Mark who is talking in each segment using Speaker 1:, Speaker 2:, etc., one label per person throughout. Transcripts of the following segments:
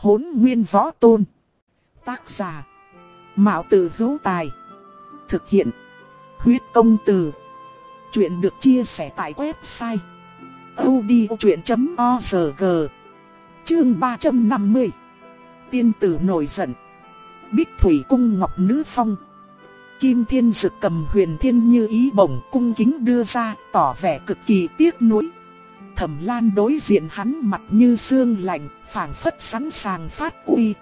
Speaker 1: Hốn nguyên võ tôn. Tác giả. Mạo tử hữu tài. Thực hiện. Huyết công từ. Chuyện được chia sẻ tại website. odchuyện.org Chương 350 Tiên tử nổi giận Bích Thủy Cung Ngọc Nữ Phong Kim Thiên Dực cầm huyền thiên như ý bổng cung kính đưa ra, tỏ vẻ cực kỳ tiếc nuối. Thẩm Lan đối diện hắn mặt như xương lạnh, phảng phất sẵn sàng phát uy.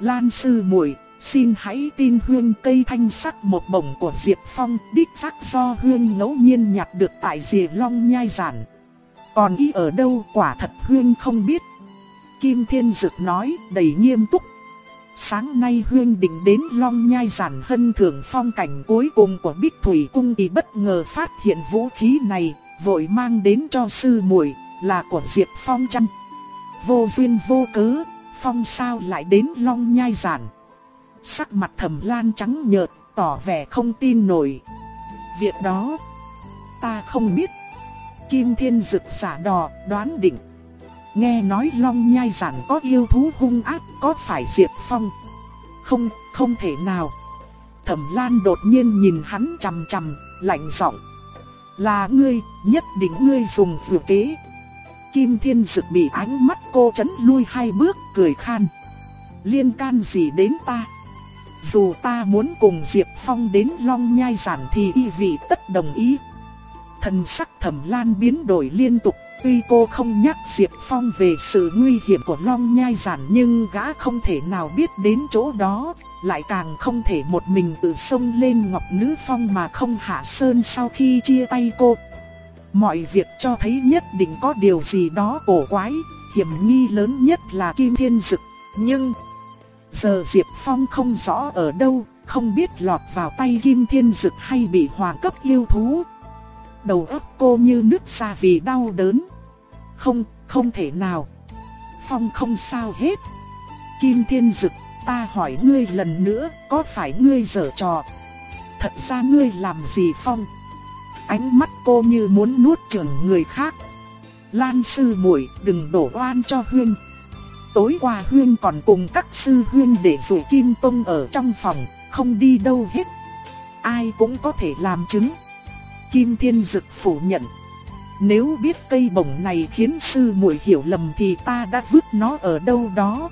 Speaker 1: Lan sư muội, xin hãy tin huyên cây thanh sắc một bổng của Diệp Phong, đích sắc do huyên ngẫu nhiên nhặt được tại dìa Long nhai giản. Còn ý ở đâu quả thật huyên không biết. Kim Thiên Dực nói đầy nghiêm túc Sáng nay Huyên định đến Long Nhai giản hân thưởng phong cảnh cuối cùng của Bích Thủy Cung thì bất ngờ phát hiện vũ khí này, vội mang đến cho sư muội là của Diệp Phong chăng? Vô duyên vô cớ, Phong sao lại đến Long Nhai giản? Sắc mặt thầm lan trắng nhợt, tỏ vẻ không tin nổi. Việc đó, ta không biết. Kim Thiên Dực xả đò, đoán định. Nghe nói Long Nhai Giản có yêu thú hung ác, có phải Diệp Phong? Không, không thể nào. Thẩm Lan đột nhiên nhìn hắn chằm chằm, lạnh giọng. Là ngươi, nhất định ngươi dùng vừa kế. Kim Thiên Dực bị ánh mắt cô chấn lui hai bước, cười khan. Liên can gì đến ta? Dù ta muốn cùng Diệp Phong đến Long Nhai Giản thì y vị tất đồng ý. Thần sắc thẩm lan biến đổi liên tục, tuy cô không nhắc Diệp Phong về sự nguy hiểm của Long Nhai Giản nhưng gã không thể nào biết đến chỗ đó, lại càng không thể một mình tự sông lên Ngọc Nữ Phong mà không hạ sơn sau khi chia tay cô. Mọi việc cho thấy nhất định có điều gì đó cổ quái, hiểm nghi lớn nhất là Kim Thiên Dực, nhưng giờ Diệp Phong không rõ ở đâu, không biết lọt vào tay Kim Thiên Dực hay bị hoàng cấp yêu thú đầu óc cô như nứt ra vì đau đớn. Không, không thể nào. Phong không sao hết. Kim Thiên Dực, ta hỏi ngươi lần nữa, có phải ngươi dở trò? Thật ra ngươi làm gì Phong? Ánh mắt cô như muốn nuốt chửng người khác. Lan sư muội, đừng đổ oan cho Huyên. Tối qua Huyên còn cùng các sư Huyên để rủ Kim Tông ở trong phòng, không đi đâu hết. Ai cũng có thể làm chứng. Kim Thiên Dực phủ nhận. Nếu biết cây bổng này khiến sư muội hiểu lầm thì ta đã vứt nó ở đâu đó.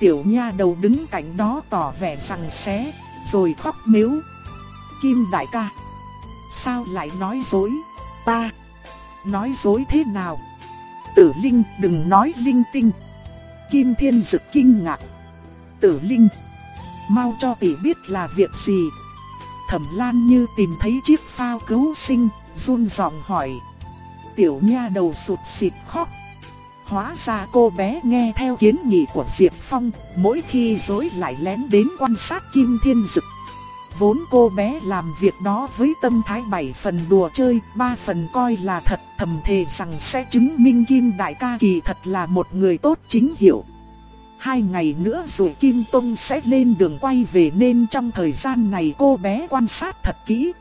Speaker 1: Tiểu nha đầu đứng cạnh đó tỏ vẻ rằng xé, rồi khóc miếu. Kim đại ca, sao lại nói dối? Ta, nói dối thế nào? Tử Linh đừng nói linh tinh. Kim Thiên Dực kinh ngạc. Tử Linh, mau cho tỷ biết là việc gì. Thẩm Lan như tìm thấy chiếc phao cứu sinh, run giọng hỏi. Tiểu nha đầu sụt sịt khóc. Hóa ra cô bé nghe theo kiến nghị của Diệp Phong, mỗi khi dối lại lén đến quan sát Kim Thiên Dực. Vốn cô bé làm việc đó với tâm thái bảy phần đùa chơi, ba phần coi là thật, thầm thề rằng sẽ chứng minh Kim Đại ca kỳ thật là một người tốt chính hiệu. Hai ngày nữa rồi Kim Tông sẽ lên đường quay về nên trong thời gian này cô bé quan sát thật kỹ.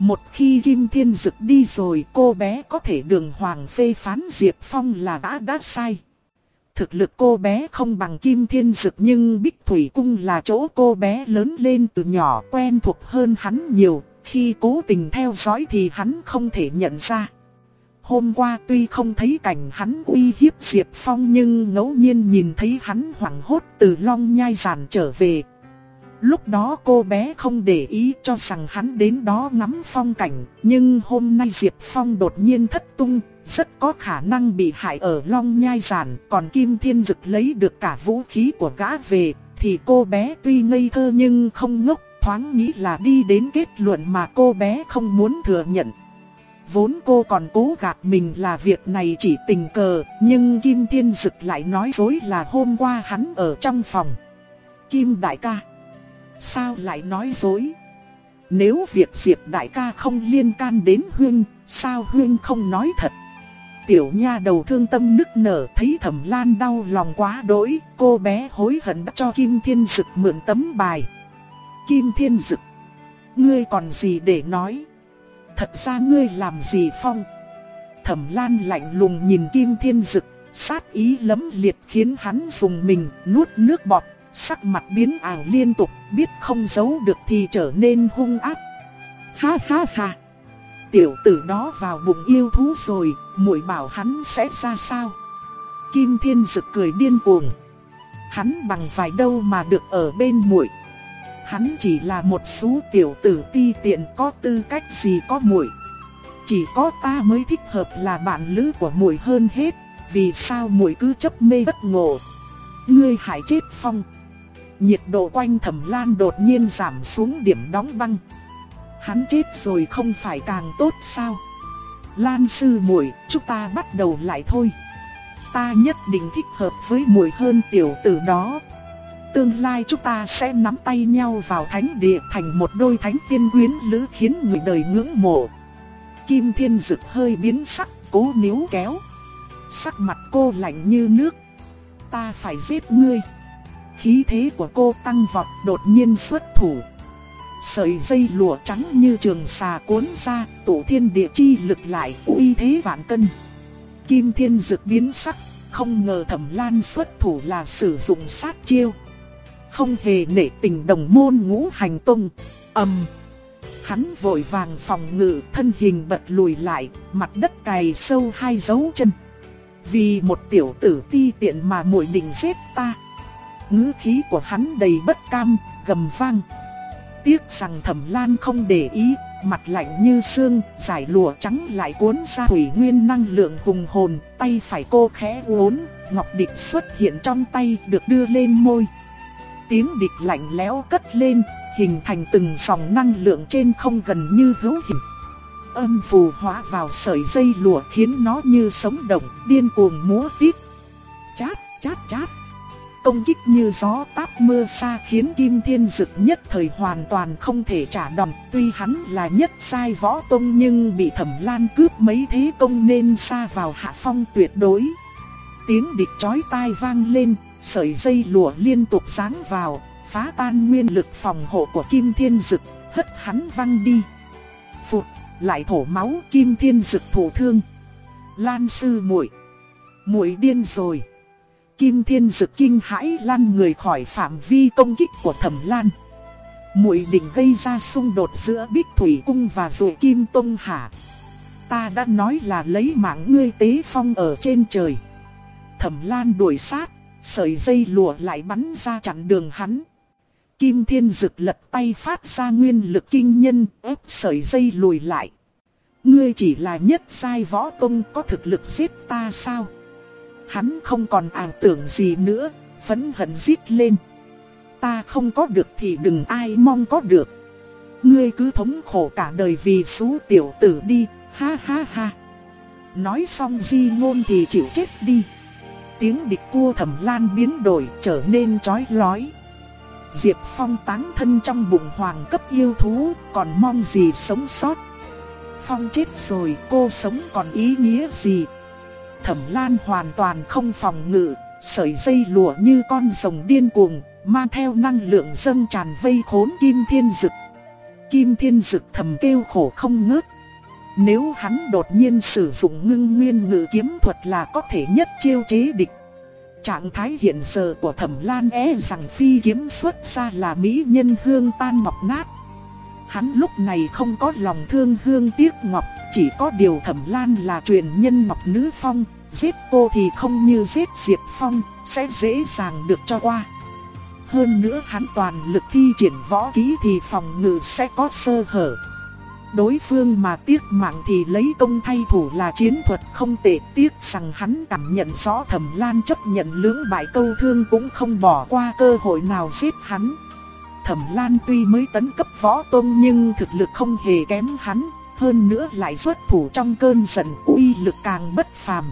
Speaker 1: Một khi Kim Thiên Dực đi rồi, cô bé có thể đường hoàng phê phán Diệp Phong là đã đã sai. Thực lực cô bé không bằng Kim Thiên Dực nhưng Bích Thủy Cung là chỗ cô bé lớn lên từ nhỏ quen thuộc hơn hắn nhiều. Khi cố tình theo dõi thì hắn không thể nhận ra. Hôm qua tuy không thấy cảnh hắn uy hiếp Diệp Phong nhưng ngẫu nhiên nhìn thấy hắn hoảng hốt từ long nhai giàn trở về. Lúc đó cô bé không để ý cho rằng hắn đến đó ngắm phong cảnh, nhưng hôm nay Diệp Phong đột nhiên thất tung, rất có khả năng bị hại ở Long Nhai Giản, còn Kim Thiên Dực lấy được cả vũ khí của gã về, thì cô bé tuy ngây thơ nhưng không ngốc, thoáng nghĩ là đi đến kết luận mà cô bé không muốn thừa nhận. Vốn cô còn cố gạt mình là việc này chỉ tình cờ, nhưng Kim Thiên Dực lại nói dối là hôm qua hắn ở trong phòng. Kim đại ca, sao lại nói dối? Nếu việc Diệp đại ca không liên can đến Huyên, sao Huyên không nói thật? Tiểu nha đầu thương tâm nức nở thấy thẩm lan đau lòng quá đỗi, cô bé hối hận đã cho Kim Thiên Dực mượn tấm bài. Kim Thiên Dực, ngươi còn gì để nói? Thật ra ngươi làm gì Phong? Thẩm Lan lạnh lùng nhìn Kim Thiên Dực, sát ý lấm liệt khiến hắn dùng mình nuốt nước bọt, sắc mặt biến ảo liên tục, biết không giấu được thì trở nên hung ác. Ha ha ha! Tiểu tử đó vào bụng yêu thú rồi, muội bảo hắn sẽ ra sao? Kim Thiên Dực cười điên cuồng. Hắn bằng vài đâu mà được ở bên muội. Hắn chỉ là một số tiểu tử ti tiện có tư cách gì có muội. Chỉ có ta mới thích hợp là bạn lữ của muội hơn hết, vì sao muội cứ chấp mê bất ngộ. Ngươi hại chết phong. Nhiệt độ quanh Thẩm Lan đột nhiên giảm xuống điểm đóng băng. Hắn chết rồi không phải càng tốt sao? Lan sư muội, chúng ta bắt đầu lại thôi. Ta nhất định thích hợp với muội hơn tiểu tử đó. Tương lai chúng ta sẽ nắm tay nhau vào thánh địa thành một đôi thánh tiên quyến lữ khiến người đời ngưỡng mộ. Kim Thiên Dực hơi biến sắc, cố níu kéo. Sắc mặt cô lạnh như nước. Ta phải giết ngươi. Khí thế của cô tăng vọt đột nhiên xuất thủ. Sợi dây lụa trắng như trường xà cuốn ra, tổ thiên địa chi lực lại uy thế vạn cân. Kim Thiên Dực biến sắc, không ngờ Thẩm Lan xuất thủ là sử dụng sát chiêu. Không hề nể tình đồng môn ngũ hành tung. Ầm. Hắn vội vàng phòng ngự, thân hình bật lùi lại, mặt đất cày sâu hai dấu chân. Vì một tiểu tử ti tiện mà muội định giết ta. Ngữ khí của hắn đầy bất cam, gầm vang. Tiếc rằng Thẩm Lan không để ý, mặt lạnh như xương, giải lụa trắng lại cuốn ra thủy nguyên năng lượng hùng hồn, tay phải cô khẽ uốn, ngọc địch xuất hiện trong tay được đưa lên môi. Tiếng địch lạnh lẽo cất lên, hình thành từng dòng năng lượng trên không gần như hữu hình. Âm phù hóa vào sợi dây lụa khiến nó như sống động, điên cuồng múa tiếp. Chát, chát, chát. Công kích như gió táp mưa xa khiến Kim Thiên Dực nhất thời hoàn toàn không thể trả đòn. Tuy hắn là nhất sai võ tông nhưng bị thẩm lan cướp mấy thế công nên xa vào hạ phong tuyệt đối. Tiếng địch chói tai vang lên, sợi dây lụa liên tục sáng vào, phá tan nguyên lực phòng hộ của Kim Thiên Dực, hất hắn văng đi. Phụt, lại thổ máu Kim Thiên Dực thổ thương. Lan sư muội, muội điên rồi. Kim Thiên Dực kinh hãi lăn người khỏi phạm vi công kích của Thẩm Lan. Muội định gây ra xung đột giữa Bích Thủy cung và Dụ Kim Tông hả? Ta đã nói là lấy mạng ngươi tế phong ở trên trời. Thẩm Lan đuổi sát, sợi dây lụa lại bắn ra chặn đường hắn. Kim Thiên Dực lật tay phát ra nguyên lực kinh nhân, ép sợi dây lùi lại. Ngươi chỉ là nhất sai võ tông có thực lực giết ta sao? Hắn không còn ảo tưởng gì nữa, phấn hận giết lên. Ta không có được thì đừng ai mong có được. Ngươi cứ thống khổ cả đời vì xú tiểu tử đi, ha ha ha. Nói xong di ngôn thì chịu chết đi. Tiếng địch cua thẩm lan biến đổi trở nên chói lói. Diệp Phong táng thân trong bụng hoàng cấp yêu thú, còn mong gì sống sót. Phong chết rồi, cô sống còn ý nghĩa gì? Thẩm Lan hoàn toàn không phòng ngự, sợi dây lụa như con rồng điên cuồng, mang theo năng lượng dâng tràn vây khốn Kim Thiên Dực. Kim Thiên Dực thầm kêu khổ không ngớt. Nếu hắn đột nhiên sử dụng ngưng nguyên ngự kiếm thuật là có thể nhất chiêu chế địch. Trạng thái hiện giờ của thẩm lan e rằng phi kiếm xuất ra là mỹ nhân hương tan ngọc nát. Hắn lúc này không có lòng thương hương tiếc ngọc, chỉ có điều thẩm lan là truyền nhân ngọc nữ phong, giết cô thì không như giết diệp phong, sẽ dễ dàng được cho qua. Hơn nữa hắn toàn lực thi triển võ kỹ thì phòng ngự sẽ có sơ hở. Đối phương mà tiếc mạng thì lấy công thay thủ là chiến thuật không tệ tiếc rằng hắn cảm nhận rõ thẩm lan chấp nhận lưỡng bại câu thương cũng không bỏ qua cơ hội nào giết hắn. Thẩm lan tuy mới tấn cấp võ tôn nhưng thực lực không hề kém hắn, hơn nữa lại xuất thủ trong cơn giận uy lực càng bất phàm.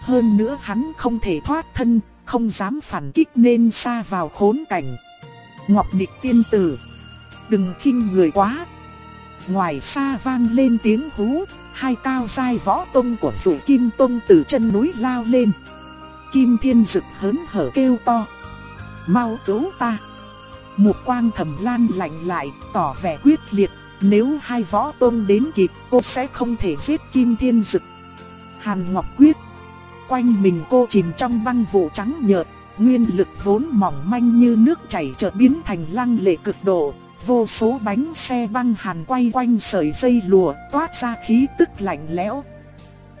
Speaker 1: Hơn nữa hắn không thể thoát thân, không dám phản kích nên xa vào khốn cảnh. Ngọc Địch tiên tử, đừng khinh người quá, Ngoài xa vang lên tiếng hú, hai cao sai võ tông của dụ kim tông từ chân núi lao lên. Kim thiên dực hớn hở kêu to. Mau cứu ta. Một quang thầm lan lạnh lại, tỏ vẻ quyết liệt. Nếu hai võ tôn đến kịp, cô sẽ không thể giết kim thiên dực. Hàn Ngọc quyết. quanh mình cô chìm trong băng vụ trắng nhợt, nguyên lực vốn mỏng manh như nước chảy chợt biến thành lăng lệ cực độ, vô số bánh xe băng hàn quay quanh sợi dây lụa, toát ra khí tức lạnh lẽo.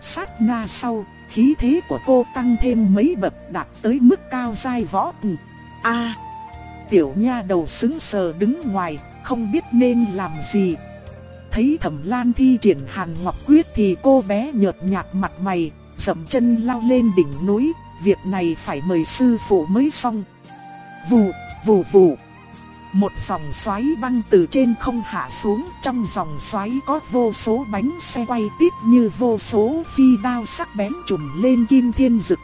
Speaker 1: Sát na sau, khí thế của cô tăng thêm mấy bậc đạt tới mức cao dai võ tùng. A, tiểu nha đầu sững sờ đứng ngoài, không biết nên làm gì. Thấy Thẩm Lan thi triển Hàn Ngọc Quyết thì cô bé nhợt nhạt mặt mày, dậm chân lao lên đỉnh núi, việc này phải mời sư phụ mới xong. Vù, vù vù. Một dòng xoáy băng từ trên không hạ xuống, trong dòng xoáy có vô số bánh xe quay tít như vô số phi đao sắc bén trùm lên kim thiên dực.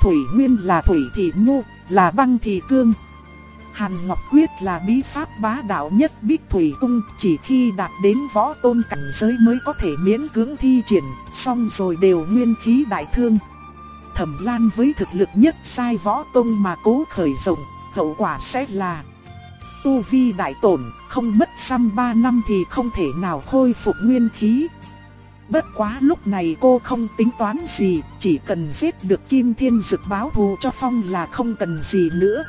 Speaker 1: Thủy nguyên là thủy thì nhu, là băng thì cương. Hàn Ngọc Quyết là bí pháp bá đạo nhất Bích Thủy Cung, chỉ khi đạt đến võ tôn cảnh giới mới có thể miễn cưỡng thi triển, xong rồi đều nguyên khí đại thương. Thẩm Lan với thực lực nhất sai võ tôn mà cố khởi rộng, hậu quả sẽ là tu vi đại tổn, không mất xăm ba năm thì không thể nào khôi phục nguyên khí. Bất quá lúc này cô không tính toán gì, chỉ cần giết được Kim Thiên Dực báo thù cho Phong là không cần gì nữa.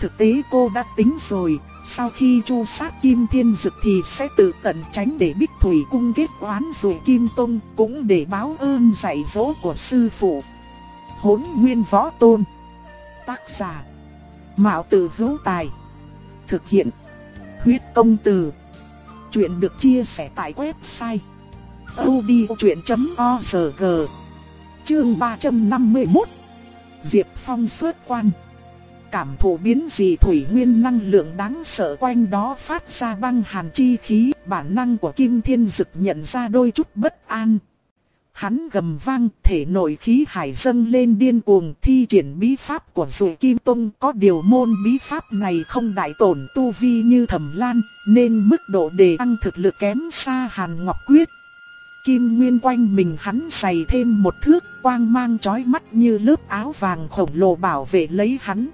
Speaker 1: Thực tế cô đã tính rồi, sau khi chu sát Kim Thiên Dực thì sẽ tự tận tránh để Bích Thủy cung kết oán rồi Kim Tông cũng để báo ơn dạy dỗ của sư phụ. Hốn Nguyên Võ Tôn. Tác giả. Mạo Tử Hữu Tài. Thực hiện. Huyết Công Từ. Chuyện được chia sẻ tại website odchuyện.org Chương 351 Diệp Phong xuất quan. Cảm thụ biến dị thủy nguyên năng lượng đáng sợ quanh đó phát ra băng hàn chi khí Bản năng của Kim Thiên Dực nhận ra đôi chút bất an Hắn gầm vang, thể nội khí hải dâng lên điên cuồng thi triển bí pháp của Dụ Kim Tông. Có điều môn bí pháp này không đại tổn tu vi như thẩm lan, nên mức độ đề tăng thực lực kém xa Hàn Ngọc Quyết. Kim Nguyên quanh mình hắn dày thêm một thước, quang mang chói mắt như lớp áo vàng khổng lồ bảo vệ lấy hắn.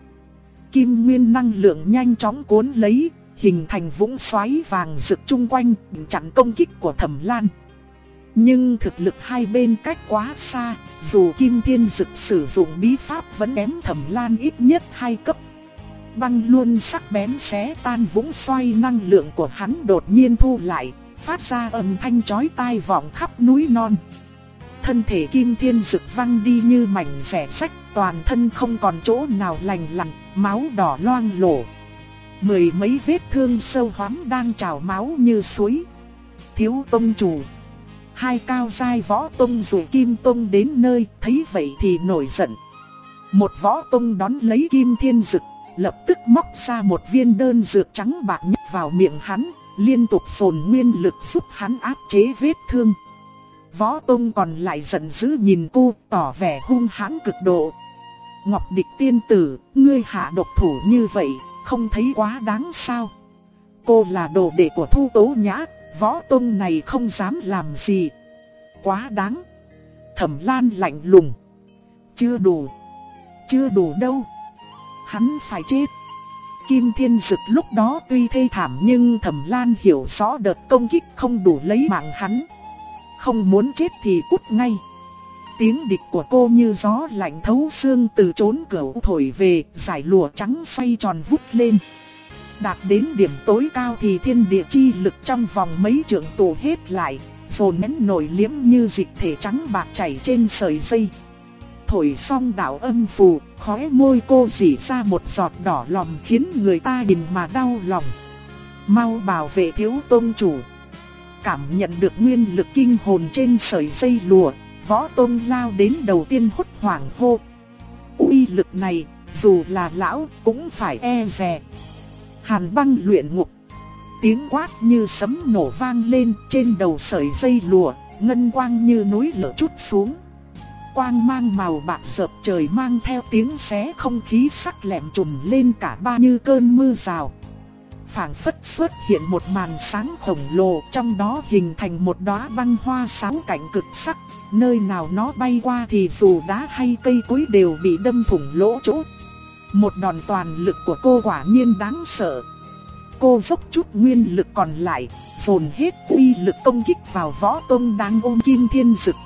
Speaker 1: Kim Nguyên năng lượng nhanh chóng cuốn lấy, hình thành vũng xoáy vàng rực chung quanh, chặn công kích của Thẩm Lan. Nhưng thực lực hai bên cách quá xa, dù Kim Thiên Dực sử dụng bí pháp vẫn kém Thẩm Lan ít nhất hai cấp. Băng luôn sắc bén xé tan vũng xoay năng lượng của hắn đột nhiên thu lại, phát ra âm thanh chói tai vọng khắp núi non. Thân thể Kim Thiên Dực văng đi như mảnh rẻ sách, toàn thân không còn chỗ nào lành lặn, máu đỏ loang lổ. Mười mấy vết thương sâu hoắm đang trào máu như suối. Thiếu tông chủ hai cao giai võ tông rồi kim tông đến nơi, thấy vậy thì nổi giận. Một võ tông đón lấy kim thiên dực, lập tức móc ra một viên đơn dược trắng bạc nhét vào miệng hắn, liên tục phồn nguyên lực giúp hắn áp chế vết thương. Võ tông còn lại giận dữ nhìn cô, tỏ vẻ hung hãn cực độ. Ngọc địch tiên tử, ngươi hạ độc thủ như vậy, không thấy quá đáng sao? Cô là đồ đệ của thu tố nhã, võ tông này không dám làm gì. Quá đáng. Thẩm Lan lạnh lùng. Chưa đủ. Chưa đủ đâu. Hắn phải chết. Kim Thiên Dực lúc đó tuy thê thảm nhưng Thẩm Lan hiểu rõ đợt công kích không đủ lấy mạng hắn. Không muốn chết thì cút ngay. Tiếng địch của cô như gió lạnh thấu xương từ trốn cửa thổi về, giải lụa trắng xoay tròn vút lên. Đạt đến điểm tối cao thì thiên địa chi lực trong vòng mấy trượng tụ hết lại, dồn nén nổi liếm như dịch thể trắng bạc chảy trên sợi dây. Thổi xong đạo âm phù, khóe môi cô dỉ ra một giọt đỏ lòm khiến người ta nhìn mà đau lòng. Mau bảo vệ thiếu tôn chủ. Cảm nhận được nguyên lực kinh hồn trên sợi dây lùa, võ tôn lao đến đầu tiên hốt hoảng hô. uy lực này, dù là lão cũng phải e dè. Hàn băng luyện ngục. Tiếng quát như sấm nổ vang lên trên đầu sợi dây lụa, ngân quang như núi lửa chút xuống. Quang mang màu bạc sợp trời mang theo tiếng xé không khí sắc lẹm trùm lên cả ba như cơn mưa rào. phảng phất xuất hiện một màn sáng khổng lồ trong đó hình thành một đóa băng hoa sáu cảnh cực sắc. Nơi nào nó bay qua thì dù đá hay cây cối đều bị đâm thủng lỗ chỗ một đòn toàn lực của cô quả nhiên đáng sợ. Cô dốc chút nguyên lực còn lại, dồn hết uy lực công kích vào võ tông đang ôm kim thiên dực.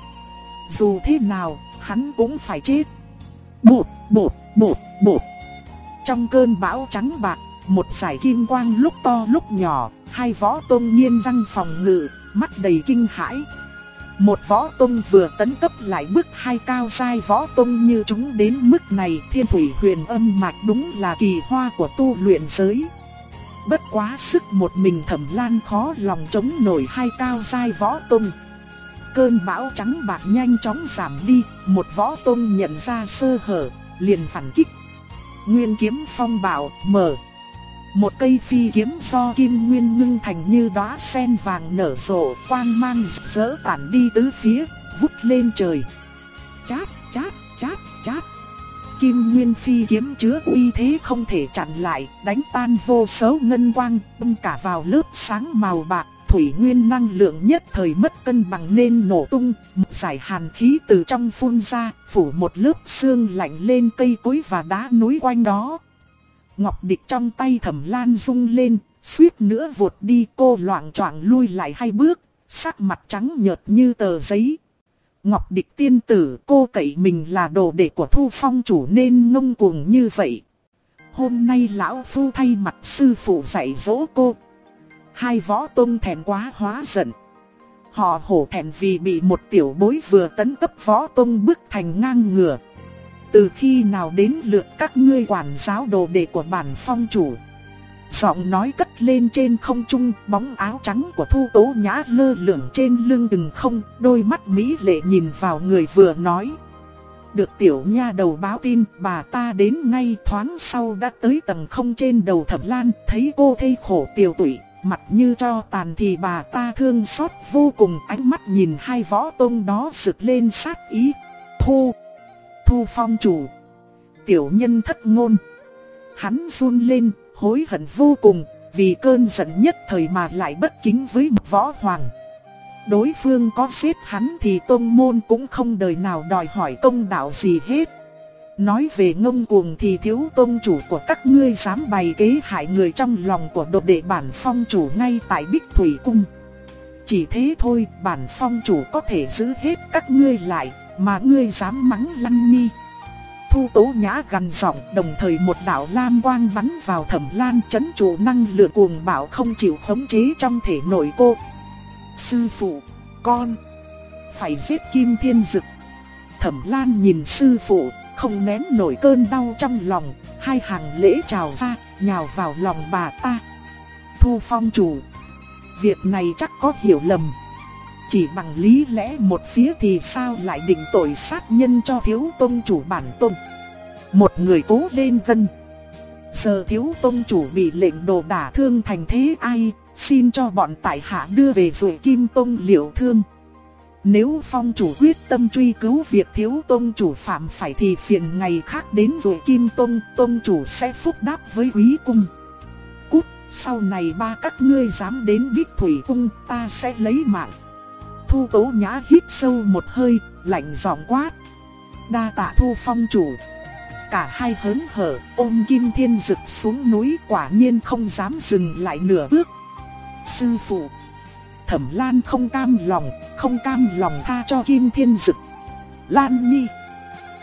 Speaker 1: Dù thế nào, hắn cũng phải chết. Bột, bột, bột, bột. Trong cơn bão trắng bạc, một sải kim quang lúc to lúc nhỏ, hai võ tôn nhiên răng phòng ngự, mắt đầy kinh hãi. Một võ tôn vừa tấn cấp lại bước hai cao sai võ tôn như chúng đến mức này thiên thủy huyền âm mạch đúng là kỳ hoa của tu luyện giới. Bất quá sức một mình thẩm lan khó lòng chống nổi hai cao sai võ tôn. Cơn bão trắng bạc nhanh chóng giảm đi, một võ tôn nhận ra sơ hở, liền phản kích. Nguyên kiếm phong bảo mở. Một cây phi kiếm do kim nguyên ngưng thành như đóa sen vàng nở rộ, quang mang rỡ tản đi tứ phía, vút lên trời. Chát, chát, chát, chát. Kim nguyên phi kiếm chứa uy thế không thể chặn lại, đánh tan vô số ngân quang, bung cả vào lớp sáng màu bạc. Thủy nguyên năng lượng nhất thời mất cân bằng nên nổ tung, một giải hàn khí từ trong phun ra, phủ một lớp xương lạnh lên cây cối và đá núi quanh đó. Ngọc địch trong tay thẩm lan rung lên, suýt nữa vụt đi cô loạn choạng lui lại hai bước, sắc mặt trắng nhợt như tờ giấy. Ngọc địch tiên tử cô cậy mình là đồ đệ của thu phong chủ nên ngông cuồng như vậy. Hôm nay lão phu thay mặt sư phụ dạy dỗ cô. Hai võ tôn thèm quá hóa giận. Họ hổ thẹn vì bị một tiểu bối vừa tấn cấp võ tôn bức thành ngang ngửa. Từ khi nào đến lượt các ngươi quản giáo đồ đệ của bản phong chủ. Giọng nói cất lên trên không trung, Bóng áo trắng của thu tố nhã lơ lửng trên lưng đừng không, Đôi mắt mỹ lệ nhìn vào người vừa nói. Được tiểu nha đầu báo tin, bà ta đến ngay thoáng sau đã tới tầng không trên đầu thẩm lan, Thấy cô thây khổ tiểu tụy, Mặt như cho tàn thì bà ta thương xót vô cùng, ánh mắt nhìn hai võ tông đó sực lên sát ý. Thu Thu phong chủ. Tiểu nhân thất ngôn. Hắn run lên, hối hận vô cùng, vì cơn giận nhất thời mà lại bất kính với võ hoàng. Đối phương có giết hắn thì tôn môn cũng không đời nào đòi hỏi công đạo gì hết. Nói về ngông cuồng thì thiếu tôn chủ của các ngươi dám bày kế hại người trong lòng của đột đệ bản phong chủ ngay tại Bích Thủy Cung. Chỉ thế thôi bản phong chủ có thể giữ hết các ngươi lại mà ngươi dám mắng lăng nhi. Thu tố nhã gằn giọng đồng thời một đạo lam quang bắn vào thẩm lan chấn trụ năng lượng cuồng bạo không chịu khống chế trong thể nội cô. Sư phụ, con, phải giết kim thiên dực. Thẩm lan nhìn sư phụ, không nén nổi cơn đau trong lòng, hai hàng lễ trào ra, nhào vào lòng bà ta. Thu phong chủ, việc này chắc có hiểu lầm. Chỉ bằng lý lẽ một phía thì sao lại định tội sát nhân cho thiếu tôn chủ bản tôn. Một người cố lên gân. Giờ thiếu tôn chủ bị lệnh đồ đả thương thành thế ai, xin cho bọn tại hạ đưa về rồi kim tôn liệu thương. Nếu phong chủ quyết tâm truy cứu việc thiếu tôn chủ phạm phải thì phiền ngày khác đến rồi kim tôn, tôn chủ sẽ phúc đáp với quý cung. Cút, sau này ba các ngươi dám đến bích thủy cung ta sẽ lấy mạng. Thu Tố Nhã hít sâu một hơi, lạnh giọng quát. Đa tạ Thu Phong chủ. Cả hai hớn hở, ôm Kim Thiên Dực xuống núi quả nhiên không dám dừng lại nửa bước. Sư phụ. Thẩm Lan không cam lòng, không cam lòng tha cho Kim Thiên Dực. Lan Nhi.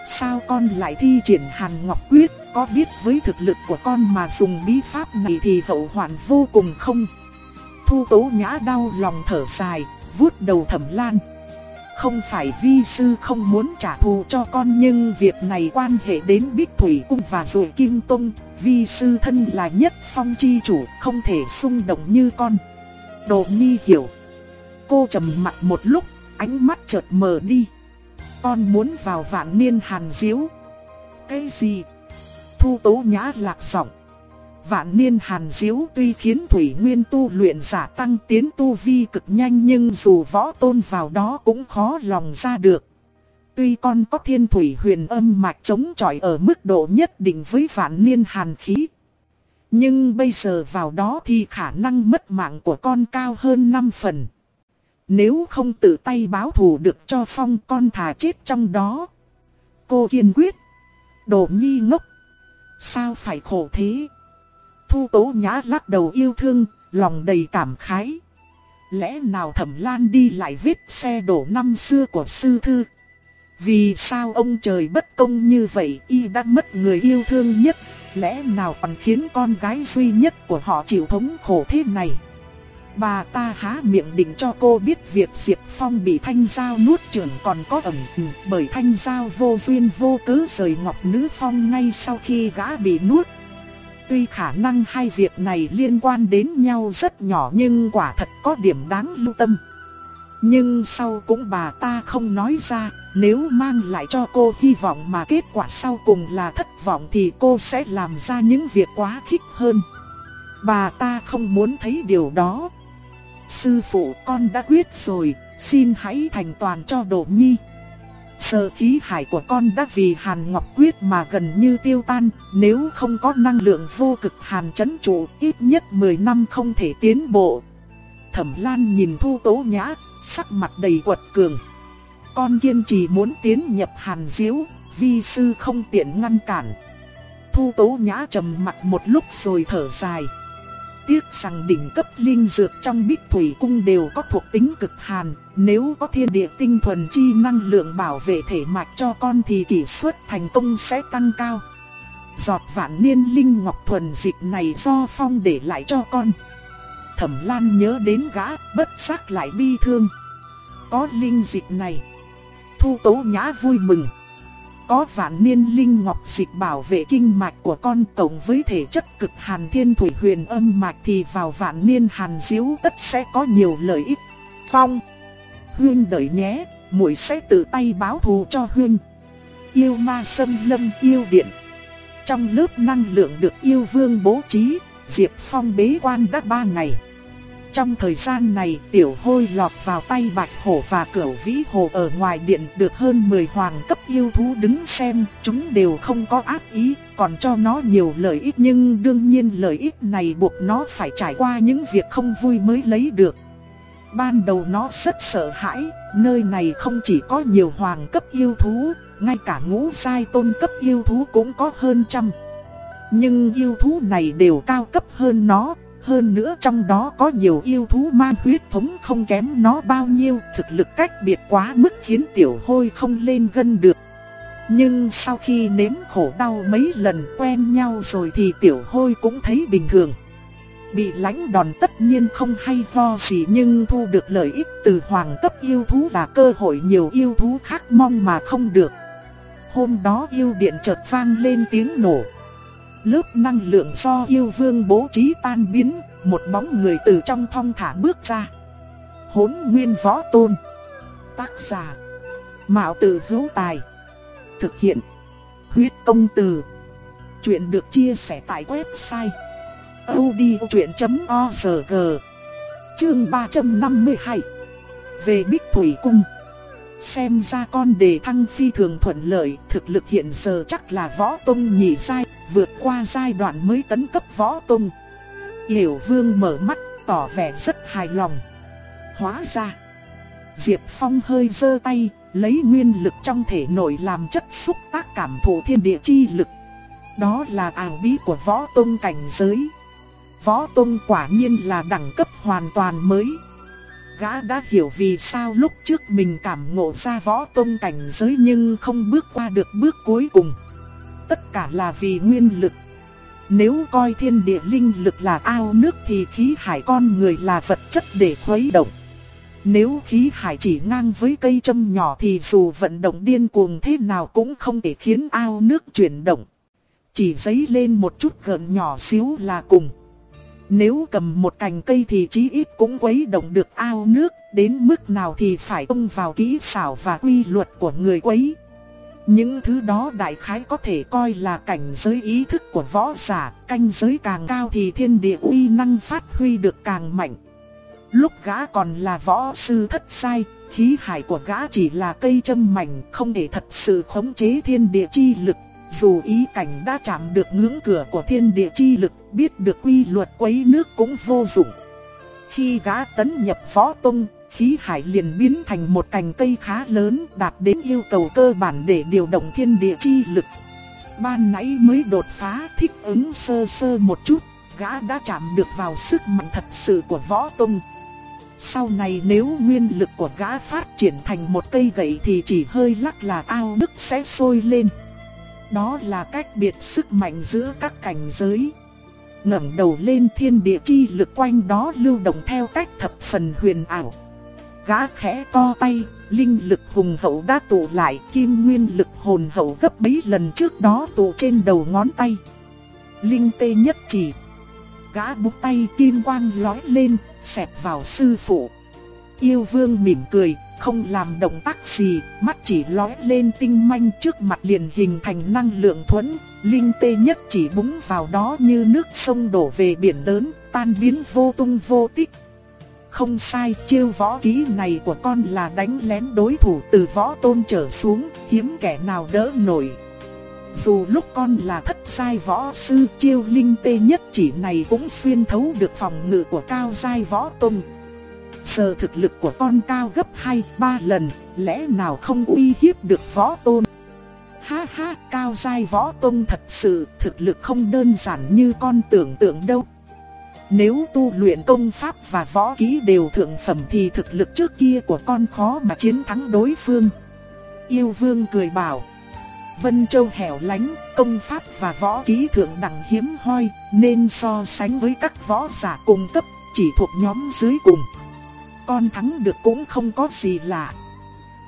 Speaker 1: Sao con lại thi triển Hàn Ngọc Quyết, có biết với thực lực của con mà dùng bí pháp này thì hậu hoạn vô cùng không? Thu Tố Nhã đau lòng thở dài, vuốt đầu thẩm lan. Không phải vi sư không muốn trả thù cho con nhưng việc này quan hệ đến Bích Thủy Cung và rồi Kim Tông, vi sư thân là nhất phong chi chủ, không thể xung động như con. Đồ Nhi hiểu. Cô trầm mặt một lúc, ánh mắt chợt mờ đi. Con muốn vào vạn niên hàn diếu. Cái gì? Thu tố nhã lạc giọng. Vạn niên hàn diếu tuy khiến Thủy Nguyên tu luyện giả tăng tiến tu vi cực nhanh nhưng dù võ tôn vào đó cũng khó lòng ra được. Tuy con có thiên thủy huyền âm mạch chống chọi ở mức độ nhất định với vạn niên hàn khí. Nhưng bây giờ vào đó thì khả năng mất mạng của con cao hơn 5 phần. Nếu không tự tay báo thù được cho phong con thà chết trong đó. Cô kiên quyết. Đồ nhi ngốc. Sao phải khổ thế? Thu Tố Nhã lắc đầu yêu thương, lòng đầy cảm khái. Lẽ nào Thẩm Lan đi lại vết xe đổ năm xưa của sư thư? Vì sao ông trời bất công như vậy y đã mất người yêu thương nhất, lẽ nào còn khiến con gái duy nhất của họ chịu thống khổ thế này. Bà ta há miệng định cho cô biết việc Diệp Phong bị Thanh Giao nuốt trưởng còn có ẩn bởi Thanh Giao vô duyên vô cớ rời Ngọc Nữ Phong ngay sau khi gã bị nuốt. Tuy khả năng hai việc này liên quan đến nhau rất nhỏ nhưng quả thật có điểm đáng lưu tâm. Nhưng sau cũng bà ta không nói ra, nếu mang lại cho cô hy vọng mà kết quả sau cùng là thất vọng thì cô sẽ làm ra những việc quá khích hơn. Bà ta không muốn thấy điều đó. Sư phụ con đã quyết rồi, xin hãy thành toàn cho Đỗ Nhi sơ khí hải của con đã vì Hàn Ngọc Quyết mà gần như tiêu tan, nếu không có năng lượng vô cực Hàn chấn trụ, ít nhất 10 năm không thể tiến bộ. Thẩm Lan nhìn Thu Tố Nhã, sắc mặt đầy quật cường. Con kiên trì muốn tiến nhập Hàn Diếu, vi sư không tiện ngăn cản. Thu Tố Nhã trầm mặt một lúc rồi thở dài. Tiếc rằng đỉnh cấp linh dược trong bích thủy cung đều có thuộc tính cực hàn, nếu có thiên địa tinh thuần chi năng lượng bảo vệ thể mạch cho con thì kỷ suất thành công sẽ tăng cao. Giọt vạn niên linh ngọc thuần dịch này do phong để lại cho con. Thẩm Lan nhớ đến gã, bất giác lại bi thương. Có linh dịch này, Thu Tố Nhã vui mừng. Có vạn niên linh ngọc dịch bảo vệ kinh mạch của con tổng với thể chất cực hàn thiên thủy huyền âm mạch thì vào vạn niên hàn diếu tất sẽ có nhiều lợi ích. Phong, Huyên đợi nhé, muội sẽ tự tay báo thù cho Huyên. Yêu ma sâm lâm yêu điện. Trong lớp năng lượng được yêu vương bố trí, Diệp Phong bế quan đã ba ngày. Trong thời gian này tiểu hôi lọt vào tay bạch hổ và cửu vĩ hồ ở ngoài điện được hơn 10 hoàng cấp yêu thú đứng xem, chúng đều không có ác ý, còn cho nó nhiều lợi ích nhưng đương nhiên lợi ích này buộc nó phải trải qua những việc không vui mới lấy được. Ban đầu nó rất sợ hãi, nơi này không chỉ có nhiều hoàng cấp yêu thú, ngay cả ngũ sai tôn cấp yêu thú cũng có hơn trăm. Nhưng yêu thú này đều cao cấp hơn nó, hơn nữa trong đó có nhiều yêu thú man huyết thống không kém nó bao nhiêu, thực lực cách biệt quá mức khiến tiểu hôi không lên gân được. Nhưng sau khi nếm khổ đau mấy lần quen nhau rồi thì tiểu hôi cũng thấy bình thường. Bị lãnh đòn tất nhiên không hay ho gì nhưng thu được lợi ích từ hoàng cấp yêu thú là cơ hội nhiều yêu thú khác mong mà không được. Hôm đó yêu điện chợt vang lên tiếng nổ. Lớp năng lượng do yêu vương bố trí tan biến, một bóng người từ trong thong thả bước ra. Hốn nguyên võ tôn. Tác giả. Mạo tử hữu tài. Thực hiện. Huyết công từ. Chuyện được chia sẻ tại website. odchuyện.org Chương 352 Về Bích Thủy Cung Xem ra con đề thăng phi thường thuận lợi, thực lực hiện giờ chắc là võ tông nhị sai, vượt qua giai đoạn mới tấn cấp võ tông. Hiểu vương mở mắt, tỏ vẻ rất hài lòng. Hóa ra, Diệp Phong hơi giơ tay, lấy nguyên lực trong thể nội làm chất xúc tác cảm thụ thiên địa chi lực. Đó là ảo bí của võ tông cảnh giới. Võ tông quả nhiên là đẳng cấp hoàn toàn mới gã đã hiểu vì sao lúc trước mình cảm ngộ ra võ tông cảnh giới nhưng không bước qua được bước cuối cùng. Tất cả là vì nguyên lực. Nếu coi thiên địa linh lực là ao nước thì khí hải con người là vật chất để khuấy động. Nếu khí hải chỉ ngang với cây châm nhỏ thì dù vận động điên cuồng thế nào cũng không thể khiến ao nước chuyển động. Chỉ giấy lên một chút gợn nhỏ xíu là cùng. Nếu cầm một cành cây thì chí ít cũng quấy động được ao nước, đến mức nào thì phải ông vào kỹ xảo và quy luật của người quấy. Những thứ đó đại khái có thể coi là cảnh giới ý thức của võ giả, canh giới càng cao thì thiên địa uy năng phát huy được càng mạnh. Lúc gã còn là võ sư thất sai, khí hải của gã chỉ là cây châm mảnh, không thể thật sự khống chế thiên địa chi lực, dù ý cảnh đã chạm được ngưỡng cửa của thiên địa chi lực, biết được quy luật quấy nước cũng vô dụng. Khi gã tấn nhập võ tông, khí hải liền biến thành một cành cây khá lớn đạt đến yêu cầu cơ bản để điều động thiên địa chi lực. Ban nãy mới đột phá thích ứng sơ sơ một chút, gã đã chạm được vào sức mạnh thật sự của võ tông. Sau này nếu nguyên lực của gã phát triển thành một cây gậy thì chỉ hơi lắc là ao nước sẽ sôi lên. Đó là cách biệt sức mạnh giữa các cảnh giới. ngẩng đầu lên thiên địa chi lực quanh đó lưu động theo cách thập phần huyền ảo. Gã khẽ co tay, linh lực hùng hậu đã tụ lại, kim nguyên lực hồn hậu gấp mấy lần trước đó tụ trên đầu ngón tay. Linh tê nhất chỉ. Gã búng tay kim quang lói lên, xẹp vào sư phụ. Yêu vương mỉm cười, không làm động tác gì, mắt chỉ lói lên tinh manh trước mặt liền hình thành năng lượng thuẫn. Linh tê nhất chỉ búng vào đó như nước sông đổ về biển lớn, tan biến vô tung vô tích. Không sai, chiêu võ kỹ này của con là đánh lén đối thủ từ võ tôn trở xuống, hiếm kẻ nào đỡ nổi. Dù lúc con là thất sai võ sư chiêu linh tê nhất chỉ này cũng xuyên thấu được phòng ngự của cao giai võ tôn. Giờ thực lực của con cao gấp 2-3 lần, lẽ nào không uy hiếp được võ tôn. Ha ha, cao giai võ tôn thật sự, thực lực không đơn giản như con tưởng tượng đâu. Nếu tu luyện công pháp và võ kỹ đều thượng phẩm thì thực lực trước kia của con khó mà chiến thắng đối phương. Yêu vương cười bảo. Vân Châu hẻo lánh, công pháp và võ kỹ thượng đẳng hiếm hoi, nên so sánh với các võ giả cùng cấp, chỉ thuộc nhóm dưới cùng. Con thắng được cũng không có gì lạ.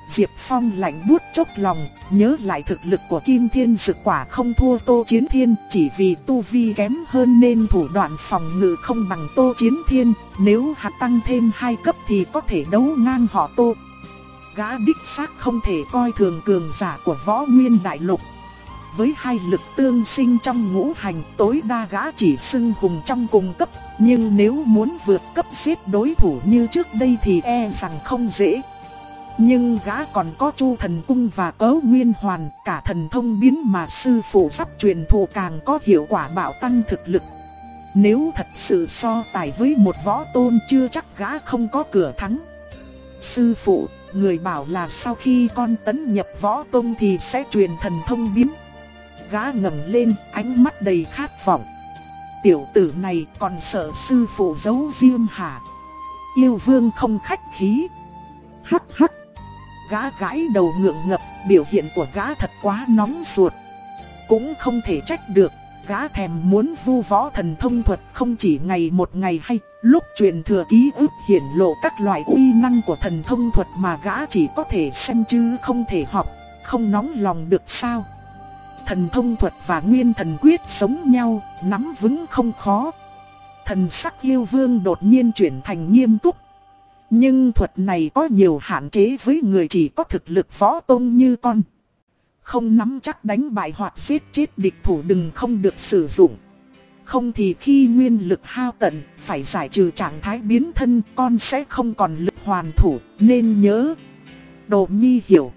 Speaker 1: Diệp Phong lạnh buốt chốc lòng, nhớ lại thực lực của Kim Thiên Dực quả không thua Tô Chiến Thiên, chỉ vì tu vi kém hơn nên thủ đoạn phòng ngự không bằng Tô Chiến Thiên, nếu hạt tăng thêm hai cấp thì có thể đấu ngang họ Tô. Gã đích xác không thể coi thường cường giả của võ nguyên đại lục. Với hai lực tương sinh trong ngũ hành tối đa gã chỉ xưng hùng trong cùng cấp, nhưng nếu muốn vượt cấp giết đối thủ như trước đây thì e rằng không dễ. Nhưng gã còn có chu thần cung và cấu nguyên hoàn, cả thần thông biến mà sư phụ sắp truyền thụ càng có hiệu quả bảo tăng thực lực. Nếu thật sự so tài với một võ tôn chưa chắc gã không có cửa thắng. Sư phụ, người bảo là sau khi con tấn nhập võ tôn thì sẽ truyền thần thông biến. Gã ngẩng lên, ánh mắt đầy khát vọng. Tiểu tử này còn sợ sư phụ giấu riêng hả? Yêu vương không khách khí. Hắc hắc. Gã gãi đầu ngượng ngập, biểu hiện của gã thật quá nóng ruột. Cũng không thể trách được, gã thèm muốn vu võ thần thông thuật không chỉ ngày một ngày hay, lúc truyền thừa ký ức hiển lộ các loại uy năng của thần thông thuật mà gã chỉ có thể xem chứ không thể học, không nóng lòng được sao. Thần thông thuật và nguyên thần quyết sống nhau, nắm vững không khó. Thần sắc yêu vương đột nhiên chuyển thành nghiêm túc. Nhưng thuật này có nhiều hạn chế với người chỉ có thực lực võ tôn như con. Không nắm chắc đánh bại hoặc giết chết địch thủ đừng không được sử dụng. Không thì khi nguyên lực hao tận, phải giải trừ trạng thái biến thân con sẽ không còn lực hoàn thủ, nên nhớ. Đồ nhi hiểu.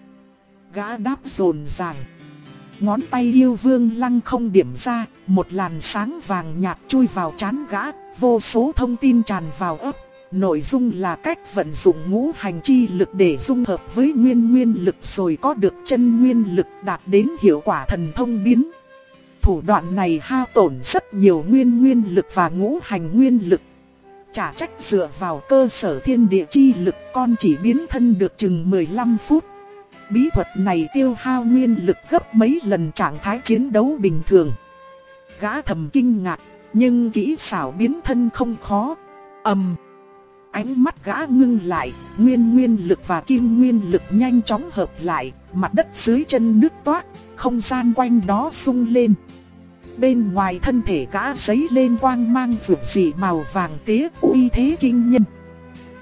Speaker 1: Gã đáp rồn ràng. Ngón tay yêu vương lăng không điểm ra, một làn sáng vàng nhạt chui vào chán gã, vô số thông tin tràn vào ấp. Nội dung là cách vận dụng ngũ hành chi lực để dung hợp với nguyên nguyên lực rồi có được chân nguyên lực đạt đến hiệu quả thần thông biến. Thủ đoạn này hao tổn rất nhiều nguyên nguyên lực và ngũ hành nguyên lực. Chả trách dựa vào cơ sở thiên địa chi lực con chỉ biến thân được chừng 15 phút. Bí thuật này tiêu hao nguyên lực gấp mấy lần trạng thái chiến đấu bình thường. Gã thầm kinh ngạc, nhưng kỹ xảo biến thân không khó. ầm Ánh mắt gã ngưng lại, nguyên nguyên lực và kim nguyên lực nhanh chóng hợp lại, mặt đất dưới chân nước toát, không gian quanh đó sung lên. Bên ngoài thân thể gã giấy lên quang mang rực dị màu vàng tía uy thế kinh nhân.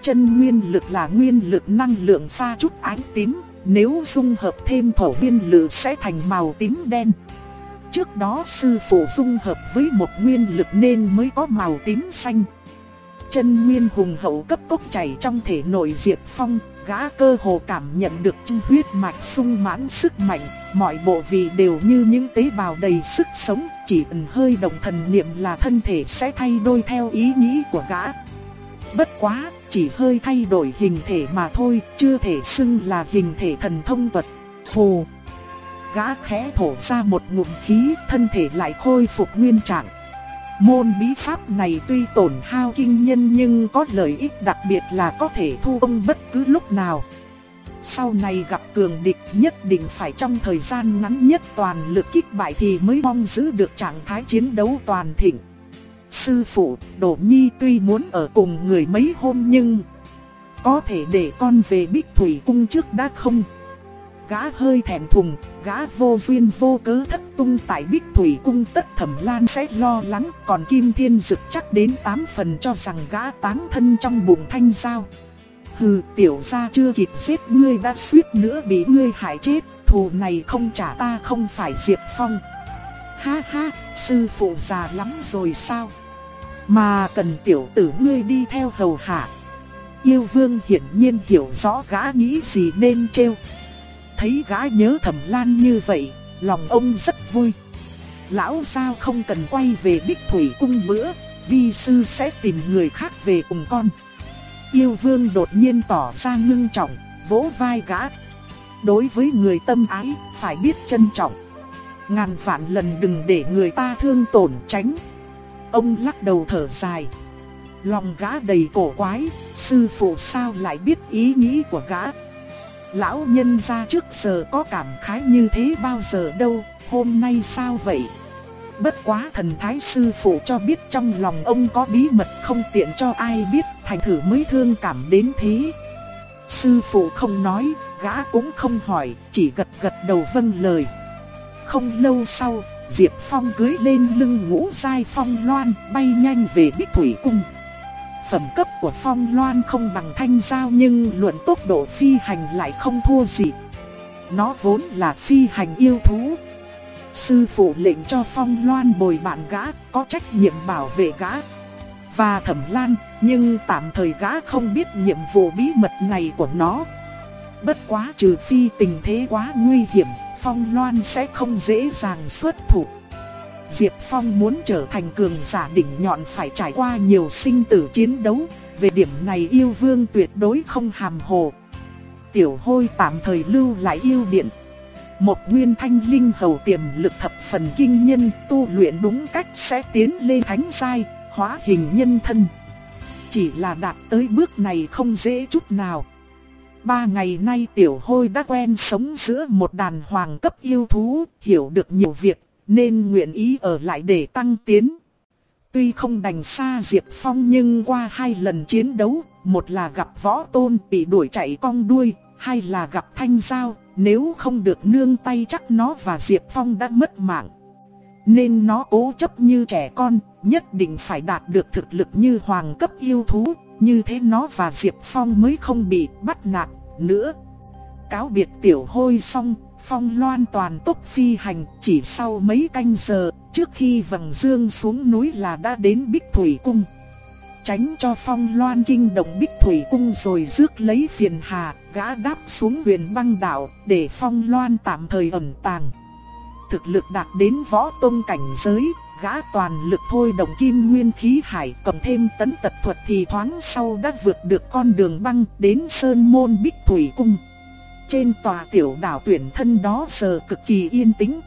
Speaker 1: Chân nguyên lực là nguyên lực năng lượng pha chút ánh tím, nếu dung hợp thêm thổ nguyên lực sẽ thành màu tím đen. Trước đó sư phụ dung hợp với một nguyên lực nên mới có màu tím xanh. Chân nguyên hùng hậu cấp tốc chảy trong thể nội diệt Phong, gã cơ hồ cảm nhận được chân huyết mạch sung mãn sức mạnh, mọi bộ vị đều như những tế bào đầy sức sống, chỉ cần hơi động thần niệm là thân thể sẽ thay đổi theo ý nghĩ của gã. Bất quá, chỉ hơi thay đổi hình thể mà thôi, chưa thể xưng là hình thể thần thông thuật. Phù! Gã khẽ thổ ra một ngụm khí, thân thể lại khôi phục nguyên trạng. Môn bí pháp này tuy tổn hao kinh nhân nhưng có lợi ích đặc biệt là có thể thu ông bất cứ lúc nào. Sau này gặp cường địch nhất định phải trong thời gian ngắn nhất toàn lực kích bại thì mới mong giữ được trạng thái chiến đấu toàn thịnh. Sư phụ, Đỗ Nhi tuy muốn ở cùng người mấy hôm nhưng có thể để con về Bích Thủy Cung trước đã không? Gã hơi thèm thùng, gã vô duyên vô cớ thất tung tại Bích Thủy Cung tất thẩm lan sẽ lo lắng Còn Kim Thiên Dực chắc đến 8 phần cho rằng gã táng thân trong bụng thanh sao? Hừ tiểu gia chưa kịp giết ngươi đã suýt nữa bị ngươi hại chết Thù này không trả ta không phải Diệp Phong Ha ha, sư phụ già lắm rồi sao Mà cần tiểu tử ngươi đi theo hầu hạ Yêu vương hiển nhiên hiểu rõ gã nghĩ gì nên trêu Thấy gã nhớ thẩm lan như vậy, lòng ông rất vui. Lão sao không cần quay về Bích Thủy cung bữa, vi sư sẽ tìm người khác về cùng con. Yêu vương đột nhiên tỏ ra ngưng trọng, vỗ vai gã. Đối với người tâm ái, phải biết trân trọng. Ngàn vạn lần đừng để người ta thương tổn tránh. Ông lắc đầu thở dài. Lòng gã đầy cổ quái, sư phụ sao lại biết ý nghĩ của gã. Lão nhân ra trước giờ có cảm khái như thế bao giờ đâu, hôm nay sao vậy? Bất quá thần thái sư phụ cho biết trong lòng ông có bí mật không tiện cho ai biết, thành thử mới thương cảm đến thế. Sư phụ không nói, gã cũng không hỏi, chỉ gật gật đầu vâng lời. Không lâu sau, Diệp Phong cưới lên lưng ngũ giai phong loan, bay nhanh về Bích Thủy Cung. Phẩm cấp của phong loan không bằng thanh giao nhưng luận tốc độ phi hành lại không thua gì. Nó vốn là phi hành yêu thú. Sư phụ lệnh cho phong loan bồi bạn gã, có trách nhiệm bảo vệ gã. Và thẩm lan, nhưng tạm thời gã không biết nhiệm vụ bí mật này của nó. Bất quá trừ phi tình thế quá nguy hiểm, phong loan sẽ không dễ dàng xuất thủ. Diệp Phong muốn trở thành cường giả đỉnh nhọn phải trải qua nhiều sinh tử chiến đấu, về điểm này yêu vương tuyệt đối không hàm hồ. Tiểu hôi tạm thời lưu lại yêu điện. Một nguyên thanh linh hầu tiềm lực thập phần kinh nhân tu luyện đúng cách sẽ tiến lên thánh giai, hóa hình nhân thân. Chỉ là đạt tới bước này không dễ chút nào. Ba ngày nay tiểu hôi đã quen sống giữa một đàn hoàng cấp yêu thú, hiểu được nhiều việc nên nguyện ý ở lại để tăng tiến. Tuy không đành xa Diệp Phong nhưng qua hai lần chiến đấu, một là gặp võ tôn bị đuổi chạy cong đuôi, hai là gặp thanh giao, nếu không được nương tay chắc nó và Diệp Phong đã mất mạng. Nên nó cố chấp như trẻ con, nhất định phải đạt được thực lực như hoàng cấp yêu thú, như thế nó và Diệp Phong mới không bị bắt nạt nữa. Cáo biệt tiểu hôi xong, Phong loan toàn tốc phi hành chỉ sau mấy canh giờ, trước khi vầng dương xuống núi là đã đến Bích Thủy Cung. Tránh cho phong loan kinh động Bích Thủy Cung rồi rước lấy phiền hà, gã đáp xuống huyền băng đảo, để phong loan tạm thời ẩn tàng. Thực lực đạt đến võ tôn cảnh giới, gã toàn lực thôi động kim nguyên khí hải cộng thêm tấn tật thuật thì thoáng sau đã vượt được con đường băng đến sơn môn Bích Thủy Cung. Trên tòa tiểu đảo tuyển thân đó giờ cực kỳ yên tĩnh.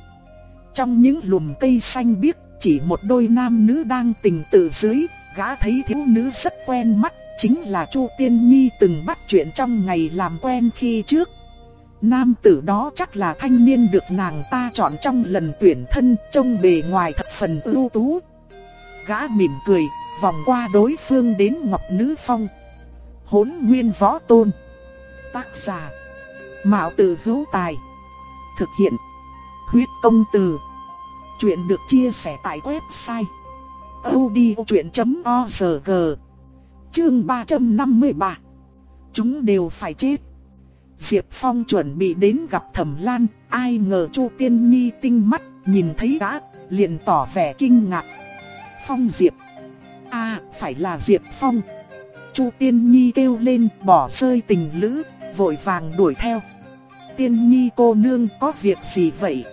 Speaker 1: Trong những lùm cây xanh biếc, chỉ một đôi nam nữ đang tình tự dưới, gã thấy thiếu nữ rất quen mắt, chính là Chu Tiên Nhi từng bắt chuyện trong ngày làm quen khi trước. Nam tử đó chắc là thanh niên được nàng ta chọn trong lần tuyển thân, trông bề ngoài thật phần ưu tú. Gã mỉm cười, vòng qua đối phương đến Ngọc Nữ Phong. Hốn Nguyên Võ Tôn Tác giả Mạo tử hữu tài. Thực hiện. Huyết công từ. Chuyện được chia sẻ tại website. odchuyện.org Chương 353 Chúng đều phải chết. Diệp Phong chuẩn bị đến gặp Thẩm Lan, ai ngờ Chu Tiên Nhi tinh mắt, nhìn thấy gã, liền tỏ vẻ kinh ngạc. Phong Diệp. a phải là Diệp Phong. Chu Tiên Nhi kêu lên, bỏ rơi tình lữ, vội vàng đuổi theo. Tiên nhi cô nương có việc gì vậy?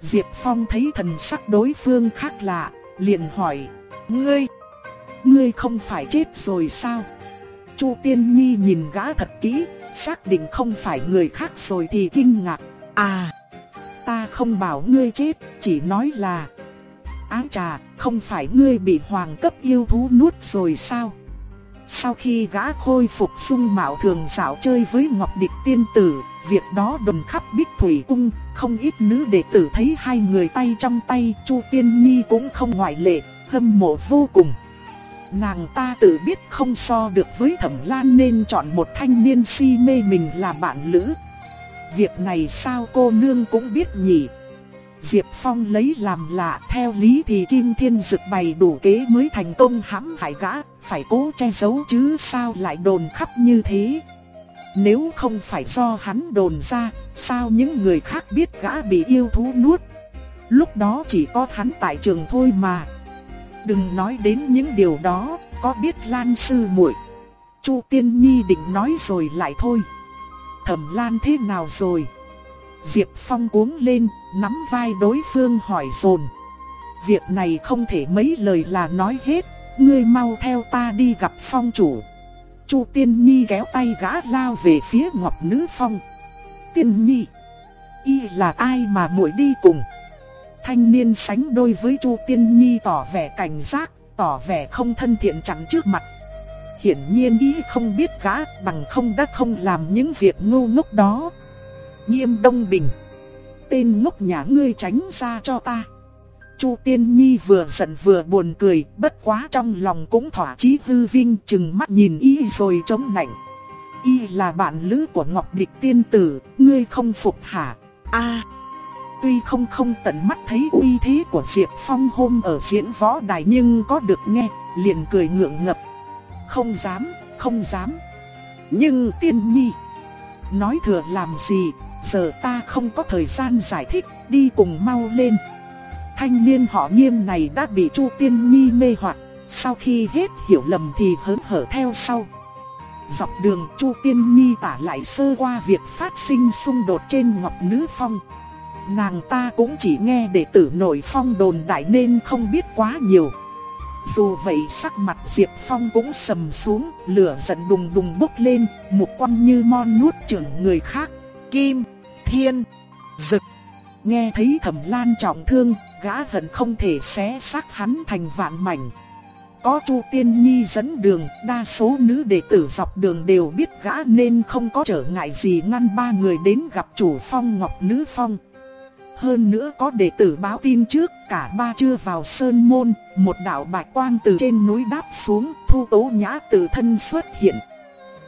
Speaker 1: Diệp Phong thấy thần sắc đối phương khác lạ, liền hỏi, ngươi, ngươi không phải chết rồi sao? Chu Tiên Nhi nhìn gã thật kỹ, xác định không phải người khác rồi thì kinh ngạc, à, ta không bảo ngươi chết, chỉ nói là, Á trà, không phải ngươi bị hoàng cấp yêu thú nuốt rồi sao? Sau khi gã khôi phục dung mạo thường dạo chơi với Ngọc Địch tiên tử, việc đó đồn khắp Bích Thủy Cung, không ít nữ đệ tử thấy hai người tay trong tay, Chu Tiên Nhi cũng không ngoại lệ, hâm mộ vô cùng. Nàng ta tự biết không so được với Thẩm Lan nên chọn một thanh niên si mê mình là bạn lữ. Việc này sao cô nương cũng biết nhỉ? Diệp Phong lấy làm lạ theo lý thì Kim Thiên Dực bày đủ kế mới thành công hãm hại gã, phải cố che giấu chứ sao lại đồn khắp như thế. Nếu không phải do hắn đồn ra, sao những người khác biết gã bị yêu thú nuốt. Lúc đó chỉ có hắn tại trường thôi mà. Đừng nói đến những điều đó, có biết Lan sư muội. Chu Tiên Nhi định nói rồi lại thôi. Thẩm Lan thế nào rồi? Diệp Phong cuống lên, nắm vai đối phương hỏi dồn. Việc này không thể mấy lời là nói hết, ngươi mau theo ta đi gặp Phong chủ. Chu Tiên Nhi kéo tay gã lao về phía Ngọc Nữ Phong. Tiên Nhi, y là ai mà muội đi cùng? Thanh niên sánh đôi với Chu Tiên Nhi tỏ vẻ cảnh giác, tỏ vẻ không thân thiện chắn trước mặt. Hiển nhiên y không biết gã bằng không đã không làm những việc ngu ngốc đó. Nghiêm Đông Bình. Tên ngốc nhà ngươi tránh ra cho ta. Chu Tiên Nhi vừa giận vừa buồn cười, bất quá trong lòng cũng thỏa chí hư vinh chừng mắt nhìn y rồi chống nạnh. Y là bạn lữ của Ngọc Địch Tiên Tử, ngươi không phục hả? a Tuy không không tận mắt thấy uy thế của Diệp Phong hôm ở diễn võ đài nhưng có được nghe, liền cười ngượng ngập. Không dám, không dám. Nhưng Tiên Nhi, nói thừa làm gì, giờ ta không có thời gian giải thích, đi cùng mau lên. Thanh niên họ nghiêm này đã bị Chu Tiên Nhi mê hoặc, sau khi hết hiểu lầm thì hớn hở theo sau. Dọc đường Chu Tiên Nhi tả lại sơ qua việc phát sinh xung đột trên Ngọc Nữ Phong. Nàng ta cũng chỉ nghe đệ tử nổi phong đồn đại nên không biết quá nhiều. Dù vậy sắc mặt Diệp Phong cũng sầm xuống, lửa giận đùng đùng bốc lên, một quan như mon nuốt chửng người khác. Kim, thiên, dực. Nghe thấy thẩm lan trọng thương, gã hận không thể xé xác hắn thành vạn mảnh. Có Chu Tiên Nhi dẫn đường, đa số nữ đệ tử dọc đường đều biết gã nên không có trở ngại gì ngăn ba người đến gặp chủ phong Ngọc Nữ Phong. Hơn nữa có đệ tử báo tin trước, cả ba chưa vào sơn môn, một đạo bạch quang từ trên núi đáp xuống, thu tố nhã tự thân xuất hiện.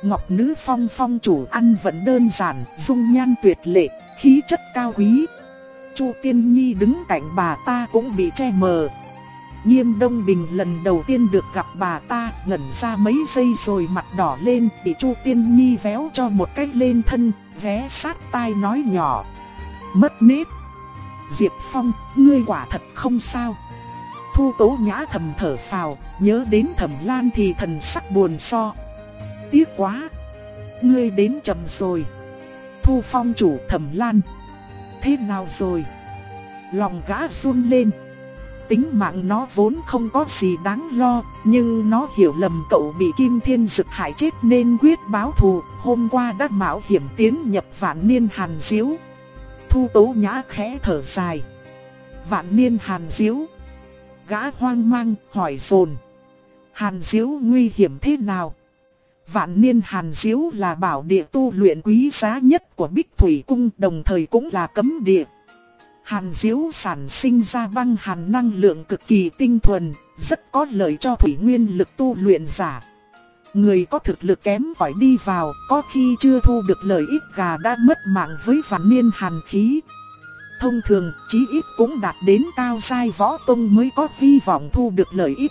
Speaker 1: Ngọc Nữ Phong phong chủ ăn vẫn đơn giản, dung nhan tuyệt lệ, khí chất cao quý. Chu Tiên Nhi đứng cạnh bà ta cũng bị che mờ. Nghiêm Đông Bình lần đầu tiên được gặp bà ta, ngẩn ra mấy giây rồi mặt đỏ lên, bị Chu Tiên Nhi véo cho một cái lên thân, ghé sát tai nói nhỏ. Mất nết. Diệp Phong, ngươi quả thật không sao. Thu Tố Nhã thầm thở phào, nhớ đến Thẩm Lan thì thần sắc buồn so. Tiếc quá, ngươi đến chậm rồi. Thu Phong chủ Thẩm Lan, thế nào rồi? Lòng gã run lên. Tính mạng nó vốn không có gì đáng lo, nhưng nó hiểu lầm cậu bị Kim Thiên Dực hại chết nên quyết báo thù, hôm qua đã mạo hiểm tiến nhập vạn niên hàn diếu. Thu tố nhã khẽ thở dài. Vạn niên hàn diếu. Gã hoang mang hỏi dồn Hàn diếu nguy hiểm thế nào? Vạn niên hàn diếu là bảo địa tu luyện quý giá nhất của Bích Thủy Cung đồng thời cũng là cấm địa. Hàn diếu sản sinh ra băng hàn năng lượng cực kỳ tinh thuần, rất có lợi cho thủy nguyên lực tu luyện giả. Người có thực lực kém khỏi đi vào, có khi chưa thu được lợi ích gà đã mất mạng với vạn niên hàn khí. Thông thường, chí ít cũng đạt đến cao sai võ tông mới có hy vọng thu được lợi ích.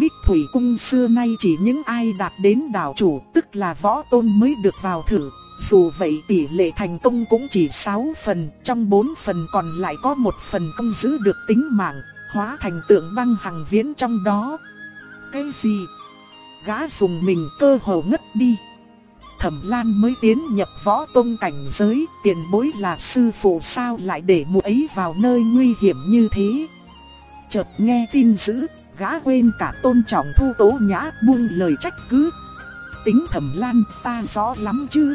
Speaker 1: Bích Thủy Cung xưa nay chỉ những ai đạt đến đảo chủ, tức là võ tôn mới được vào thử. Dù vậy tỷ lệ thành công cũng chỉ 6 phần, trong 4 phần còn lại có một phần không giữ được tính mạng, hóa thành tượng băng hằng viễn trong đó. Cái gì? Gã dùng mình cơ hồ ngất đi. Thẩm Lan mới tiến nhập võ tông cảnh giới, tiền bối là sư phụ sao lại để mụ ấy vào nơi nguy hiểm như thế. Chợt nghe tin dữ, gã quên cả tôn trọng thu tố nhã buông lời trách cứ. Tính Thẩm Lan ta rõ lắm chứ.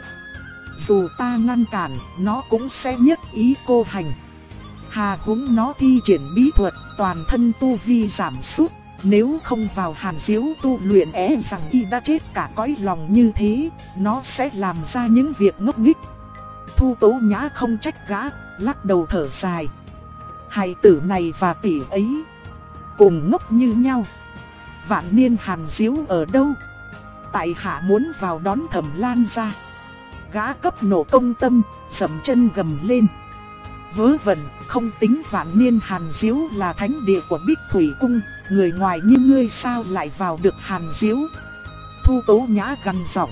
Speaker 1: Dù ta ngăn cản, nó cũng sẽ nhất ý cô hành. Hà húng nó thi triển bí thuật, toàn thân tu vi giảm sút. Nếu không vào hàn diếu tu luyện é rằng y đã chết cả cõi lòng như thế, nó sẽ làm ra những việc ngốc nghích. Thu tố nhã không trách gã, lắc đầu thở dài. Hai tử này và tỷ ấy, cùng ngốc như nhau. Vạn niên hàn diếu ở đâu? Tại hạ muốn vào đón thẩm lan ra. Gã cấp nổ công tâm, sầm chân gầm lên. Vớ vẩn, không tính vạn niên hàn diếu là thánh địa của Bích Thủy Cung, người ngoài như ngươi sao lại vào được hàn diếu. Thu tố nhã gằn giọng.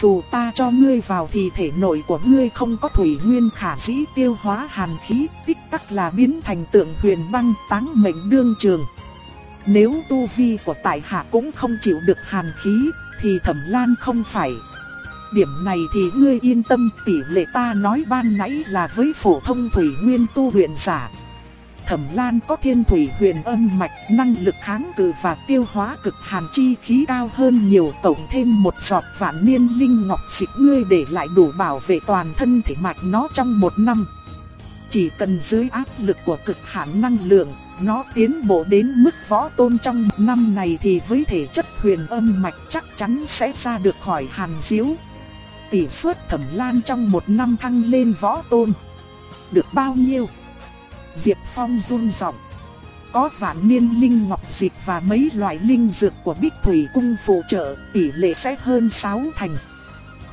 Speaker 1: Dù ta cho ngươi vào thì thể nội của ngươi không có thủy nguyên khả dĩ tiêu hóa hàn khí, tích tắc là biến thành tượng huyền băng táng mệnh đương trường. Nếu tu vi của tại hạ cũng không chịu được hàn khí, thì thẩm lan không phải. Điểm này thì ngươi yên tâm tỷ lệ ta nói ban nãy là với phổ thông thủy nguyên tu huyền giả. Thẩm Lan có thiên thủy huyền âm mạch, năng lực kháng cự và tiêu hóa cực hàn chi khí cao hơn nhiều tổng thêm một giọt vạn niên linh ngọc xịt ngươi để lại đủ bảo vệ toàn thân thể mạch nó trong một năm. Chỉ cần dưới áp lực của cực hạn năng lượng, nó tiến bộ đến mức võ tôn trong năm này thì với thể chất huyền âm mạch chắc chắn sẽ ra được khỏi hàn diếu. Tỷ suất thẩm lan trong một năm thăng lên võ tôn. Được bao nhiêu? Diệp Phong run giọng. Có vạn niên linh ngọc dịch và mấy loại linh dược của Bích Thủy cung phụ trợ, tỷ lệ sẽ hơn 6 thành.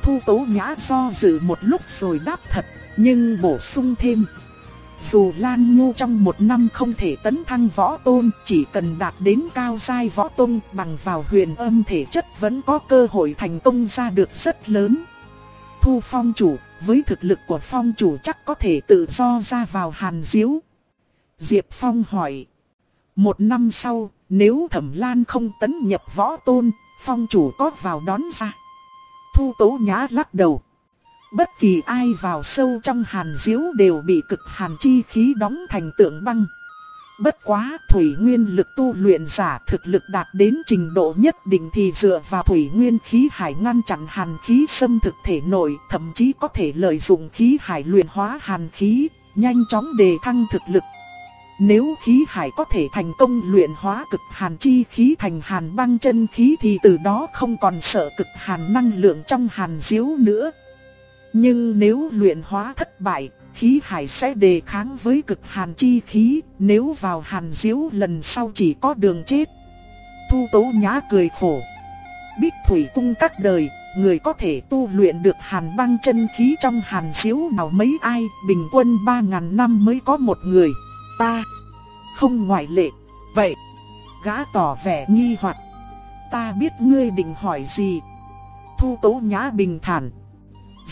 Speaker 1: Thu Tố Nhã do dự một lúc rồi đáp thật, nhưng bổ sung thêm. Dù Lan Nhu trong một năm không thể tấn thăng võ tôn, chỉ cần đạt đến cao giai võ tôn bằng vào huyền âm thể chất vẫn có cơ hội thành công ra được rất lớn. Thu Phong chủ, với thực lực của Phong chủ chắc có thể tự do ra vào hàn diếu. Diệp Phong hỏi. Một năm sau, nếu Thẩm Lan không tấn nhập võ tôn, Phong chủ có vào đón ra. Thu Tố Nhã lắc đầu. Bất kỳ ai vào sâu trong hàn diếu đều bị cực hàn chi khí đóng thành tượng băng. Bất quá thủy nguyên lực tu luyện giả thực lực đạt đến trình độ nhất định thì dựa vào thủy nguyên khí hải ngăn chặn hàn khí xâm thực thể nội, thậm chí có thể lợi dụng khí hải luyện hóa hàn khí, nhanh chóng đề thăng thực lực. Nếu khí hải có thể thành công luyện hóa cực hàn chi khí thành hàn băng chân khí thì từ đó không còn sợ cực hàn năng lượng trong hàn diếu nữa. Nhưng nếu luyện hóa thất bại, khí hải sẽ đề kháng với cực hàn chi khí, nếu vào hàn diếu lần sau chỉ có đường chết. Thu Tố Nhã cười khổ. Bích Thủy cung các đời, người có thể tu luyện được hàn băng chân khí trong hàn diếu nào mấy ai, bình quân 3.000 năm mới có một người. Ta, không ngoại lệ. Vậy, gã tỏ vẻ nghi hoặc. Ta biết ngươi định hỏi gì. Thu Tố Nhã bình thản.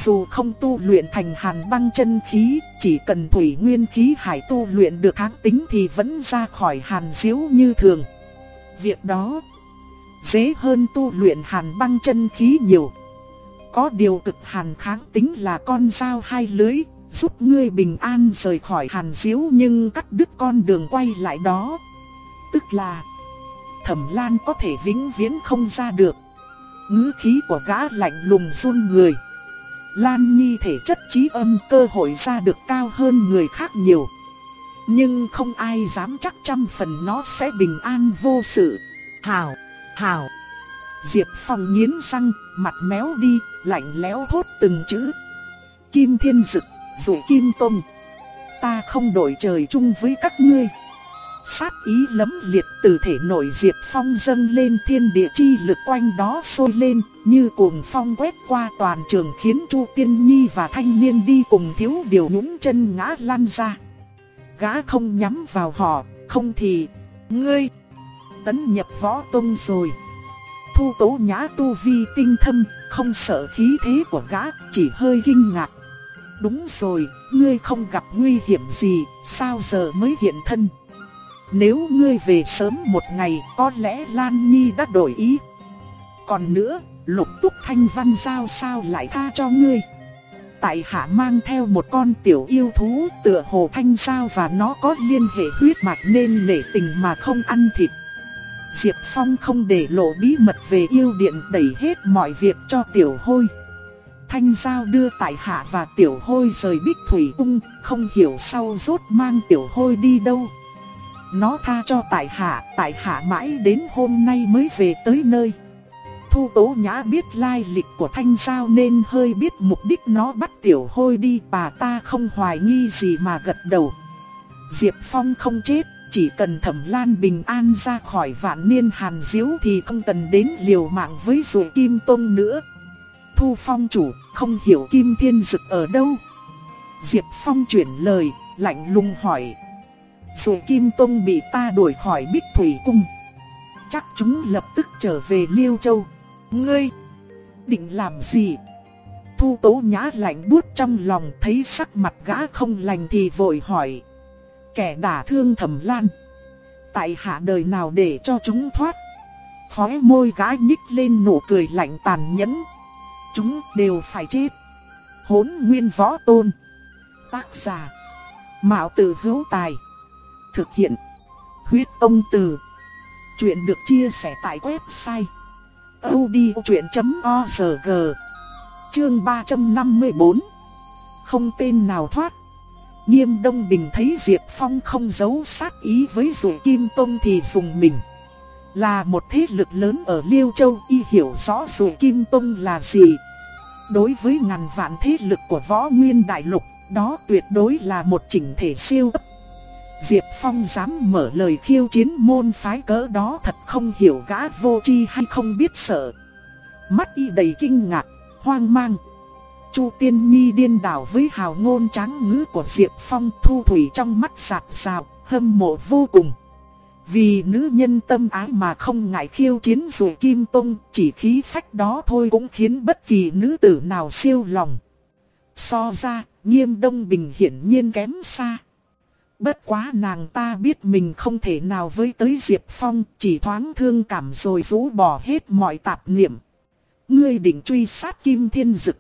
Speaker 1: Dù không tu luyện thành hàn băng chân khí, chỉ cần thủy nguyên khí hải tu luyện được kháng tính thì vẫn ra khỏi hàn diếu như thường. Việc đó dễ hơn tu luyện hàn băng chân khí nhiều. Có điều cực hàn kháng tính là con dao hai lưới, giúp ngươi bình an rời khỏi hàn diếu nhưng cắt đứt con đường quay lại đó. Tức là Thẩm Lan có thể vĩnh viễn không ra được. Ngữ khí của gã lạnh lùng run người. Lan Nhi thể chất trí âm cơ hội ra được cao hơn người khác nhiều. Nhưng không ai dám chắc trăm phần nó sẽ bình an vô sự. Hảo, hảo. Diệp Phong nghiến răng, mặt méo đi, lạnh lẽo thốt từng chữ. Kim Thiên Dực, dụ Kim Tông. Ta không đổi trời chung với các ngươi. Sát ý lấm liệt từ thể nội Diệp Phong dâng lên thiên địa chi lực quanh đó sôi lên, như cuồng phong quét qua toàn trường khiến Chu Tiên Nhi và thanh niên đi cùng thiếu điều nhũng chân ngã lăn ra. Gã không nhắm vào họ, không thì, ngươi, tấn nhập võ tông rồi. Thu tố nhã tu vi tinh thâm, không sợ khí thế của gã, chỉ hơi kinh ngạc. Đúng rồi, ngươi không gặp nguy hiểm gì, sao giờ mới hiện thân? Nếu ngươi về sớm một ngày có lẽ Lan Nhi đã đổi ý. Còn nữa, lục túc thanh văn giao sao lại tha cho ngươi. Tại hạ mang theo một con tiểu yêu thú tựa hồ thanh sao và nó có liên hệ huyết mạch nên nể tình mà không ăn thịt. Diệp Phong không để lộ bí mật về yêu điện đẩy hết mọi việc cho tiểu hôi. Thanh Giao đưa tại hạ và tiểu hôi rời bích thủy cung, không hiểu sau rốt mang tiểu hôi đi đâu. Nó tha cho tại hạ, tại hạ mãi đến hôm nay mới về tới nơi. Thu Tố Nhã biết lai lịch của Thanh Giao nên hơi biết mục đích nó bắt tiểu hôi đi bà ta không hoài nghi gì mà gật đầu. Diệp Phong không chết, chỉ cần Thẩm Lan bình an ra khỏi vạn niên hàn diếu thì không cần đến liều mạng với rùa Kim Tông nữa. Thu Phong chủ, không hiểu Kim Thiên Dực ở đâu. Diệp Phong chuyển lời, lạnh lùng hỏi. Dù Kim Tông bị ta đuổi khỏi Bích Thủy Cung. Chắc chúng lập tức trở về Liêu Châu. Ngươi, định làm gì? Thu Tố Nhã lạnh buốt trong lòng thấy sắc mặt gã không lành thì vội hỏi. Kẻ đả thương Thẩm Lan. Tại hạ đời nào để cho chúng thoát? Khóe môi gã nhích lên nụ cười lạnh tàn nhẫn. Chúng đều phải chết. Hốn nguyên võ tôn. Tác giả. Mạo tử hữu tài. Thực hiện. Huyết ông từ. Chuyện được chia sẻ tại website. odchuyện.org Chương 354 Không tên nào thoát Nghiêm Đông Bình thấy Diệp Phong không giấu sát ý với dụ Kim Tông thì dùng mình Là một thế lực lớn ở Liêu Châu, y hiểu rõ dụ Kim Tông là gì Đối với ngàn vạn thế lực của võ nguyên đại lục, Đó tuyệt đối là một chỉnh thể siêu cấp Diệp Phong dám mở lời khiêu chiến môn phái cỡ đó thật không hiểu gã vô chi hay không biết sợ. Mắt y đầy kinh ngạc, hoang mang. Chu Tiên Nhi điên đảo với hào ngôn tráng ngữ của Diệp Phong thu thủy trong mắt sạc sào, hâm mộ vô cùng. Vì nữ nhân tâm ái mà không ngại khiêu chiến dù Kim Tông, chỉ khí phách đó thôi cũng khiến bất kỳ nữ tử nào siêu lòng. So ra, nghiêm đông bình hiển nhiên kém xa. Bất quá nàng ta biết mình không thể nào với tới Diệp Phong, chỉ thoáng thương cảm rồi rũ bỏ hết mọi tạp niệm. Ngươi định truy sát Kim Thiên Dực.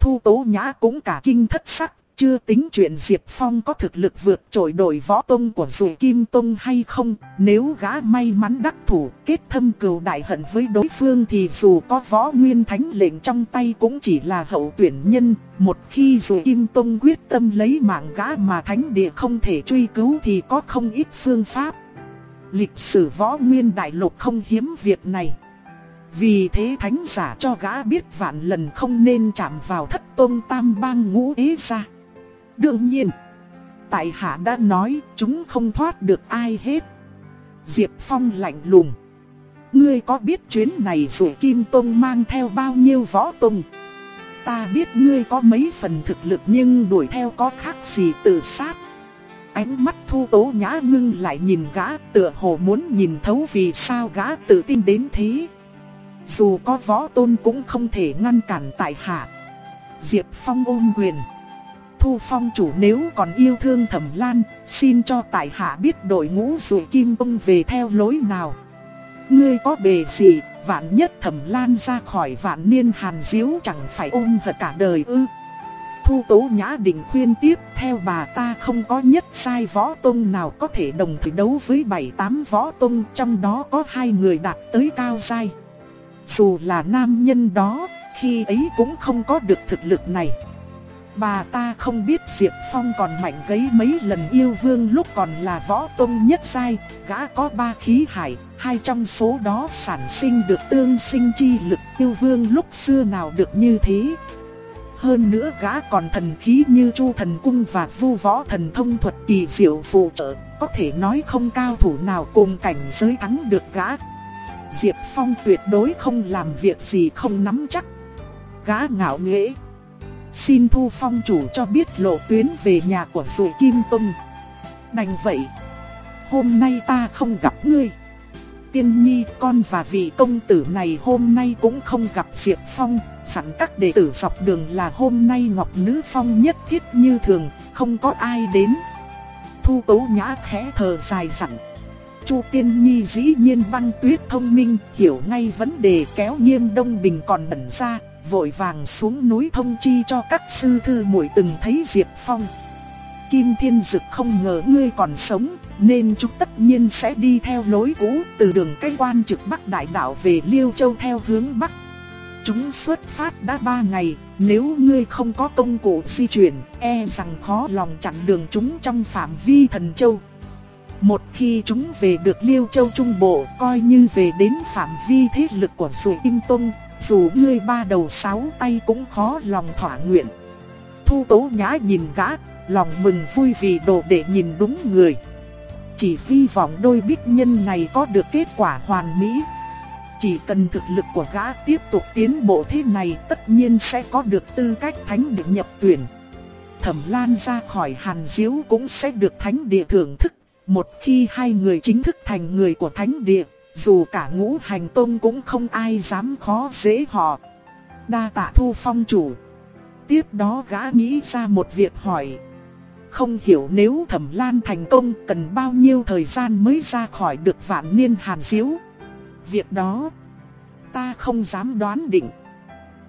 Speaker 1: Thu Tố Nhã cũng cả kinh thất sắc, chưa tính chuyện Diệp Phong có thực lực vượt trội đội võ tông của dù Kim Tông hay không, nếu gã may mắn đắc thủ kết thâm cừu đại hận với đối phương thì dù có võ nguyên thánh lệnh trong tay cũng chỉ là hậu tuyển nhân, một khi dù Kim Tông quyết tâm lấy mạng gã mà thánh địa không thể truy cứu thì có không ít phương pháp. Lịch sử võ nguyên đại lục không hiếm việc này. Vì thế thánh giả cho gã biết vạn lần không nên chạm vào thất tôn tam bang ngũ ế ra. Đương nhiên, tại hạ đã nói chúng không thoát được ai hết. Diệp Phong lạnh lùng. Ngươi có biết chuyến này rồi Kim Tông mang theo bao nhiêu võ tông? Ta biết ngươi có mấy phần thực lực nhưng đuổi theo có khác gì tự sát. Ánh mắt thu tố nhã ngưng lại nhìn gã tựa hồ muốn nhìn thấu vì sao gã tự tin đến thế. Dù có võ tôn cũng không thể ngăn cản tại hạ. Diệp Phong ôm quyền. Thu Phong chủ nếu còn yêu thương Thẩm Lan, xin cho tại hạ biết đội ngũ Rùi Kim ông về theo lối nào. Ngươi có bề gì, vạn nhất Thẩm Lan ra khỏi vạn niên hàn diếu chẳng phải ôm hận cả đời ư. Thu Tố Nhã định khuyên tiếp theo bà ta không có nhất sai võ tông nào có thể đồng thời đấu với bảy tám võ tông trong đó có hai người đạt tới cao sai. Dù là nam nhân đó, khi ấy cũng không có được thực lực này. Bà ta không biết Diệp Phong còn mạnh gấy mấy lần yêu vương lúc còn là võ tông nhất sai, gã có ba khí hải, hai trong số đó sản sinh được tương sinh chi lực yêu vương lúc xưa nào được như thế. Hơn nữa gã còn thần khí như chu thần cung và vu võ thần thông thuật kỳ diệu phụ trợ, có thể nói không cao thủ nào cùng cảnh giới thắng được gã. Diệp Phong tuyệt đối không làm việc gì không nắm chắc. Gã ngạo nghễ. Xin Thu Phong chủ cho biết lộ tuyến về nhà của Dụ Kim Tông. Đành vậy. Hôm nay ta không gặp ngươi. Tiên nhi con và vị công tử này hôm nay cũng không gặp Diệp Phong. Sẵn các đệ tử dọc đường là hôm nay Ngọc Nữ Phong nhất thiết như thường, không có ai đến. Thu Tố Nhã khẽ thở dài dặn. Chu Tiên Nhi dĩ nhiên băng tuyết thông minh, hiểu ngay vấn đề kéo nghiêm đông bình còn bẩn ra, vội vàng xuống núi thông chi cho các sư thư muội từng thấy Diệp Phong. Kim Thiên Dực không ngờ ngươi còn sống, nên chúng tất nhiên sẽ đi theo lối cũ từ đường cây quan trực Bắc Đại Đạo về Liêu Châu theo hướng Bắc. Chúng xuất phát đã ba ngày, nếu ngươi không có công cụ di chuyển, e rằng khó lòng chặn đường chúng trong phạm vi thần châu. Một khi chúng về được Liêu Châu Trung Bộ, coi như về đến phạm vi thế lực của Dụ Kim Tông, dù ngươi ba đầu sáu tay cũng khó lòng thỏa nguyện. Thu Tố Nhã nhìn gã, lòng mừng vui vì đồ để nhìn đúng người. Chỉ hy vọng đôi bích nhân này có được kết quả hoàn mỹ. Chỉ cần thực lực của gã tiếp tục tiến bộ thế này tất nhiên sẽ có được tư cách thánh được nhập tuyển. Thẩm Lan ra khỏi Hàn Diếu cũng sẽ được thánh địa thưởng thức. Một khi hai người chính thức thành người của thánh địa, dù cả ngũ hành tôn cũng không ai dám khó dễ họ. Đa tạ thu phong chủ. Tiếp đó gã nghĩ ra một việc hỏi. Không hiểu nếu thẩm lan thành công cần bao nhiêu thời gian mới ra khỏi được vạn niên hàn diếu. Việc đó, ta không dám đoán định.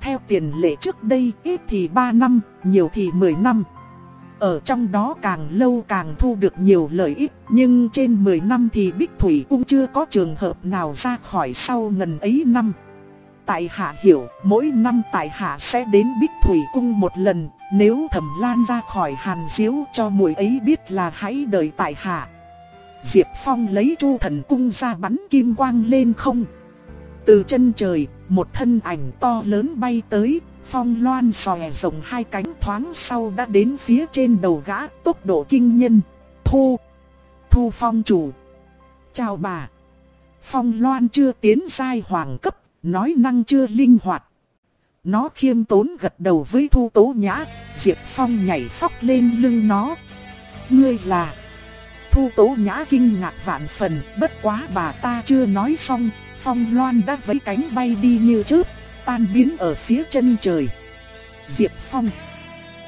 Speaker 1: Theo tiền lệ trước đây ít thì 3 năm, nhiều thì 10 năm. Ở trong đó càng lâu càng thu được nhiều lợi ích, nhưng trên 10 năm thì Bích Thủy cũng chưa có trường hợp nào ra khỏi sau ngần ấy năm. Tại hạ hiểu, mỗi năm tại hạ sẽ đến Bích Thủy Cung một lần, nếu thẩm lan ra khỏi hàn diếu cho muội ấy biết là hãy đợi tại hạ. Diệp Phong lấy chu thần cung ra bắn kim quang lên không. Từ chân trời, một thân ảnh to lớn bay tới, phong loan xòe rộng hai cánh thoáng sau đã đến phía trên đầu gã tốc độ kinh nhân. Thu! Thu phong chủ! Chào bà! Phong loan chưa tiến giai hoàng cấp, nói năng chưa linh hoạt. Nó khiêm tốn gật đầu với thu tố nhã, Diệp Phong nhảy phóc lên lưng nó. Ngươi là... Thu tố nhã kinh ngạc vạn phần, bất quá bà ta chưa nói xong, Phong Loan đã vẫy cánh bay đi như trước tan biến ở phía chân trời. Diệp Phong,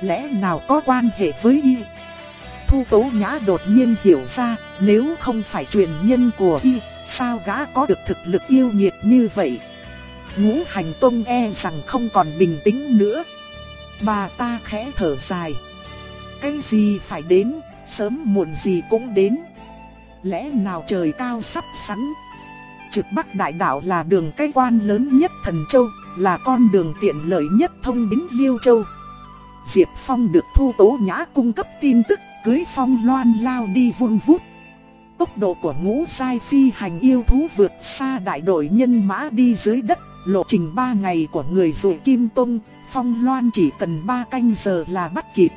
Speaker 1: lẽ nào có quan hệ với y? Thu Tố Nhã đột nhiên hiểu ra, nếu không phải truyền nhân của y, sao gã có được thực lực yêu nghiệt như vậy? Ngũ hành tông e rằng không còn bình tĩnh nữa. Bà ta khẽ thở dài. Cái gì phải đến, sớm muộn gì cũng đến. Lẽ nào trời cao sắp sẵn? Trực Bắc Đại Đạo là đường cái quan lớn nhất thần châu, là con đường tiện lợi nhất thông đến Liêu Châu. Diệp Phong được Thu Tố Nhã cung cấp tin tức, cưới Phong loan lao đi vun vút. Tốc độ của ngũ sai phi hành yêu thú vượt xa đại đội nhân mã đi dưới đất, lộ trình 3 ngày của người rồi Kim Tông, Phong loan chỉ cần 3 canh giờ là bắt kịp.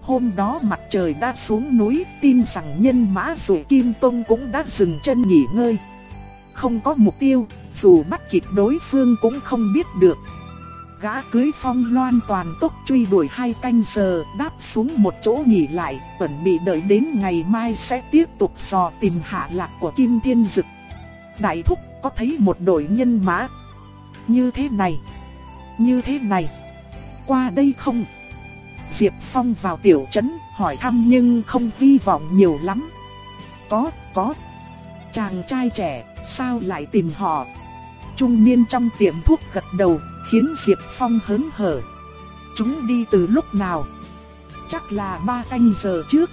Speaker 1: Hôm đó mặt trời đã xuống núi, tin rằng nhân mã rồi Kim Tông cũng đã dừng chân nghỉ ngơi không có mục tiêu, dù bắt kịp đối phương cũng không biết được. Gã cưới phong loan toàn tốc truy đuổi hai canh giờ, đáp xuống một chỗ nghỉ lại, chuẩn bị đợi đến ngày mai sẽ tiếp tục dò tìm hạ lạc của Kim Thiên Dực. Đại thúc có thấy một đội nhân mã như thế này, như thế này, qua đây không? Diệp Phong vào tiểu trấn hỏi thăm nhưng không hy vọng nhiều lắm. Có, có. Chàng trai trẻ sao lại tìm họ? Trung niên trong tiệm thuốc gật đầu, khiến Diệp Phong hớn hở. Chúng đi từ lúc nào? Chắc là ba canh giờ trước.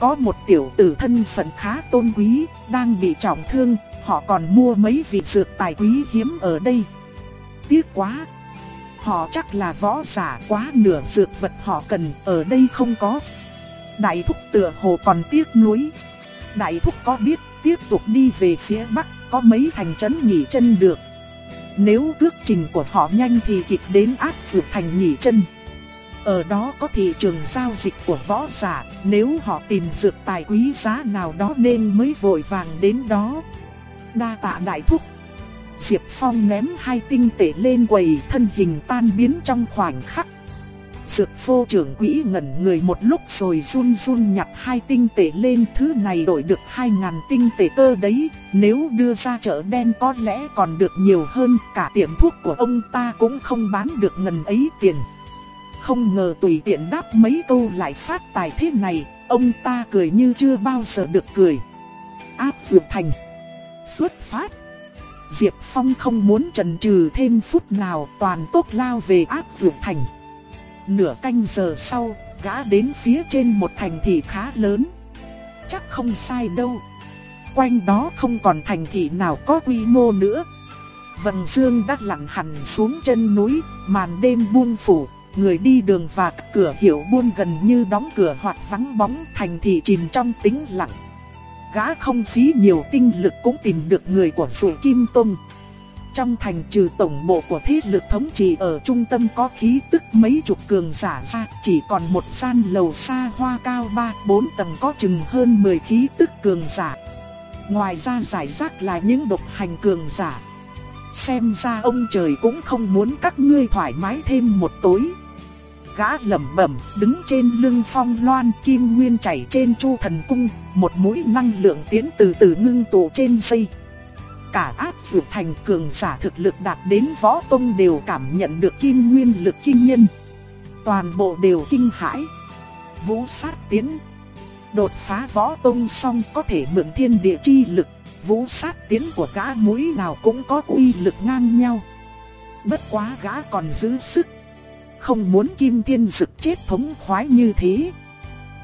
Speaker 1: Có một tiểu tử thân phận khá tôn quý, đang bị trọng thương, họ còn mua mấy vị dược tài quý hiếm ở đây. Tiếc quá! Họ chắc là võ giả quá nửa dược vật họ cần ở đây không có. Đại thúc tựa hồ còn tiếc nuối. Đại thúc có biết tiếp tục đi về phía bắc, có mấy thành trấn nghỉ chân được. Nếu cước trình của họ nhanh thì kịp đến áp dược thành nghỉ chân. Ở đó có thị trường giao dịch của võ giả, nếu họ tìm dược tài quý giá nào đó nên mới vội vàng đến đó. Đa tạ đại thúc. Diệp Phong ném hai tinh tể lên quầy thân hình tan biến trong khoảnh khắc. Dược phô trưởng quỹ ngẩn người một lúc rồi run run nhặt hai tinh tệ lên thứ này đổi được hai ngàn tinh tệ cơ đấy. Nếu đưa ra chợ đen có lẽ còn được nhiều hơn cả tiệm thuốc của ông ta cũng không bán được ngần ấy tiền. Không ngờ tùy tiện đáp mấy câu lại phát tài thế này, ông ta cười như chưa bao giờ được cười. Áp dược thành. Xuất phát. Diệp Phong không muốn trần trừ thêm phút nào toàn tốc lao về áp dược thành. Nửa canh giờ sau, gã đến phía trên một thành thị khá lớn. Chắc không sai đâu. Quanh đó không còn thành thị nào có quy mô nữa. Vầng dương đã lặn hẳn xuống chân núi, màn đêm buông phủ, người đi đường và cửa hiệu buôn gần như đóng cửa hoặc vắng bóng thành thị chìm trong tĩnh lặng. Gã không phí nhiều tinh lực cũng tìm được người của Dụ Kim Tông. Trong thành trừ tổng bộ của thế lực thống trị ở trung tâm có khí tức mấy chục cường giả ra, chỉ còn một gian lầu xa hoa cao 3-4 tầng có chừng hơn 10 khí tức cường giả. Ngoài ra giải rác là những độc hành cường giả. Xem ra ông trời cũng không muốn các ngươi thoải mái thêm một tối. Gã lẩm bẩm, đứng trên lưng phong loan kim nguyên chảy trên chu thần cung, một mũi năng lượng tiến từ từ ngưng tụ trên dây. Cả áp dược thành cường giả thực lực đạt đến võ tông đều cảm nhận được kim nguyên lực kinh nhân. Toàn bộ đều kinh hãi. Vũ sát tiến. Đột phá võ tông xong có thể mượn thiên địa chi lực. Vũ sát tiến của gã mũi nào cũng có uy lực ngang nhau. Bất quá gã còn giữ sức. Không muốn kim thiên dực chết thống khoái như thế.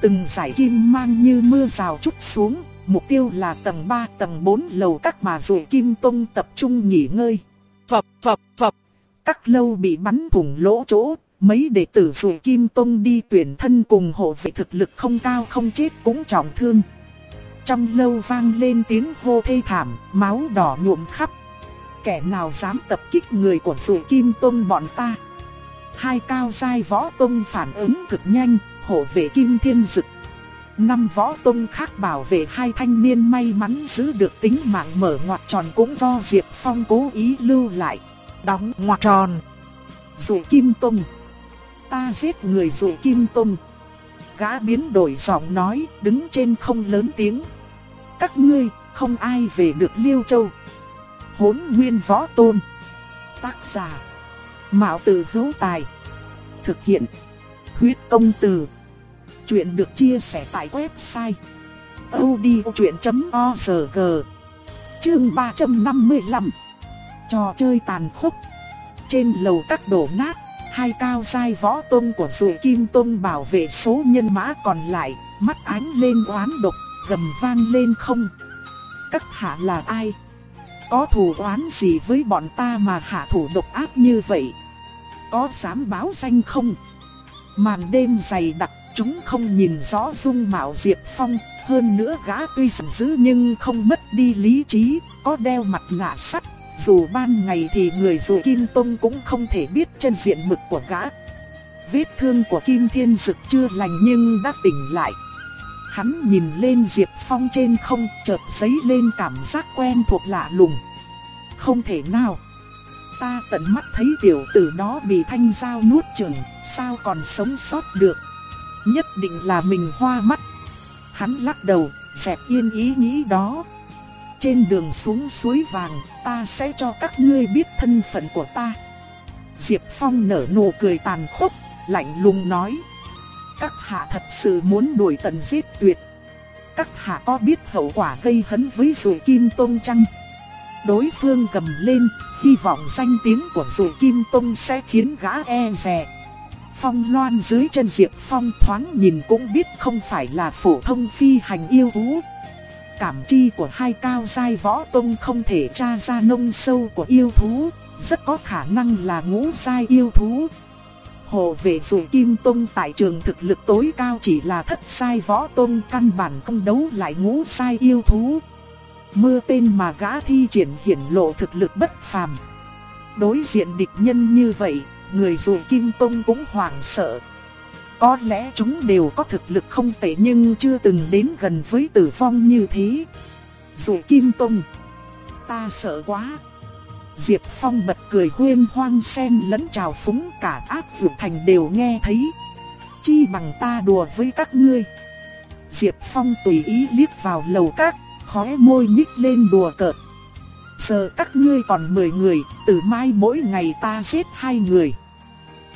Speaker 1: Từng giải kim mang như mưa rào chút xuống, Mục tiêu là tầng 3 tầng 4 lầu các mà rồi Kim Tông tập trung nghỉ ngơi. Phập phập phập. Các lâu bị bắn thủng lỗ chỗ. Mấy đệ tử rồi Kim Tông đi tuyển thân cùng hộ vệ thực lực không cao không chết cũng trọng thương. Trong lâu vang lên tiếng hô thê thảm, máu đỏ nhuộm khắp. Kẻ nào dám tập kích người của rồi Kim Tông bọn ta. Hai cao giai võ tông phản ứng cực nhanh, hộ vệ Kim Thiên Dực Năm võ tông khác bảo vệ hai thanh niên may mắn giữ được tính mạng mở ngoặt tròn cũng do Diệp Phong cố ý lưu lại. Đóng ngoặt tròn. Dụ Kim Tông. Ta giết người dụ Kim Tông. Gã biến đổi giọng nói, đứng trên không lớn tiếng. Các ngươi, không ai về được Liêu Châu. Hốn nguyên võ tôn. Tác giả. Mạo tử hữu tài. Thực hiện. Huyết công từ. Chuyện được chia sẻ tại website odchuyện.org Chương 355 Trò chơi tàn khốc Trên lầu các đổ nát, hai cao sai võ tôn của rùi kim tôn bảo vệ số nhân mã còn lại, mắt ánh lên oán độc, gầm vang lên không. Các hạ là ai? Có thù oán gì với bọn ta mà hạ thủ độc ác như vậy? Có dám báo danh không? Màn đêm dày đặc chúng không nhìn rõ dung mạo Diệp Phong, hơn nữa gã tuy sẵn dữ nhưng không mất đi lý trí, có đeo mặt nạ sắt, dù ban ngày thì người dù Kim Tông cũng không thể biết chân diện mực của gã. Vết thương của Kim Thiên Dực chưa lành nhưng đã tỉnh lại. Hắn nhìn lên Diệp Phong trên không chợt giấy lên cảm giác quen thuộc lạ lùng. Không thể nào. Ta tận mắt thấy tiểu tử đó bị thanh dao nuốt chửng, sao còn sống sót được nhất định là mình hoa mắt. Hắn lắc đầu, dẹp yên ý nghĩ đó. Trên đường xuống suối vàng, ta sẽ cho các ngươi biết thân phận của ta. Diệp Phong nở nụ cười tàn khốc, lạnh lùng nói. Các hạ thật sự muốn đuổi tận giết tuyệt. Các hạ có biết hậu quả gây hấn với rùi kim tông chăng? Đối phương cầm lên, hy vọng danh tiếng của rùi kim tông sẽ khiến gã e rè. Phong loan dưới chân Diệp Phong thoáng nhìn cũng biết không phải là phổ thông phi hành yêu thú. Cảm chi của hai cao giai võ tông không thể tra ra nông sâu của yêu thú, rất có khả năng là ngũ giai yêu thú. Hồ vệ dù kim tông tại trường thực lực tối cao chỉ là thất sai võ tông căn bản không đấu lại ngũ sai yêu thú. Mưa tên mà gã thi triển hiển lộ thực lực bất phàm. Đối diện địch nhân như vậy, người dù Kim Tông cũng hoảng sợ. Có lẽ chúng đều có thực lực không tệ nhưng chưa từng đến gần với tử vong như thế. Dù Kim Tông, ta sợ quá. Diệp Phong bật cười huyên hoang sen lẫn trào phúng cả áp dụ thành đều nghe thấy. Chi bằng ta đùa với các ngươi. Diệp Phong tùy ý liếc vào lầu các, khóe môi nhích lên đùa cợt. Giờ các ngươi còn 10 người, từ mai mỗi ngày ta giết hai người.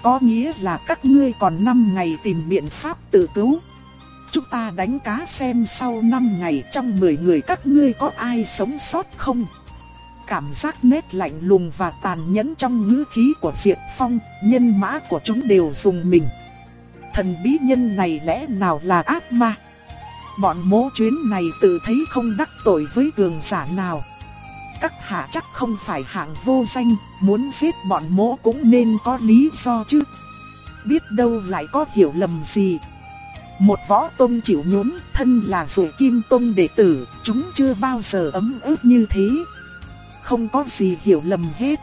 Speaker 1: Có nghĩa là các ngươi còn 5 ngày tìm biện pháp tự cứu. Chúng ta đánh cá xem sau 5 ngày trong 10 người các ngươi có ai sống sót không? Cảm giác nét lạnh lùng và tàn nhẫn trong ngữ khí của Diệp Phong, nhân mã của chúng đều dùng mình. Thần bí nhân này lẽ nào là ác ma? Bọn mố chuyến này tự thấy không đắc tội với cường giả nào các hạ chắc không phải hạng vô danh, muốn giết bọn mỗ cũng nên có lý do chứ. Biết đâu lại có hiểu lầm gì. Một võ tông chịu nhún, thân là rồi kim tông đệ tử, chúng chưa bao giờ ấm ức như thế. Không có gì hiểu lầm hết.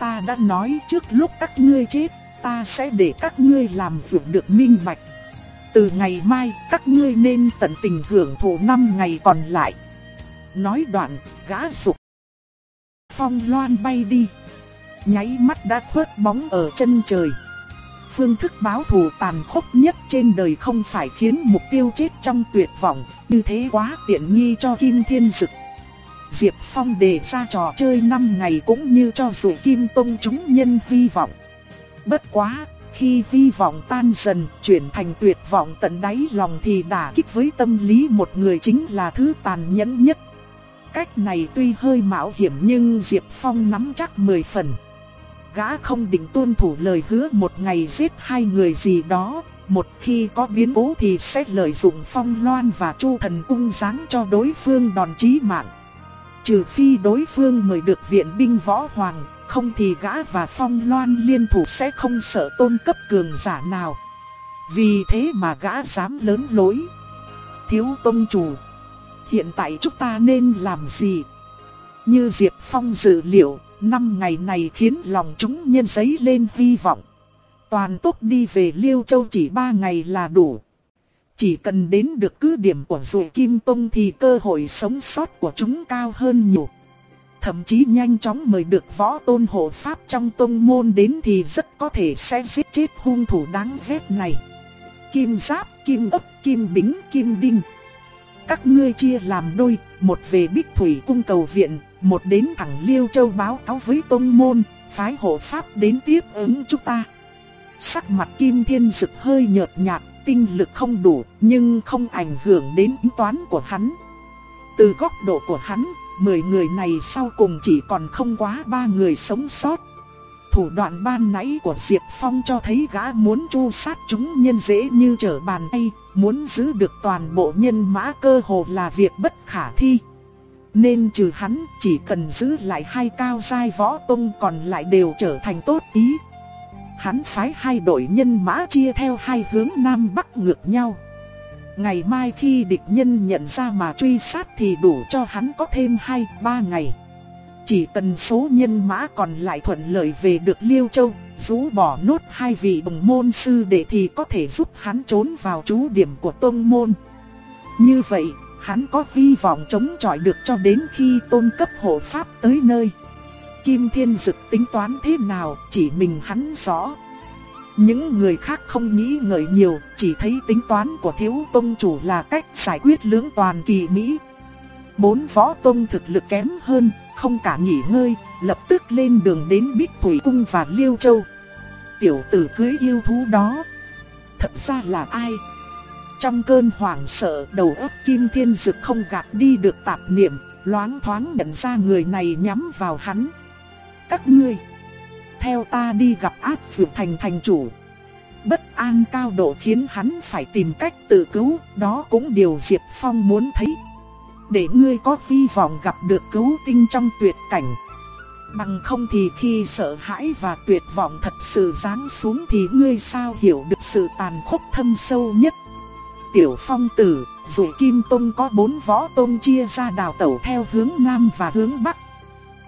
Speaker 1: Ta đã nói trước lúc các ngươi chết, ta sẽ để các ngươi làm việc được minh bạch. Từ ngày mai, các ngươi nên tận tình hưởng thụ năm ngày còn lại. Nói đoạn, gã sụp. Phong loan bay đi. Nháy mắt đã khuất bóng ở chân trời. Phương thức báo thù tàn khốc nhất trên đời không phải khiến mục tiêu chết trong tuyệt vọng, như thế quá tiện nghi cho Kim Thiên Dực. Diệp Phong đề ra trò chơi 5 ngày cũng như cho dù Kim Tông chúng nhân hy vọng. Bất quá, khi hy vọng tan dần, chuyển thành tuyệt vọng tận đáy lòng thì đả kích với tâm lý một người chính là thứ tàn nhẫn nhất. Cách này tuy hơi mạo hiểm nhưng Diệp Phong nắm chắc 10 phần. Gã không định tuân thủ lời hứa một ngày giết hai người gì đó, một khi có biến cố thì sẽ lợi dụng Phong Loan và Chu Thần Cung giáng cho đối phương đòn chí mạng. Trừ phi đối phương mời được viện binh võ hoàng, không thì gã và Phong Loan liên thủ sẽ không sợ tôn cấp cường giả nào. Vì thế mà gã dám lớn lối. Thiếu tông chủ. Hiện tại chúng ta nên làm gì? Như Diệp Phong dự liệu, năm ngày này khiến lòng chúng nhân giấy lên hy vọng. Toàn tốt đi về Liêu Châu chỉ ba ngày là đủ. Chỉ cần đến được cứ điểm của Dụ Kim Tông thì cơ hội sống sót của chúng cao hơn nhiều. Thậm chí nhanh chóng mời được võ tôn hộ pháp trong tông môn đến thì rất có thể sẽ giết chết hung thủ đáng ghét này. Kim Giáp, Kim Ấp, Kim Bính, Kim Đinh. Các ngươi chia làm đôi, một về Bích Thủy cung cầu viện, một đến thẳng Liêu Châu báo cáo với tông môn, phái hộ pháp đến tiếp ứng chúng ta. Sắc mặt Kim Thiên Dực hơi nhợt nhạt, tinh lực không đủ, nhưng không ảnh hưởng đến tính toán của hắn. Từ góc độ của hắn, 10 người này sau cùng chỉ còn không quá ba người sống sót. Thủ đoạn ban nãy của Diệp Phong cho thấy gã muốn chu sát chúng nhân dễ như trở bàn tay, muốn giữ được toàn bộ nhân mã cơ hồ là việc bất khả thi. Nên trừ hắn chỉ cần giữ lại hai cao giai võ tông còn lại đều trở thành tốt ý. Hắn phái hai đội nhân mã chia theo hai hướng Nam Bắc ngược nhau. Ngày mai khi địch nhân nhận ra mà truy sát thì đủ cho hắn có thêm 2-3 ngày. Chỉ cần số nhân mã còn lại thuận lợi về được Liêu Châu, rũ bỏ nốt hai vị đồng môn sư để thì có thể giúp hắn trốn vào trú điểm của tôn môn. Như vậy, hắn có hy vọng chống chọi được cho đến khi tôn cấp hộ pháp tới nơi. Kim Thiên Dực tính toán thế nào, chỉ mình hắn rõ. Những người khác không nghĩ ngợi nhiều, chỉ thấy tính toán của thiếu tông chủ là cách giải quyết lưỡng toàn kỳ Mỹ. Bốn võ tông thực lực kém hơn, không cả nghỉ ngơi, lập tức lên đường đến Bích Thủy Cung và Liêu Châu. Tiểu tử cưới yêu thú đó, thật ra là ai? Trong cơn hoảng sợ đầu óc Kim Thiên Dực không gạt đi được tạp niệm, loáng thoáng nhận ra người này nhắm vào hắn. Các ngươi theo ta đi gặp ác vượt thành thành chủ. Bất an cao độ khiến hắn phải tìm cách tự cứu, đó cũng điều Diệp Phong muốn thấy. Để ngươi có hy vọng gặp được cứu tinh trong tuyệt cảnh. Bằng không thì khi sợ hãi và tuyệt vọng thật sự giáng xuống thì ngươi sao hiểu được sự tàn khốc thâm sâu nhất. Tiểu phong tử, dù Kim Tông có bốn võ tông chia ra đào tẩu theo hướng Nam và hướng Bắc.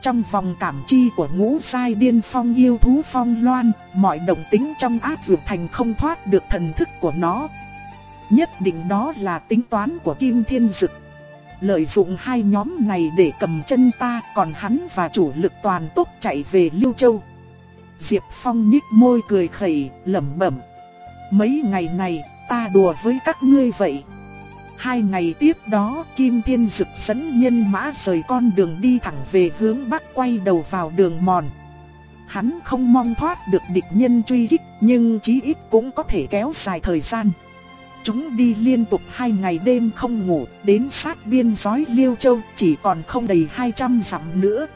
Speaker 1: Trong vòng cảm chi của ngũ sai điên phong yêu thú phong loan, mọi động tính trong ác dược thành không thoát được thần thức của nó. Nhất định đó là tính toán của Kim Thiên Dực. Lợi dụng hai nhóm này để cầm chân ta, còn hắn và chủ lực toàn tốc chạy về Lưu Châu. Diệp Phong nhích môi cười khẩy, lẩm bẩm. Mấy ngày này, ta đùa với các ngươi vậy, Hai ngày tiếp đó, Kim Thiên Dực dẫn nhân mã rời con đường đi thẳng về hướng Bắc quay đầu vào đường mòn. Hắn không mong thoát được địch nhân truy kích, nhưng chí ít cũng có thể kéo dài thời gian. Chúng đi liên tục hai ngày đêm không ngủ, đến sát biên giới Liêu Châu chỉ còn không đầy 200 dặm nữa.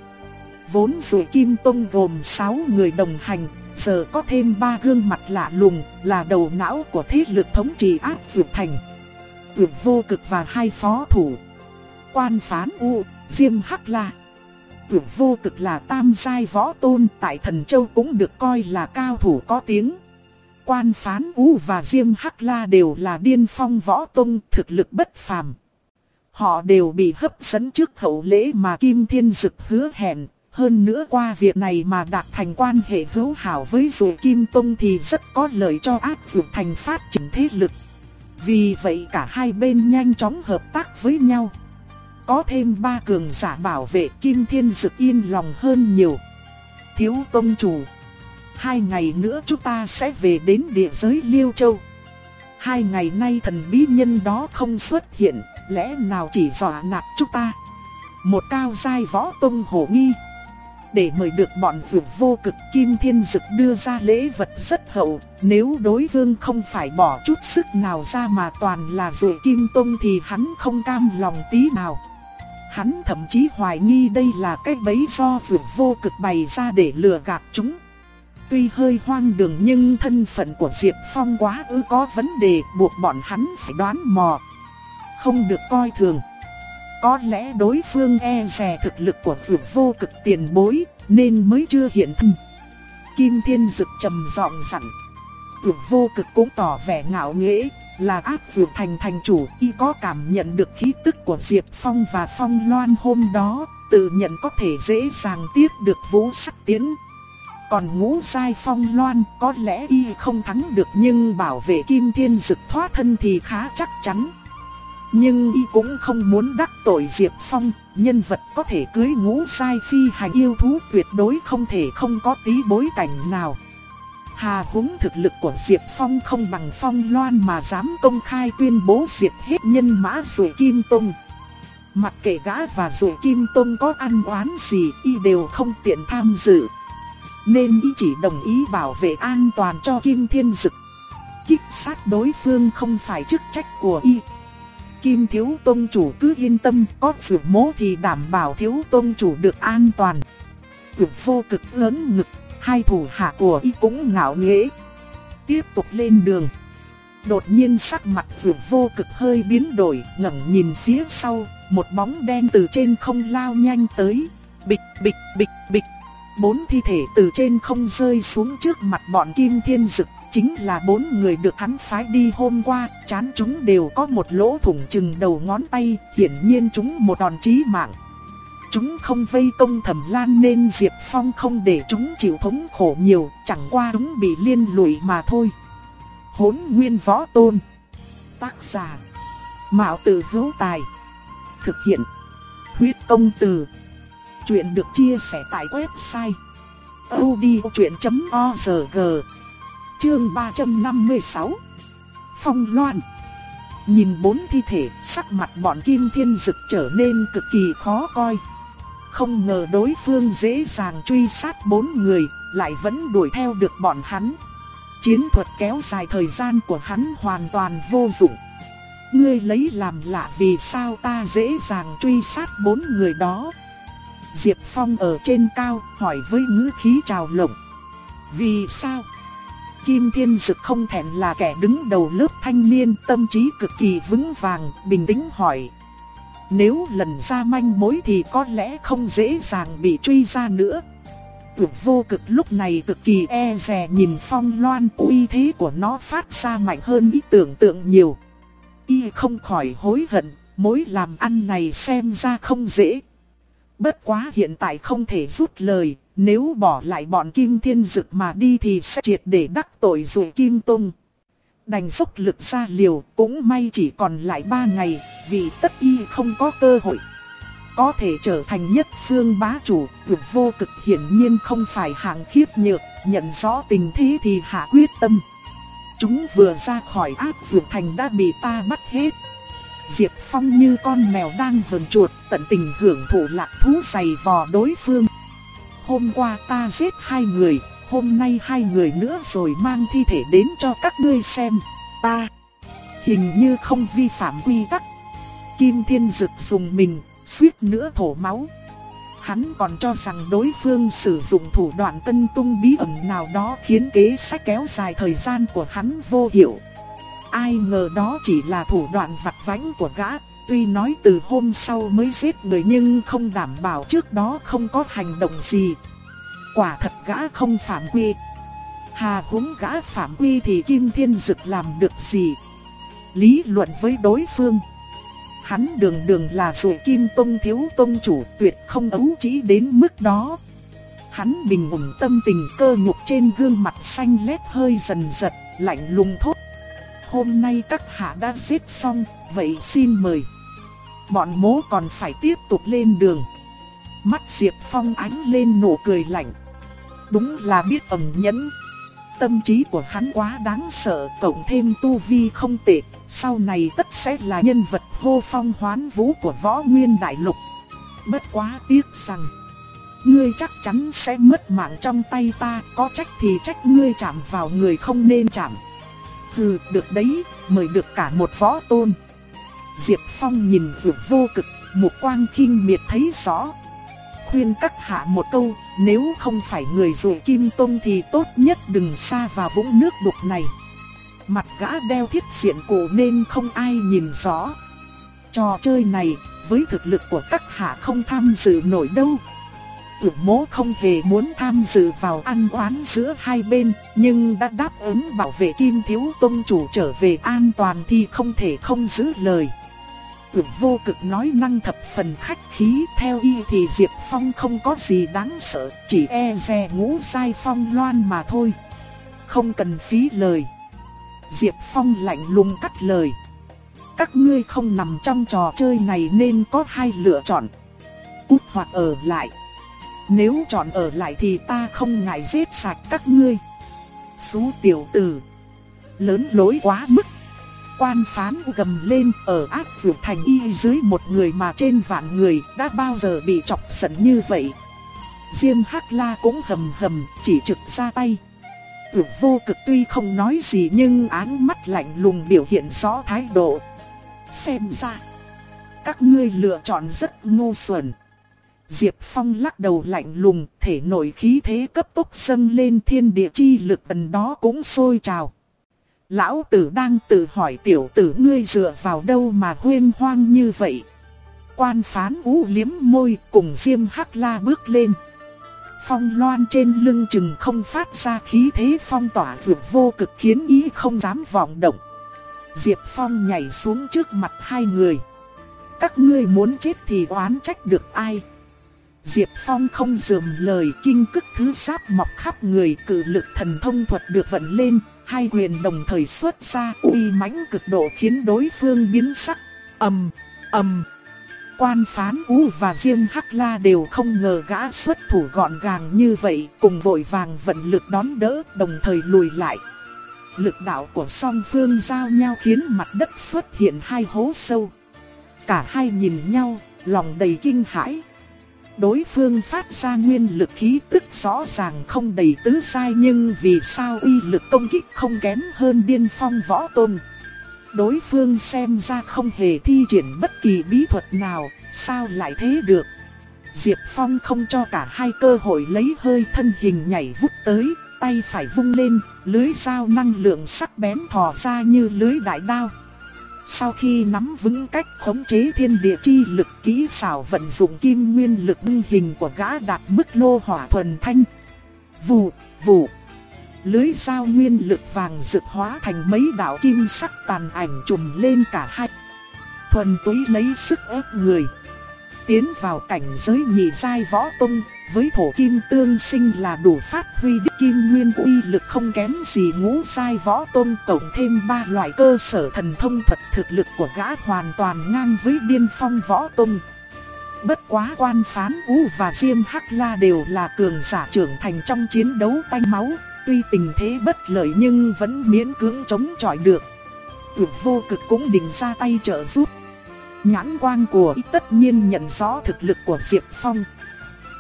Speaker 1: Vốn rồi Kim Tông gồm 6 người đồng hành, giờ có thêm ba gương mặt lạ lùng, là đầu não của thế lực thống trị áp vượt thành tuyệt vô cực và hai phó thủ. Quan phán U, Diêm Hắc La. tuyệt vô cực là tam giai võ tôn tại thần châu cũng được coi là cao thủ có tiếng. Quan phán U và Diêm Hắc La đều là điên phong võ tôn thực lực bất phàm. Họ đều bị hấp dẫn trước hậu lễ mà Kim Thiên Dực hứa hẹn. Hơn nữa qua việc này mà đạt thành quan hệ hữu hảo với dù Kim Tông thì rất có lợi cho áp dụng thành phát triển thế lực. Vì vậy cả hai bên nhanh chóng hợp tác với nhau. Có thêm ba cường giả bảo vệ Kim Thiên Dực yên lòng hơn nhiều. Thiếu Tông Chủ Hai ngày nữa chúng ta sẽ về đến địa giới Liêu Châu. Hai ngày nay thần bí nhân đó không xuất hiện, lẽ nào chỉ dọa nạt chúng ta? Một cao giai võ tông hổ nghi. Để mời được bọn vượt vô cực kim thiên dực đưa ra lễ vật rất hậu, nếu đối phương không phải bỏ chút sức nào ra mà toàn là rượu kim tông thì hắn không cam lòng tí nào. Hắn thậm chí hoài nghi đây là cái bẫy do vượt vô cực bày ra để lừa gạt chúng. Tuy hơi hoang đường nhưng thân phận của Diệp Phong quá ư có vấn đề buộc bọn hắn phải đoán mò. Không được coi thường. Có lẽ đối phương e rè thực lực của diệp vô cực tiền bối nên mới chưa hiện thân. Kim Thiên Dực trầm giọng dặn. diệp vô cực cũng tỏ vẻ ngạo nghễ là ác diệp thành thành chủ y có cảm nhận được khí tức của Diệp Phong và Phong Loan hôm đó, tự nhận có thể dễ dàng tiếp được vũ sắc tiến. Còn ngũ sai phong loan có lẽ y không thắng được nhưng bảo vệ kim thiên dực thoát thân thì khá chắc chắn. Nhưng y cũng không muốn đắc tội Diệp Phong, nhân vật có thể cưới ngũ sai phi hành yêu thú tuyệt đối không thể không có tí bối cảnh nào. Hà húng thực lực của Diệp Phong không bằng Phong Loan mà dám công khai tuyên bố diệt hết nhân mã rồi Kim Tông. Mặc kệ gã và rồi Kim Tông có ăn oán gì y đều không tiện tham dự. Nên y chỉ đồng ý bảo vệ an toàn cho Kim Thiên Dực. Kích sát đối phương không phải chức trách của y. Kim Thiếu Tông Chủ cứ yên tâm, có vượt mố thì đảm bảo Thiếu Tông Chủ được an toàn. Vượt vô cực lớn ngực, hai thủ hạ của y cũng ngạo nghễ. Tiếp tục lên đường. Đột nhiên sắc mặt vượt vô cực hơi biến đổi, ngẩng nhìn phía sau, một bóng đen từ trên không lao nhanh tới. Bịch bịch bịch bịch Bốn thi thể từ trên không rơi xuống trước mặt bọn Kim Thiên Dực, chính là bốn người được hắn phái đi hôm qua, chán chúng đều có một lỗ thủng chừng đầu ngón tay, hiển nhiên chúng một đòn chí mạng. Chúng không vây công thẩm lan nên Diệp Phong không để chúng chịu thống khổ nhiều, chẳng qua chúng bị liên lụy mà thôi. Hốn nguyên võ tôn Tác giả Mạo tử hữu tài Thực hiện Huyết công từ Chuyện được chia sẻ tại website odchuyện.org Chương 356 Phong Loan Nhìn bốn thi thể, sắc mặt bọn Kim Thiên Dực trở nên cực kỳ khó coi. Không ngờ đối phương dễ dàng truy sát bốn người, lại vẫn đuổi theo được bọn hắn. Chiến thuật kéo dài thời gian của hắn hoàn toàn vô dụng. Ngươi lấy làm lạ vì sao ta dễ dàng truy sát bốn người đó. Diệp Phong ở trên cao hỏi với ngữ khí trào lộng. Vì sao? Kim Thiên Dực không thèm là kẻ đứng đầu lớp thanh niên tâm trí cực kỳ vững vàng, bình tĩnh hỏi. Nếu lần ra manh mối thì có lẽ không dễ dàng bị truy ra nữa. Tưởng vô cực lúc này cực kỳ e rè nhìn phong loan uy thế của nó phát ra mạnh hơn ý tưởng tượng nhiều. Y không khỏi hối hận, mối làm ăn này xem ra không dễ. Bất quá hiện tại không thể rút lời, nếu bỏ lại bọn Kim Thiên Dực mà đi thì sẽ triệt để đắc tội rồi Kim Tung. Đành dốc lực ra liều, cũng may chỉ còn lại 3 ngày, vì tất y không có cơ hội. Có thể trở thành nhất phương bá chủ, vượt vô cực hiển nhiên không phải hạng khiếp nhược, nhận rõ tình thế thì hạ quyết tâm. Chúng vừa ra khỏi áp vượt thành đã bị ta bắt hết. Diệp Phong như con mèo đang vờn chuột, tận tình hưởng thụ lạc thú giày vò đối phương. Hôm qua ta giết hai người, hôm nay hai người nữa rồi mang thi thể đến cho các ngươi xem. Ta hình như không vi phạm quy tắc. Kim Thiên Dực dùng mình, suýt nữa thổ máu. Hắn còn cho rằng đối phương sử dụng thủ đoạn tân tung bí ẩn nào đó khiến kế sách kéo dài thời gian của hắn vô hiệu. Ai ngờ đó chỉ là thủ đoạn vặt vãnh của gã, tuy nói từ hôm sau mới giết người nhưng không đảm bảo trước đó không có hành động gì. Quả thật gã không phạm quy. Hà húng gã phạm quy thì Kim Thiên Dực làm được gì? Lý luận với đối phương. Hắn đường đường là rồi Kim Tông thiếu tông chủ tuyệt không ấu trí đến mức đó. Hắn bình ổn tâm tình cơ nhục trên gương mặt xanh lét hơi dần dật, lạnh lùng thốt. Hôm nay các hạ đã giết xong, vậy xin mời. Bọn mố còn phải tiếp tục lên đường. Mắt Diệp Phong ánh lên nụ cười lạnh. Đúng là biết ẩn nhẫn. Tâm trí của hắn quá đáng sợ, cộng thêm tu vi không tệ, sau này tất sẽ là nhân vật hô phong hoán vũ của võ nguyên đại lục. Bất quá tiếc rằng, ngươi chắc chắn sẽ mất mạng trong tay ta, có trách thì trách ngươi chạm vào người không nên chạm. Hừ, được đấy, mời được cả một võ tôn. Diệp Phong nhìn vượt vô cực, một quang kinh miệt thấy rõ. Khuyên các hạ một câu, nếu không phải người rồi kim tông thì tốt nhất đừng xa vào vũng nước đục này. Mặt gã đeo thiết diện cổ nên không ai nhìn rõ. Trò chơi này, với thực lực của các hạ không tham dự nổi đâu. Tưởng mố không hề muốn tham dự vào ăn oán giữa hai bên, nhưng đã đáp ứng bảo vệ Kim Thiếu Tông chủ trở về an toàn thì không thể không giữ lời. Tưởng vô cực nói năng thập phần khách khí, theo y thì Diệp Phong không có gì đáng sợ, chỉ e dè ngũ sai phong loan mà thôi. Không cần phí lời. Diệp Phong lạnh lùng cắt lời. Các ngươi không nằm trong trò chơi này nên có hai lựa chọn. Cút hoặc ở lại. Nếu chọn ở lại thì ta không ngại giết sạch các ngươi. Xú tiểu tử. Lớn lối quá mức. Quan phán gầm lên ở ác vượt thành y dưới một người mà trên vạn người đã bao giờ bị chọc giận như vậy. Diêm Hắc La cũng hầm hầm chỉ trực ra tay. Tưởng vô cực tuy không nói gì nhưng áng mắt lạnh lùng biểu hiện rõ thái độ. Xem ra, các ngươi lựa chọn rất ngu xuẩn. Diệp Phong lắc đầu lạnh lùng, thể nội khí thế cấp tốc dâng lên thiên địa chi lực ẩn đó cũng sôi trào. Lão tử đang tự hỏi tiểu tử ngươi dựa vào đâu mà huyên hoang như vậy. Quan phán ú liếm môi cùng Diêm Hắc La bước lên. Phong loan trên lưng chừng không phát ra khí thế phong tỏa vượt vô cực khiến ý không dám vọng động. Diệp Phong nhảy xuống trước mặt hai người. Các ngươi muốn chết thì oán trách được ai? Diệp Phong không dườm lời kinh cức thứ sáp mọc khắp người cử lực thần thông thuật được vận lên, hai quyền đồng thời xuất ra uy mãnh cực độ khiến đối phương biến sắc. ầm ầm Quan phán Ú và riêng Hắc La đều không ngờ gã xuất thủ gọn gàng như vậy, cùng vội vàng vận lực đón đỡ, đồng thời lùi lại. Lực đạo của song phương giao nhau khiến mặt đất xuất hiện hai hố sâu. Cả hai nhìn nhau, lòng đầy kinh hãi. Đối phương phát ra nguyên lực khí tức rõ ràng không đầy tứ sai nhưng vì sao uy lực công kích không kém hơn điên phong võ tôn. Đối phương xem ra không hề thi triển bất kỳ bí thuật nào, sao lại thế được. Diệp Phong không cho cả hai cơ hội lấy hơi thân hình nhảy vút tới, tay phải vung lên, lưới dao năng lượng sắc bén thò ra như lưới đại đao. Sau khi nắm vững cách khống chế thiên địa chi lực kỹ xảo vận dụng kim nguyên lực ưng hình của gã đạt mức lô hỏa thuần thanh. Vù, vù. Lưới sao nguyên lực vàng rực hóa thành mấy đạo kim sắc tàn ảnh trùm lên cả hai. Thuần túy lấy sức ép người. Tiến vào cảnh giới nhị giai võ tung, với thổ kim tương sinh là đủ phát huy đích kim nguyên uy lực không kém gì ngũ sai võ tôn cộng thêm ba loại cơ sở thần thông thuật thực lực của gã hoàn toàn ngang với điên phong võ tôn. Bất quá quan phán U và Diêm Hắc La đều là cường giả trưởng thành trong chiến đấu tay máu, tuy tình thế bất lợi nhưng vẫn miễn cưỡng chống chọi được. Tuyệt vô cực cũng định ra tay trợ giúp. Nhãn quan của y tất nhiên nhận rõ thực lực của Diệp Phong.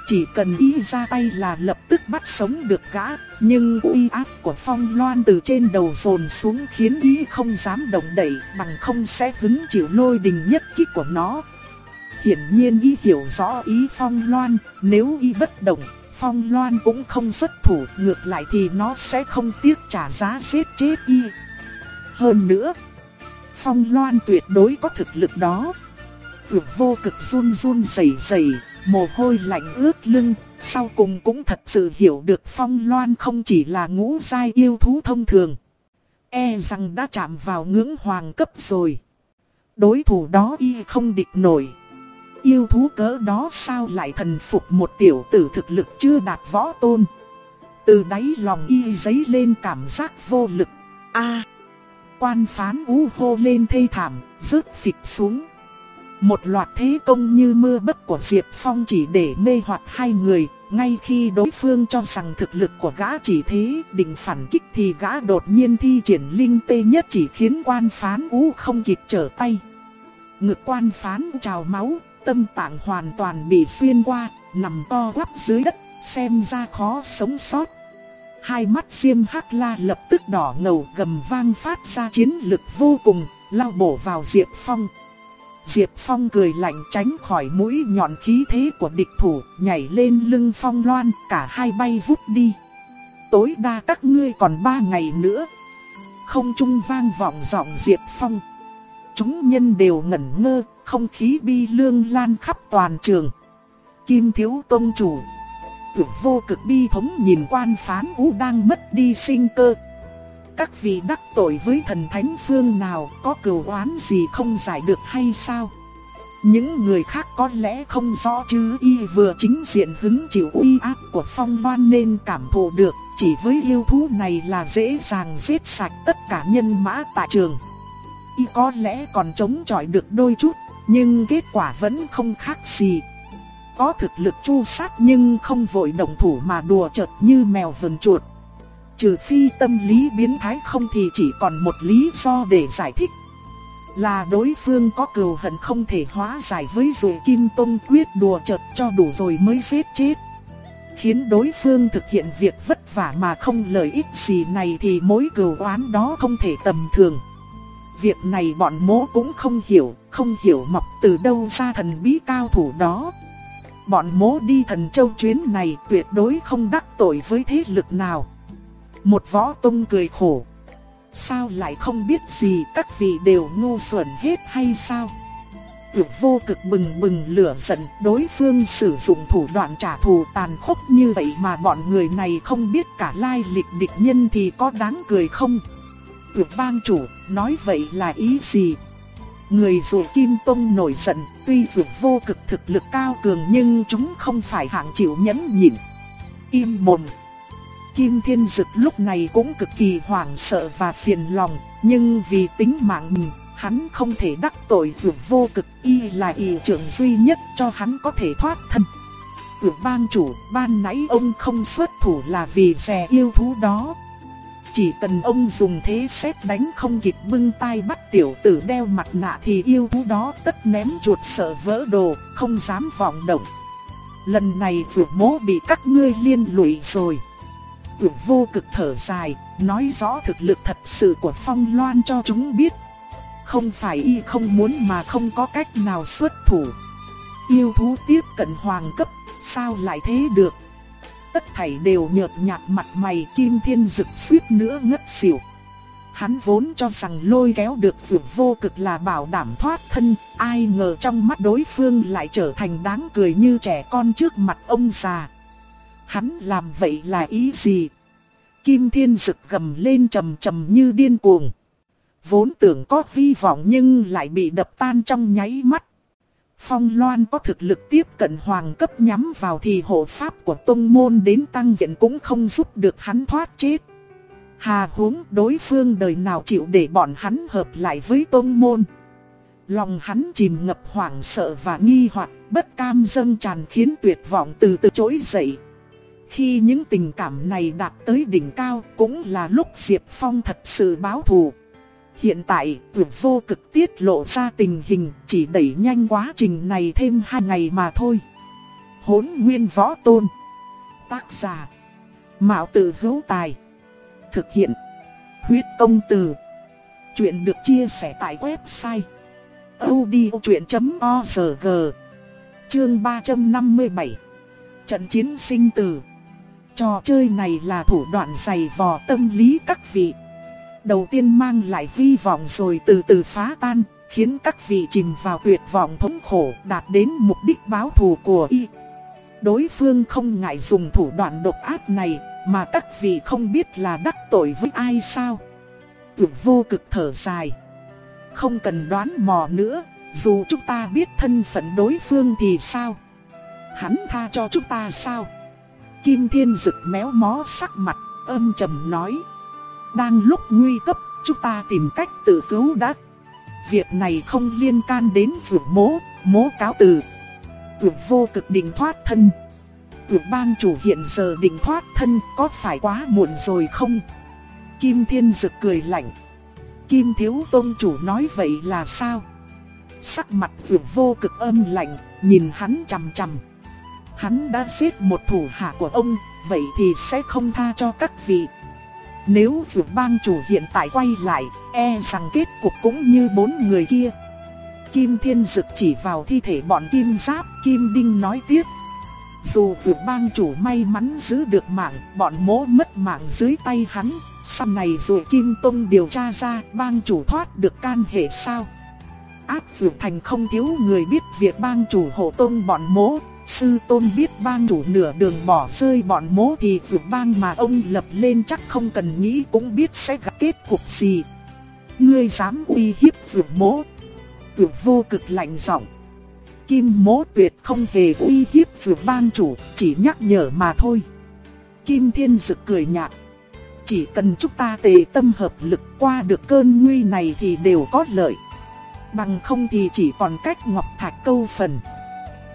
Speaker 1: Chỉ cần y ra tay là lập tức bắt sống được gã, nhưng uy áp của phong loan từ trên đầu dồn xuống khiến y không dám động đậy bằng không sẽ hứng chịu lôi đình nhất kích của nó. Hiển nhiên y hiểu rõ ý phong loan, nếu y bất động, phong loan cũng không xuất thủ, ngược lại thì nó sẽ không tiếc trả giá giết chết y. Hơn nữa, phong loan tuyệt đối có thực lực đó. Tưởng vô cực run run rẩy rẩy, mồ hôi lạnh ướt lưng, sau cùng cũng thật sự hiểu được phong loan không chỉ là ngũ giai yêu thú thông thường. E rằng đã chạm vào ngưỡng hoàng cấp rồi. Đối thủ đó y không địch nổi. Yêu thú cỡ đó sao lại thần phục một tiểu tử thực lực chưa đạt võ tôn. Từ đáy lòng y giấy lên cảm giác vô lực. a quan phán ú hô lên thê thảm, rớt phịch xuống. Một loạt thế công như mưa bất của Diệp Phong chỉ để mê hoặc hai người, ngay khi đối phương cho rằng thực lực của gã chỉ thế định phản kích thì gã đột nhiên thi triển linh tê nhất chỉ khiến quan phán ú không kịp trở tay. Ngực quan phán trào máu, tâm tạng hoàn toàn bị xuyên qua, nằm to quắp dưới đất, xem ra khó sống sót. Hai mắt Diêm Hắc La lập tức đỏ ngầu gầm vang phát ra chiến lực vô cùng, lao bổ vào Diệp Phong. Diệp Phong cười lạnh tránh khỏi mũi nhọn khí thế của địch thủ, nhảy lên lưng Phong Loan, cả hai bay vút đi. Tối đa các ngươi còn ba ngày nữa. Không trung vang vọng giọng Diệp Phong. Chúng nhân đều ngẩn ngơ, không khí bi lương lan khắp toàn trường. Kim Thiếu Tông Chủ Tưởng vô cực bi thống nhìn quan phán ú đang mất đi sinh cơ. Các vị đắc tội với thần thánh phương nào có cừu oán gì không giải được hay sao? Những người khác có lẽ không rõ chứ y vừa chính diện hứng chịu uy áp của phong loan nên cảm thụ được. Chỉ với yêu thú này là dễ dàng giết sạch tất cả nhân mã tại trường. Y có lẽ còn chống chọi được đôi chút, nhưng kết quả vẫn không khác gì. Có thực lực chu sát nhưng không vội động thủ mà đùa chợt như mèo vần chuột. Trừ phi tâm lý biến thái không thì chỉ còn một lý do để giải thích. Là đối phương có cừu hận không thể hóa giải với dù Kim Tông quyết đùa chợt cho đủ rồi mới giết chết. Khiến đối phương thực hiện việc vất vả mà không lợi ích gì này thì mối cừu oán đó không thể tầm thường. Việc này bọn mỗ cũng không hiểu, không hiểu mọc từ đâu ra thần bí cao thủ đó. Bọn mỗ đi thần châu chuyến này tuyệt đối không đắc tội với thế lực nào. Một võ tông cười khổ. Sao lại không biết gì các vị đều ngu xuẩn hết hay sao? Tuyệt vô cực bừng bừng lửa giận đối phương sử dụng thủ đoạn trả thù tàn khốc như vậy mà bọn người này không biết cả lai lịch địch nhân thì có đáng cười không? Tuyệt bang chủ nói vậy là ý gì? Người dù Kim Tông nổi giận, tuy dù vô cực thực lực cao cường nhưng chúng không phải hạng chịu nhẫn nhịn. Im mồm. Kim Thiên Dực lúc này cũng cực kỳ hoảng sợ và phiền lòng, nhưng vì tính mạng mình, hắn không thể đắc tội dược vô cực y là y trưởng duy nhất cho hắn có thể thoát thân. Tưởng bang chủ, ban nãy ông không xuất thủ là vì rè yêu thú đó, chỉ cần ông dùng thế xét đánh không kịp bưng tay bắt tiểu tử đeo mặt nạ thì yêu thú đó tất ném chuột sợ vỡ đồ, không dám vọng động. Lần này vượt mố bị các ngươi liên lụy rồi. Tưởng vô cực thở dài, nói rõ thực lực thật sự của Phong Loan cho chúng biết. Không phải y không muốn mà không có cách nào xuất thủ. Yêu thú tiếp cận hoàng cấp, sao lại thế được? tất thảy đều nhợt nhạt mặt mày kim thiên dực suýt nữa ngất xỉu. Hắn vốn cho rằng lôi kéo được vượt vô cực là bảo đảm thoát thân, ai ngờ trong mắt đối phương lại trở thành đáng cười như trẻ con trước mặt ông già. Hắn làm vậy là ý gì? Kim thiên dực gầm lên trầm trầm như điên cuồng. Vốn tưởng có hy vọng nhưng lại bị đập tan trong nháy mắt. Phong Loan có thực lực tiếp cận hoàng cấp nhắm vào thì hộ pháp của tông môn đến tăng viện cũng không giúp được hắn thoát chết. Hà huống đối phương đời nào chịu để bọn hắn hợp lại với tông môn. Lòng hắn chìm ngập hoảng sợ và nghi hoặc, bất cam dâng tràn khiến tuyệt vọng từ từ trỗi dậy. Khi những tình cảm này đạt tới đỉnh cao cũng là lúc Diệp Phong thật sự báo thù. Hiện tại, tuyệt vô cực tiết lộ ra tình hình chỉ đẩy nhanh quá trình này thêm hai ngày mà thôi. Hốn nguyên võ tôn. Tác giả. Mạo tử hữu tài. Thực hiện. Huyết công từ. Chuyện được chia sẻ tại website. odchuyện.org Chương 357 Trận chiến sinh tử Trò chơi này là thủ đoạn dày vò tâm lý các vị đầu tiên mang lại hy vọng rồi từ từ phá tan, khiến các vị chìm vào tuyệt vọng thống khổ đạt đến mục đích báo thù của y. Đối phương không ngại dùng thủ đoạn độc ác này mà các vị không biết là đắc tội với ai sao. Tưởng vô cực thở dài. Không cần đoán mò nữa, dù chúng ta biết thân phận đối phương thì sao? Hắn tha cho chúng ta sao? Kim Thiên Dực méo mó sắc mặt, âm trầm nói. Đang lúc nguy cấp, chúng ta tìm cách tự cứu đã. Việc này không liên can đến vượt mố, mố cáo từ. Vượt vô cực định thoát thân. Vượt bang chủ hiện giờ định thoát thân có phải quá muộn rồi không? Kim Thiên Dực cười lạnh. Kim Thiếu Tôn chủ nói vậy là sao? Sắc mặt vượt vô cực âm lạnh, nhìn hắn chằm chằm. Hắn đã giết một thủ hạ của ông, vậy thì sẽ không tha cho các vị. Nếu vượt bang chủ hiện tại quay lại, e rằng kết cục cũng như bốn người kia. Kim Thiên Dực chỉ vào thi thể bọn Kim Giáp, Kim Đinh nói tiếp. Dù vượt bang chủ may mắn giữ được mạng, bọn mỗ mất mạng dưới tay hắn, sau này rồi Kim Tông điều tra ra bang chủ thoát được can hệ sao. Áp vượt thành không thiếu người biết việc bang chủ hộ tông bọn mỗ, Sư tôn biết bang chủ nửa đường bỏ rơi bọn mố thì vượt bang mà ông lập lên chắc không cần nghĩ cũng biết sẽ gặp kết cục gì. Ngươi dám uy hiếp vượt mố. Vượt vô cực lạnh giọng. Kim mố tuyệt không hề uy hiếp vượt bang chủ, chỉ nhắc nhở mà thôi. Kim thiên dực cười nhạt. Chỉ cần chúng ta tề tâm hợp lực qua được cơn nguy này thì đều có lợi. Bằng không thì chỉ còn cách ngọc thạch câu phần.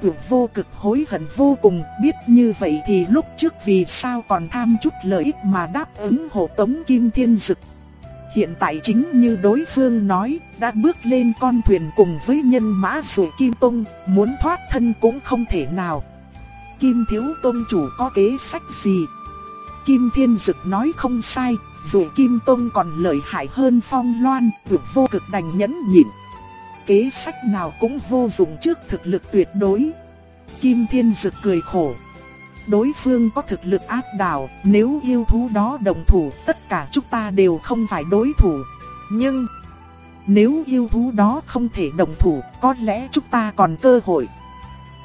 Speaker 1: Tử vô cực hối hận vô cùng, biết như vậy thì lúc trước vì sao còn tham chút lợi ích mà đáp ứng hộ tống Kim Thiên Dực. Hiện tại chính như đối phương nói, đã bước lên con thuyền cùng với nhân mã rồi Kim Tông, muốn thoát thân cũng không thể nào. Kim Thiếu Tông chủ có kế sách gì? Kim Thiên Dực nói không sai, dù Kim Tông còn lợi hại hơn Phong Loan, vô cực đành nhẫn nhịn kế sách nào cũng vô dụng trước thực lực tuyệt đối. Kim Thiên Dực cười khổ. Đối phương có thực lực áp đảo, nếu yêu thú đó đồng thủ, tất cả chúng ta đều không phải đối thủ. Nhưng, nếu yêu thú đó không thể đồng thủ, có lẽ chúng ta còn cơ hội.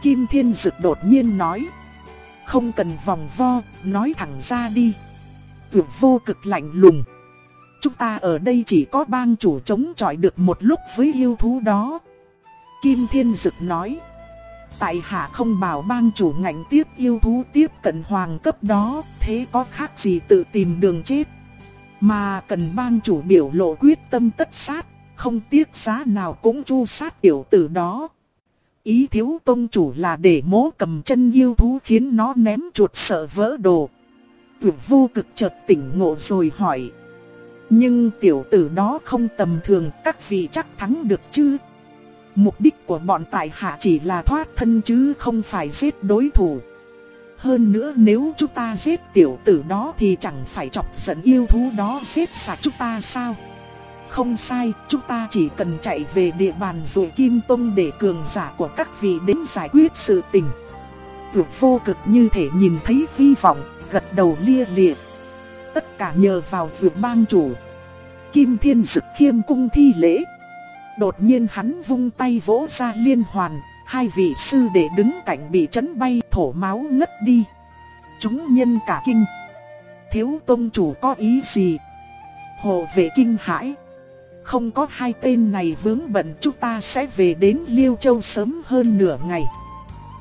Speaker 1: Kim Thiên Dực đột nhiên nói. Không cần vòng vo, nói thẳng ra đi. Tưởng vô cực lạnh lùng. Chúng ta ở đây chỉ có bang chủ chống chọi được một lúc với yêu thú đó. Kim Thiên Dực nói. Tại hạ không bảo bang chủ ngạnh tiếp yêu thú tiếp cận hoàng cấp đó, thế có khác gì tự tìm đường chết. Mà cần bang chủ biểu lộ quyết tâm tất sát, không tiếc giá nào cũng chu sát tiểu tử đó. Ý thiếu tôn chủ là để mố cầm chân yêu thú khiến nó ném chuột sợ vỡ đồ. Tưởng vô cực chợt tỉnh ngộ rồi hỏi. Nhưng tiểu tử đó không tầm thường, các vị chắc thắng được chứ? Mục đích của bọn tại hạ chỉ là thoát thân chứ không phải giết đối thủ. Hơn nữa nếu chúng ta giết tiểu tử đó thì chẳng phải chọc giận yêu thú đó giết sạch chúng ta sao? Không sai, chúng ta chỉ cần chạy về địa bàn rồi Kim Tông để cường giả của các vị đến giải quyết sự tình. Tuyệt vô cực như thể nhìn thấy hy vọng, gật đầu lia lịa. Tất cả nhờ vào vượt bang chủ. Kim Thiên Dực khiêm cung thi lễ. Đột nhiên hắn vung tay vỗ ra liên hoàn, hai vị sư đệ đứng cạnh bị chấn bay thổ máu ngất đi. Chúng nhân cả kinh. Thiếu tông chủ có ý gì? Hồ vệ kinh hãi. Không có hai tên này vướng bận chúng ta sẽ về đến Liêu Châu sớm hơn nửa ngày.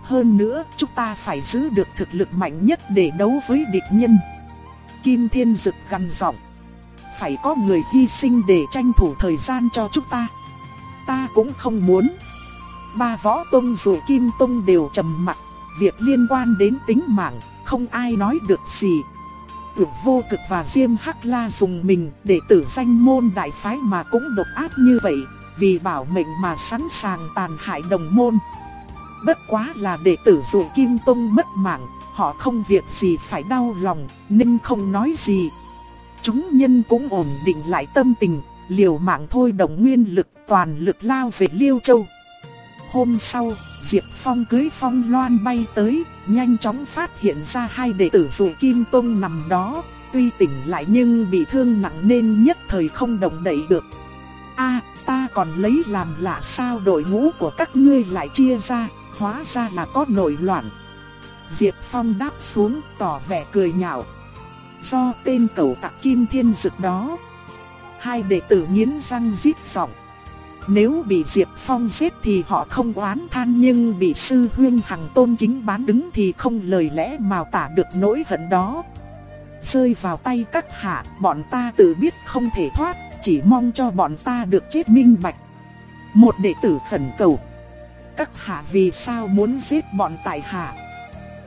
Speaker 1: Hơn nữa chúng ta phải giữ được thực lực mạnh nhất để đấu với địch nhân. Kim Thiên Dực gằn giọng. Phải có người hy sinh để tranh thủ thời gian cho chúng ta. Ta cũng không muốn. Ba võ tông rồi Kim Tông đều trầm mặt. Việc liên quan đến tính mạng, không ai nói được gì. Tưởng vô cực và Diêm Hắc La dùng mình để tử danh môn đại phái mà cũng độc ác như vậy, vì bảo mệnh mà sẵn sàng tàn hại đồng môn. Bất quá là đệ tử Rồi Kim Tông mất mạng, họ không việc gì phải đau lòng, nên không nói gì. Chúng nhân cũng ổn định lại tâm tình, liều mạng thôi đồng nguyên lực toàn lực lao về Liêu Châu. Hôm sau, Diệp Phong cưới Phong Loan bay tới, nhanh chóng phát hiện ra hai đệ tử dù Kim Tông nằm đó, tuy tỉnh lại nhưng bị thương nặng nên nhất thời không động đậy được. A, ta, còn lấy làm lạ sao đội ngũ của các ngươi lại chia ra, hóa ra là có nội loạn. Diệp Phong đáp xuống tỏ vẻ cười nhạo. Do tên cầu tặc kim thiên dực đó. Hai đệ tử nghiến răng rít giọng. Nếu bị Diệp Phong giết thì họ không oán than nhưng bị sư huyên hằng tôn kính bán đứng thì không lời lẽ mào tả được nỗi hận đó. Rơi vào tay các hạ, bọn ta tự biết không thể thoát, chỉ mong cho bọn ta được chết minh bạch. Một đệ tử khẩn cầu. Các hạ vì sao muốn giết bọn tại hạ?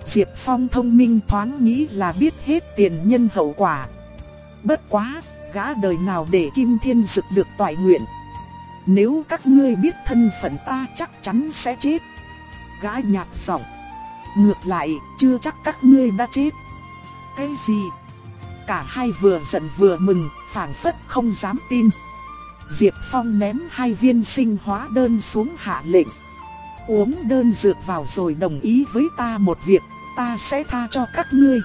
Speaker 1: Diệp Phong thông minh thoáng nghĩ là biết hết tiền nhân hậu quả. Bất quá, gã đời nào để Kim Thiên Dực được toại nguyện. Nếu các ngươi biết thân phận ta chắc chắn sẽ chết. Gã nhạt giọng. Ngược lại, chưa chắc các ngươi đã chết. Cái gì? Cả hai vừa giận vừa mừng, phảng phất không dám tin. Diệp Phong ném hai viên sinh hóa đơn xuống hạ lệnh. Uống đơn dược vào rồi đồng ý với ta một việc, ta sẽ tha cho các ngươi.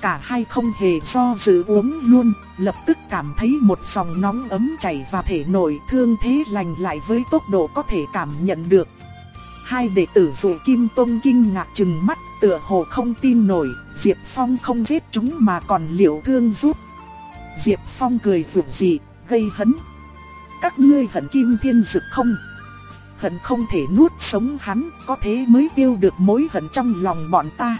Speaker 1: Cả hai không hề do dự uống luôn, lập tức cảm thấy một dòng nóng ấm chảy vào thể nội thương thế lành lại với tốc độ có thể cảm nhận được. Hai đệ tử dụ Kim Tông kinh ngạc chừng mắt, tựa hồ không tin nổi, Diệp Phong không giết chúng mà còn liệu thương giúp. Diệp Phong cười rủ gì, gây hấn. Các ngươi hận Kim Thiên Dực không? Hận không thể nuốt sống hắn, có thế mới tiêu được mối hận trong lòng bọn ta.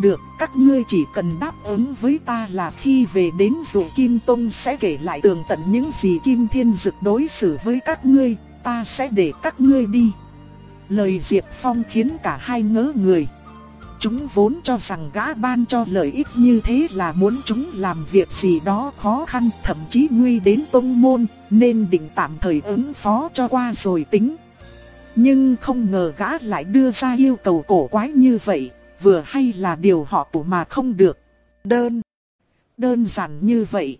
Speaker 1: Được, các ngươi chỉ cần đáp ứng với ta là khi về đến dụ Kim Tông sẽ kể lại tường tận những gì Kim Thiên Dực đối xử với các ngươi, ta sẽ để các ngươi đi. Lời Diệp Phong khiến cả hai ngỡ người. Chúng vốn cho rằng gã ban cho lợi ích như thế là muốn chúng làm việc gì đó khó khăn thậm chí nguy đến tông môn, nên định tạm thời ứng phó cho qua rồi tính. Nhưng không ngờ gã lại đưa ra yêu cầu cổ quái như vậy, vừa hay là điều họ của mà không được. Đơn. Đơn giản như vậy.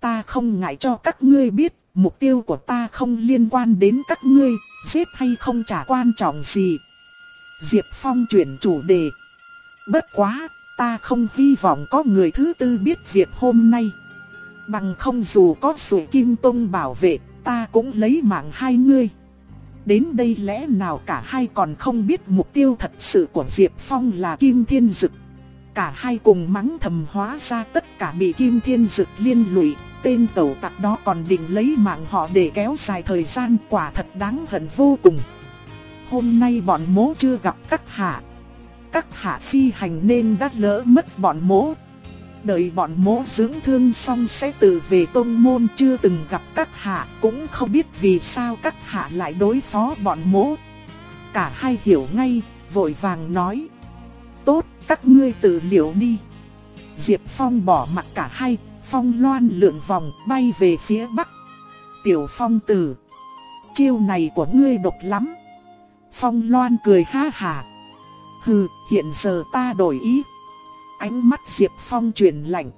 Speaker 1: Ta không ngại cho các ngươi biết, mục tiêu của ta không liên quan đến các ngươi, giết hay không chả quan trọng gì. Diệp Phong chuyển chủ đề. Bất quá, ta không hy vọng có người thứ tư biết việc hôm nay. Bằng không dù có sủi kim tông bảo vệ, ta cũng lấy mạng hai ngươi. Đến đây lẽ nào cả hai còn không biết mục tiêu thật sự của Diệp Phong là Kim Thiên Dực. Cả hai cùng mắng thầm hóa ra tất cả bị Kim Thiên Dực liên lụy, tên tẩu tặc đó còn định lấy mạng họ để kéo dài thời gian quả thật đáng hận vô cùng. Hôm nay bọn mố chưa gặp các hạ. Các hạ phi hành nên đã lỡ mất bọn mố. Đợi bọn mỗ dưỡng thương xong sẽ tự về tôn môn chưa từng gặp các hạ cũng không biết vì sao các hạ lại đối phó bọn mỗ. Cả hai hiểu ngay, vội vàng nói. Tốt, các ngươi tự liệu đi. Diệp Phong bỏ mặt cả hai, Phong loan lượn vòng bay về phía bắc. Tiểu Phong tử. Chiêu này của ngươi độc lắm. Phong loan cười ha hà. Hừ, hiện giờ ta đổi ý. Ánh mắt Diệp Phong truyền lạnh.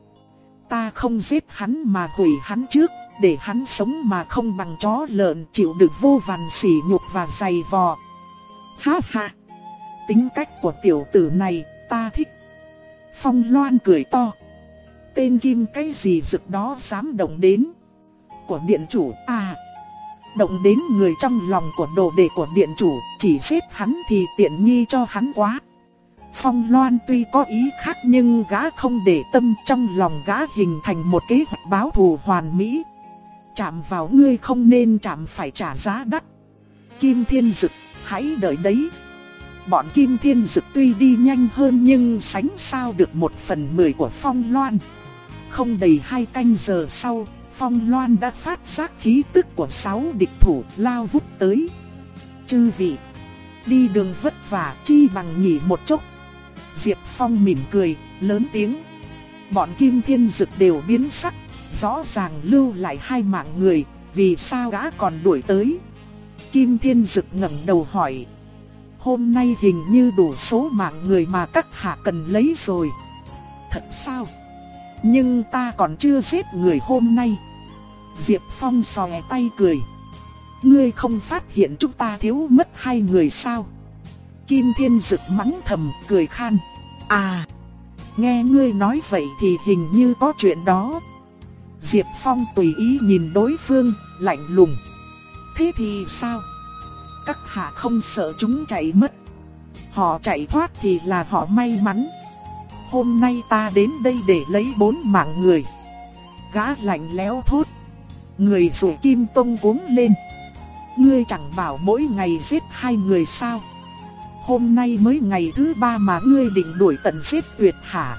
Speaker 1: Ta không giết hắn mà hủy hắn trước, để hắn sống mà không bằng chó lợn chịu được vô vàn sỉ nhục và dày vò. Ha ha! Tính cách của tiểu tử này, ta thích. Phong Loan cười to. Tên kim cái gì rực đó dám động đến. Của điện chủ, à! Động đến người trong lòng của đồ đệ của điện chủ, chỉ giết hắn thì tiện nghi cho hắn quá. Phong Loan tuy có ý khác nhưng gã không để tâm trong lòng gã hình thành một kế hoạch báo thù hoàn mỹ. Chạm vào ngươi không nên chạm phải trả giá đắt. Kim Thiên Dực, hãy đợi đấy. Bọn Kim Thiên Dực tuy đi nhanh hơn nhưng sánh sao được một phần mười của Phong Loan. Không đầy hai canh giờ sau, Phong Loan đã phát giác khí tức của sáu địch thủ lao vút tới. Chư vị, đi đường vất vả chi bằng nghỉ một chút. Diệp Phong mỉm cười, lớn tiếng. Bọn Kim Thiên Dực đều biến sắc, rõ ràng lưu lại hai mạng người, vì sao gã còn đuổi tới. Kim Thiên Dực ngẩng đầu hỏi. Hôm nay hình như đủ số mạng người mà các hạ cần lấy rồi. Thật sao? Nhưng ta còn chưa giết người hôm nay. Diệp Phong xòe tay cười. Ngươi không phát hiện chúng ta thiếu mất hai người sao? Kim Thiên Dực mắng thầm cười khan. À, nghe ngươi nói vậy thì hình như có chuyện đó. Diệp Phong tùy ý nhìn đối phương, lạnh lùng. Thế thì sao? Các hạ không sợ chúng chạy mất. Họ chạy thoát thì là họ may mắn. Hôm nay ta đến đây để lấy bốn mạng người. Gã lạnh lẽo thốt. Người rủ kim tông cuống lên. Ngươi chẳng bảo mỗi ngày giết hai người sao? Hôm nay mới ngày thứ ba mà ngươi định đuổi tận giết tuyệt hả?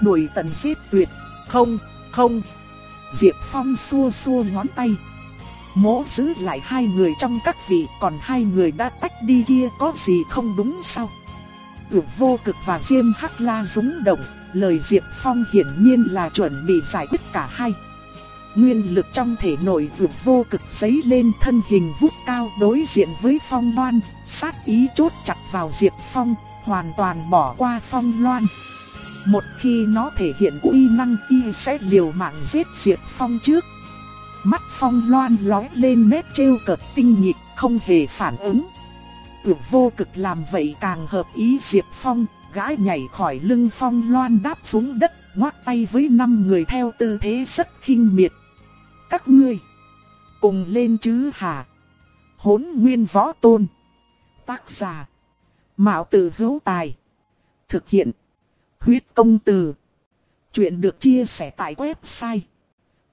Speaker 1: Đuổi tận giết tuyệt? Không, không. Diệp Phong xua xua ngón tay. Mỗ giữ lại hai người trong các vị, còn hai người đã tách đi kia có gì không đúng sao? Tuyệt vô cực và Diêm Hắc La rúng động, lời Diệp Phong hiển nhiên là chuẩn bị giải quyết cả hai. Nguyên lực trong thể nội vượt vô cực giấy lên thân hình vút cao đối diện với phong loan, sát ý chốt chặt vào Diệp Phong, hoàn toàn bỏ qua phong loan. Một khi nó thể hiện uy năng y sẽ liều mạng giết Diệp Phong trước. Mắt phong loan lói lên nét trêu cợt tinh nhịp, không hề phản ứng. Tuyệt vô cực làm vậy càng hợp ý Diệp Phong, gái nhảy khỏi lưng phong loan đáp xuống đất, ngoát tay với năm người theo tư thế rất khinh miệt các ngươi. Cùng lên chứ hả? Hốn nguyên võ tôn. Tác giả. Mạo tử hữu tài. Thực hiện. Huyết công từ. Chuyện được chia sẻ tại website.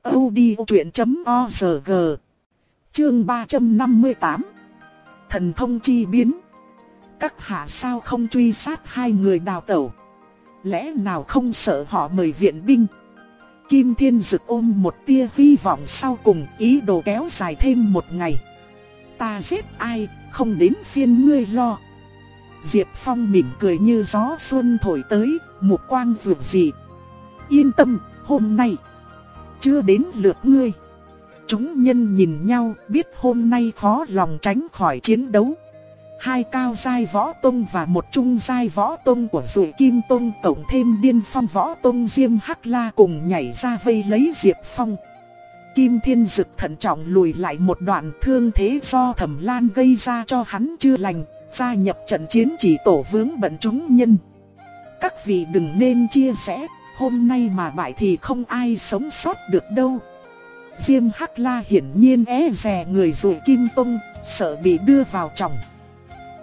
Speaker 1: odchuyện.org Chương 358 Thần thông chi biến Các hạ sao không truy sát hai người đào tẩu Lẽ nào không sợ họ mời viện binh Kim Thiên Dực ôm một tia hy vọng sau cùng ý đồ kéo dài thêm một ngày. Ta giết ai, không đến phiên ngươi lo. Diệp Phong mỉm cười như gió xuân thổi tới, một quang vượt dị. Yên tâm, hôm nay, chưa đến lượt ngươi. Chúng nhân nhìn nhau biết hôm nay khó lòng tránh khỏi chiến đấu. Hai cao giai võ tông và một trung giai võ tông của rùi kim tông cộng thêm điên phong võ tông diêm hắc la cùng nhảy ra vây lấy diệp phong. Kim thiên dực thận trọng lùi lại một đoạn thương thế do thẩm lan gây ra cho hắn chưa lành, gia nhập trận chiến chỉ tổ vướng bận chúng nhân. Các vị đừng nên chia sẻ, hôm nay mà bại thì không ai sống sót được đâu. Diêm Hắc La hiển nhiên e é rè người rùi kim tông, sợ bị đưa vào chồng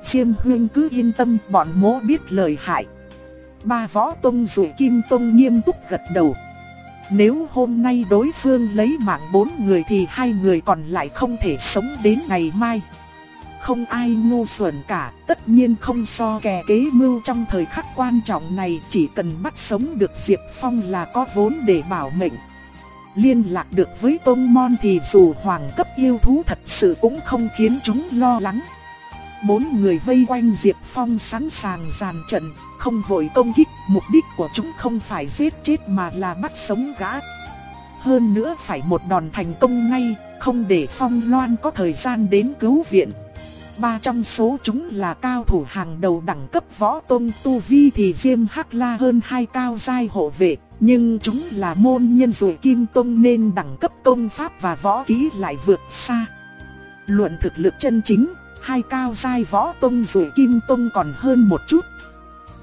Speaker 1: Chiêm huyên cứ yên tâm bọn mố biết lời hại. Ba võ tông rủ kim tông nghiêm túc gật đầu. Nếu hôm nay đối phương lấy mạng bốn người thì hai người còn lại không thể sống đến ngày mai. Không ai ngu xuẩn cả, tất nhiên không so kè kế mưu trong thời khắc quan trọng này chỉ cần bắt sống được Diệp Phong là có vốn để bảo mệnh. Liên lạc được với Tôn Mon thì dù hoàng cấp yêu thú thật sự cũng không khiến chúng lo lắng. Bốn người vây quanh Diệp Phong sẵn sàng dàn trận, không vội công kích, mục đích của chúng không phải giết chết mà là bắt sống gã. Hơn nữa phải một đòn thành công ngay, không để Phong Loan có thời gian đến cứu viện. Ba trong số chúng là cao thủ hàng đầu đẳng cấp võ tôn tu vi thì Diêm Hắc La hơn hai cao giai hộ vệ, nhưng chúng là môn nhân rồi Kim Tông nên đẳng cấp công pháp và võ kỹ lại vượt xa. Luận thực lực chân chính, hai cao giai võ tông rồi kim tông còn hơn một chút.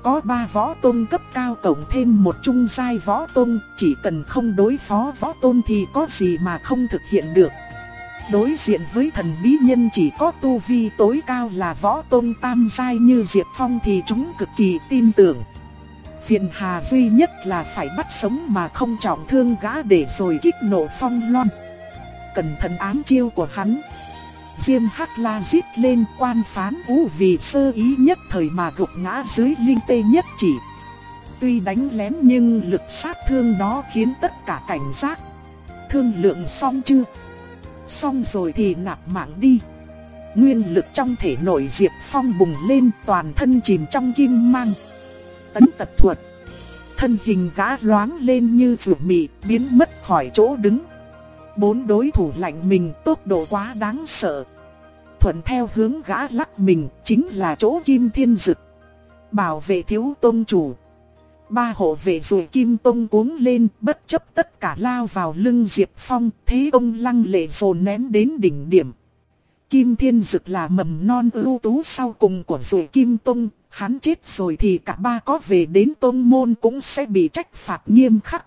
Speaker 1: Có ba võ tôn cấp cao cộng thêm một trung giai võ tôn, chỉ cần không đối phó võ tôn thì có gì mà không thực hiện được. Đối diện với thần bí nhân chỉ có tu vi tối cao là võ tôn tam giai như Diệp Phong thì chúng cực kỳ tin tưởng. Phiền hà duy nhất là phải bắt sống mà không trọng thương gã để rồi kích nổ phong loan. Cẩn thận ám chiêu của hắn. Diêm Hắc La giết lên quan phán ú vì sơ ý nhất thời mà gục ngã dưới linh tê nhất chỉ. Tuy đánh lén nhưng lực sát thương đó khiến tất cả cảnh giác. Thương lượng xong chưa? Xong rồi thì nạp mạng đi. Nguyên lực trong thể nội Diệp Phong bùng lên toàn thân chìm trong kim mang. Tấn tật thuật. Thân hình gã loáng lên như rượu mị biến mất khỏi chỗ đứng. Bốn đối thủ lạnh mình, tốc độ quá đáng sợ. Thuận theo hướng gã lắc mình, chính là chỗ kim thiên dực. Bảo vệ thiếu tôn chủ. Ba hộ vệ rồi kim tông cuống lên, bất chấp tất cả lao vào lưng Diệp Phong. Thế ông lăng lệ dồn nén đến đỉnh điểm. Kim thiên dực là mầm non ưu tú sau cùng của rồi kim tông. Hắn chết rồi thì cả ba có về đến tôn môn cũng sẽ bị trách phạt nghiêm khắc.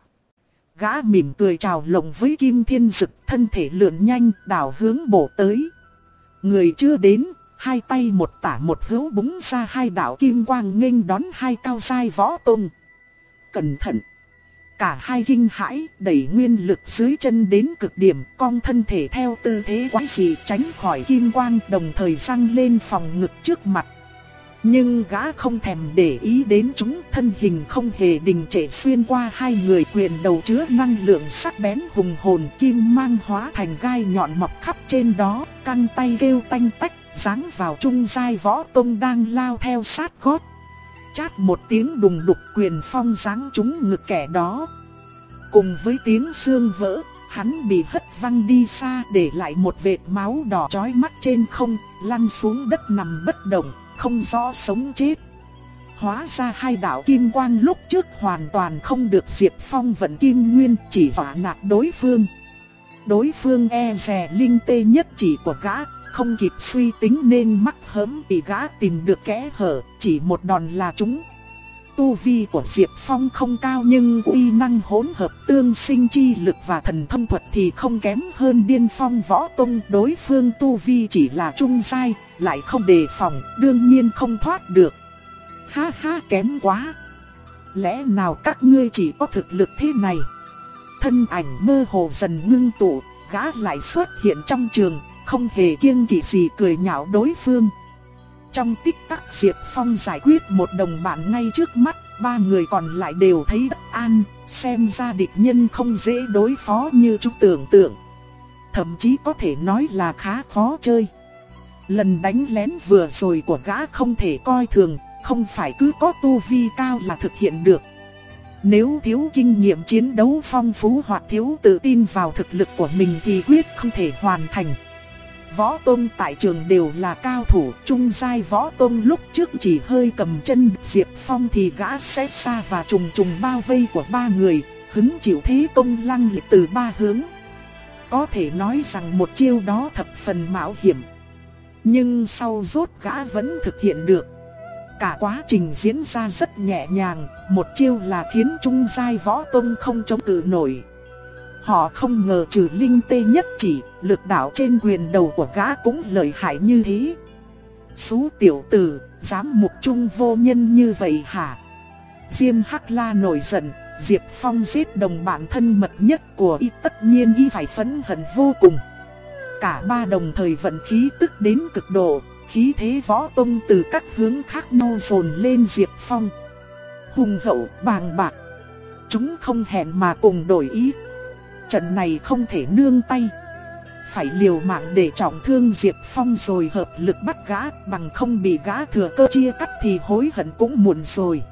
Speaker 1: Gã mỉm cười chào lồng với Kim Thiên Dực, thân thể lượn nhanh, đảo hướng bổ tới. Người chưa đến, hai tay một tả một hữu búng ra hai đạo kim quang nghênh đón hai cao sai võ tôn Cẩn thận! Cả hai kinh hãi đẩy nguyên lực dưới chân đến cực điểm Con thân thể theo tư thế quái dị tránh khỏi kim quang đồng thời răng lên phòng ngực trước mặt nhưng gã không thèm để ý đến chúng Thân hình không hề đình trệ xuyên qua hai người quyền đầu chứa năng lượng sắc bén hùng hồn Kim mang hóa thành gai nhọn mọc khắp trên đó Căng tay kêu tanh tách Giáng vào trung giai võ tông đang lao theo sát gót chát một tiếng đùng đục quyền phong giáng trúng ngực kẻ đó. Cùng với tiếng xương vỡ, hắn bị hất văng đi xa để lại một vệt máu đỏ chói mắt trên không, lăn xuống đất nằm bất động, không rõ sống chết. Hóa ra hai đạo kim quang lúc trước hoàn toàn không được Diệp Phong vận kim nguyên chỉ dọa nạt đối phương. Đối phương e rè linh tê nhất chỉ của gã không kịp suy tính nên mắc hớm bị gã tìm được kẽ hở, chỉ một đòn là trúng. Tu vi của Diệp Phong không cao nhưng uy năng hỗn hợp tương sinh chi lực và thần thông thuật thì không kém hơn điên phong võ tông. Đối phương tu vi chỉ là trung giai, lại không đề phòng, đương nhiên không thoát được. Ha ha kém quá. Lẽ nào các ngươi chỉ có thực lực thế này? Thân ảnh mơ hồ dần ngưng tụ, gã lại xuất hiện trong trường, không hề kiêng kỵ gì cười nhạo đối phương. Trong tích tắc Diệp Phong giải quyết một đồng bạn ngay trước mắt, ba người còn lại đều thấy bất an, xem ra địch nhân không dễ đối phó như chúng tưởng tượng. Thậm chí có thể nói là khá khó chơi. Lần đánh lén vừa rồi của gã không thể coi thường, không phải cứ có tu vi cao là thực hiện được. Nếu thiếu kinh nghiệm chiến đấu phong phú hoặc thiếu tự tin vào thực lực của mình thì quyết không thể hoàn thành. Võ Tôn tại trường đều là cao thủ, trung giai Võ Tôn lúc trước chỉ hơi cầm chân Diệp Phong thì gã sẽ xa và trùng trùng bao vây của ba người, hứng chịu thế công lăng liệt từ ba hướng. Có thể nói rằng một chiêu đó thập phần mạo hiểm. Nhưng sau rốt gã vẫn thực hiện được. Cả quá trình diễn ra rất nhẹ nhàng, một chiêu là khiến trung giai võ tông không chống cự nổi. Họ không ngờ trừ linh tê nhất chỉ, lực đạo trên quyền đầu của gã cũng lợi hại như thế. Xú tiểu tử, dám mục trung vô nhân như vậy hả? Diêm Hắc La nổi giận, Diệp Phong giết đồng bạn thân mật nhất của y tất nhiên y phải phẫn hận vô cùng. Cả ba đồng thời vận khí tức đến cực độ, khí thế võ tông từ các hướng khác nhau dồn lên Diệp Phong. Hùng hậu, bàng bạc. Chúng không hẹn mà cùng đổi ý. Trận này không thể nương tay. Phải liều mạng để trọng thương Diệp Phong rồi hợp lực bắt gã bằng không bị gã thừa cơ chia cắt thì hối hận cũng muộn rồi.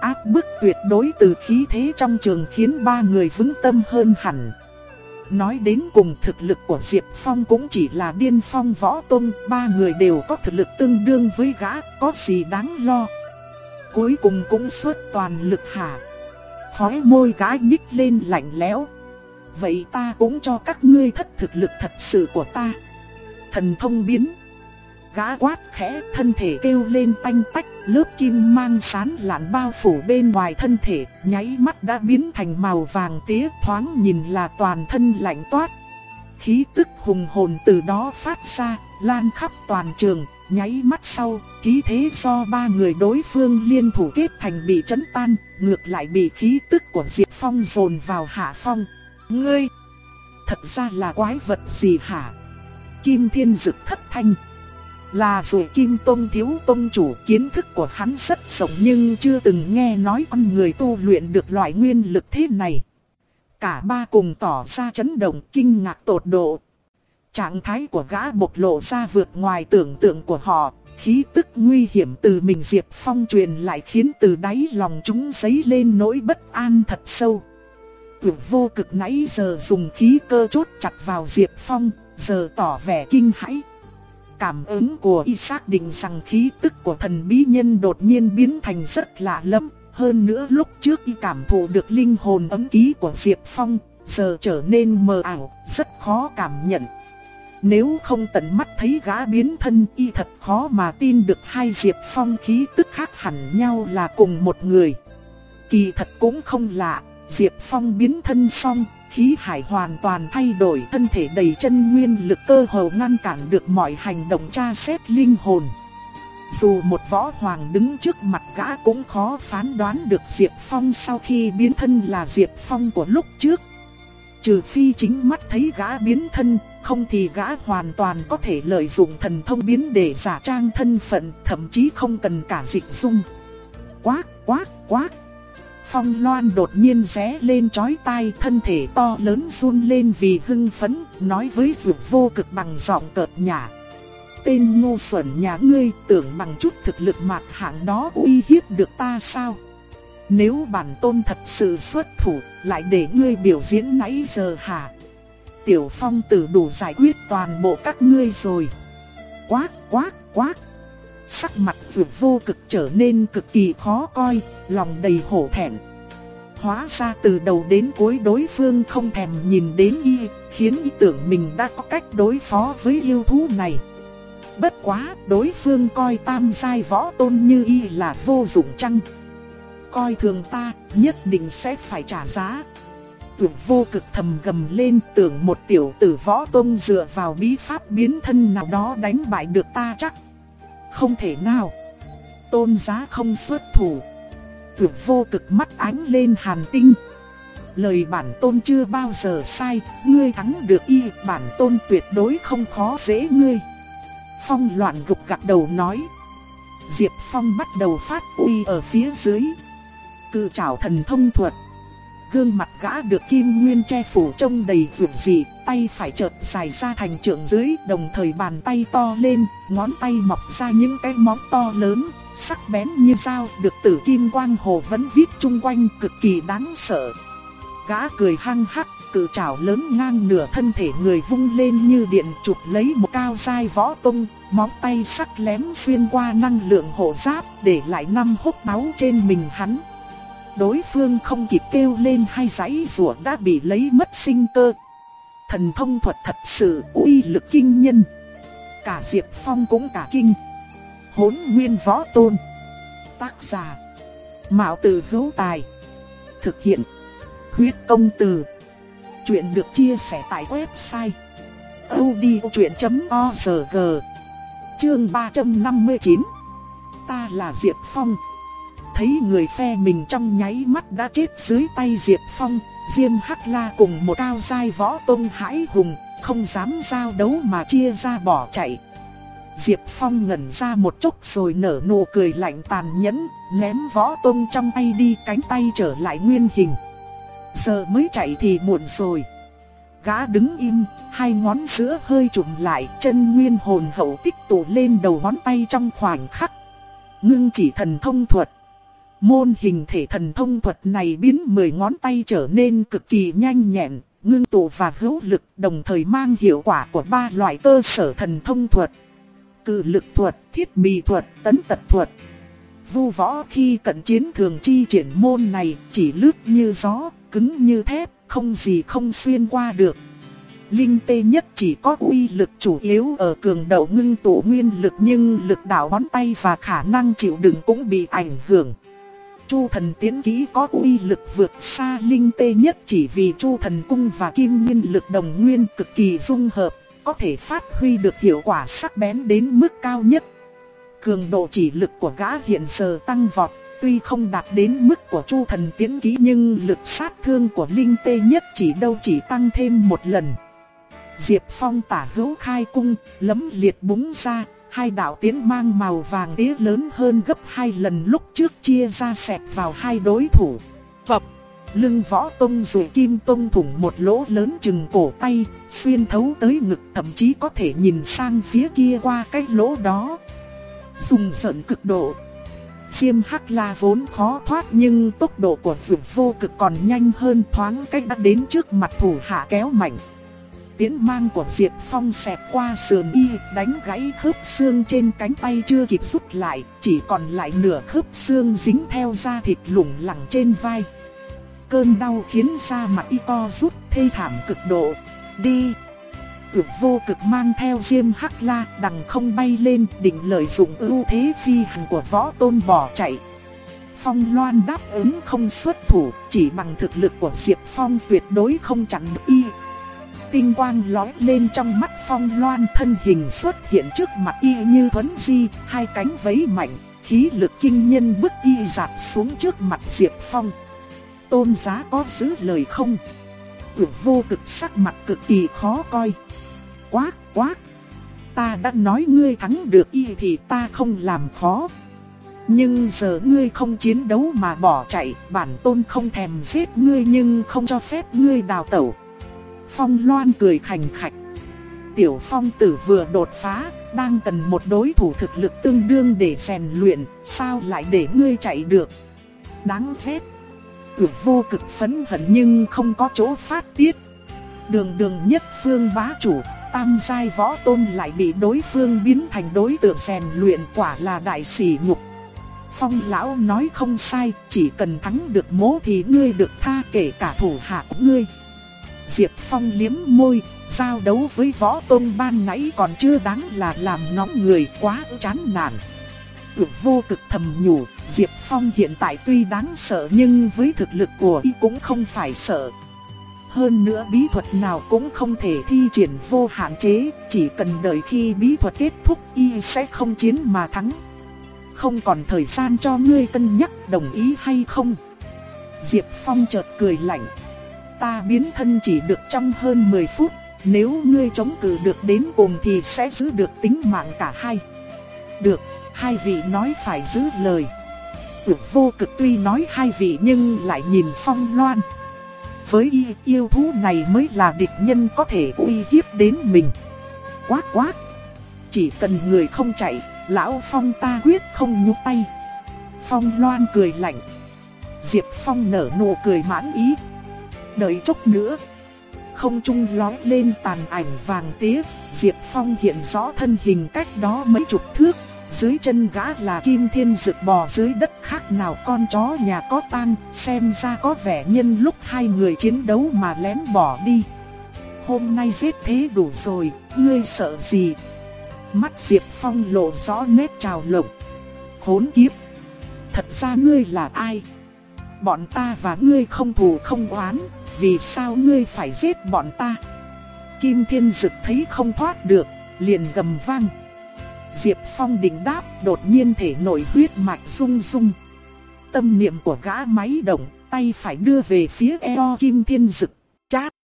Speaker 1: Áp bức tuyệt đối từ khí thế trong trường khiến ba người vững tâm hơn hẳn. Nói đến cùng thực lực của Diệp Phong cũng chỉ là điên phong võ tôn, ba người đều có thực lực tương đương với gã, có gì đáng lo. Cuối cùng cũng xuất toàn lực hả. Khói môi gã nhích lên lạnh lẽo. Vậy ta cũng cho các ngươi thất thực lực thật sự của ta. Thần thông biến. Gã quát khẽ thân thể kêu lên tanh tách, lớp kim mang sán lạn bao phủ bên ngoài thân thể, nháy mắt đã biến thành màu vàng tía thoáng nhìn là toàn thân lạnh toát. Khí tức hùng hồn từ đó phát ra, lan khắp toàn trường, nháy mắt sau, khí thế do ba người đối phương liên thủ kết thành bị chấn tan, ngược lại bị khí tức của Diệp Phong dồn vào hạ phong. Ngươi, thật ra là quái vật gì hả? Kim Thiên Dực thất thanh. Là dù Kim Tông thiếu tông chủ kiến thức của hắn rất rộng nhưng chưa từng nghe nói con người tu luyện được loại nguyên lực thế này. Cả ba cùng tỏ ra chấn động kinh ngạc tột độ. Trạng thái của gã bộc lộ ra vượt ngoài tưởng tượng của họ, khí tức nguy hiểm từ mình Diệp Phong truyền lại khiến từ đáy lòng chúng dấy lên nỗi bất an thật sâu tuyệt vô cực nãy giờ dùng khí cơ chốt chặt vào Diệp Phong, giờ tỏ vẻ kinh hãi. Cảm ứng của y xác định rằng khí tức của thần bí nhân đột nhiên biến thành rất lạ lẫm Hơn nữa lúc trước y cảm thụ được linh hồn ấm ký của Diệp Phong, giờ trở nên mờ ảo, rất khó cảm nhận. Nếu không tận mắt thấy gã biến thân y thật khó mà tin được hai Diệp Phong khí tức khác hẳn nhau là cùng một người. Kỳ thật cũng không lạ, Diệp Phong biến thân xong, khí hải hoàn toàn thay đổi thân thể đầy chân nguyên lực cơ hồ ngăn cản được mọi hành động tra xét linh hồn. Dù một võ hoàng đứng trước mặt gã cũng khó phán đoán được Diệp Phong sau khi biến thân là Diệp Phong của lúc trước. Trừ phi chính mắt thấy gã biến thân, không thì gã hoàn toàn có thể lợi dụng thần thông biến để giả trang thân phận, thậm chí không cần cả dịch dung. Quát, quát, quát. Phong loan đột nhiên ré lên chói tai thân thể to lớn run lên vì hưng phấn, nói với vượt vô cực bằng giọng cợt nhả. Tên ngu xuẩn nhà ngươi tưởng bằng chút thực lực mạc hạng đó uy hiếp được ta sao? Nếu bản tôn thật sự xuất thủ, lại để ngươi biểu diễn nãy giờ hả? Tiểu phong tử đủ giải quyết toàn bộ các ngươi rồi. Quát, quát, quát. Sắc mặt vừa vô cực trở nên cực kỳ khó coi, lòng đầy hổ thẹn. Hóa ra từ đầu đến cuối đối phương không thèm nhìn đến y, khiến y tưởng mình đã có cách đối phó với yêu thú này. Bất quá, đối phương coi tam giai võ tôn như y là vô dụng chăng? Coi thường ta, nhất định sẽ phải trả giá. Tưởng vô cực thầm gầm lên tưởng một tiểu tử võ tôn dựa vào bí pháp biến thân nào đó đánh bại được ta chắc. Không thể nào. Tôn giá không xuất thủ. Tưởng vô cực mắt ánh lên hàn tinh. Lời bản tôn chưa bao giờ sai, ngươi thắng được y, bản tôn tuyệt đối không khó dễ ngươi. Phong loạn gục gặt đầu nói. Diệp Phong bắt đầu phát uy ở phía dưới. Cự trảo thần thông thuật. Gương mặt gã được kim nguyên che phủ trông đầy vượt dị, tay phải chợt dài ra thành trượng dưới, đồng thời bàn tay to lên, ngón tay mọc ra những cái móng to lớn, sắc bén như dao, được tử kim quang hồ vẫn viết chung quanh cực kỳ đáng sợ. Gã cười hăng hắc, cự trảo lớn ngang nửa thân thể người vung lên như điện chụp lấy một cao dai võ tung, móng tay sắc lém xuyên qua năng lượng hộ giáp để lại năm hốc máu trên mình hắn. Đối phương không kịp kêu lên hay giãy rủa đã bị lấy mất sinh cơ. Thần thông thuật thật sự uy lực kinh nhân. Cả Diệp Phong cũng cả kinh. Hốn nguyên võ tôn. Tác giả. Mạo từ hữu tài. Thực hiện. Huyết công từ. Chuyện được chia sẻ tại website tudiyuanchuyen.org. Chương 359 Ta là Diệp Phong Thấy người phe mình trong nháy mắt đã chết dưới tay Diệp Phong Diêm Hắc La cùng một cao giai võ tôn hãi hùng Không dám giao đấu mà chia ra bỏ chạy Diệp Phong ngẩn ra một chút rồi nở nụ cười lạnh tàn nhẫn Ném võ tôn trong tay đi cánh tay trở lại nguyên hình Giờ mới chạy thì muộn rồi. Gã đứng im, hai ngón giữa hơi trụm lại, chân nguyên hồn hậu tích tụ lên đầu ngón tay trong khoảnh khắc. Ngưng chỉ thần thông thuật. Môn hình thể thần thông thuật này biến 10 ngón tay trở nên cực kỳ nhanh nhẹn, ngưng tụ và hữu lực đồng thời mang hiệu quả của ba loại cơ sở thần thông thuật. Cự lực thuật, thiết bị thuật, tấn tật thuật. Vu võ khi cận chiến thường chi triển môn này chỉ lướt như gió, cứng như thép, không gì không xuyên qua được. Linh tê nhất chỉ có uy lực chủ yếu ở cường độ ngưng tụ nguyên lực nhưng lực đảo ngón tay và khả năng chịu đựng cũng bị ảnh hưởng. Chu thần tiến kỹ có uy lực vượt xa linh tê nhất chỉ vì chu thần cung và kim nguyên lực đồng nguyên cực kỳ dung hợp, có thể phát huy được hiệu quả sắc bén đến mức cao nhất. Cường độ chỉ lực của gã hiện giờ tăng vọt tuy không đạt đến mức của Chu thần tiến ký nhưng lực sát thương của Linh Tê nhất chỉ đâu chỉ tăng thêm một lần. Diệp Phong tả hữu khai cung, lấm liệt búng ra, hai đạo tiến mang màu vàng tía lớn hơn gấp hai lần lúc trước chia ra xẹt vào hai đối thủ. Phập, lưng võ tông rồi kim tông thủng một lỗ lớn chừng cổ tay, xuyên thấu tới ngực thậm chí có thể nhìn sang phía kia qua cái lỗ đó. Dùng giận cực độ. Diêm Hắc La vốn khó thoát nhưng tốc độ của Dược Vô Cực còn nhanh hơn thoáng cách đã đến trước mặt thủ hạ kéo mạnh. Tiến mang của Diệp Phong xẹt qua sườn y, đánh gãy khớp xương trên cánh tay chưa kịp rút lại, chỉ còn lại nửa khớp xương dính theo da thịt lủng lẳng trên vai. Cơn đau khiến da mặt y co rút thê thảm cực độ. Đi! Cực vô cực mang theo diêm hắc la đằng không bay lên định lợi dụng ưu thế phi hành của võ tôn bỏ chạy. Phong Loan đáp ứng không xuất thủ, chỉ bằng thực lực của Diệp Phong tuyệt đối không chặn được y. Tinh quang lói lên trong mắt Phong Loan thân hình xuất hiện trước mặt y như thuấn di, hai cánh vẫy mạnh, khí lực kinh nhân bức y giạt xuống trước mặt Diệp Phong. Tôn giá có giữ lời không? Tuyệt vô cực sắc mặt cực kỳ khó coi. Quát, quát! Ta đã nói ngươi thắng được y thì ta không làm khó. Nhưng giờ ngươi không chiến đấu mà bỏ chạy, bản tôn không thèm giết ngươi nhưng không cho phép ngươi đào tẩu. Phong Loan cười khành khạch. Tiểu Phong tử vừa đột phá, đang cần một đối thủ thực lực tương đương để rèn luyện, sao lại để ngươi chạy được? Đáng ghét. Tử vô cực phấn hận nhưng không có chỗ phát tiết. Đường đường nhất phương bá chủ, tam giai võ tôn lại bị đối phương biến thành đối tượng rèn luyện quả là đại sỉ nhục. Phong lão nói không sai, chỉ cần thắng được mố thì ngươi được tha kể cả thủ hạ của ngươi. Diệp Phong liếm môi, giao đấu với võ tôn ban nãy còn chưa đáng là làm nóng người quá chán nản. Tử vô cực thầm nhủ, Diệp Phong hiện tại tuy đáng sợ nhưng với thực lực của y cũng không phải sợ. Hơn nữa bí thuật nào cũng không thể thi triển vô hạn chế, chỉ cần đợi khi bí thuật kết thúc y sẽ không chiến mà thắng. Không còn thời gian cho ngươi cân nhắc đồng ý hay không. Diệp Phong chợt cười lạnh. Ta biến thân chỉ được trong hơn 10 phút, nếu ngươi chống cự được đến cùng thì sẽ giữ được tính mạng cả hai. Được, hai vị nói phải giữ lời. Tử vô cực tuy nói hai vị nhưng lại nhìn phong loan. Với y yêu thú này mới là địch nhân có thể uy hiếp đến mình. Quát quát. Chỉ cần người không chạy, lão phong ta quyết không nhúc tay. Phong loan cười lạnh. Diệp Phong nở nụ cười mãn ý. Đợi chút nữa. Không trung lói lên tàn ảnh vàng tía, Diệp Phong hiện rõ thân hình cách đó mấy chục thước, dưới chân gã là kim thiên rực bò dưới đất khác nào con chó nhà có tan, xem ra có vẻ nhân lúc hai người chiến đấu mà lén bỏ đi. Hôm nay giết thế đủ rồi, ngươi sợ gì? Mắt Diệp Phong lộ rõ nét trào lộng. Khốn kiếp! Thật ra ngươi là ai? Bọn ta và ngươi không thù không oán, vì sao ngươi phải giết bọn ta? Kim Thiên Dực thấy không thoát được, liền gầm vang. Diệp Phong định đáp, đột nhiên thể nổi huyết mạch rung rung. Tâm niệm của gã máy động, tay phải đưa về phía eo Kim Thiên Dực. Chát!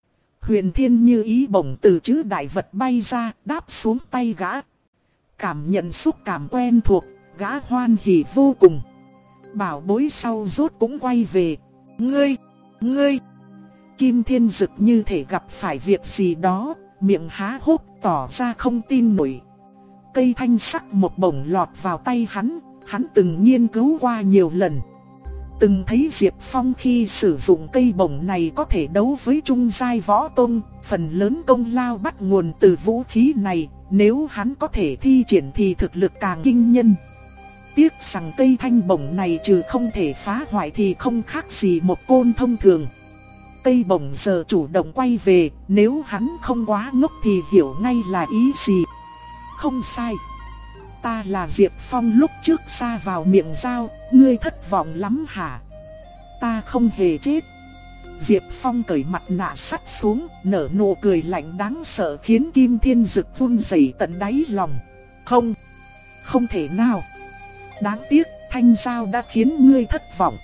Speaker 1: Huyền Thiên như ý bổng từ chữ đại vật bay ra, đáp xuống tay gã. Cảm nhận xúc cảm quen thuộc, gã hoan hỉ vô cùng. Bảo bối sau rốt cũng quay về. Ngươi! Ngươi! Kim Thiên Dực như thể gặp phải việc gì đó, miệng há hốc tỏ ra không tin nổi cây thanh sắc một bổng lọt vào tay hắn, hắn từng nghiên cứu qua nhiều lần. Từng thấy Diệp Phong khi sử dụng cây bổng này có thể đấu với trung giai võ tôn, phần lớn công lao bắt nguồn từ vũ khí này, nếu hắn có thể thi triển thì thực lực càng kinh nhân. Tiếc rằng cây thanh bổng này trừ không thể phá hoại thì không khác gì một côn thông thường. Cây bổng giờ chủ động quay về, nếu hắn không quá ngốc thì hiểu ngay là ý gì không sai. Ta là Diệp Phong lúc trước xa vào miệng dao, ngươi thất vọng lắm hả? Ta không hề chết. Diệp Phong cởi mặt nạ sắt xuống, nở nụ cười lạnh đáng sợ khiến Kim Thiên Dực run rẩy tận đáy lòng. Không, không thể nào. Đáng tiếc, thanh giao đã khiến ngươi thất vọng.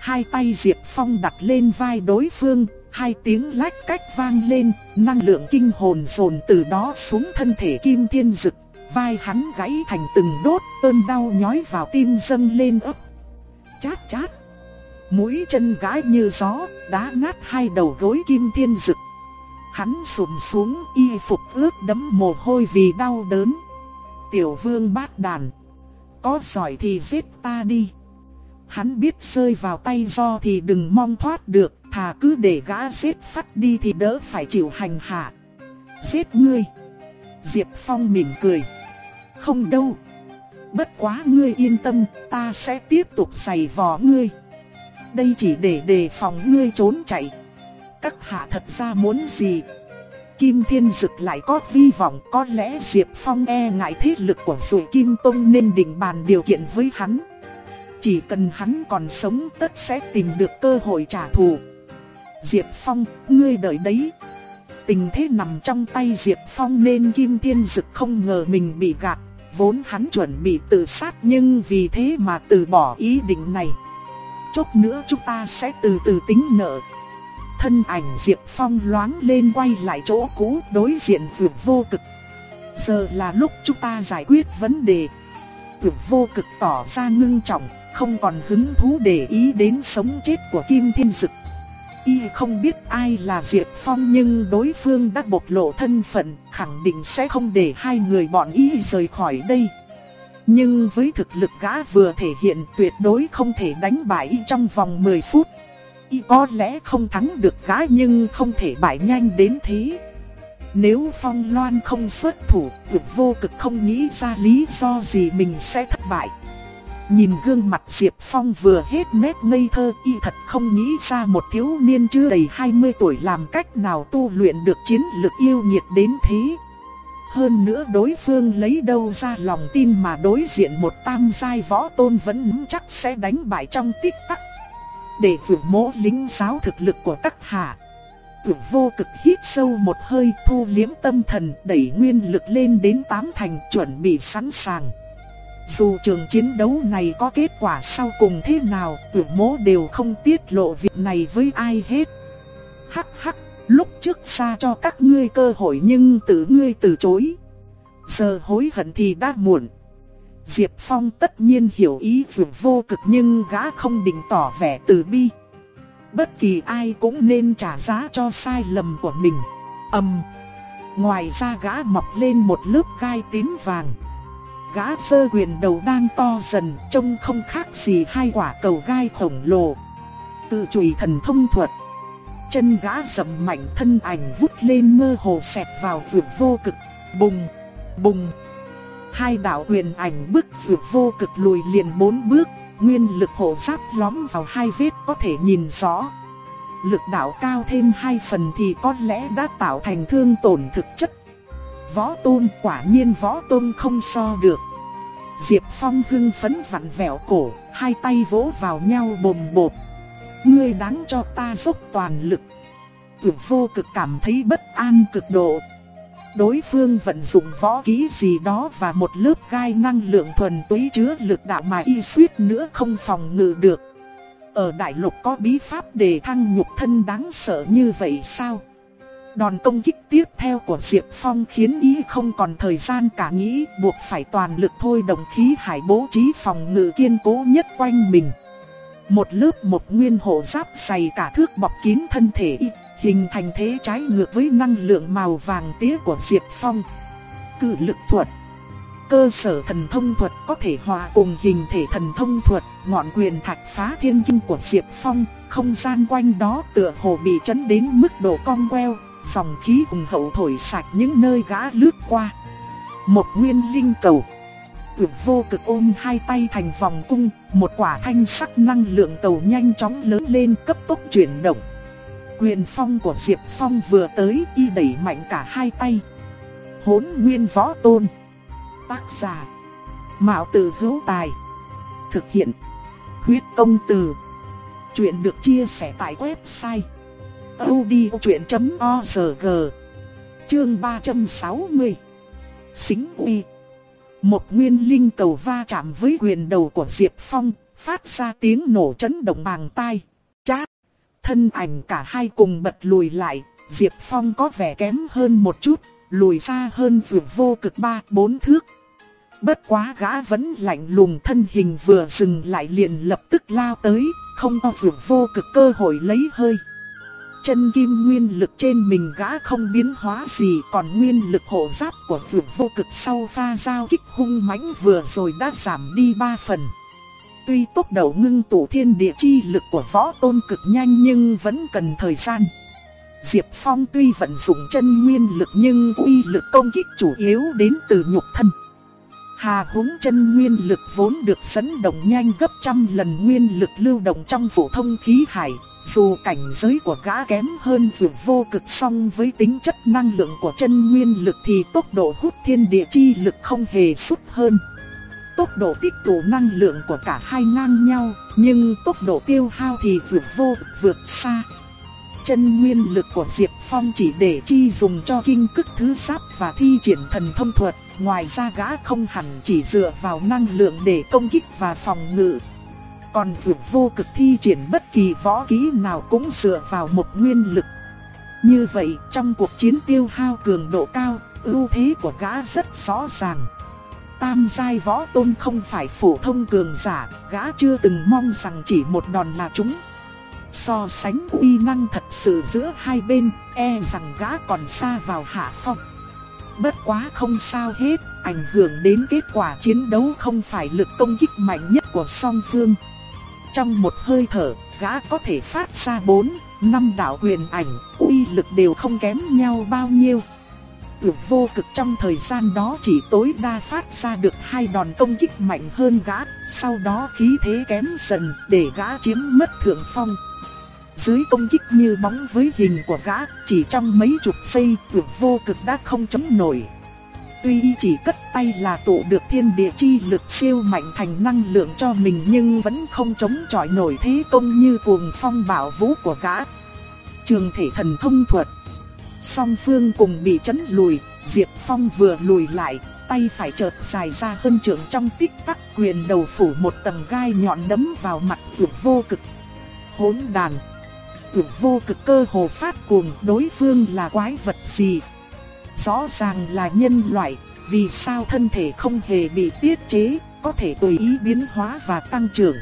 Speaker 1: Hai tay Diệp Phong đặt lên vai đối phương, Hai tiếng lách cách vang lên, năng lượng kinh hồn dồn từ đó xuống thân thể kim thiên dực, vai hắn gãy thành từng đốt, cơn đau nhói vào tim dâng lên ấp. Chát chát, mũi chân gãi như gió, đá nát hai đầu gối kim thiên dực. Hắn sụm xuống y phục ướt đẫm mồ hôi vì đau đớn. Tiểu vương bát đàn, có giỏi thì giết ta đi. Hắn biết rơi vào tay do thì đừng mong thoát được, thà cứ để gã giết phát đi thì đỡ phải chịu hành hạ. Giết ngươi. Diệp Phong mỉm cười. Không đâu. Bất quá ngươi yên tâm, ta sẽ tiếp tục giày vò ngươi. Đây chỉ để đề phòng ngươi trốn chạy. Các hạ thật ra muốn gì? Kim Thiên Dực lại có hy vọng có lẽ Diệp Phong e ngại thế lực của Dụ Kim Tông nên định bàn điều kiện với hắn. Chỉ cần hắn còn sống tất sẽ tìm được cơ hội trả thù. Diệp Phong, ngươi đợi đấy. Tình thế nằm trong tay Diệp Phong nên Kim Thiên Dực không ngờ mình bị gạt. Vốn hắn chuẩn bị tự sát nhưng vì thế mà từ bỏ ý định này. Chốc nữa chúng ta sẽ từ từ tính nợ. Thân ảnh Diệp Phong loáng lên quay lại chỗ cũ đối diện vượt vô cực. Giờ là lúc chúng ta giải quyết vấn đề. Vượt vô cực tỏ ra ngưng trọng, không còn hứng thú để ý đến sống chết của Kim Thiên Dực. Y không biết ai là Diệp Phong nhưng đối phương đã bộc lộ thân phận, khẳng định sẽ không để hai người bọn Y rời khỏi đây. Nhưng với thực lực gã vừa thể hiện tuyệt đối không thể đánh bại Y trong vòng 10 phút. Y có lẽ không thắng được gã nhưng không thể bại nhanh đến thế. Nếu Phong Loan không xuất thủ, tuyệt vô cực không nghĩ ra lý do gì mình sẽ thất bại. Nhìn gương mặt Diệp Phong vừa hết nét ngây thơ y thật không nghĩ ra một thiếu niên chưa đầy 20 tuổi làm cách nào tu luyện được chiến lực yêu nhiệt đến thế. Hơn nữa đối phương lấy đâu ra lòng tin mà đối diện một tam giai võ tôn vẫn chắc sẽ đánh bại trong tích tắc. Để vượt mỗ lính giáo thực lực của các hạ. Vượt vô cực hít sâu một hơi thu liếm tâm thần đẩy nguyên lực lên đến tám thành chuẩn bị sẵn sàng. Dù trường chiến đấu này có kết quả sau cùng thế nào, vượt mỗ đều không tiết lộ việc này với ai hết. Hắc hắc, lúc trước xa cho các ngươi cơ hội nhưng tự ngươi từ chối. Giờ hối hận thì đã muộn. Diệp Phong tất nhiên hiểu ý vượt vô cực nhưng gã không định tỏ vẻ từ bi. Bất kỳ ai cũng nên trả giá cho sai lầm của mình. Ầm. ngoài ra gã mọc lên một lớp gai tím vàng gã sơ quyền đầu đang to dần, trông không khác gì hai quả cầu gai khổng lồ. Tự chùy thần thông thuật. Chân gã dầm mạnh thân ảnh vút lên mơ hồ xẹt vào vượt vô cực, bùng, bùng. Hai đạo quyền ảnh bước vượt vô cực lùi liền bốn bước, nguyên lực hộ giáp lõm vào hai vết có thể nhìn rõ. Lực đạo cao thêm hai phần thì có lẽ đã tạo thành thương tổn thực chất Võ tôn quả nhiên võ tôn không so được. Diệp Phong hưng phấn vặn vẹo cổ, hai tay vỗ vào nhau bồm bột. Ngươi đáng cho ta dốc toàn lực. Tuyệt vô cực cảm thấy bất an cực độ. Đối phương vận dụng võ kỹ gì đó và một lớp gai năng lượng thuần túy chứa lực đạo mà y suýt nữa không phòng ngự được. Ở đại lục có bí pháp để thăng nhục thân đáng sợ như vậy sao? Đòn công kích tiếp theo của Diệp Phong khiến y không còn thời gian cả nghĩ buộc phải toàn lực thôi đồng khí hải bố trí phòng ngự kiên cố nhất quanh mình. Một lớp một nguyên hộ giáp dày cả thước bọc kín thân thể y, hình thành thế trái ngược với năng lượng màu vàng tía của Diệp Phong. Cự lực thuật Cơ sở thần thông thuật có thể hòa cùng hình thể thần thông thuật, ngọn quyền thạch phá thiên kinh của Diệp Phong, không gian quanh đó tựa hồ bị chấn đến mức độ cong queo, dòng khí hùng hậu thổi sạch những nơi gã lướt qua. Một nguyên linh cầu. Tuyệt vô cực ôm hai tay thành vòng cung, một quả thanh sắc năng lượng cầu nhanh chóng lớn lên cấp tốc chuyển động. Quyền phong của Diệp Phong vừa tới y đẩy mạnh cả hai tay. Hốn nguyên võ tôn. Tác giả. Mạo tử hữu tài. Thực hiện. Huyết công từ. Chuyện được chia sẻ tại website odchuyện.org Chương 360 Xính uy Một nguyên linh cầu va chạm với quyền đầu của Diệp Phong, phát ra tiếng nổ chấn động bàng tai. Thân ảnh cả hai cùng bật lùi lại, Diệp Phong có vẻ kém hơn một chút, lùi xa hơn vượt vô cực ba bốn thước. Bất quá gã vẫn lạnh lùng thân hình vừa dừng lại liền lập tức lao tới, không có vượt vô cực cơ hội lấy hơi. Chân kim nguyên lực trên mình gã không biến hóa gì còn nguyên lực hộ giáp của vượt vô cực sau pha giao kích hung mãnh vừa rồi đã giảm đi ba phần. Tuy tốc độ ngưng tụ thiên địa chi lực của võ tôn cực nhanh nhưng vẫn cần thời gian. Diệp Phong tuy vận dụng chân nguyên lực nhưng uy lực công kích chủ yếu đến từ nhục thân. Hà húng chân nguyên lực vốn được dẫn động nhanh gấp trăm lần nguyên lực lưu động trong phổ thông khí hải, dù cảnh giới của gã kém hơn dược vô cực song với tính chất năng lượng của chân nguyên lực thì tốc độ hút thiên địa chi lực không hề sút hơn tốc độ tích tụ năng lượng của cả hai ngang nhau, nhưng tốc độ tiêu hao thì vượt vô, vượt xa. Chân nguyên lực của Diệp Phong chỉ để chi dùng cho kinh cức thứ sáp và thi triển thần thông thuật, ngoài ra gã không hẳn chỉ dựa vào năng lượng để công kích và phòng ngự. Còn vượt vô cực thi triển bất kỳ võ kỹ nào cũng dựa vào một nguyên lực. Như vậy, trong cuộc chiến tiêu hao cường độ cao, ưu thế của gã rất rõ ràng. Tam giai võ tôn không phải phổ thông cường giả, gã chưa từng mong rằng chỉ một đòn là chúng. So sánh uy năng thật sự giữa hai bên, e rằng gã còn xa vào hạ phong. Bất quá không sao hết, ảnh hưởng đến kết quả chiến đấu không phải lực công kích mạnh nhất của song phương. Trong một hơi thở, gã có thể phát ra 4, 5 đạo huyền ảnh, uy lực đều không kém nhau bao nhiêu. Tưởng vô cực trong thời gian đó chỉ tối đa phát ra được hai đòn công kích mạnh hơn gã, sau đó khí thế kém dần để gã chiếm mất thượng phong. Dưới công kích như bóng với hình của gã, chỉ trong mấy chục giây tưởng vô cực đã không chống nổi. Tuy chỉ cất tay là tụ được thiên địa chi lực siêu mạnh thành năng lượng cho mình nhưng vẫn không chống chọi nổi thế công như cuồng phong bảo vũ của gã. Trường thể thần thông thuật Song phương cùng bị chấn lùi, Diệp Phong vừa lùi lại, tay phải chợt dài ra hơn trưởng trong tích tắc quyền đầu phủ một tầng gai nhọn đấm vào mặt vượt vô cực. Hỗn đàn Vượt vô cực cơ hồ phát cuồng đối phương là quái vật gì. Rõ ràng là nhân loại, vì sao thân thể không hề bị tiết chế, có thể tùy ý biến hóa và tăng trưởng.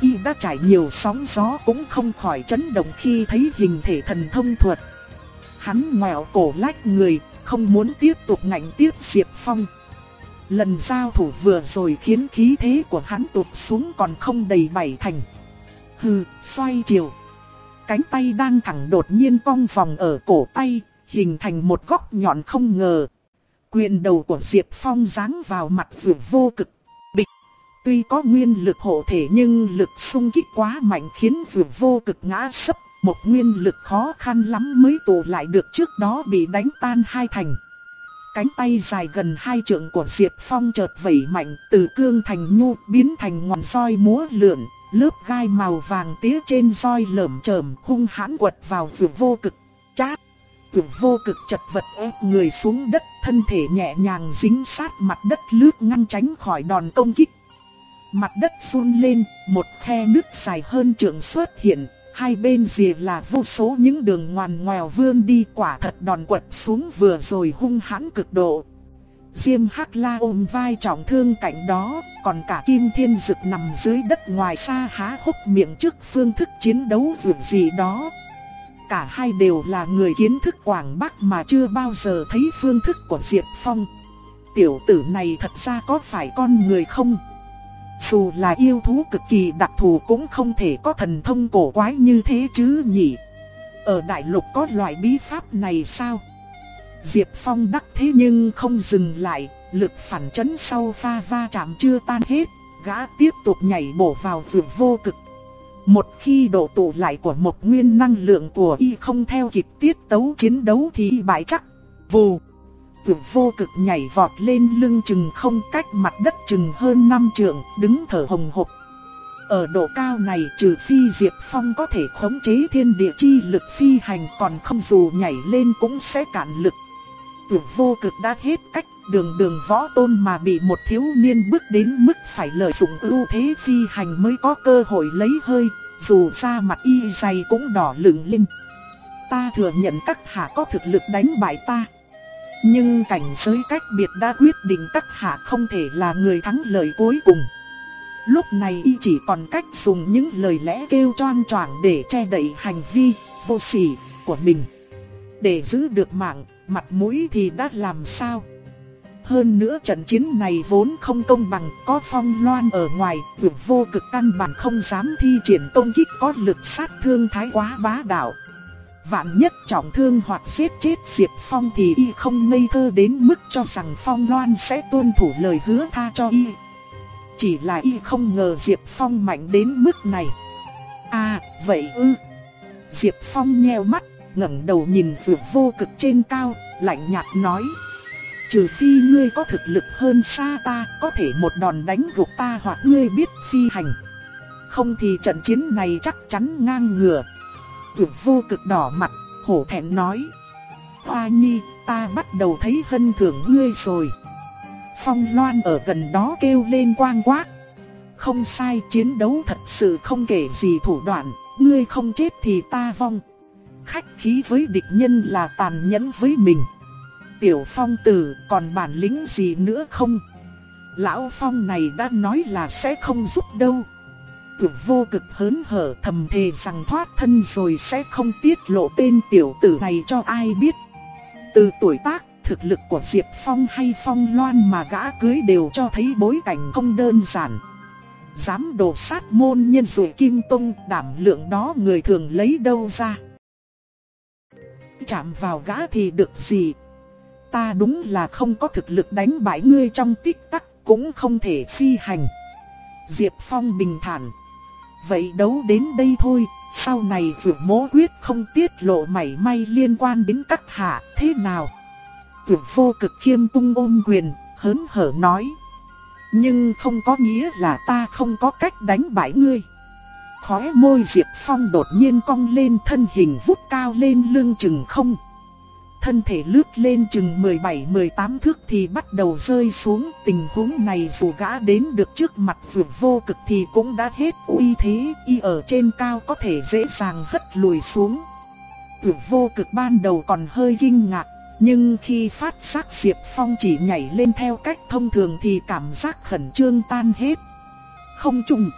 Speaker 1: Y đã trải nhiều sóng gió cũng không khỏi chấn động khi thấy hình thể thần thông thuật. Hắn ngoẹo cổ lách người, không muốn tiếp tục ngạnh tiếp Diệp Phong. Lần giao thủ vừa rồi khiến khí thế của hắn tụt xuống còn không đầy bảy thành. Hừ, xoay chiều. Cánh tay đang thẳng đột nhiên cong vòng ở cổ tay, hình thành một góc nhọn không ngờ. Quyền đầu của Diệp Phong giáng vào mặt vượt vô cực. Bịch. Tuy có nguyên lực hộ thể nhưng lực xung kích quá mạnh khiến vượt vô cực ngã sấp một nguyên lực khó khăn lắm mới tụ lại được trước đó bị đánh tan hai thành. Cánh tay dài gần hai trượng của Diệp Phong chợt vẩy mạnh từ cương thành nhu biến thành ngọn roi múa lượn, lớp gai màu vàng tía trên roi lởm chởm hung hãn quật vào vườn vô cực. Chát! Vườn vô cực chật vật ép người xuống đất, thân thể nhẹ nhàng dính sát mặt đất lướt ngăn tránh khỏi đòn công kích. Mặt đất run lên, một khe nước dài hơn trượng xuất hiện, Hai bên rìa là vô số những đường ngoằn ngoèo vươn đi quả thật đòn quật xuống vừa rồi hung hãn cực độ. Diêm Hắc La ôm vai trọng thương cạnh đó, còn cả Kim Thiên Dực nằm dưới đất ngoài xa há hốc miệng trước phương thức chiến đấu vượt gì đó. Cả hai đều là người kiến thức Quảng Bắc mà chưa bao giờ thấy phương thức của Diệp Phong. Tiểu tử này thật ra có phải con người không? Dù là yêu thú cực kỳ đặc thù cũng không thể có thần thông cổ quái như thế chứ nhỉ. Ở đại lục có loại bí pháp này sao? Diệp Phong đắc thế nhưng không dừng lại, lực phản chấn sau pha va chạm chưa tan hết, gã tiếp tục nhảy bổ vào vượt vô cực. Một khi độ tụ lại của một nguyên năng lượng của y không theo kịp tiết tấu chiến đấu thì bại chắc. Vù! Tưởng vô cực nhảy vọt lên lưng chừng không cách mặt đất chừng hơn 5 trượng, đứng thở hồng hộc. Ở độ cao này trừ phi Diệp Phong có thể khống chế thiên địa chi lực phi hành còn không dù nhảy lên cũng sẽ cản lực. Tưởng vô cực đã hết cách đường đường võ tôn mà bị một thiếu niên bước đến mức phải lợi dụng ưu thế phi hành mới có cơ hội lấy hơi, dù ra mặt y dày cũng đỏ lửng lên. Ta thừa nhận các hạ có thực lực đánh bại ta. Nhưng cảnh giới cách biệt đã quyết định các hạ không thể là người thắng lợi cuối cùng. Lúc này y chỉ còn cách dùng những lời lẽ kêu choan choảng để che đậy hành vi vô sỉ của mình. Để giữ được mạng, mặt mũi thì đã làm sao? Hơn nữa trận chiến này vốn không công bằng, có phong loan ở ngoài, vượt vô cực căn bản không dám thi triển công kích có lực sát thương thái quá bá đạo. Vạn nhất trọng thương hoặc giết chết Diệp Phong thì y không ngây thơ đến mức cho rằng Phong Loan sẽ tuân thủ lời hứa tha cho y. Chỉ là y không ngờ Diệp Phong mạnh đến mức này. À, vậy ư. Diệp Phong nheo mắt, ngẩng đầu nhìn vượt vô cực trên cao, lạnh nhạt nói. Trừ phi ngươi có thực lực hơn xa ta, có thể một đòn đánh gục ta hoặc ngươi biết phi hành. Không thì trận chiến này chắc chắn ngang ngửa. Vượt vô cực đỏ mặt, hổ thẹn nói. Hoa nhi, ta bắt đầu thấy hân thưởng ngươi rồi. Phong loan ở gần đó kêu lên quang quát. Không sai, chiến đấu thật sự không kể gì thủ đoạn, ngươi không chết thì ta vong. Khách khí với địch nhân là tàn nhẫn với mình. Tiểu phong tử còn bản lĩnh gì nữa không? Lão phong này đã nói là sẽ không giúp đâu. Tuyệt vô cực hớn hở thầm thề rằng thoát thân rồi sẽ không tiết lộ tên tiểu tử này cho ai biết. Từ tuổi tác, thực lực của Diệp Phong hay Phong Loan mà gã cưới đều cho thấy bối cảnh không đơn giản. Dám đổ sát môn nhân rồi Kim Tông đảm lượng đó người thường lấy đâu ra. Chạm vào gã thì được gì? Ta đúng là không có thực lực đánh bại ngươi trong tích tắc, cũng không thể phi hành. Diệp Phong bình thản. Vậy đấu đến đây thôi, sau này vượt mố quyết không tiết lộ mảy may liên quan đến các hạ, thế nào? Vượt vô cực khiêm tung ôm quyền, hớn hở nói. Nhưng không có nghĩa là ta không có cách đánh bại ngươi. Khóe môi Diệp Phong đột nhiên cong lên thân hình vút cao lên lưng chừng không. Thân thể lướt lên chừng 17-18 thước thì bắt đầu rơi xuống. Tình huống này dù gã đến được trước mặt vượt vô cực thì cũng đã hết uy thế. Y ở trên cao có thể dễ dàng hất lùi xuống. Vượt vô cực ban đầu còn hơi kinh ngạc nhưng khi phát giác Diệp Phong chỉ nhảy lên theo cách thông thường thì cảm giác khẩn trương tan hết. Không trùng.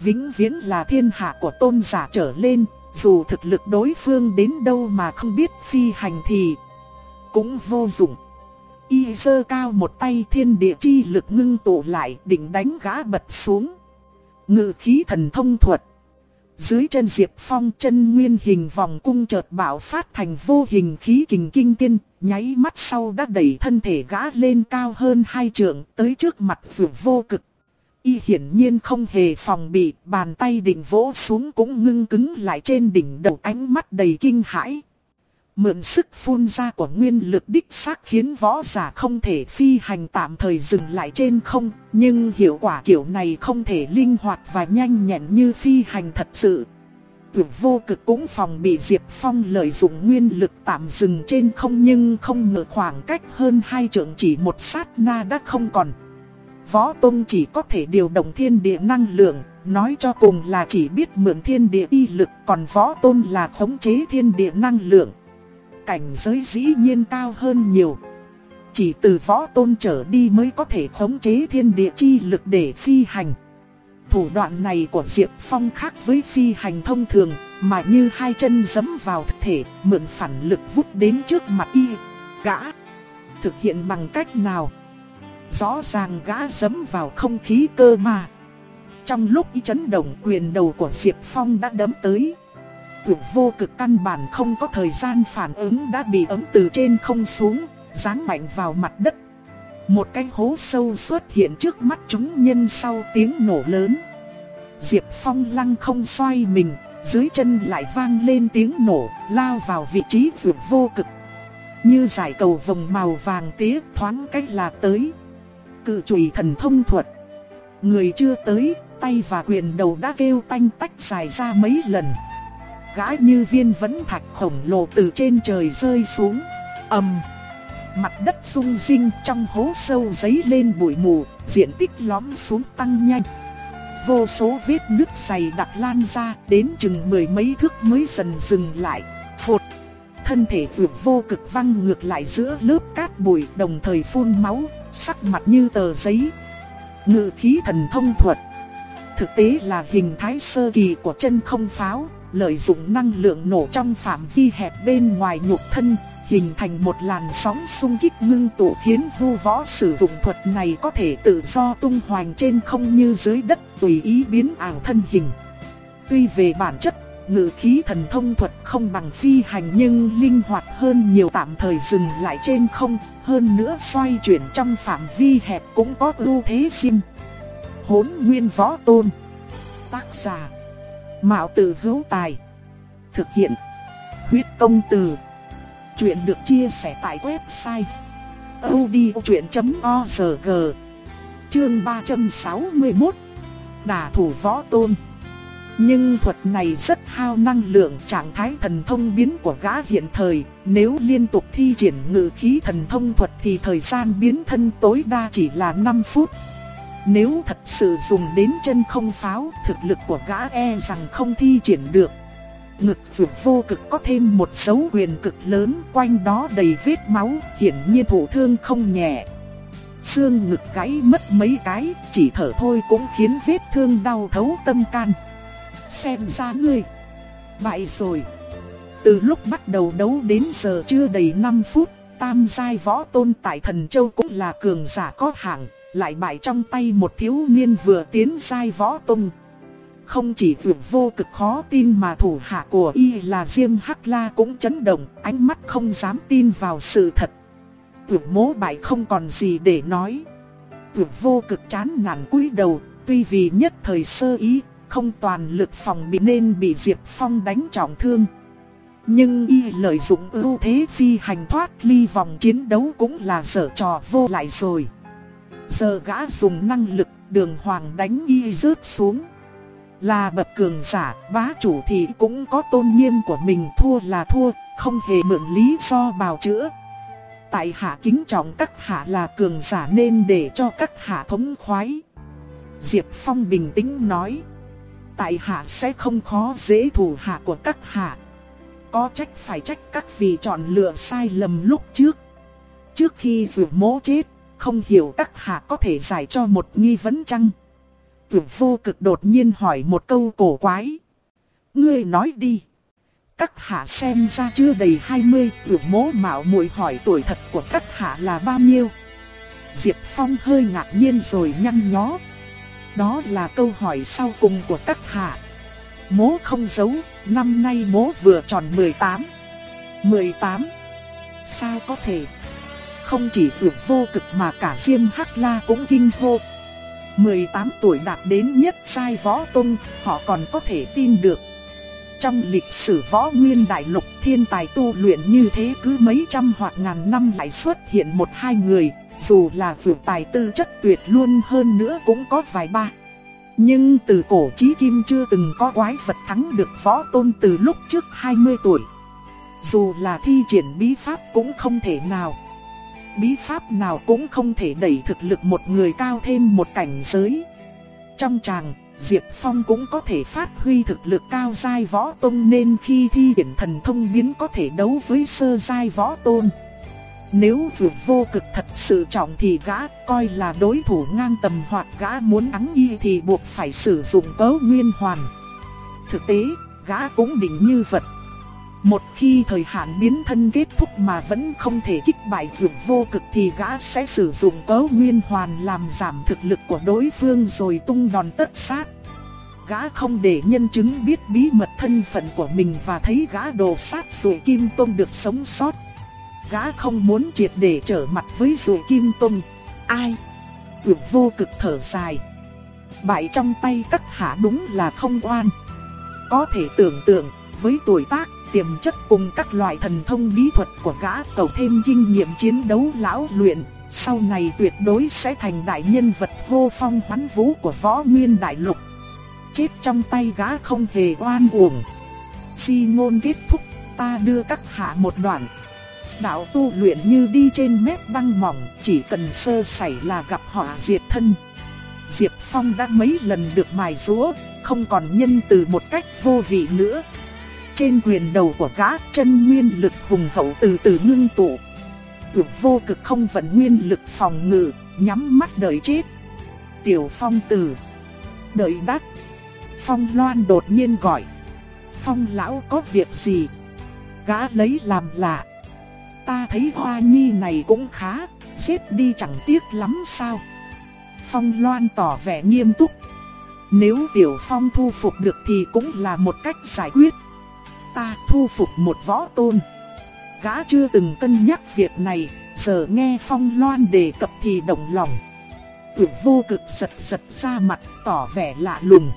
Speaker 1: Vĩnh viễn là thiên hạ của tôn giả trở lên, dù thực lực đối phương đến đâu mà không biết phi hành thì cũng vô dụng. Y sơ cao một tay thiên địa chi lực ngưng tụ lại định đánh gã bật xuống. Ngự khí thần thông thuật. Dưới chân Diệp Phong chân nguyên hình vòng cung chợt bạo phát thành vô hình khí kình kinh tiên, nháy mắt sau đã đẩy thân thể gã lên cao hơn hai trượng tới trước mặt vượt vô cực. Y hiển nhiên không hề phòng bị, bàn tay định vỗ xuống cũng ngưng cứng lại trên đỉnh đầu ánh mắt đầy kinh hãi. Mượn sức phun ra của nguyên lực đích xác khiến võ giả không thể phi hành tạm thời dừng lại trên không, nhưng hiệu quả kiểu này không thể linh hoạt và nhanh nhẹn như phi hành thật sự. Tuyệt vô cực cũng phòng bị Diệp Phong lợi dụng nguyên lực tạm dừng trên không nhưng không ngờ khoảng cách hơn hai trượng chỉ một sát na đã không còn. Võ Tông chỉ có thể điều động thiên địa năng lượng, nói cho cùng là chỉ biết mượn thiên địa y lực còn Võ Tôn là khống chế thiên địa năng lượng cảnh giới dĩ nhiên cao hơn nhiều. Chỉ từ võ tôn trở đi mới có thể khống chế thiên địa chi lực để phi hành. Thủ đoạn này của Diệp Phong khác với phi hành thông thường, mà như hai chân giẫm vào thực thể, mượn phản lực vút đến trước mặt y. Gã thực hiện bằng cách nào? Rõ ràng gã dấm vào không khí cơ mà. Trong lúc y chấn động quyền đầu của Diệp Phong đã đấm tới tuyệt vô cực căn bản không có thời gian phản ứng đã bị ấm từ trên không xuống, giáng mạnh vào mặt đất. Một cái hố sâu xuất hiện trước mắt chúng nhân sau tiếng nổ lớn. Diệp Phong lăng không xoay mình, dưới chân lại vang lên tiếng nổ, lao vào vị trí vượt vô cực. Như giải cầu vòng màu vàng tía thoáng cách là tới. Cự trùy thần thông thuật. Người chưa tới, tay và quyền đầu đã kêu tanh tách dài ra mấy lần gã như viên vẫn thạch khổng lồ từ trên trời rơi xuống. ầm, mặt đất rung rinh trong hố sâu giấy lên bụi mù, diện tích lõm xuống tăng nhanh. Vô số vết nước dày đặc lan ra, đến chừng mười mấy thước mới dần dừng lại. Phụt! Thân thể vượt vô cực văng ngược lại giữa lớp cát bụi đồng thời phun máu, sắc mặt như tờ giấy. Ngự khí thần thông thuật Thực tế là hình thái sơ kỳ của chân không pháo, lợi dụng năng lượng nổ trong phạm vi hẹp bên ngoài nhục thân, hình thành một làn sóng xung kích ngưng tụ khiến vu võ sử dụng thuật này có thể tự do tung hoành trên không như dưới đất tùy ý biến ảo thân hình. Tuy về bản chất, ngự khí thần thông thuật không bằng phi hành nhưng linh hoạt hơn nhiều tạm thời dừng lại trên không, hơn nữa xoay chuyển trong phạm vi hẹp cũng có ưu thế riêng. Hốn nguyên võ tôn Tác giả Mạo tử hữu tài. Thực hiện. Huyết công từ. Chuyện được chia sẻ tại website. odchuyện.org Chương 361 Đả thủ võ tôn nhưng thuật này rất hao năng lượng trạng thái thần thông biến của gã hiện thời Nếu liên tục thi triển ngự khí thần thông thuật thì thời gian biến thân tối đa chỉ là 5 phút Nếu thật sự dùng đến chân không pháo Thực lực của gã e rằng không thi triển được Ngực vượt vô cực có thêm một dấu quyền cực lớn quanh đó đầy vết máu, hiển nhiên thủ thương không nhẹ. Xương ngực gãy mất mấy cái, chỉ thở thôi cũng khiến vết thương đau thấu tâm can. Xem ra ngươi, bại rồi. Từ lúc bắt đầu đấu đến giờ chưa đầy 5 phút, tam giai võ tôn tại thần châu cũng là cường giả có hạng, lại bại trong tay một thiếu niên vừa tiến giai võ tôn. Không chỉ vượt vô cực khó tin mà thủ hạ của y là Diêm Hắc La cũng chấn động, ánh mắt không dám tin vào sự thật. Vượt mố bại không còn gì để nói. Vượt vô cực chán nản cúi đầu, tuy vì nhất thời sơ ý, không toàn lực phòng bị nên bị Diệp Phong đánh trọng thương. Nhưng y lợi dụng ưu thế phi hành thoát ly vòng chiến đấu cũng là sở trò vô lại rồi. Giờ gã dùng năng lực đường hoàng đánh y rớt xuống. Là bậc cường giả, bá chủ thì cũng có tôn nghiêm của mình thua là thua, không hề mượn lý do bào chữa. Tại hạ kính trọng các hạ là cường giả nên để cho các hạ thống khoái. Diệp Phong bình tĩnh nói. Tại hạ sẽ không khó dễ thủ hạ của các hạ. Có trách phải trách các vị chọn lựa sai lầm lúc trước. Trước khi vừa mố chết, không hiểu các hạ có thể giải cho một nghi vấn chăng? Vừa vô cực đột nhiên hỏi một câu cổ quái. Ngươi nói đi. Các hạ xem ra chưa đầy 20, vừa mố mạo muội hỏi tuổi thật của các hạ là bao nhiêu. Diệp Phong hơi ngạc nhiên rồi nhăn nhó. Đó là câu hỏi sau cùng của các hạ. Mố không giấu, năm nay mố vừa tròn 18. 18? Sao có thể? Không chỉ vượt vô cực mà cả Diêm Hắc La cũng kinh hô. 18 tuổi đạt đến nhất sai võ tung, họ còn có thể tin được. Trong lịch sử võ nguyên đại lục thiên tài tu luyện như thế cứ mấy trăm hoặc ngàn năm lại xuất hiện một hai người, dù là vượt tài tư chất tuyệt luôn hơn nữa cũng có vài ba. Nhưng từ cổ chí kim chưa từng có quái vật thắng được võ tôn từ lúc trước 20 tuổi. Dù là thi triển bí pháp cũng không thể nào bí pháp nào cũng không thể đẩy thực lực một người cao thêm một cảnh giới. Trong tràng, Diệp Phong cũng có thể phát huy thực lực cao giai võ tôn nên khi thi triển thần thông biến có thể đấu với sơ giai võ tôn. Nếu vượt vô cực thật sự trọng thì gã coi là đối thủ ngang tầm hoặc gã muốn thắng y thì buộc phải sử dụng cớ nguyên hoàn. Thực tế, gã cũng định như vật một khi thời hạn biến thân kết thúc mà vẫn không thể kích bại vượt vô cực thì gã sẽ sử dụng cớ nguyên hoàn làm giảm thực lực của đối phương rồi tung đòn tất sát. Gã không để nhân chứng biết bí mật thân phận của mình và thấy gã đồ sát rồi Kim tôn được sống sót. Gã không muốn triệt để trở mặt với rồi Kim Tông. Ai? Vượt vô cực thở dài. Bại trong tay các hạ đúng là không oan. Có thể tưởng tượng, với tuổi tác tiềm chất cùng các loại thần thông bí thuật của gã cầu thêm kinh nghiệm chiến đấu lão luyện, sau này tuyệt đối sẽ thành đại nhân vật hô phong hoán vũ của võ nguyên đại lục. Chết trong tay gã không hề oan uổng. Phi ngôn kết thúc, ta đưa các hạ một đoạn. Đạo tu luyện như đi trên mép băng mỏng, chỉ cần sơ sẩy là gặp họa diệt thân. Diệp Phong đã mấy lần được mài rúa không còn nhân từ một cách vô vị nữa. Trên quyền đầu của gã chân nguyên lực hùng hậu từ từ ngưng tụ. Tuyệt vô cực không vận nguyên lực phòng ngự, nhắm mắt đợi chết. Tiểu phong tử. Đợi đắc. Phong loan đột nhiên gọi. Phong lão có việc gì? Gã lấy làm lạ. Ta thấy hoa nhi này cũng khá, xếp đi chẳng tiếc lắm sao. Phong loan tỏ vẻ nghiêm túc. Nếu tiểu phong thu phục được thì cũng là một cách giải quyết ta thu phục một võ tôn. Gã chưa từng cân nhắc việc này, giờ nghe Phong Loan đề cập thì động lòng. Tuyệt vô cực giật giật ra mặt, tỏ vẻ lạ lùng.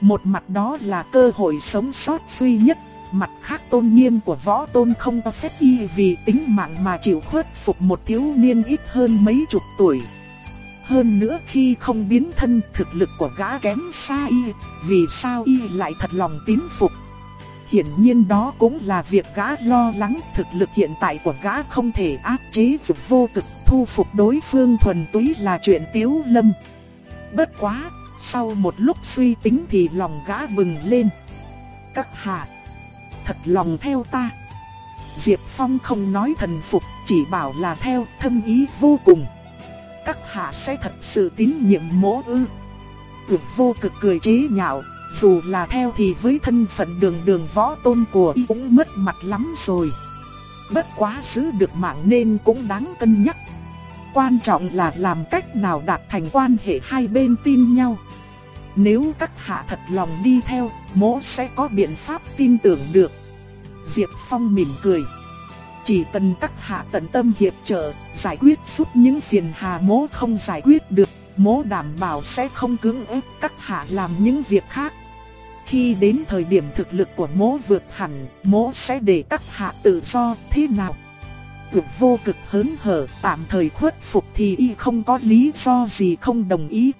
Speaker 1: Một mặt đó là cơ hội sống sót duy nhất, Mặt khác tôn nghiêm của võ tôn không có phép y vì tính mạng mà chịu khuất phục một thiếu niên ít hơn mấy chục tuổi. Hơn nữa khi không biến thân thực lực của gã kém xa y, vì sao y lại thật lòng tín phục. Hiển nhiên đó cũng là việc gã lo lắng thực lực hiện tại của gã không thể áp chế dục vô cực thu phục đối phương thuần túy là chuyện tiếu lâm. Bất quá, sau một lúc suy tính thì lòng gã bừng lên. Các hạ, thật lòng theo ta. Diệp Phong không nói thần phục, chỉ bảo là theo thâm ý vô cùng. Các hạ sẽ thật sự tín nhiệm mỗ ư. Tưởng vô cực cười chế nhạo, dù là theo thì với thân phận đường đường võ tôn của y cũng mất mặt lắm rồi. Bất quá giữ được mạng nên cũng đáng cân nhắc. Quan trọng là làm cách nào đạt thành quan hệ hai bên tin nhau. Nếu các hạ thật lòng đi theo, mỗ sẽ có biện pháp tin tưởng được. Diệp Phong mỉm cười. Chỉ cần các hạ tận tâm hiệp trợ, giải quyết suốt những phiền hà mố không giải quyết được, mố đảm bảo sẽ không cưỡng ép các hạ làm những việc khác. Khi đến thời điểm thực lực của mố vượt hẳn, mố sẽ để các hạ tự do thế nào? Vượt vô cực hớn hở, tạm thời khuất phục thì y không có lý do gì không đồng ý.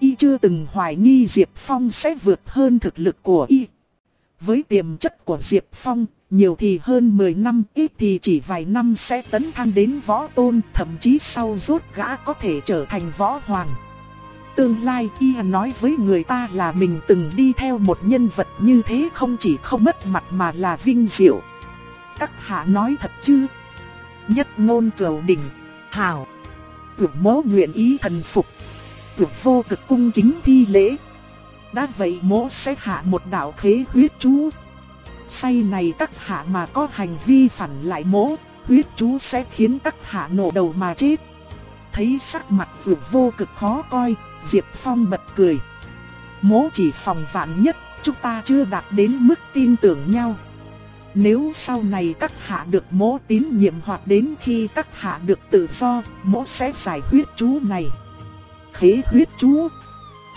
Speaker 1: Y chưa từng hoài nghi Diệp Phong sẽ vượt hơn thực lực của y. Với tiềm chất của Diệp Phong, nhiều thì hơn 10 năm, ít thì chỉ vài năm sẽ tấn thăng đến võ tôn, thậm chí sau rốt gã có thể trở thành võ hoàng. Tương lai y nói với người ta là mình từng đi theo một nhân vật như thế không chỉ không mất mặt mà là vinh diệu. Các hạ nói thật chứ? Nhất ngôn cầu đỉnh, hào. Tưởng mố nguyện ý thần phục. Tưởng vô cực cung kính thi lễ. Đã vậy mố sẽ hạ một đạo khế huyết chú. Say này các hạ mà có hành vi phản lại mỗ, huyết chú sẽ khiến các hạ nổ đầu mà chết. Thấy sắc mặt dù vô cực khó coi, Diệp Phong bật cười. Mỗ chỉ phòng vạn nhất, chúng ta chưa đạt đến mức tin tưởng nhau. Nếu sau này các hạ được mỗ tín nhiệm hoặc đến khi các hạ được tự do, mỗ sẽ giải huyết chú này. Khế huyết chú?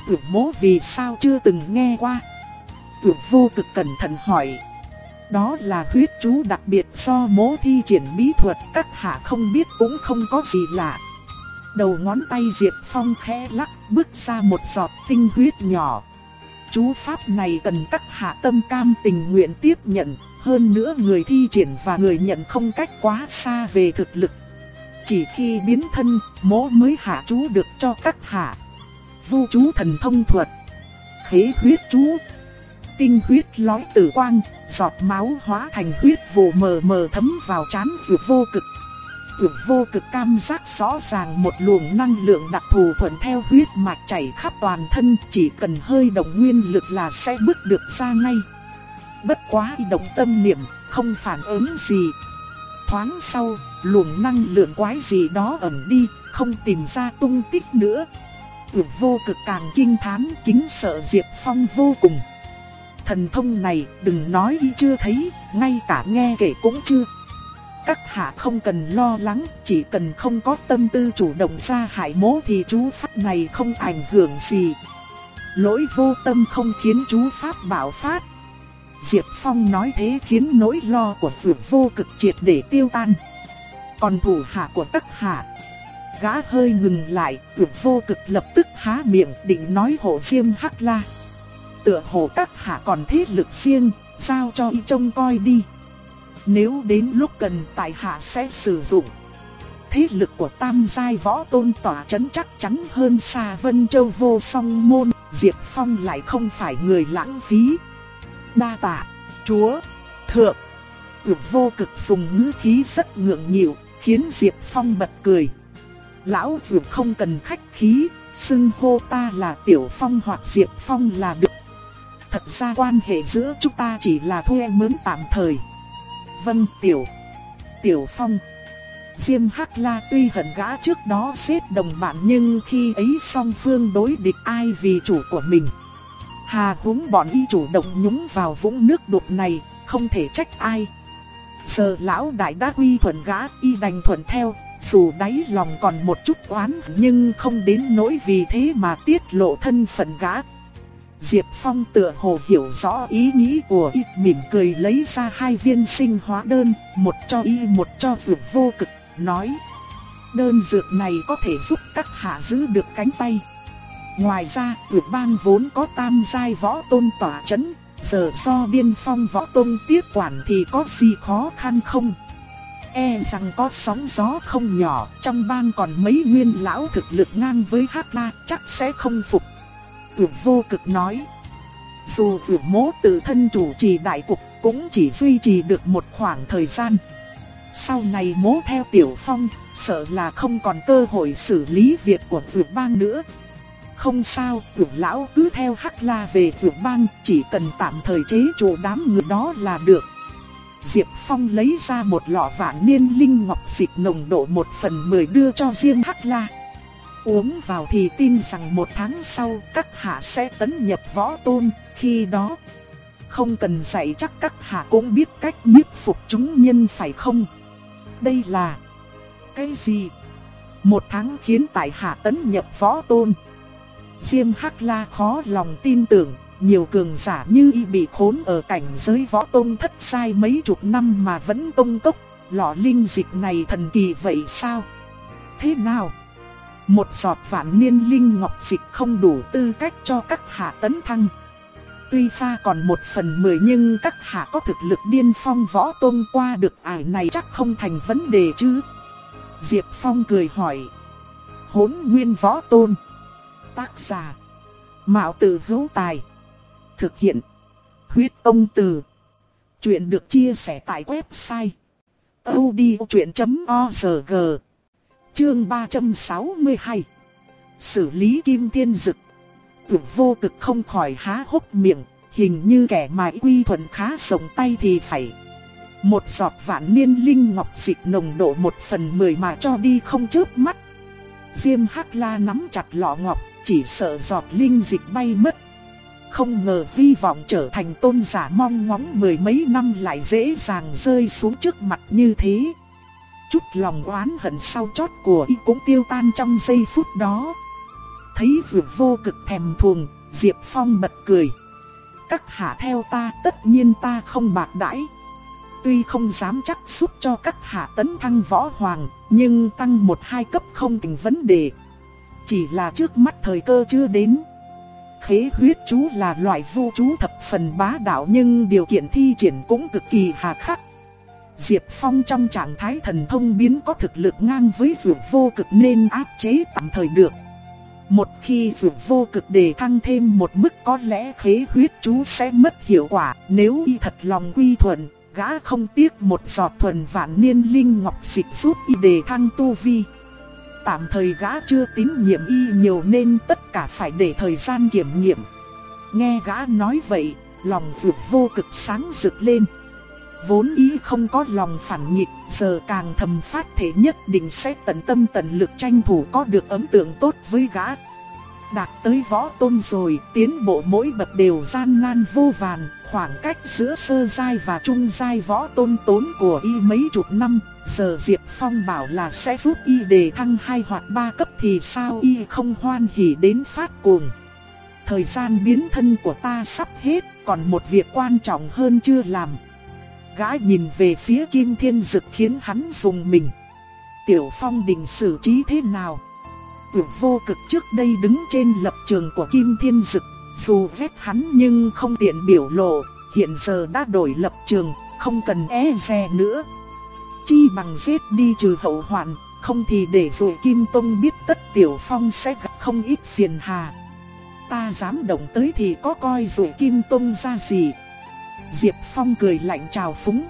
Speaker 1: Tưởng mỗ vì sao chưa từng nghe qua? Tưởng vô cực cẩn thận hỏi. Đó là huyết chú đặc biệt do mố thi triển bí thuật các hạ không biết cũng không có gì lạ. Đầu ngón tay Diệp Phong khẽ lắc bước ra một giọt tinh huyết nhỏ. Chú pháp này cần các hạ tâm cam tình nguyện tiếp nhận, hơn nữa người thi triển và người nhận không cách quá xa về thực lực. Chỉ khi biến thân, mố mới hạ chú được cho các hạ. Vu chú thần thông thuật, khế huyết chú, tinh huyết lói tử quang, giọt máu hóa thành huyết vụ mờ mờ thấm vào chán vượt vô cực. Vượt vô cực cam giác rõ ràng một luồng năng lượng đặc thù thuận theo huyết mạch chảy khắp toàn thân chỉ cần hơi động nguyên lực là sẽ bước được ra ngay. Bất quá động tâm niệm, không phản ứng gì. Thoáng sau, luồng năng lượng quái gì đó ẩn đi, không tìm ra tung tích nữa. Tưởng vô cực càng kinh thán kính sợ Diệp Phong vô cùng thần thông này đừng nói y chưa thấy, ngay cả nghe kể cũng chưa. Các hạ không cần lo lắng, chỉ cần không có tâm tư chủ động ra hại mố thì chú pháp này không ảnh hưởng gì. Lỗi vô tâm không khiến chú pháp bảo phát. Diệp Phong nói thế khiến nỗi lo của Dược vô cực triệt để tiêu tan. Còn thủ hạ của các hạ, gã hơi ngừng lại, Dược vô cực lập tức há miệng định nói hộ diêm hắc la tựa hồ các hạ còn thế lực riêng, sao cho y trông coi đi. Nếu đến lúc cần tại hạ sẽ sử dụng. Thế lực của tam giai võ tôn tỏa chấn chắc chắn hơn xa Vân Châu vô song môn, Diệp Phong lại không phải người lãng phí. Đa tạ, chúa, thượng, tuyệt vô cực dùng ngữ khí rất ngượng nghịu, khiến Diệp Phong bật cười. Lão Dược không cần khách khí, xưng hô ta là Tiểu Phong hoặc Diệp Phong là được Thật ra quan hệ giữa chúng ta chỉ là thuê mướn tạm thời. Vân Tiểu Tiểu Phong Diêm Hắc La tuy hận gã trước đó xếp đồng bạn nhưng khi ấy song phương đối địch ai vì chủ của mình. Hà húng bọn y chủ động nhúng vào vũng nước đục này, không thể trách ai. Giờ lão đại đã uy thuận gã y đành thuận theo, dù đáy lòng còn một chút oán nhưng không đến nỗi vì thế mà tiết lộ thân phận gã. Diệp Phong tựa hồ hiểu rõ ý nghĩ của y, mỉm cười lấy ra hai viên sinh hóa đơn, một cho y một cho dược vô cực, nói. Đơn dược này có thể giúp các hạ giữ được cánh tay. Ngoài ra, tuyệt bang vốn có tam giai võ tôn tỏa chấn, giờ do biên phong võ tôn tiếp quản thì có gì khó khăn không? E rằng có sóng gió không nhỏ, trong bang còn mấy nguyên lão thực lực ngang với Hắc La, chắc sẽ không phục. Tuyệt vô cực nói. Dù vượt mố tự thân chủ trì đại cục, cũng chỉ duy trì được một khoảng thời gian. Sau này mố theo tiểu phong, sợ là không còn cơ hội xử lý việc của vượt bang nữa. Không sao, tưởng lão cứ theo Hắc La về vượt bang, chỉ cần tạm thời chế trụ đám người đó là được. Diệp Phong lấy ra một lọ vạn niên linh ngọc dịch nồng độ một phần 10 đưa cho riêng Hắc La. Uống vào thì tin rằng một tháng sau các hạ sẽ tấn nhập võ tôn, khi đó không cần dạy chắc các hạ cũng biết cách nhiếp phục chúng nhân phải không? Đây là cái gì? Một tháng khiến tại hạ tấn nhập võ tôn. Diêm Hắc La khó lòng tin tưởng, nhiều cường giả như y bị khốn ở cảnh giới võ tôn thất sai mấy chục năm mà vẫn công tốc, lọ linh dịch này thần kỳ vậy sao? Thế nào? Một giọt vạn niên linh ngọc dịch không đủ tư cách cho các hạ tấn thăng. Tuy pha còn một phần mười nhưng các hạ có thực lực điên phong võ tôn qua được ải này chắc không thành vấn đề chứ. Diệp Phong cười hỏi. Hốn nguyên võ tôn. Tác giả. Mạo tử hữu tài. Thực hiện. Huyết công từ. Chuyện được chia sẻ tại website. odchuyện.org Chương 362 Xử lý kim thiên dực. Tưởng vô cực không khỏi há hốc miệng, Hình như kẻ mà quy thuận khá rộng tay thì phải. Một giọt vạn niên linh ngọc dịch nồng độ một phần mười mà cho đi không chớp mắt. Diêm Hắc La nắm chặt lọ ngọc, Chỉ sợ giọt linh dịch bay mất. Không ngờ hy vọng trở thành tôn giả mong ngóng mười mấy năm lại dễ dàng rơi xuống trước mặt như thế. Chút lòng oán hận sau chót của y cũng tiêu tan trong giây phút đó. Thấy vượt vô cực thèm thuồng, Diệp Phong bật cười. Các hạ theo ta tất nhiên ta không bạc đãi. Tuy không dám chắc giúp cho các hạ tấn thăng võ hoàng, nhưng tăng một hai cấp không thành vấn đề. Chỉ là trước mắt thời cơ chưa đến. Khế huyết chú là loại vu chú thập phần bá đạo nhưng điều kiện thi triển cũng cực kỳ hà khắc. Diệp Phong trong trạng thái thần thông biến có thực lực ngang với vượt vô cực nên áp chế tạm thời được. Một khi vượt vô cực đề thăng thêm một mức có lẽ khế huyết chú sẽ mất hiệu quả nếu y thật lòng quy thuận, gã không tiếc một giọt thuần vạn niên linh ngọc xịt giúp y đề thăng tu vi. Tạm thời gã chưa tín nhiệm y nhiều nên tất cả phải để thời gian kiểm nghiệm. Nghe gã nói vậy, lòng vượt vô cực sáng rực lên. Vốn ý không có lòng phản nghịch, giờ càng thầm phát thể nhất định sẽ tận tâm tận lực tranh thủ có được ấn tượng tốt với gã. Đạt tới võ tôn rồi, tiến bộ mỗi bậc đều gian nan vô vàn, khoảng cách giữa sơ giai và trung giai võ tôn tốn của y mấy chục năm, giờ Diệp Phong bảo là sẽ giúp y đề thăng hai hoặc ba cấp thì sao y không hoan hỉ đến phát cuồng. Thời gian biến thân của ta sắp hết, còn một việc quan trọng hơn chưa làm gã nhìn về phía Kim Thiên Dực khiến hắn dùng mình. Tiểu Phong định xử trí thế nào? Tưởng vô cực trước đây đứng trên lập trường của Kim Thiên Dực, dù ghét hắn nhưng không tiện biểu lộ, hiện giờ đã đổi lập trường, không cần e dè nữa. Chi bằng giết đi trừ hậu hoạn, không thì để rồi Kim Tông biết tất Tiểu Phong sẽ gặp không ít phiền hà. Ta dám động tới thì có coi rồi Kim Tông ra gì. Diệp Phong cười lạnh chào phúng.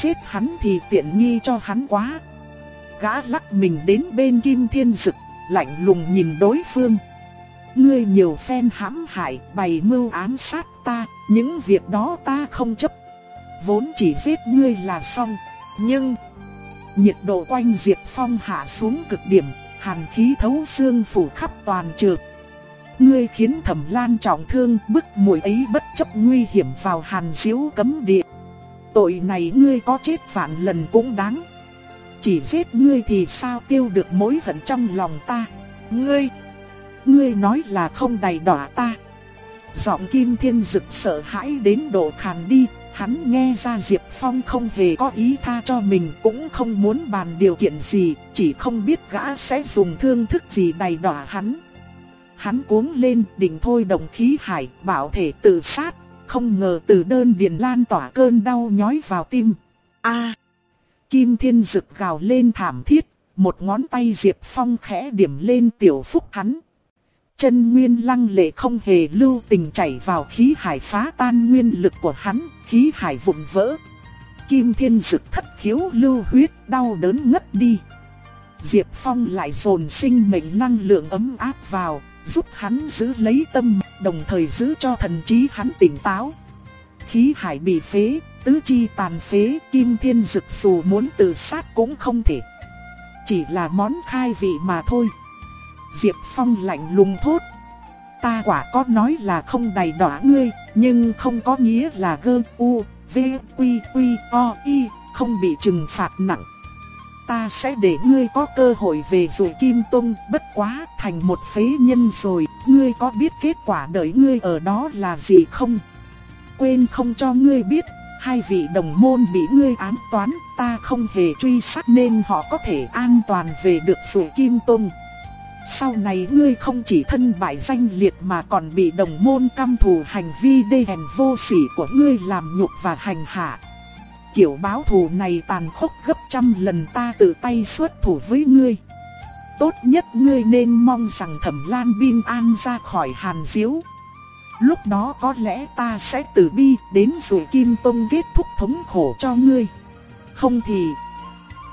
Speaker 1: Giết hắn thì tiện nghi cho hắn quá. Gã lắc mình đến bên Kim Thiên Dực, lạnh lùng nhìn đối phương. Ngươi nhiều phen hãm hại, bày mưu ám sát ta, những việc đó ta không chấp. Vốn chỉ giết ngươi là xong, nhưng... Nhiệt độ quanh Diệp Phong hạ xuống cực điểm, hàn khí thấu xương phủ khắp toàn trường. Ngươi khiến thẩm lan trọng thương bức mùi ấy bất chấp nguy hiểm vào hàn diếu cấm địa. Tội này ngươi có chết vạn lần cũng đáng. Chỉ giết ngươi thì sao tiêu được mối hận trong lòng ta. Ngươi, ngươi nói là không đầy đọa ta. Giọng Kim Thiên Dực sợ hãi đến độ khàn đi, hắn nghe ra Diệp Phong không hề có ý tha cho mình cũng không muốn bàn điều kiện gì, chỉ không biết gã sẽ dùng thương thức gì đầy đọa hắn. Hắn cuống lên định thôi đồng khí hải bảo thể tự sát, không ngờ từ đơn điền lan tỏa cơn đau nhói vào tim. A! Kim Thiên Dực gào lên thảm thiết, một ngón tay Diệp Phong khẽ điểm lên tiểu phúc hắn. Chân nguyên lăng lệ không hề lưu tình chảy vào khí hải phá tan nguyên lực của hắn, khí hải vụn vỡ. Kim Thiên Dực thất khiếu lưu huyết đau đớn ngất đi. Diệp Phong lại dồn sinh mệnh năng lượng ấm áp vào, giúp hắn giữ lấy tâm, đồng thời giữ cho thần trí hắn tỉnh táo. Khí hải bị phế, tứ chi tàn phế, Kim Thiên Dực dù muốn tự sát cũng không thể. Chỉ là món khai vị mà thôi. Diệp Phong lạnh lùng thốt. Ta quả có nói là không đầy đỏ ngươi, nhưng không có nghĩa là gơ u, v, quy, quy, o, y, không bị trừng phạt nặng. Ta sẽ để ngươi có cơ hội về rồi Kim Tông, bất quá thành một phế nhân rồi, ngươi có biết kết quả đợi ngươi ở đó là gì không? Quên không cho ngươi biết, hai vị đồng môn bị ngươi ám toán, ta không hề truy sát nên họ có thể an toàn về được rồi Kim Tông. Sau này ngươi không chỉ thân bại danh liệt mà còn bị đồng môn căm thù hành vi đê hèn vô sỉ của ngươi làm nhục và hành hạ. Kiểu báo thù này tàn khốc gấp trăm lần ta tự tay xuất thủ với ngươi. Tốt nhất ngươi nên mong rằng thẩm lan bin an ra khỏi hàn diếu. Lúc đó có lẽ ta sẽ từ bi đến dù Kim Tông kết thúc thống khổ cho ngươi. Không thì,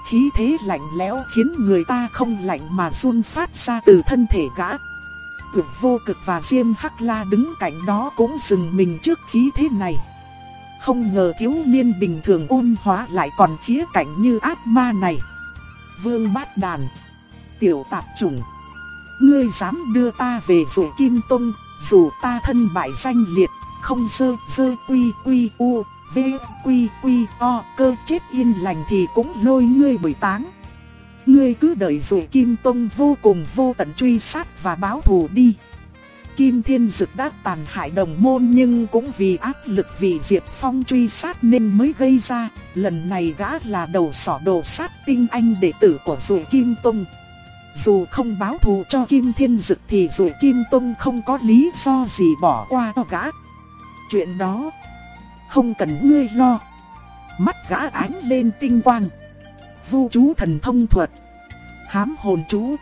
Speaker 1: khí thế lạnh lẽo khiến người ta không lạnh mà run phát ra từ thân thể gã. Tuyệt vô cực và Diêm Hắc La đứng cạnh đó cũng dừng mình trước khí thế này. Không ngờ thiếu niên bình thường ôn hóa lại còn khía cạnh như ác ma này. Vương bát đàn. Tiểu tạp trùng. Ngươi dám đưa ta về rủi kim tông, dù ta thân bại danh liệt, không sơ sơ quy quy u, V, Quy, Quy, O, cơ chết yên lành thì cũng lôi ngươi bởi táng. Ngươi cứ đợi rồi Kim Tông vô cùng vô tận truy sát và báo thù đi. Kim Thiên Dực đã tàn hại đồng môn nhưng cũng vì áp lực vì Diệp Phong truy sát nên mới gây ra. Lần này gã là đầu sỏ đồ sát tinh anh đệ tử của Dụ Kim Tông. Dù không báo thù cho Kim Thiên Dực thì Dụ Kim Tông không có lý do gì bỏ qua cho gã. Chuyện đó không cần ngươi lo. Mắt gã ánh lên tinh quang. Vu chú thần thông thuật. Hám hồn chú.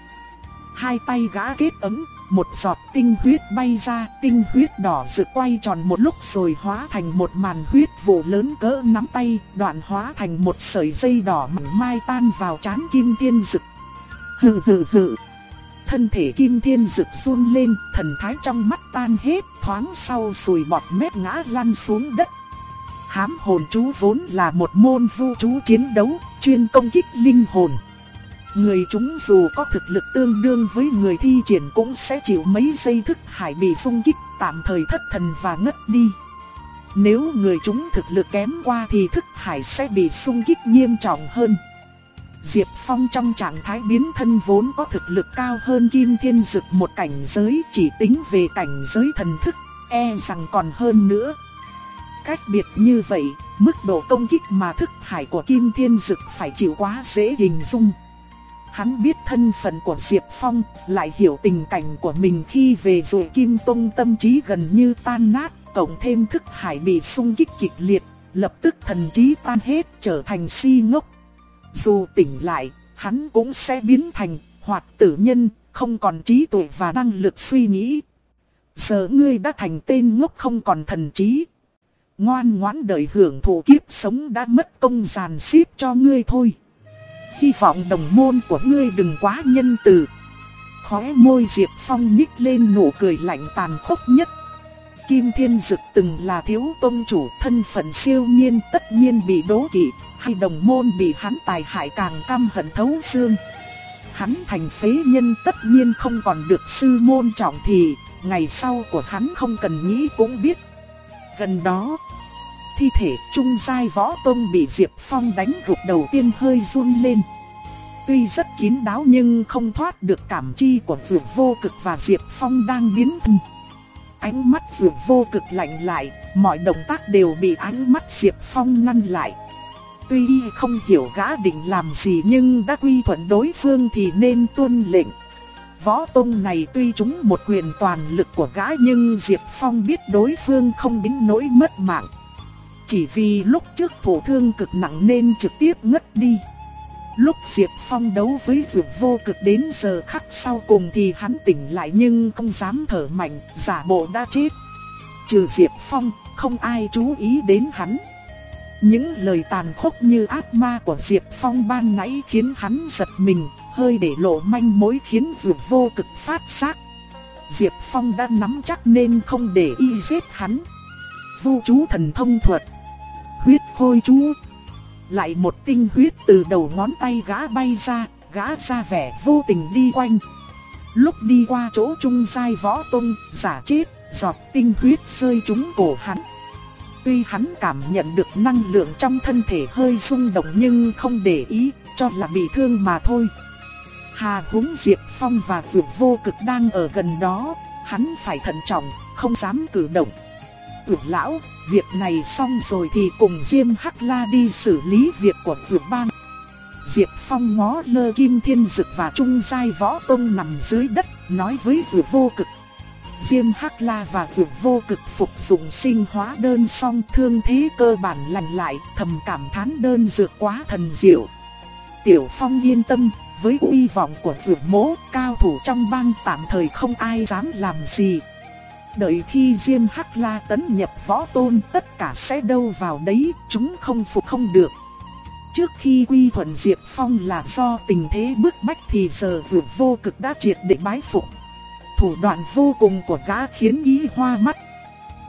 Speaker 1: Hai tay gã kết ấm, một giọt tinh huyết bay ra, tinh huyết đỏ rực quay tròn một lúc rồi hóa thành một màn huyết vụ lớn cỡ nắm tay, đoạn hóa thành một sợi dây đỏ mảnh mai tan vào chán kim thiên rực. Hừ hừ hừ. Thân thể kim thiên rực run lên, thần thái trong mắt tan hết, thoáng sau sùi bọt mép ngã lăn xuống đất. Hám hồn chú vốn là một môn vu chú chiến đấu, chuyên công kích linh hồn. Người chúng dù có thực lực tương đương với người thi triển cũng sẽ chịu mấy giây thức hải bị xung kích, tạm thời thất thần và ngất đi. Nếu người chúng thực lực kém qua thì thức hải sẽ bị xung kích nghiêm trọng hơn. Diệp Phong trong trạng thái biến thân vốn có thực lực cao hơn Kim Thiên Dực một cảnh giới chỉ tính về cảnh giới thần thức, e rằng còn hơn nữa cách biệt như vậy, mức độ công kích mà thức hải của Kim Thiên Dực phải chịu quá dễ hình dung. Hắn biết thân phận của Diệp Phong, lại hiểu tình cảnh của mình khi về rồi Kim Tông tâm trí gần như tan nát, cộng thêm thức hải bị xung kích kịch liệt, lập tức thần trí tan hết trở thành si ngốc. Dù tỉnh lại, hắn cũng sẽ biến thành hoạt tử nhân, không còn trí tuệ và năng lực suy nghĩ. Giờ ngươi đã thành tên ngốc không còn thần trí, Ngoan ngoãn đợi hưởng thụ kiếp sống đã mất công giàn xếp cho ngươi thôi. Hy vọng đồng môn của ngươi đừng quá nhân từ. Khóe môi Diệp Phong nhích lên nụ cười lạnh tàn khốc nhất. Kim Thiên Dực từng là thiếu tôn chủ thân phận siêu nhiên tất nhiên bị đố kỵ, hay đồng môn bị hắn tài hại càng căm hận thấu xương. Hắn thành phế nhân tất nhiên không còn được sư môn trọng thì, ngày sau của hắn không cần nghĩ cũng biết. Gần đó, thi thể trung giai võ tông bị Diệp Phong đánh gục đầu tiên hơi run lên. Tuy rất kín đáo nhưng không thoát được cảm chi của Dược Vô Cực và Diệp Phong đang biến thân. ánh mắt Diệp vô cực lạnh lại, mọi động tác đều bị ánh mắt Diệp Phong ngăn lại. Tuy không hiểu gã định làm gì nhưng đã quy thuận đối phương thì nên tuân lệnh. Võ Tông này tuy chúng một quyền toàn lực của gã nhưng Diệp Phong biết đối phương không đến nỗi mất mạng. Chỉ vì lúc trước thổ thương cực nặng nên trực tiếp ngất đi. Lúc Diệp Phong đấu với Dược vô cực đến giờ khắc sau cùng thì hắn tỉnh lại nhưng không dám thở mạnh, giả bộ đã chết. Trừ Diệp Phong, không ai chú ý đến hắn. Những lời tàn khốc như ác ma của Diệp Phong ban nãy khiến hắn giật mình, hơi để lộ manh mối khiến Dược vô cực phát giác. Diệp Phong đã nắm chắc nên không để y giết hắn. Vu chú thần thông thuật Huyết khôi chú lại một tinh huyết từ đầu ngón tay gã bay ra, gã ra vẻ vô tình đi quanh. Lúc đi qua chỗ trung sai võ tung, giả chết, giọt tinh huyết rơi trúng cổ hắn. Tuy hắn cảm nhận được năng lượng trong thân thể hơi rung động nhưng không để ý, cho là bị thương mà thôi. Hà húng Diệp Phong và Vượt Vô Cực đang ở gần đó, hắn phải thận trọng, không dám cử động. Tưởng lão, việc này xong rồi thì cùng Diêm Hắc La đi xử lý việc của Dược Bang. Diệp Phong ngó lơ Kim Thiên Dực và Trung Giai Võ Tông nằm dưới đất, nói với Dược Vô Cực. Diêm Hắc La và Dược Vô Cực phục dụng sinh hóa đơn xong thương thế cơ bản lành lại, thầm cảm thán đơn dược quá thần diệu. Tiểu Phong yên tâm, với uy vọng của Dược Mỗ, cao thủ trong bang tạm thời không ai dám làm gì, Đợi khi Diêm Hắc La tấn nhập võ tôn tất cả sẽ đâu vào đấy, chúng không phục không được. Trước khi quy thuận Diệp Phong là do tình thế bức bách thì giờ vượt vô cực đã triệt để bái phục. Thủ đoạn vô cùng của gã khiến ý hoa mắt.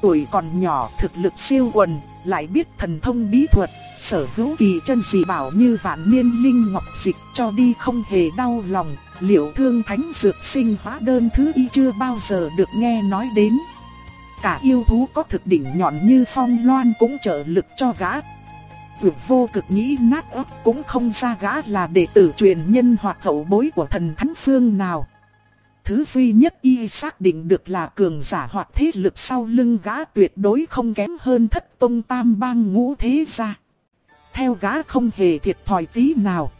Speaker 1: Tuổi còn nhỏ thực lực siêu quần, lại biết thần thông bí thuật, sở hữu kỳ chân dị bảo như vạn niên linh ngọc dịch cho đi không hề đau lòng, liệu thương thánh dược sinh hóa đơn thứ y chưa bao giờ được nghe nói đến. Cả yêu thú có thực đỉnh nhọn như phong loan cũng trợ lực cho gã. Vượt vô cực nghĩ nát ấp cũng không ra gã là đệ tử truyền nhân hoặc hậu bối của thần thánh phương nào. Thứ duy nhất y xác định được là cường giả hoặc thế lực sau lưng gã tuyệt đối không kém hơn thất tông tam bang ngũ thế gia. Theo gã không hề thiệt thòi tí nào.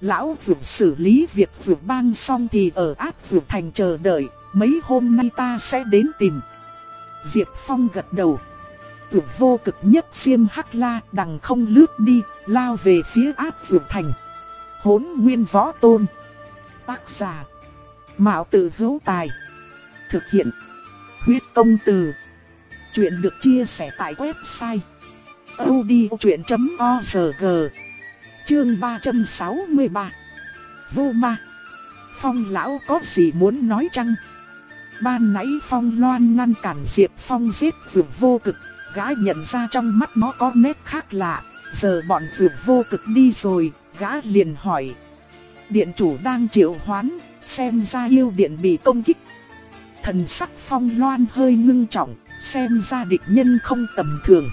Speaker 1: Lão vượt xử lý việc vượt bang xong thì ở áp vượt thành chờ đợi, mấy hôm nay ta sẽ đến tìm. Diệp Phong gật đầu. Tưởng vô cực nhất xiêm hắc la đằng không lướt đi, lao về phía áp vượt thành. Hốn nguyên võ tôn. Tác giả. Mạo tử hữu tài. Thực hiện. Huyết công từ. Chuyện được chia sẻ tại website. odchuyện.org Chương 363 Vô ma Phong lão có gì muốn nói chăng? Ban nãy Phong loan ngăn cản Diệp Phong giết vượt vô cực Gã nhận ra trong mắt nó có nét khác lạ Giờ bọn vượt vô cực đi rồi, Gã liền hỏi Điện chủ đang triệu hoán Xem ra yêu điện bị công kích Thần sắc Phong loan hơi ngưng trọng Xem ra địch nhân không tầm thường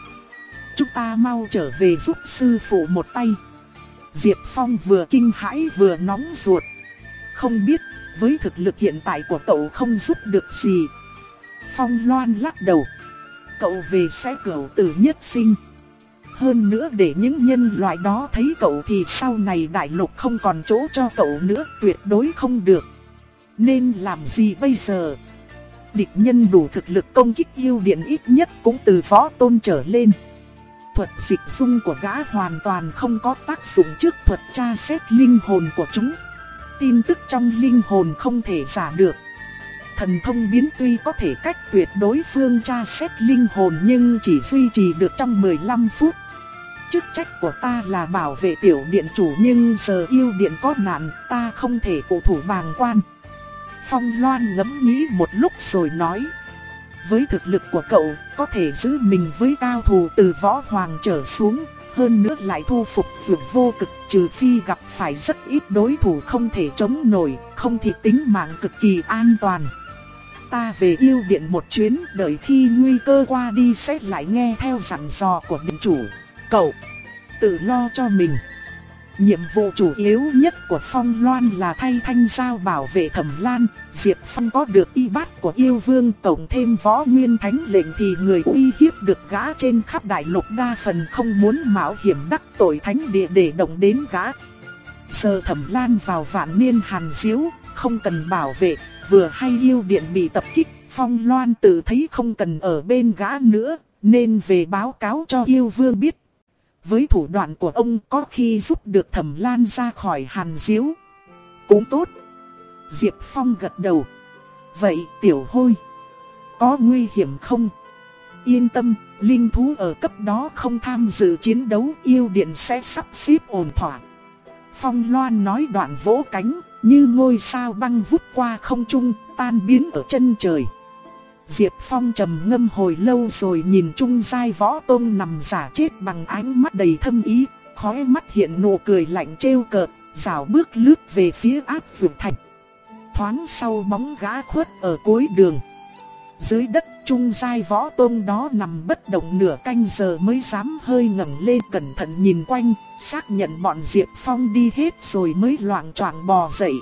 Speaker 1: Chúng ta mau trở về giúp sư phụ một tay Diệp Phong vừa kinh hãi vừa nóng ruột. Không biết, với thực lực hiện tại của cậu không giúp được gì. Phong loan lắc đầu. Cậu về sẽ cửu tử nhất sinh. Hơn nữa để những nhân loại đó thấy cậu thì sau này đại lục không còn chỗ cho cậu nữa, tuyệt đối không được. Nên làm gì bây giờ? Địch nhân đủ thực lực công kích yêu điện ít nhất cũng từ võ tôn trở lên thuật dịch dung của gã hoàn toàn không có tác dụng trước thuật tra xét linh hồn của chúng. Tin tức trong linh hồn không thể giả được. Thần thông biến tuy có thể cách tuyệt đối phương tra xét linh hồn nhưng chỉ duy trì được trong 15 phút. Chức trách của ta là bảo vệ tiểu điện chủ nhưng giờ yêu điện có nạn ta không thể cụ thủ bàng quan. Phong Loan ngẫm nghĩ một lúc rồi nói với thực lực của cậu, có thể giữ mình với cao thủ từ võ hoàng trở xuống, hơn nữa lại thu phục vượt vô cực trừ phi gặp phải rất ít đối thủ không thể chống nổi, không thì tính mạng cực kỳ an toàn. Ta về yêu điện một chuyến, đợi khi nguy cơ qua đi sẽ lại nghe theo dặn dò của điện chủ. Cậu, tự lo cho mình. Nhiệm vụ chủ yếu nhất của Phong Loan là thay thanh giao bảo vệ thẩm lan, Diệp Phong có được y bát của yêu vương tổng thêm võ nguyên thánh lệnh thì người uy hiếp được gã trên khắp đại lục đa phần không muốn mạo hiểm đắc tội thánh địa để động đến gã. Giờ thẩm lan vào vạn niên hàn diếu, không cần bảo vệ, vừa hay yêu điện bị tập kích, Phong Loan tự thấy không cần ở bên gã nữa, nên về báo cáo cho yêu vương biết với thủ đoạn của ông có khi giúp được thẩm lan ra khỏi hàn diếu. Cũng tốt. Diệp Phong gật đầu. Vậy tiểu hôi, có nguy hiểm không? Yên tâm, linh thú ở cấp đó không tham dự chiến đấu yêu điện sẽ sắp xếp ổn thỏa. Phong Loan nói đoạn vỗ cánh, như ngôi sao băng vút qua không trung, tan biến ở chân trời. Diệp Phong trầm ngâm hồi lâu rồi nhìn Trung Giai Võ Tôn nằm giả chết bằng ánh mắt đầy thâm ý, khóe mắt hiện nụ cười lạnh trêu cợt, rảo bước lướt về phía áp vượt thành. Thoáng sau bóng gã khuất ở cuối đường. Dưới đất Trung Giai Võ Tôn đó nằm bất động nửa canh giờ mới dám hơi ngẩng lên cẩn thận nhìn quanh, xác nhận bọn Diệp Phong đi hết rồi mới loạn choạng bò dậy.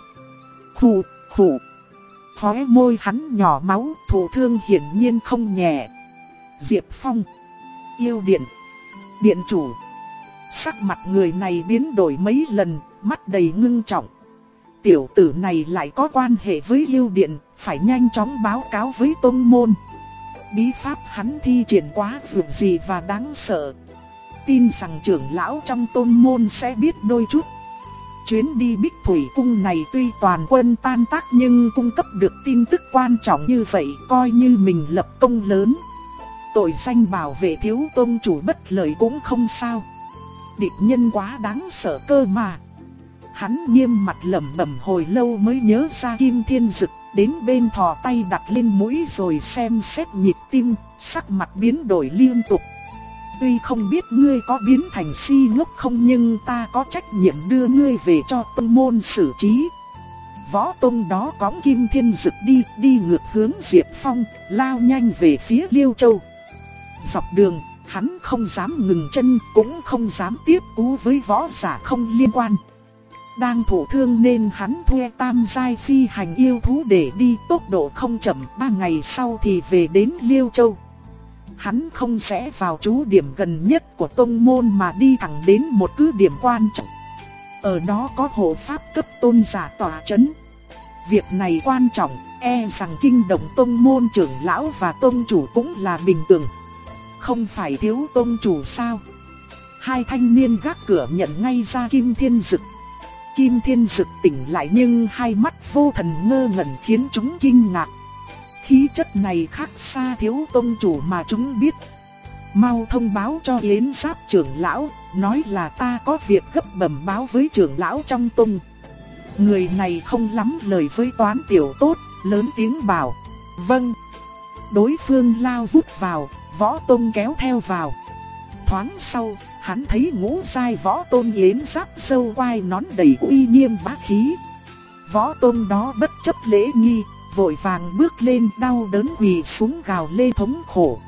Speaker 1: Khủ, khủ. Khóe môi hắn nhỏ máu, thủ thương hiển nhiên không nhẹ. Diệp Phong, yêu điện, điện chủ. Sắc mặt người này biến đổi mấy lần, mắt đầy ngưng trọng. Tiểu tử này lại có quan hệ với yêu điện, phải nhanh chóng báo cáo với tôn môn. Bí pháp hắn thi triển quá vượt gì và đáng sợ. Tin rằng trưởng lão trong tôn môn sẽ biết đôi chút. Chuyến đi Bích Thủy Cung này tuy toàn quân tan tác nhưng cung cấp được tin tức quan trọng như vậy coi như mình lập công lớn. Tội danh bảo vệ thiếu tôn chủ bất lợi cũng không sao. Địch nhân quá đáng sợ cơ mà. Hắn nghiêm mặt lẩm bẩm hồi lâu mới nhớ ra Kim Thiên Dực, đến bên thò tay đặt lên mũi rồi xem xét nhịp tim, sắc mặt biến đổi liên tục. Tuy không biết ngươi có biến thành si ngốc không nhưng ta có trách nhiệm đưa ngươi về cho tông môn xử trí. Võ tông đó cõng kim thiên dực đi, đi ngược hướng Diệp Phong, lao nhanh về phía Liêu Châu. Dọc đường, hắn không dám ngừng chân, cũng không dám tiếp cú với võ giả không liên quan. Đang thổ thương nên hắn thuê tam giai phi hành yêu thú để đi tốc độ không chậm, ba ngày sau thì về đến Liêu Châu hắn không sẽ vào trú điểm gần nhất của tông môn mà đi thẳng đến một cứ điểm quan trọng. Ở đó có hộ pháp cấp tôn giả tỏa chấn. Việc này quan trọng, e rằng kinh động tông môn trưởng lão và tông chủ cũng là bình thường. Không phải thiếu tông chủ sao? Hai thanh niên gác cửa nhận ngay ra Kim Thiên Dực. Kim Thiên Dực tỉnh lại nhưng hai mắt vô thần ngơ ngẩn khiến chúng kinh ngạc. Khí chất này khác xa thiếu tông chủ mà chúng biết. Mau thông báo cho Yến Giáp trưởng lão, nói là ta có việc gấp bẩm báo với trưởng lão trong tông. Người này không lắm lời với toán tiểu tốt, lớn tiếng bảo. Vâng. Đối phương lao vút vào, võ tông kéo theo vào. Thoáng sau, hắn thấy ngũ sai võ tôn yến giáp sâu quai nón đầy uy nghiêm bá khí. Võ tôn đó bất chấp lễ nghi, vội vàng bước lên đau đớn quỳ xuống gào lê thống khổ.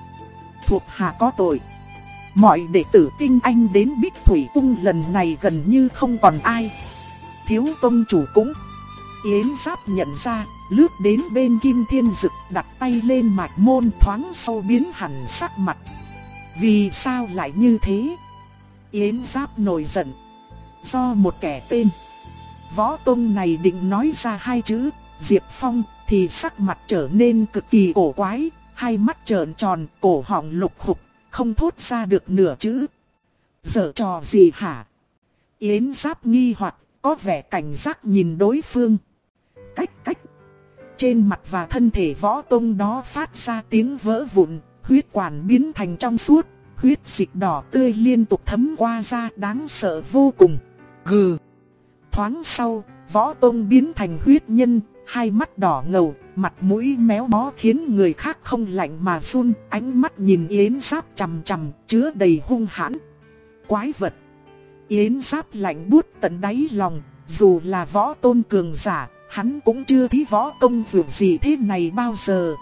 Speaker 1: Thuộc hạ có tội. Mọi đệ tử tinh anh đến Bích Thủy Cung lần này gần như không còn ai. Thiếu tôn chủ cũng. Yến Giáp nhận ra, lướt đến bên Kim Thiên Dực đặt tay lên mạch môn thoáng sâu biến hẳn sắc mặt. Vì sao lại như thế? Yến Giáp nổi giận. Do một kẻ tên. Võ Tông này định nói ra hai chữ, Diệp Phong, thì sắc mặt trở nên cực kỳ cổ quái, hai mắt trợn tròn, cổ họng lục hục, không thốt ra được nửa chữ. Giờ trò gì hả? Yến Giáp nghi hoặc có vẻ cảnh giác nhìn đối phương. Cách cách. Trên mặt và thân thể võ tông đó phát ra tiếng vỡ vụn, huyết quản biến thành trong suốt, huyết dịch đỏ tươi liên tục thấm qua da đáng sợ vô cùng. Gừ. Thoáng sau, võ tông biến thành huyết nhân, hai mắt đỏ ngầu, mặt mũi méo mó khiến người khác không lạnh mà run, ánh mắt nhìn Yến Giáp chằm chằm, chứa đầy hung hãn. Quái vật! Yến Giáp lạnh buốt tận đáy lòng, dù là võ tôn cường giả, hắn cũng chưa thấy võ công dù gì thế này bao giờ.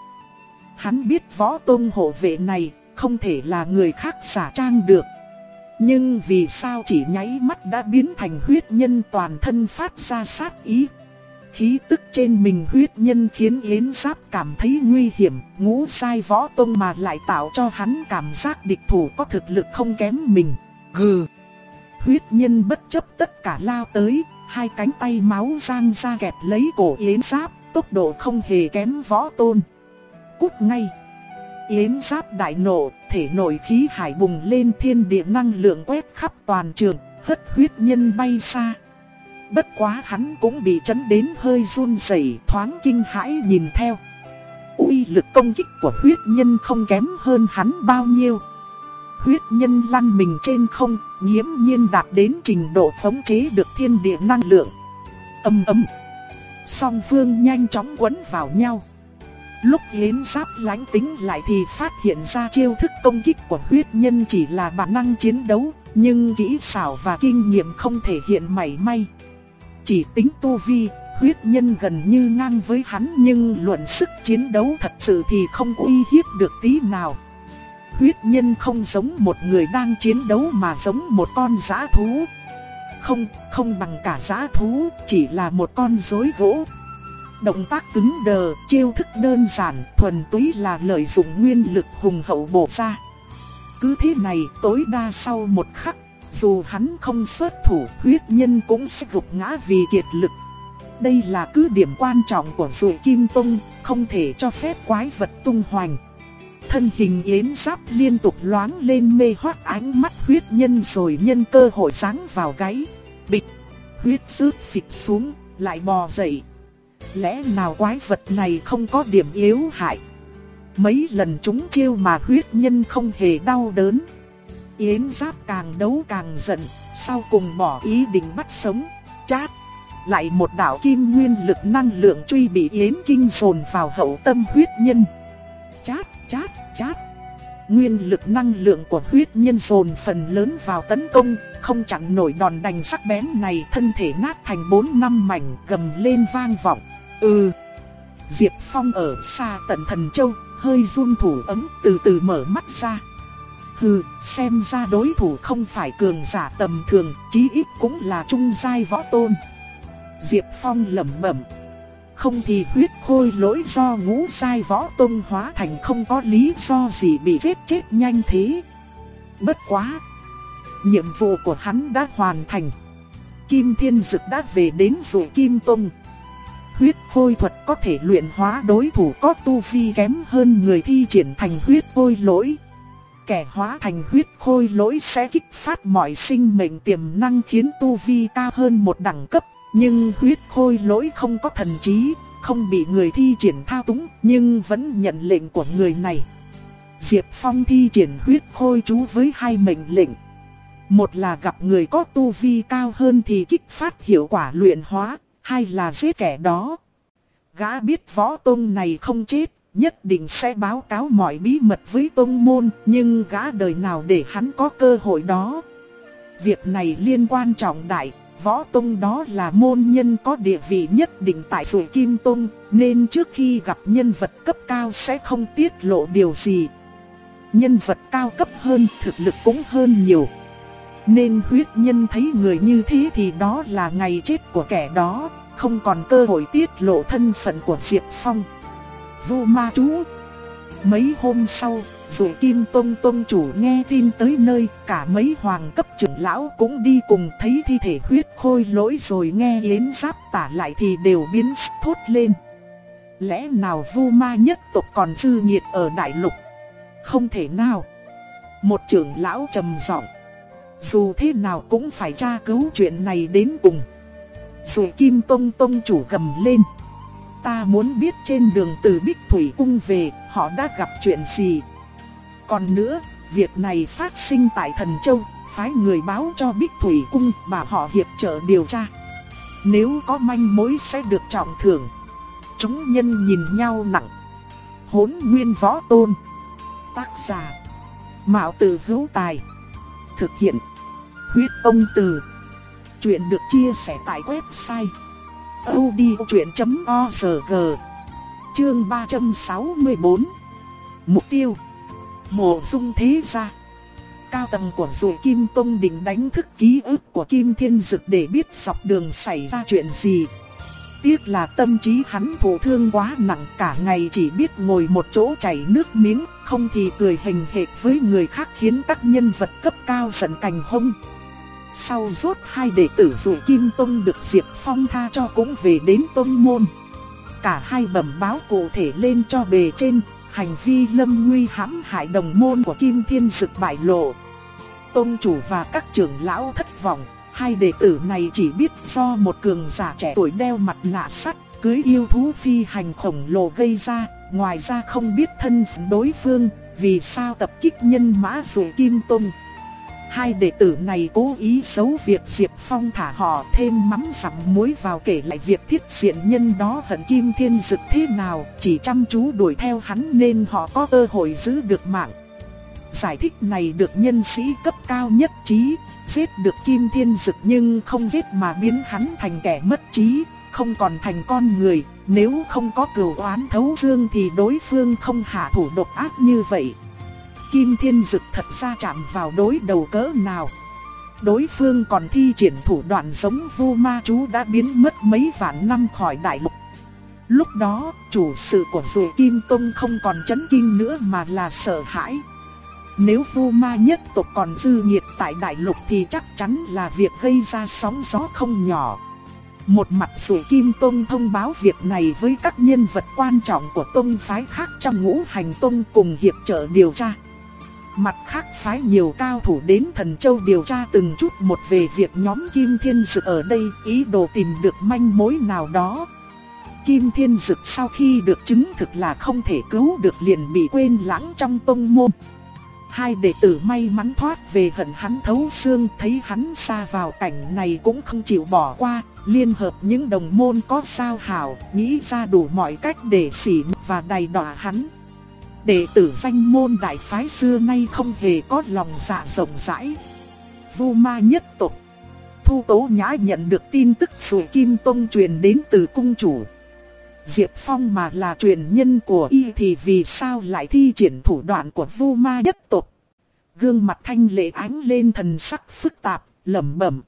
Speaker 1: Hắn biết võ tôn hộ vệ này, không thể là người khác giả trang được. Nhưng vì sao chỉ nháy mắt đã biến thành huyết nhân toàn thân phát ra sát ý. Khí tức trên mình huyết nhân khiến Yến Giáp cảm thấy nguy hiểm, ngũ sai võ tông mà lại tạo cho hắn cảm giác địch thủ có thực lực không kém mình. Gừ! Huyết nhân bất chấp tất cả lao tới, hai cánh tay máu giang ra kẹp lấy cổ Yến Giáp, tốc độ không hề kém võ tôn. Cút ngay! Yến Giáp đại nộ, thể nội khí hải bùng lên thiên địa năng lượng quét khắp toàn trường, hất huyết nhân bay xa. Bất quá hắn cũng bị chấn đến hơi run rẩy, thoáng kinh hãi nhìn theo. uy lực công kích của huyết nhân không kém hơn hắn bao nhiêu. Huyết nhân lăn mình trên không, nghiễm nhiên đạt đến trình độ khống chế được thiên địa năng lượng. Âm âm Song phương nhanh chóng quấn vào nhau. Lúc Yến Giáp lánh tính lại thì phát hiện ra chiêu thức công kích của huyết nhân chỉ là bản năng chiến đấu, nhưng kỹ xảo và kinh nghiệm không thể hiện mảy may. Chỉ tính tu vi, huyết nhân gần như ngang với hắn nhưng luận sức chiến đấu thật sự thì không uy hiếp được tí nào. Huyết nhân không giống một người đang chiến đấu mà giống một con giã thú. Không, không bằng cả giã thú, chỉ là một con rối gỗ. Động tác cứng đờ, chiêu thức đơn giản, thuần túy là lợi dụng nguyên lực hùng hậu bổ ra. Cứ thế này, tối đa sau một khắc, dù hắn không xuất thủ, huyết nhân cũng sẽ gục ngã vì kiệt lực. Đây là cứ điểm quan trọng của rùi kim tông không thể cho phép quái vật tung hoành. Thân hình yến giáp liên tục loáng lên mê hoắc ánh mắt huyết nhân rồi nhân cơ hội sáng vào gáy. Bịch, huyết rớt phịch xuống, lại bò dậy. Lẽ nào quái vật này không có điểm yếu hại? Mấy lần chúng chiêu mà huyết nhân không hề đau đớn. Yến Giáp càng đấu càng giận, sau cùng bỏ ý định bắt sống, chát. Lại một đạo kim nguyên lực năng lượng truy bị Yến Kinh dồn vào hậu tâm huyết nhân. Chát, chát, chát. Nguyên lực năng lượng của huyết nhân dồn phần lớn vào tấn công, không chặn nổi đòn đành sắc bén này, thân thể nát thành bốn năm mảnh gầm lên vang vọng. Ừ. Diệp Phong ở xa tận thần châu, hơi run thủ ấm từ từ mở mắt ra. Hừ, xem ra đối thủ không phải cường giả tầm thường, chí ít cũng là trung giai võ tôn. Diệp Phong lẩm bẩm. Không thì huyết khôi lỗi do ngũ sai võ tôn hóa thành không có lý do gì bị giết chết nhanh thế. Bất quá. Nhiệm vụ của hắn đã hoàn thành. Kim Thiên Dực đã về đến rồi Kim Tông. Huyết khôi thuật có thể luyện hóa đối thủ có tu vi kém hơn người thi triển thành huyết khôi lỗi kẻ hóa thành huyết khôi lỗi sẽ kích phát mọi sinh mệnh tiềm năng khiến tu vi cao hơn một đẳng cấp. Nhưng huyết khôi lỗi không có thần trí, không bị người thi triển thao túng, nhưng vẫn nhận lệnh của người này. Diệp Phong thi triển huyết khôi chú với hai mệnh lệnh. Một là gặp người có tu vi cao hơn thì kích phát hiệu quả luyện hóa, hai là giết kẻ đó. Gã biết võ tôn này không chết, nhất định sẽ báo cáo mọi bí mật với tôn môn, nhưng gã đời nào để hắn có cơ hội đó. Việc này liên quan trọng đại, võ tông đó là môn nhân có địa vị nhất định tại rùi kim tông, nên trước khi gặp nhân vật cấp cao sẽ không tiết lộ điều gì. Nhân vật cao cấp hơn thực lực cũng hơn nhiều. Nên huyết nhân thấy người như thế thì đó là ngày chết của kẻ đó, không còn cơ hội tiết lộ thân phận của Diệp Phong vô ma chú. Mấy hôm sau, rồi Kim Tông Tông chủ nghe tin tới nơi, cả mấy hoàng cấp trưởng lão cũng đi cùng thấy thi thể huyết khôi lỗi rồi nghe yến giáp tả lại thì đều biến thốt lên. Lẽ nào vô ma nhất tộc còn dư nhiệt ở đại lục? Không thể nào. Một trưởng lão trầm giọng. Dù thế nào cũng phải tra cứu chuyện này đến cùng. Rồi Kim Tông Tông chủ gầm lên ta muốn biết trên đường từ Bích Thủy Cung về, họ đã gặp chuyện gì. Còn nữa, việc này phát sinh tại Thần Châu, phái người báo cho Bích Thủy Cung và họ hiệp trợ điều tra. Nếu có manh mối sẽ được trọng thưởng. Chúng nhân nhìn nhau nặng. Hốn nguyên võ tôn. Tác giả. Mạo tử hữu tài. Thực hiện. Huyết ông từ. Chuyện được chia sẻ tại website audiochuyện.org Chương 364 Mục tiêu Mộ dung thế gia cao tầng của rùi Kim Tông định đánh thức ký ức của Kim Thiên Dực để biết dọc đường xảy ra chuyện gì. Tiếc là tâm trí hắn thổ thương quá nặng cả ngày chỉ biết ngồi một chỗ chảy nước miếng, không thì cười hình hệt với người khác khiến các nhân vật cấp cao giận cành hông. Sau rốt hai đệ tử Dụ Kim Tông được Diệp Phong tha cho cũng về đến Tông Môn. Cả hai bẩm báo cụ thể lên cho bề trên, hành vi lâm nguy hãm hại đồng môn của Kim Thiên Dực bại lộ. Tông chủ và các trưởng lão thất vọng, hai đệ tử này chỉ biết do một cường giả trẻ tuổi đeo mặt nạ sắt, cưới yêu thú phi hành khổng lồ gây ra, ngoài ra không biết thân phận đối phương, vì sao tập kích nhân mã rồi Kim Tông. Hai đệ tử này cố ý xấu việc Diệp Phong thả họ thêm mắm sắm muối vào kể lại việc thiết diện nhân đó hận Kim Thiên Dực thế nào, chỉ chăm chú đuổi theo hắn nên họ có cơ hội giữ được mạng. Giải thích này được nhân sĩ cấp cao nhất trí, giết được Kim Thiên Dực nhưng không giết mà biến hắn thành kẻ mất trí, không còn thành con người, nếu không có cửu oán thấu xương thì đối phương không hạ thủ độc ác như vậy. Kim Thiên Dực thật ra chạm vào đối đầu cỡ nào. Đối phương còn thi triển thủ đoạn giống vu ma chú đã biến mất mấy vạn năm khỏi đại lục. Lúc đó, chủ sự của dù Kim Tông không còn chấn kinh nữa mà là sợ hãi. Nếu vu ma nhất tộc còn dư nhiệt tại đại lục thì chắc chắn là việc gây ra sóng gió không nhỏ. Một mặt dù Kim Tông thông báo việc này với các nhân vật quan trọng của tông phái khác trong ngũ hành tông cùng hiệp trợ điều tra. Mặt khác phái nhiều cao thủ đến Thần Châu điều tra từng chút một về việc nhóm Kim Thiên Dực ở đây ý đồ tìm được manh mối nào đó. Kim Thiên Dực sau khi được chứng thực là không thể cứu được liền bị quên lãng trong tông môn. Hai đệ tử may mắn thoát về hận hắn thấu xương thấy hắn xa vào cảnh này cũng không chịu bỏ qua, liên hợp những đồng môn có sao hảo, nghĩ ra đủ mọi cách để xỉ và đầy đọa hắn. Đệ tử danh môn đại phái xưa nay không hề có lòng dạ rộng rãi. Vu ma nhất tộc. Thu Tố Nhã nhận được tin tức sủi Kim Tông truyền đến từ cung chủ. Diệp Phong mà là truyền nhân của y thì vì sao lại thi triển thủ đoạn của vu ma nhất tộc. Gương mặt thanh lệ ánh lên thần sắc phức tạp, lẩm bẩm.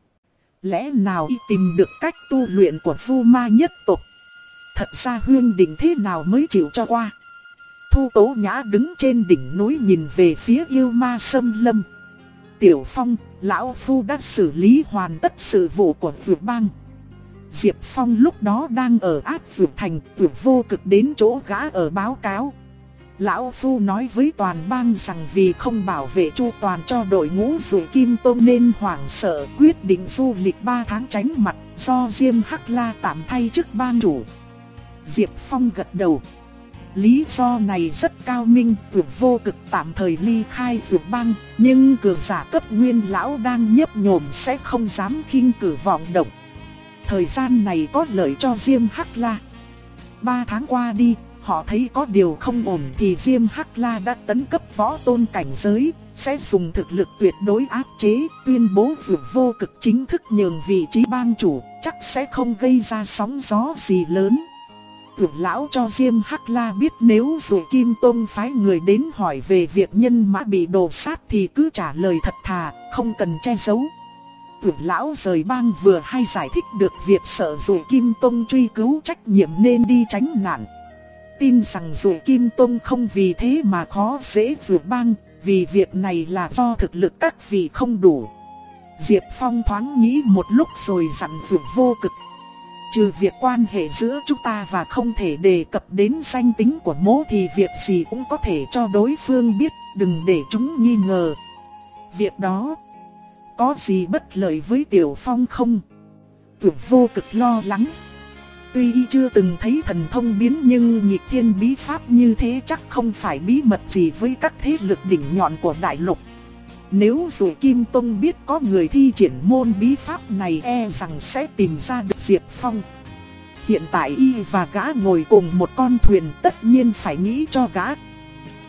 Speaker 1: Lẽ nào y tìm được cách tu luyện của vu ma nhất tộc? Thật ra huyên đỉnh thế nào mới chịu cho qua? Thu Tố Nhã đứng trên đỉnh núi nhìn về phía yêu ma sâm lâm. Tiểu Phong, Lão Phu đã xử lý hoàn tất sự vụ của Dược Bang. Diệp Phong lúc đó đang ở ác Dược Thành, Dược Vô Cực đến chỗ gã ở báo cáo. Lão Phu nói với toàn bang rằng vì không bảo vệ chu toàn cho đội ngũ rồi Kim Tông nên hoảng sợ quyết định du lịch 3 tháng tránh mặt do Diêm Hắc La tạm thay chức bang chủ. Diệp Phong gật đầu. Lý do này rất cao minh, vượt vô cực tạm thời ly khai vượt băng, nhưng cường giả cấp nguyên lão đang nhấp nhổm sẽ không dám khinh cử vọng động. Thời gian này có lợi cho Diêm Hắc La. Ba tháng qua đi, họ thấy có điều không ổn thì Diêm Hắc La đã tấn cấp võ tôn cảnh giới, sẽ dùng thực lực tuyệt đối áp chế, tuyên bố vượt vô cực chính thức nhường vị trí bang chủ, chắc sẽ không gây ra sóng gió gì lớn tưởng lão cho Diêm Hắc La biết nếu dù Kim Tông phái người đến hỏi về việc nhân mã bị đổ sát thì cứ trả lời thật thà, không cần che giấu. Tưởng lão rời bang vừa hay giải thích được việc sợ dù Kim Tông truy cứu trách nhiệm nên đi tránh nạn. Tin rằng dù Kim Tông không vì thế mà khó dễ vượt bang, vì việc này là do thực lực các vị không đủ. Diệp Phong thoáng nghĩ một lúc rồi dặn dù vô cực Trừ việc quan hệ giữa chúng ta và không thể đề cập đến danh tính của mố thì việc gì cũng có thể cho đối phương biết, đừng để chúng nghi ngờ. Việc đó, có gì bất lợi với Tiểu Phong không? Tưởng vô cực lo lắng. Tuy y chưa từng thấy thần thông biến nhưng nhịp thiên bí pháp như thế chắc không phải bí mật gì với các thế lực đỉnh nhọn của đại lục. Nếu dù Kim Tông biết có người thi triển môn bí pháp này e rằng sẽ tìm ra được Diệp Phong. Hiện tại y và gã ngồi cùng một con thuyền tất nhiên phải nghĩ cho gã.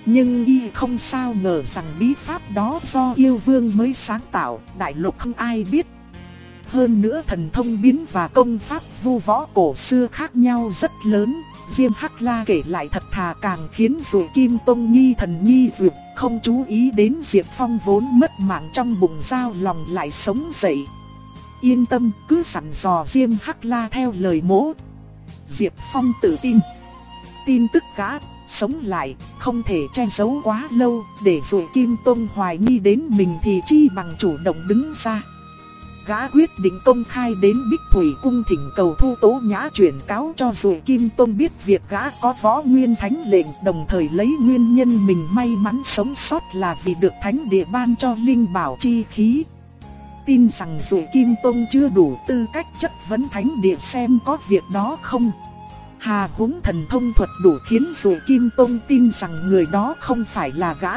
Speaker 1: Nhưng y không sao ngờ rằng bí pháp đó do yêu vương mới sáng tạo, đại lục không ai biết. Hơn nữa thần thông biến và công pháp vu võ cổ xưa khác nhau rất lớn, Diêm Hắc La kể lại thật thà càng khiến dù Kim Tông nhi thần nhi dược, không chú ý đến Diệp Phong vốn mất mạng trong bụng dao lòng lại sống dậy. Yên tâm, cứ sẵn dò Diêm Hắc La theo lời mỗ. Diệp Phong tự tin. Tin tức gã sống lại, không thể che giấu quá lâu, để dù Kim Tông hoài nghi đến mình thì chi bằng chủ động đứng ra gã quyết định công khai đến Bích Thủy Cung thỉnh cầu thu tố nhã chuyển cáo cho Rùi Kim Tông biết việc gã có võ nguyên thánh lệnh, đồng thời lấy nguyên nhân mình may mắn sống sót là vì được thánh địa ban cho linh bảo chi khí. Tin rằng Rùi Kim Tông chưa đủ tư cách chất vấn thánh địa xem có việc đó không. Hà húng thần thông thuật đủ khiến Rùi Kim Tông tin rằng người đó không phải là gã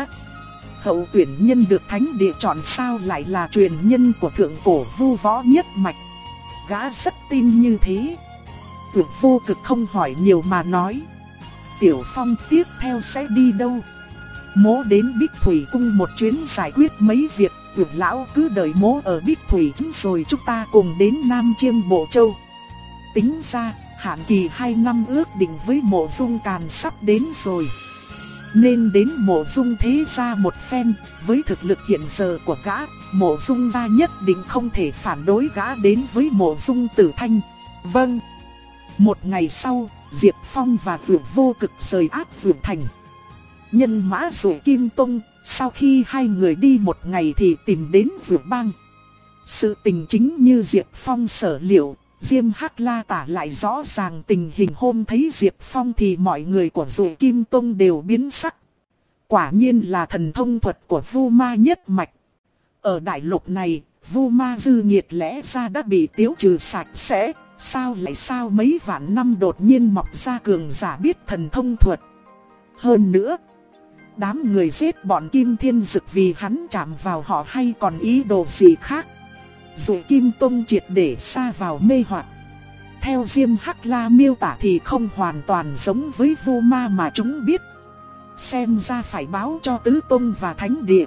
Speaker 1: hậu tuyển nhân được thánh địa chọn sao lại là truyền nhân của thượng cổ vu võ nhất mạch. Gã rất tin như thế. Tuyệt vô cực không hỏi nhiều mà nói. Tiểu Phong tiếp theo sẽ đi đâu? Mố đến Bích Thủy cung một chuyến giải quyết mấy việc, tuyệt lão cứ đợi mố ở Bích Thủy rồi chúng ta cùng đến Nam Chiêm Bộ Châu. Tính ra, hạn kỳ 2 năm ước định với mộ dung càn sắp đến rồi. Nên đến mộ dung thế gia một phen, với thực lực hiện giờ của gã, mộ dung gia nhất định không thể phản đối gã đến với mộ dung tử thanh. Vâng. Một ngày sau, Diệp Phong và Dược Vô Cực rời áp Dược Thành. Nhân mã rủ Kim Tông, sau khi hai người đi một ngày thì tìm đến Dược Bang. Sự tình chính như Diệp Phong sở liệu, Diêm Hắc La tả lại rõ ràng tình hình hôm thấy Diệp Phong thì mọi người của Dụ Kim Tông đều biến sắc. Quả nhiên là thần thông thuật của Vu Ma nhất mạch. Ở đại lục này, Vu Ma dư nhiệt lẽ ra đã bị tiêu trừ sạch sẽ, sao lại sao mấy vạn năm đột nhiên mọc ra cường giả biết thần thông thuật. Hơn nữa, đám người giết bọn Kim Thiên Dực vì hắn chạm vào họ hay còn ý đồ gì khác. Rồi Kim Tông triệt để xa vào mê hoặc. Theo Diêm Hắc La miêu tả thì không hoàn toàn giống với vô ma mà chúng biết. Xem ra phải báo cho Tứ Tông và Thánh Địa.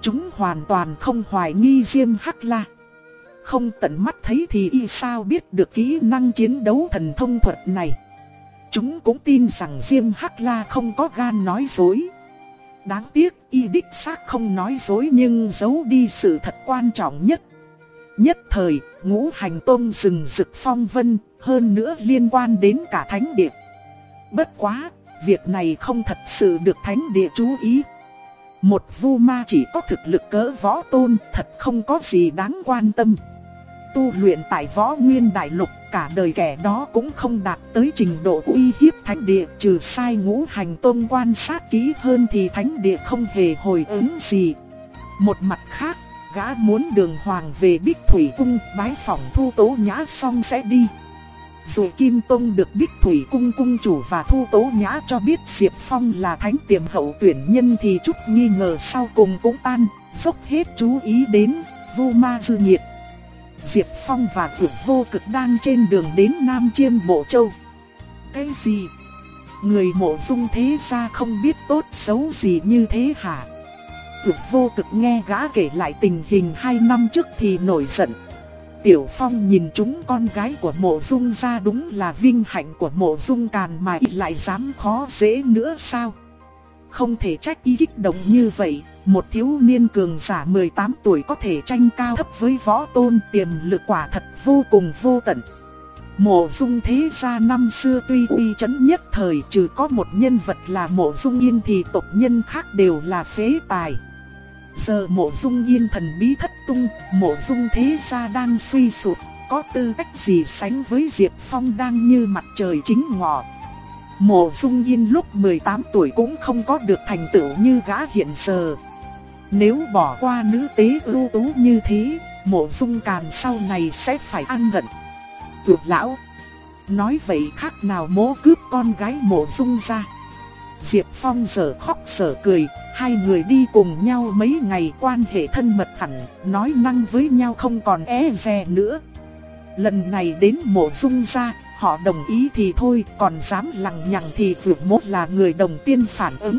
Speaker 1: Chúng hoàn toàn không hoài nghi Diêm Hắc La. Không tận mắt thấy thì y sao biết được kỹ năng chiến đấu thần thông thuật này. Chúng cũng tin rằng Diêm Hắc La không có gan nói dối. Đáng tiếc y đích xác không nói dối nhưng giấu đi sự thật quan trọng nhất. Nhất thời, ngũ hành tôn rừng rực phong vân, hơn nữa liên quan đến cả thánh địa. Bất quá, việc này không thật sự được thánh địa chú ý. Một vu ma chỉ có thực lực cỡ võ tôn, thật không có gì đáng quan tâm. Tu luyện tại võ nguyên đại lục, cả đời kẻ đó cũng không đạt tới trình độ uy hiếp thánh địa, trừ sai ngũ hành tôn quan sát kỹ hơn thì thánh địa không hề hồi ứng gì. Một mặt khác, gã muốn đường hoàng về Bích Thủy Cung bái phỏng thu tố nhã xong sẽ đi. Dù Kim Tông được Bích Thủy Cung cung chủ và thu tố nhã cho biết Diệp Phong là thánh tiềm hậu tuyển nhân thì chút nghi ngờ sau cùng cũng tan, dốc hết chú ý đến vô ma dư nhiệt. Diệp Phong và Vượt Vô Cực đang trên đường đến Nam Chiêm Bộ Châu. Cái gì? Người mộ dung thế ra không biết tốt xấu gì như thế hả? Vượt Vô Cực nghe gã kể lại tình hình hai năm trước thì nổi giận. Tiểu Phong nhìn chúng con gái của mộ dung ra đúng là vinh hạnh của mộ dung càn mà y lại dám khó dễ nữa sao? Không thể trách y kích động như vậy, một thiếu niên cường giả 18 tuổi có thể tranh cao thấp với võ tôn tiềm lực quả thật vô cùng vô tận. Mộ dung thế gia năm xưa tuy uy chấn nhất thời trừ có một nhân vật là mộ dung yên thì tộc nhân khác đều là phế tài. Giờ mộ dung yên thần bí thất tung, mộ dung thế gia đang suy sụp, có tư cách gì sánh với Diệp Phong đang như mặt trời chính ngọ. Mộ dung yên lúc 18 tuổi cũng không có được thành tựu như gã hiện giờ. Nếu bỏ qua nữ tế ưu tú như thế, mộ dung càn sau này sẽ phải ăn gận. Tuyệt lão, nói vậy khác nào mố cướp con gái mộ dung ra. Diệp Phong sở khóc sở cười, hai người đi cùng nhau mấy ngày quan hệ thân mật hẳn, nói năng với nhau không còn e dè nữa. Lần này đến mộ dung ra, họ đồng ý thì thôi, còn dám lằng nhằng thì vượt mốt là người đồng tiên phản ứng.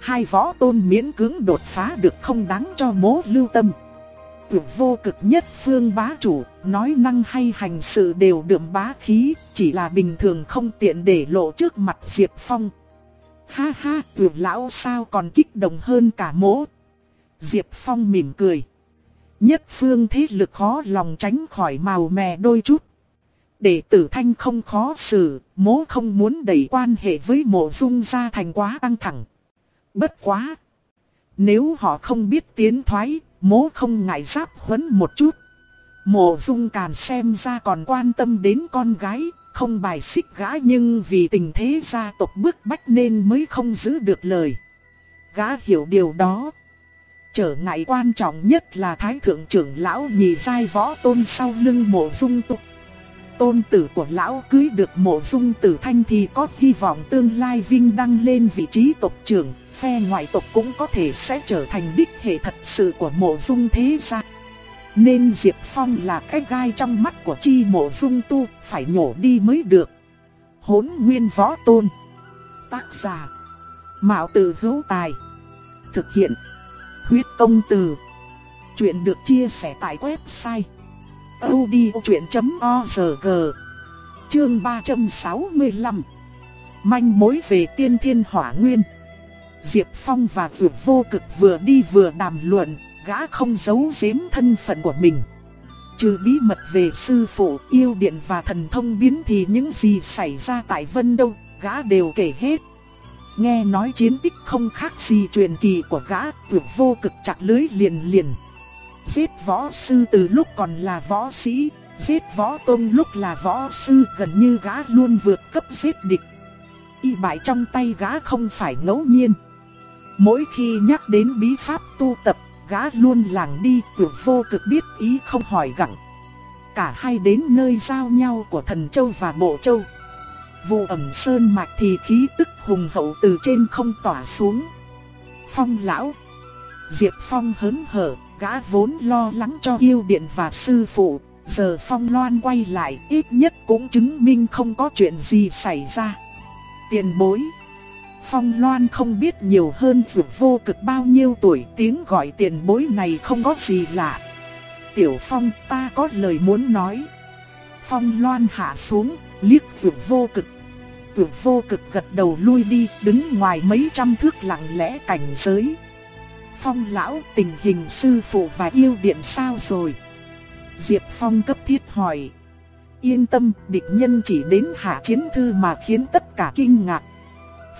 Speaker 1: Hai võ tôn miễn cưỡng đột phá được không đáng cho mố lưu tâm. tuyệt vô cực nhất phương bá chủ, nói năng hay hành sự đều đượm bá khí, chỉ là bình thường không tiện để lộ trước mặt Diệp Phong. Ha ha, tuyệt lão sao còn kích động hơn cả mỗ. Diệp Phong mỉm cười. Nhất phương thế lực khó lòng tránh khỏi màu mè đôi chút. Đệ tử thanh không khó xử, mỗ không muốn đẩy quan hệ với mộ dung ra thành quá căng thẳng. Bất quá! Nếu họ không biết tiến thoái, mỗ không ngại giáp huấn một chút. Mộ dung càn xem ra còn quan tâm đến con gái, không bài xích gã nhưng vì tình thế gia tộc bức bách nên mới không giữ được lời. Gã hiểu điều đó. Trở ngại quan trọng nhất là Thái Thượng trưởng lão nhị giai võ tôn sau lưng mộ dung tục. Tôn tử của lão cưới được mộ dung tử thanh thì có hy vọng tương lai vinh đăng lên vị trí tộc trưởng, phe ngoại tộc cũng có thể sẽ trở thành đích hệ thật sự của mộ dung thế gia. Nên Diệp Phong là cái gai trong mắt của chi mộ dung tu, phải nhổ đi mới được. Hốn nguyên võ tôn. Tác giả. Mạo tử hữu tài. Thực hiện. Huyết công từ. Chuyện được chia sẻ tại website. odchuyện.org Chương 365 Manh mối về tiên thiên hỏa nguyên Diệp Phong và Vượt Vô Cực vừa đi vừa đàm luận gã không giấu giếm thân phận của mình. Trừ bí mật về sư phụ yêu điện và thần thông biến thì những gì xảy ra tại Vân Đâu, gã đều kể hết. Nghe nói chiến tích không khác gì truyền kỳ của gã, tuyệt vô cực chặt lưới liền liền. Giết võ sư từ lúc còn là võ sĩ, giết võ tôn lúc là võ sư gần như gã luôn vượt cấp giết địch. Y bại trong tay gã không phải ngẫu nhiên. Mỗi khi nhắc đến bí pháp tu tập gã luôn lảng đi tuyệt vô cực biết ý không hỏi gặng. Cả hai đến nơi giao nhau của thần châu và bộ châu. Vụ ẩm sơn mạch thì khí tức hùng hậu từ trên không tỏa xuống. Phong lão Diệp Phong hớn hở, gã vốn lo lắng cho yêu điện và sư phụ. Giờ Phong loan quay lại ít nhất cũng chứng minh không có chuyện gì xảy ra. Tiền bối Phong Loan không biết nhiều hơn vượt vô cực bao nhiêu tuổi tiếng gọi tiền bối này không có gì lạ. Tiểu Phong ta có lời muốn nói. Phong Loan hạ xuống, liếc vượt vô cực. Vượt vô cực gật đầu lui đi, đứng ngoài mấy trăm thước lặng lẽ cảnh giới. Phong lão tình hình sư phụ và yêu điện sao rồi? Diệp Phong cấp thiết hỏi. Yên tâm, địch nhân chỉ đến hạ chiến thư mà khiến tất cả kinh ngạc.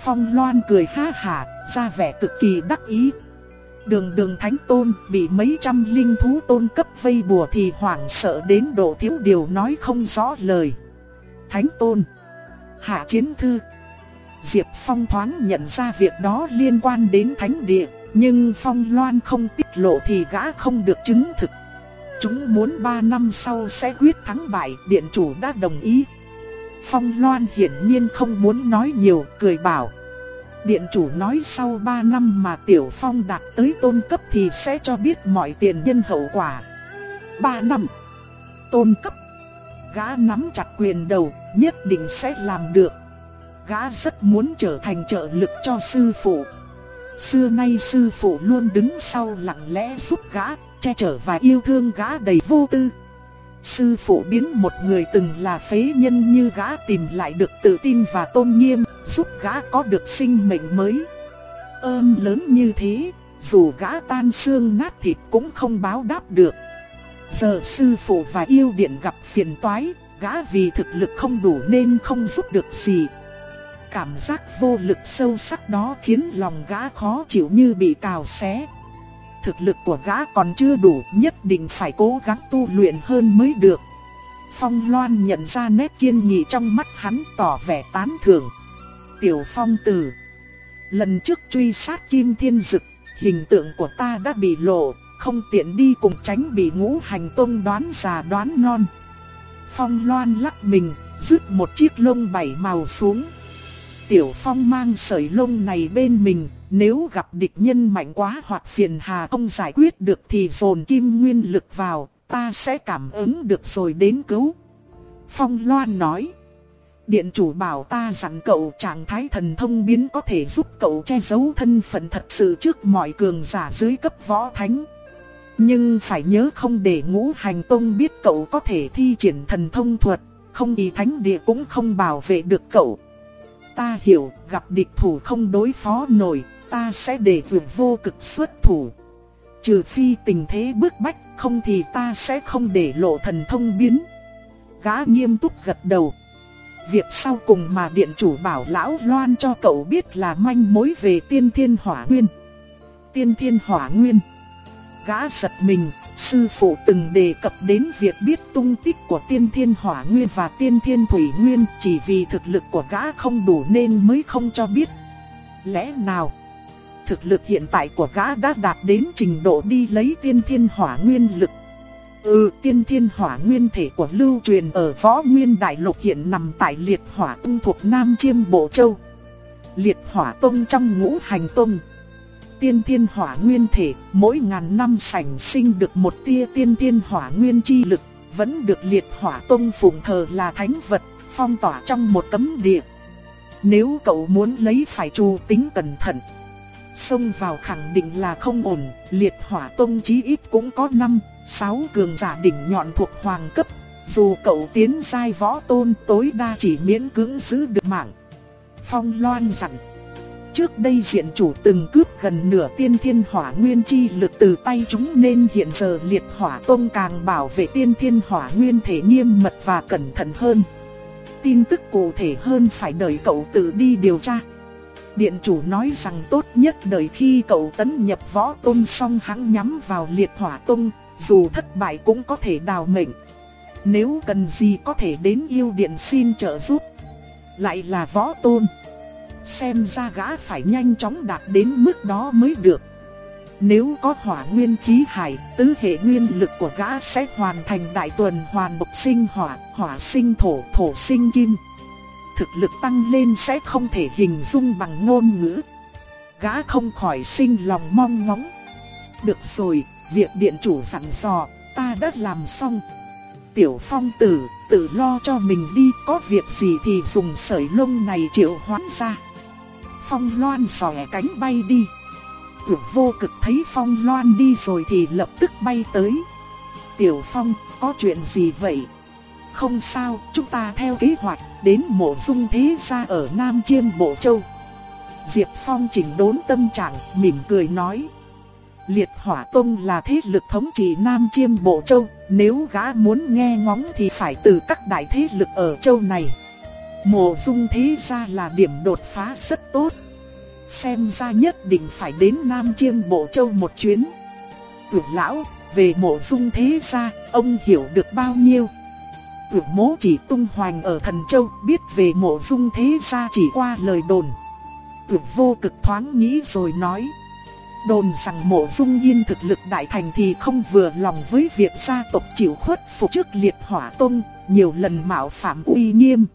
Speaker 1: Phong Loan cười ha hả, ra vẻ cực kỳ đắc ý. Đường đường thánh tôn bị mấy trăm linh thú tôn cấp vây bùa thì hoảng sợ đến độ thiếu điều nói không rõ lời. Thánh tôn, hạ chiến thư. Diệp Phong thoáng nhận ra việc đó liên quan đến thánh địa, nhưng Phong Loan không tiết lộ thì gã không được chứng thực. Chúng muốn 3 năm sau sẽ quyết thắng bại, điện chủ đã đồng ý. Phong Loan hiển nhiên không muốn nói nhiều, cười bảo. Điện chủ nói sau 3 năm mà Tiểu Phong đạt tới tôn cấp thì sẽ cho biết mọi tiền nhân hậu quả. 3 năm. Tôn cấp. Gã nắm chặt quyền đầu, nhất định sẽ làm được. Gã rất muốn trở thành trợ lực cho sư phụ. Xưa nay sư phụ luôn đứng sau lặng lẽ giúp gã, che chở và yêu thương gã đầy vô tư. Sư phụ biến một người từng là phế nhân như gã tìm lại được tự tin và tôn nghiêm, giúp gã có được sinh mệnh mới. Ơn lớn như thế, dù gã tan xương nát thịt cũng không báo đáp được. Giờ sư phụ và yêu điện gặp phiền toái, gã vì thực lực không đủ nên không giúp được gì. Cảm giác vô lực sâu sắc đó khiến lòng gã khó chịu như bị cào xé thực lực của gã còn chưa đủ, nhất định phải cố gắng tu luyện hơn mới được. Phong Loan nhận ra nét kiên nghị trong mắt hắn tỏ vẻ tán thưởng. Tiểu Phong Tử Lần trước truy sát Kim Thiên Dực, hình tượng của ta đã bị lộ, không tiện đi cùng tránh bị ngũ hành tông đoán già đoán non. Phong Loan lắc mình, rứt một chiếc lông bảy màu xuống. Tiểu Phong mang sợi lông này bên mình, nếu gặp địch nhân mạnh quá hoặc phiền hà không giải quyết được thì dồn kim nguyên lực vào, ta sẽ cảm ứng được rồi đến cứu. Phong Loan nói. Điện chủ bảo ta rằng cậu trạng thái thần thông biến có thể giúp cậu che giấu thân phận thật sự trước mọi cường giả dưới cấp võ thánh. Nhưng phải nhớ không để ngũ hành tông biết cậu có thể thi triển thần thông thuật, không thì thánh địa cũng không bảo vệ được cậu. Ta hiểu, gặp địch thủ không đối phó nổi, ta sẽ để vượt vô cực xuất thủ. Trừ phi tình thế bức bách, không thì ta sẽ không để lộ thần thông biến. Gã nghiêm túc gật đầu. Việc sau cùng mà điện chủ bảo lão loan cho cậu biết là manh mối về tiên thiên hỏa nguyên. Tiên thiên hỏa nguyên. Gã giật mình, sư phụ từng đề cập đến việc biết tung tích của tiên thiên hỏa nguyên và tiên thiên thủy nguyên chỉ vì thực lực của gã không đủ nên mới không cho biết. Lẽ nào? Thực lực hiện tại của gã đã đạt đến trình độ đi lấy tiên thiên hỏa nguyên lực. Ừ, tiên thiên hỏa nguyên thể của lưu truyền ở võ nguyên đại lục hiện nằm tại liệt hỏa tông thuộc Nam Chiêm Bộ Châu. Liệt hỏa tông trong ngũ hành tông. Tiên thiên hỏa nguyên thể, mỗi ngàn năm sảnh sinh được một tia tiên thiên hỏa nguyên chi lực, vẫn được liệt hỏa tông phụng thờ là thánh vật, phong tỏa trong một tấm địa. Nếu cậu muốn lấy phải chu tính cẩn thận. Xông vào khẳng định là không ổn, liệt hỏa tông chí ít cũng có 5, 6 cường giả đỉnh nhọn thuộc hoàng cấp. Dù cậu tiến sai võ tôn tối đa chỉ miễn cưỡng giữ được mạng. Phong loan dặn. Trước đây diện chủ từng cướp gần nửa tiên thiên hỏa nguyên chi lực từ tay chúng nên hiện giờ liệt hỏa tông càng bảo vệ tiên thiên hỏa nguyên thể nghiêm mật và cẩn thận hơn. Tin tức cụ thể hơn phải đợi cậu tự đi điều tra. Điện chủ nói rằng tốt nhất đợi khi cậu tấn nhập võ tôn xong hắn nhắm vào liệt hỏa tôn, dù thất bại cũng có thể đào mệnh. Nếu cần gì có thể đến yêu điện xin trợ giúp. Lại là võ tôn. Xem ra gã phải nhanh chóng đạt đến mức đó mới được. Nếu có hỏa nguyên khí hải, tứ hệ nguyên lực của gã sẽ hoàn thành đại tuần hoàn bộc sinh hỏa, hỏa sinh thổ, thổ sinh kim thực lực tăng lên sẽ không thể hình dung bằng ngôn ngữ. Gã không khỏi sinh lòng mong ngóng. Được rồi, việc điện chủ sẵn dò, ta đã làm xong. Tiểu phong tử, tự lo cho mình đi, có việc gì thì dùng sợi lông này triệu hoán ra. Phong loan xòe cánh bay đi. Tuyệt vô cực thấy phong loan đi rồi thì lập tức bay tới. Tiểu phong, có chuyện gì vậy? Không sao, chúng ta theo kế hoạch, đến mộ dung thế gia ở Nam Chiêm Bộ Châu. Diệp Phong chỉnh đốn tâm trạng, mỉm cười nói. Liệt Hỏa Tông là thế lực thống trị Nam Chiêm Bộ Châu, nếu gã muốn nghe ngóng thì phải từ các đại thế lực ở châu này. Mộ dung thế gia là điểm đột phá rất tốt. Xem ra nhất định phải đến Nam Chiêm Bộ Châu một chuyến. Tưởng lão, về mộ dung thế gia, ông hiểu được bao nhiêu? Tưởng mố chỉ tung hoành ở thần châu biết về mộ dung thế gia chỉ qua lời đồn. Tưởng vô cực thoáng nghĩ rồi nói. Đồn rằng mộ dung yên thực lực đại thành thì không vừa lòng với việc gia tộc chịu khuất phục trước liệt hỏa tôn, nhiều lần mạo phạm uy nghiêm.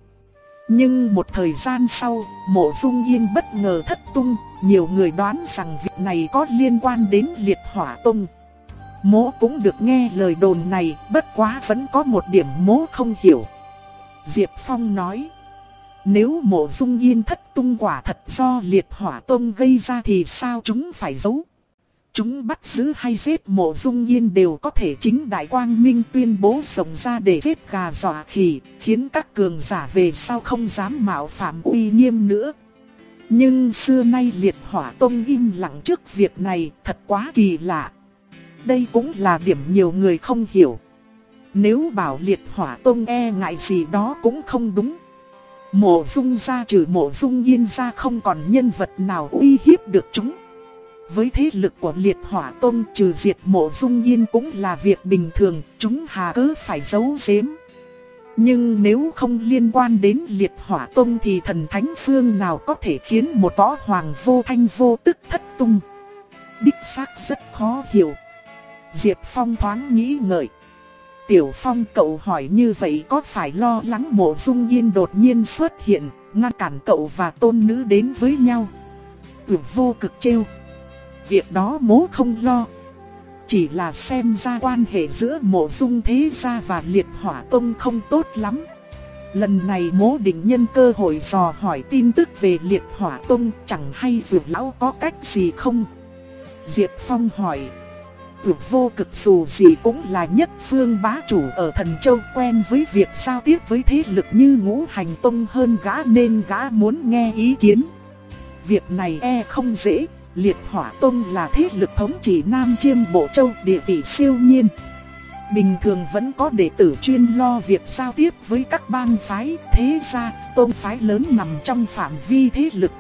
Speaker 1: Nhưng một thời gian sau, mộ dung yên bất ngờ thất tung, nhiều người đoán rằng việc này có liên quan đến liệt hỏa Tông. Mố cũng được nghe lời đồn này, bất quá vẫn có một điểm mố không hiểu. Diệp Phong nói, nếu mộ dung yên thất tung quả thật do liệt hỏa tông gây ra thì sao chúng phải giấu? Chúng bắt giữ hay giết mộ dung yên đều có thể chính Đại Quang Minh tuyên bố rộng ra để giết gà dọa khỉ, khiến các cường giả về sau không dám mạo phạm uy nghiêm nữa. Nhưng xưa nay liệt hỏa tông im lặng trước việc này thật quá kỳ lạ. Đây cũng là điểm nhiều người không hiểu. Nếu bảo liệt hỏa tông e ngại gì đó cũng không đúng. Mộ dung ra trừ mộ dung yên ra không còn nhân vật nào uy hiếp được chúng. Với thế lực của liệt hỏa tông trừ diệt mộ dung yên cũng là việc bình thường, chúng hà cứ phải giấu giếm. Nhưng nếu không liên quan đến liệt hỏa tông thì thần thánh phương nào có thể khiến một võ hoàng vô thanh vô tức thất tung. Đích xác rất khó hiểu. Diệp Phong thoáng nghĩ ngợi. Tiểu Phong cậu hỏi như vậy có phải lo lắng mộ dung yên đột nhiên xuất hiện, ngăn cản cậu và tôn nữ đến với nhau? Tưởng vô cực trêu. Việc đó mố không lo. Chỉ là xem ra quan hệ giữa mộ dung thế gia và liệt hỏa tông không tốt lắm. Lần này mố định nhân cơ hội dò hỏi tin tức về liệt hỏa tông chẳng hay dù lão có cách gì không? Diệp Phong hỏi. Vượt vô cực dù gì cũng là nhất phương bá chủ ở thần châu quen với việc giao tiếp với thế lực như ngũ hành tông hơn gã nên gã muốn nghe ý kiến. Việc này e không dễ, liệt hỏa tông là thế lực thống trị Nam Chiêm Bộ Châu địa vị siêu nhiên. Bình thường vẫn có đệ tử chuyên lo việc giao tiếp với các bang phái, thế gia, tôn phái lớn nằm trong phạm vi thế lực.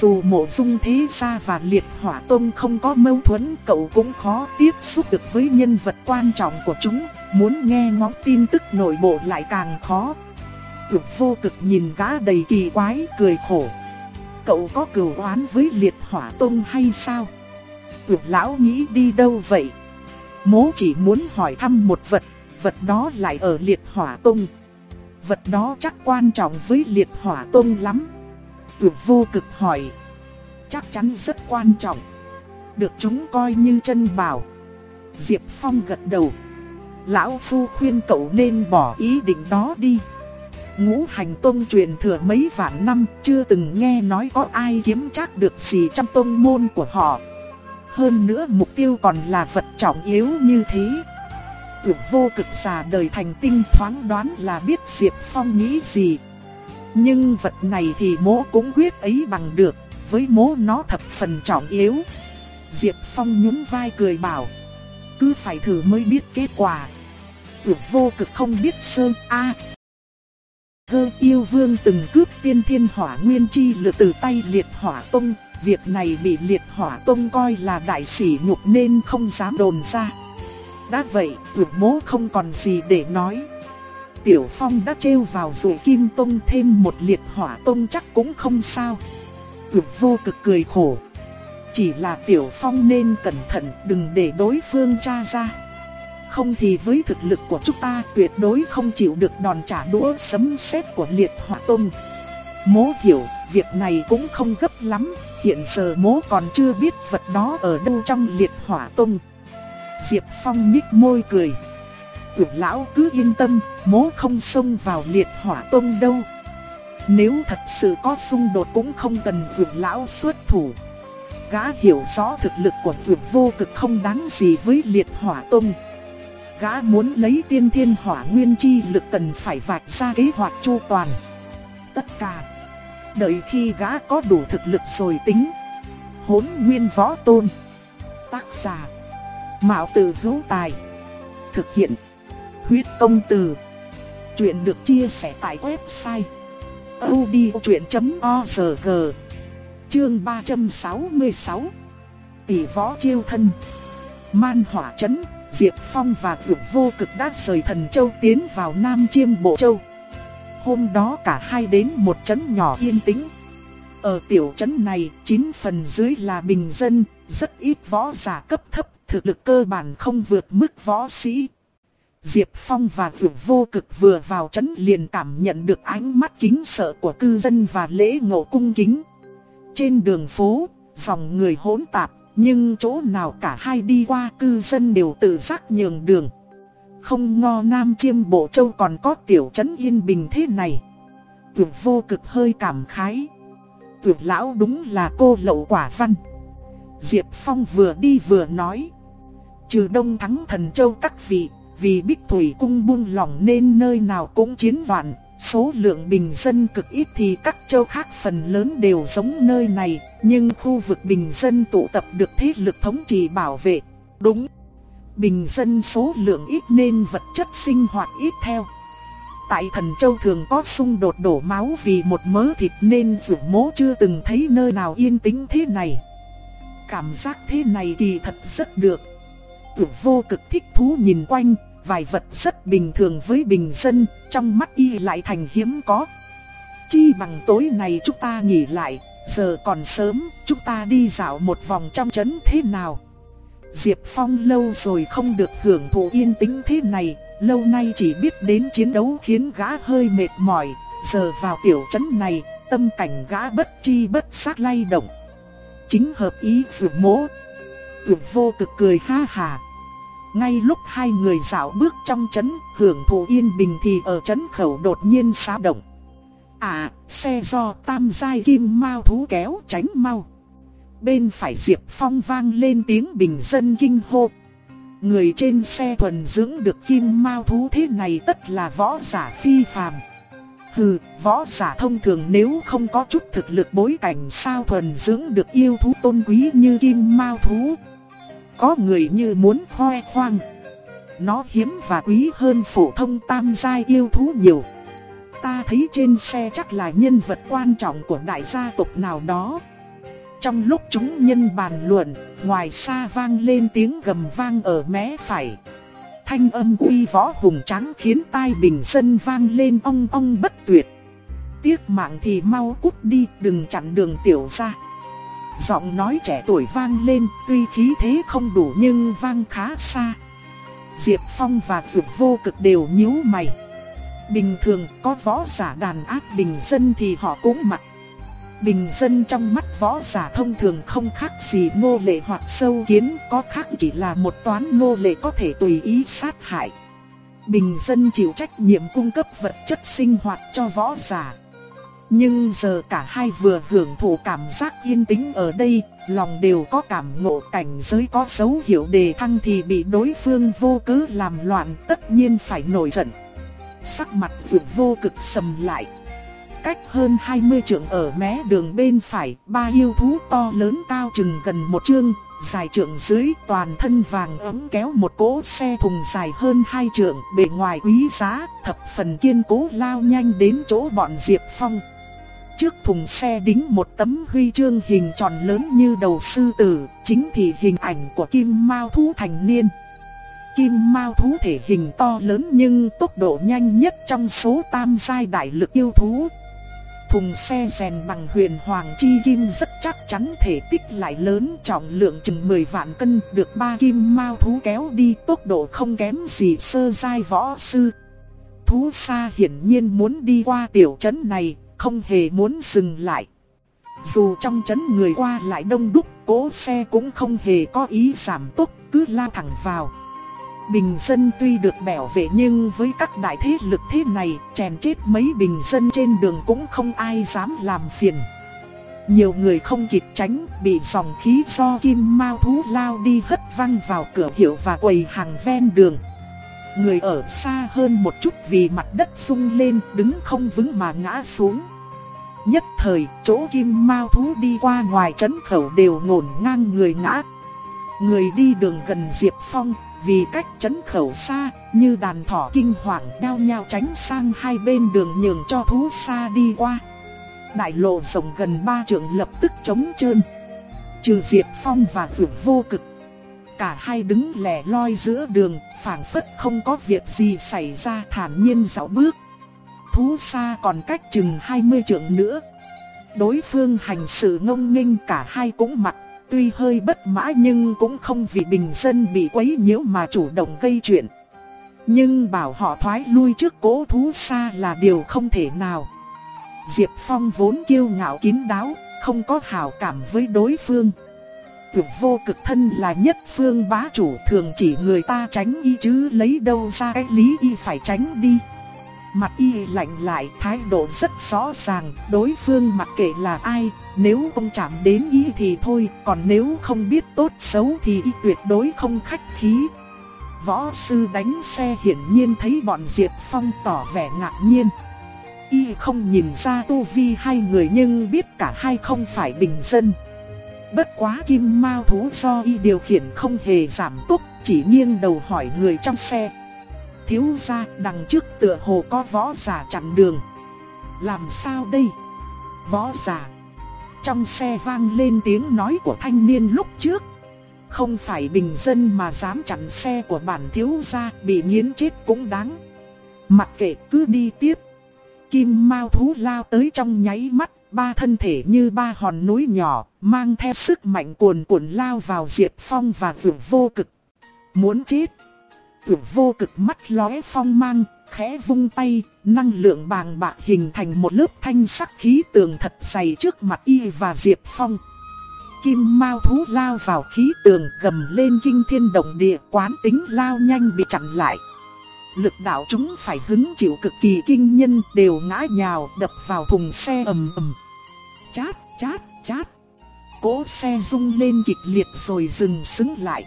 Speaker 1: Dù mộ dung thế gia và liệt hỏa tông không có mâu thuẫn cậu cũng khó tiếp xúc được với nhân vật quan trọng của chúng, muốn nghe ngóng tin tức nội bộ lại càng khó. Cực vô cực nhìn gã đầy kỳ quái cười khổ. Cậu có cừu oán với liệt hỏa tông hay sao? Cực lão nghĩ đi đâu vậy? Mố chỉ muốn hỏi thăm một vật, vật đó lại ở liệt hỏa tông Vật đó chắc quan trọng với liệt hỏa tông lắm. Tuyệt vô cực hỏi. Chắc chắn rất quan trọng. Được chúng coi như chân bảo. Diệp Phong gật đầu. Lão Phu khuyên cậu nên bỏ ý định đó đi. Ngũ hành tôn truyền thừa mấy vạn năm, chưa từng nghe nói có ai kiếm chắc được gì trong tôn môn của họ. Hơn nữa mục tiêu còn là vật trọng yếu như thế. Tưởng vô cực già đời thành tinh thoáng đoán là biết Diệp Phong nghĩ gì. Nhưng vật này thì mố cũng quyết ấy bằng được, với mố nó thập phần trọng yếu. Diệp Phong nhún vai cười bảo, cứ phải thử mới biết kết quả. Tuyệt vô cực không biết sơn a. Hơ yêu vương từng cướp tiên thiên hỏa nguyên chi lực từ tay liệt hỏa tông, việc này bị liệt hỏa tông coi là đại sỉ nhục nên không dám đồn ra. Đã vậy, tuyệt mố không còn gì để nói. Tiểu Phong đã trêu vào rồi Kim Tông thêm một liệt hỏa tông chắc cũng không sao. Tuyệt vô cực cười khổ. Chỉ là Tiểu Phong nên cẩn thận đừng để đối phương tra ra. Không thì với thực lực của chúng ta tuyệt đối không chịu được đòn trả đũa sấm sét của liệt hỏa tông. Mố hiểu, việc này cũng không gấp lắm, hiện giờ mố còn chưa biết vật đó ở đâu trong liệt hỏa tông. Diệp Phong nhích môi cười. Tưởng lão cứ yên tâm, mố không xông vào liệt hỏa tông đâu. Nếu thật sự có xung đột cũng không cần vượt lão xuất thủ. Gã hiểu rõ thực lực của vượt vô cực không đáng gì với liệt hỏa tông. Gã muốn lấy tiên thiên hỏa nguyên chi lực cần phải vạch ra kế hoạch chu toàn. Tất cả, đợi khi gã có đủ thực lực rồi tính. Hốn nguyên võ tôn. Tác giả, Mạo tử hữu tài. Thực hiện huyết công từ. Chuyện được chia sẻ tại website odchuyện.org Chương 366 Tỷ võ chiêu thân Man hỏa chấn, Diệp Phong và dược Vô Cực đã rời thần châu tiến vào Nam Chiêm Bộ Châu. Hôm đó cả hai đến một chấn nhỏ yên tĩnh. Ở tiểu trấn này, 9 phần dưới là bình dân, rất ít võ giả cấp thấp, thực lực cơ bản không vượt mức võ sĩ. Diệp Phong và Dược Vô Cực vừa vào trấn liền cảm nhận được ánh mắt kính sợ của cư dân và lễ ngộ cung kính. Trên đường phố, dòng người hỗn tạp, nhưng chỗ nào cả hai đi qua cư dân đều tự giác nhường đường. Không ngờ Nam Chiêm Bộ Châu còn có tiểu trấn yên bình thế này. Dược Vô Cực hơi cảm khái. Dược Lão đúng là cô lậu quả văn. Diệp Phong vừa đi vừa nói. Trừ Đông Thắng Thần Châu các vị vì Bích Thủy Cung buông lỏng nên nơi nào cũng chiến loạn, số lượng bình dân cực ít thì các châu khác phần lớn đều giống nơi này, nhưng khu vực bình dân tụ tập được thế lực thống trị bảo vệ. Đúng, bình dân số lượng ít nên vật chất sinh hoạt ít theo. Tại thần châu thường có xung đột đổ máu vì một mớ thịt nên dù mố chưa từng thấy nơi nào yên tĩnh thế này. Cảm giác thế này kỳ thật rất được. Tử vô cực thích thú nhìn quanh, vài vật rất bình thường với bình dân, trong mắt y lại thành hiếm có. Chi bằng tối này chúng ta nghỉ lại, giờ còn sớm, chúng ta đi dạo một vòng trong trấn thế nào? Diệp Phong lâu rồi không được hưởng thụ yên tĩnh thế này, lâu nay chỉ biết đến chiến đấu khiến gã hơi mệt mỏi, giờ vào tiểu trấn này, tâm cảnh gã bất chi bất giác lay động. Chính hợp ý vừa mỗ. Vượt vô cực cười ha hà. Ngay lúc hai người dạo bước trong trấn, hưởng thụ yên bình thì ở trấn khẩu đột nhiên xáo động. À, xe do tam giai kim mau thú kéo tránh mau. Bên phải Diệp Phong vang lên tiếng bình dân kinh hô. người trên xe thuần dưỡng được kim mau thú thế này tất là võ giả phi phàm. Hừ, võ giả thông thường nếu không có chút thực lực bối cảnh sao thuần dưỡng được yêu thú tôn quý như kim mau thú. Có người như muốn khoe khoang. Nó hiếm và quý hơn phổ thông tam giai yêu thú nhiều. Ta thấy trên xe chắc là nhân vật quan trọng của đại gia tộc nào đó. Trong lúc chúng nhân bàn luận, ngoài xa vang lên tiếng gầm vang ở mé phải. Thanh âm uy võ hùng trắng khiến tai bình dân vang lên ong ong bất tuyệt. Tiếc mạng thì mau cút đi, đừng chặn đường tiểu ra. Giọng nói trẻ tuổi vang lên, tuy khí thế không đủ nhưng vang khá xa. Diệp Phong và Dược Vô Cực đều nhíu mày. Bình thường có võ giả đàn áp bình dân thì họ cũng mặc Bình dân trong mắt võ giả thông thường không khác gì nô lệ hoặc sâu kiến, có khác chỉ là một toán nô lệ có thể tùy ý sát hại. Bình dân chịu trách nhiệm cung cấp vật chất sinh hoạt cho võ giả. Nhưng giờ cả hai vừa hưởng thụ cảm giác yên tĩnh ở đây, lòng đều có cảm ngộ cảnh giới có dấu hiệu đề thăng thì bị đối phương vô cớ làm loạn tất nhiên phải nổi giận. Sắc mặt vượt vô cực sầm lại cách hơn 20 trượng ở mé đường bên phải, ba yêu thú to lớn cao chừng gần một trượng, dài trượng dưới, toàn thân vàng ấm kéo một cỗ xe thùng dài hơn hai trượng, bề ngoài quý giá, thập phần kiên cố lao nhanh đến chỗ bọn Diệp Phong. Trước thùng xe đính một tấm huy chương hình tròn lớn như đầu sư tử, chính thì hình ảnh của kim mao thú thành niên. Kim mao thú thể hình to lớn nhưng tốc độ nhanh nhất trong số tam giai đại lực yêu thú, Thùng xe rèn bằng huyền hoàng chi kim rất chắc chắn thể tích lại lớn trọng lượng chừng 10 vạn cân được ba kim mao thú kéo đi tốc độ không kém gì sơ giai võ sư. Thú xa hiển nhiên muốn đi qua tiểu trấn này, không hề muốn dừng lại. Dù trong chấn người qua lại đông đúc, cố xe cũng không hề có ý giảm tốc, cứ la thẳng vào. Bình dân tuy được bảo vệ nhưng với các đại thế lực thế này, chèn chết mấy bình dân trên đường cũng không ai dám làm phiền. Nhiều người không kịp tránh, bị dòng khí do kim mao thú lao đi hất văng vào cửa hiệu và quầy hàng ven đường. Người ở xa hơn một chút vì mặt đất sung lên, đứng không vững mà ngã xuống. Nhất thời, chỗ kim mao thú đi qua ngoài trấn khẩu đều ngổn ngang người ngã. Người đi đường gần Diệp Phong, vì cách chấn khẩu xa, như đàn thỏ kinh hoàng đeo nhau tránh sang hai bên đường nhường cho thú xa đi qua. Đại lộ rộng gần ba trượng lập tức trống trơn. Trừ Diệp Phong và Vượt Vô Cực. Cả hai đứng lẻ loi giữa đường, phảng phất không có việc gì xảy ra thản nhiên dạo bước. Thú xa còn cách chừng 20 trượng nữa. Đối phương hành sự ngông nghênh cả hai cũng mặt tuy hơi bất mã nhưng cũng không vì bình dân bị quấy nhiễu mà chủ động gây chuyện. Nhưng bảo họ thoái lui trước cố thú xa là điều không thể nào. Diệp Phong vốn kiêu ngạo kín đáo, không có hảo cảm với đối phương. Tuyệt vô cực thân là nhất phương bá chủ thường chỉ người ta tránh y chứ lấy đâu ra cái lý y phải tránh đi. Mặt y lạnh lại thái độ rất rõ ràng, đối phương mặc kệ là ai, nếu không chạm đến y thì thôi, còn nếu không biết tốt xấu thì y tuyệt đối không khách khí. Võ sư đánh xe hiển nhiên thấy bọn Diệp Phong tỏ vẻ ngạc nhiên. Y không nhìn ra tu vi hai người nhưng biết cả hai không phải bình dân. Bất quá kim mao thú do y điều khiển không hề giảm tốc, chỉ nghiêng đầu hỏi người trong xe. Thiếu gia đằng trước tựa hồ có võ giả chặn đường. Làm sao đây? Võ giả. Trong xe vang lên tiếng nói của thanh niên lúc trước. Không phải bình dân mà dám chặn xe của bản thiếu gia bị nghiến chết cũng đáng. Mặc kệ cứ đi tiếp. Kim Mao thú lao tới trong nháy mắt, ba thân thể như ba hòn núi nhỏ, mang theo sức mạnh cuồn cuộn lao vào Diệp Phong và Vượng Vô Cực. Muốn chết. Tử Vô Cực mắt lóe phong mang, khẽ vung tay, năng lượng bàng bạc hình thành một lớp thanh sắc khí tường thật dày trước mặt y và Diệp Phong. Kim Mao thú lao vào khí tường gầm lên kinh thiên động địa quán tính lao nhanh bị chặn lại. Lực đạo chúng phải hứng chịu cực kỳ kinh nhân đều ngã nhào đập vào thùng xe ầm ầm. Chát, chát, chát. Cố xe rung lên kịch liệt rồi dừng xứng lại.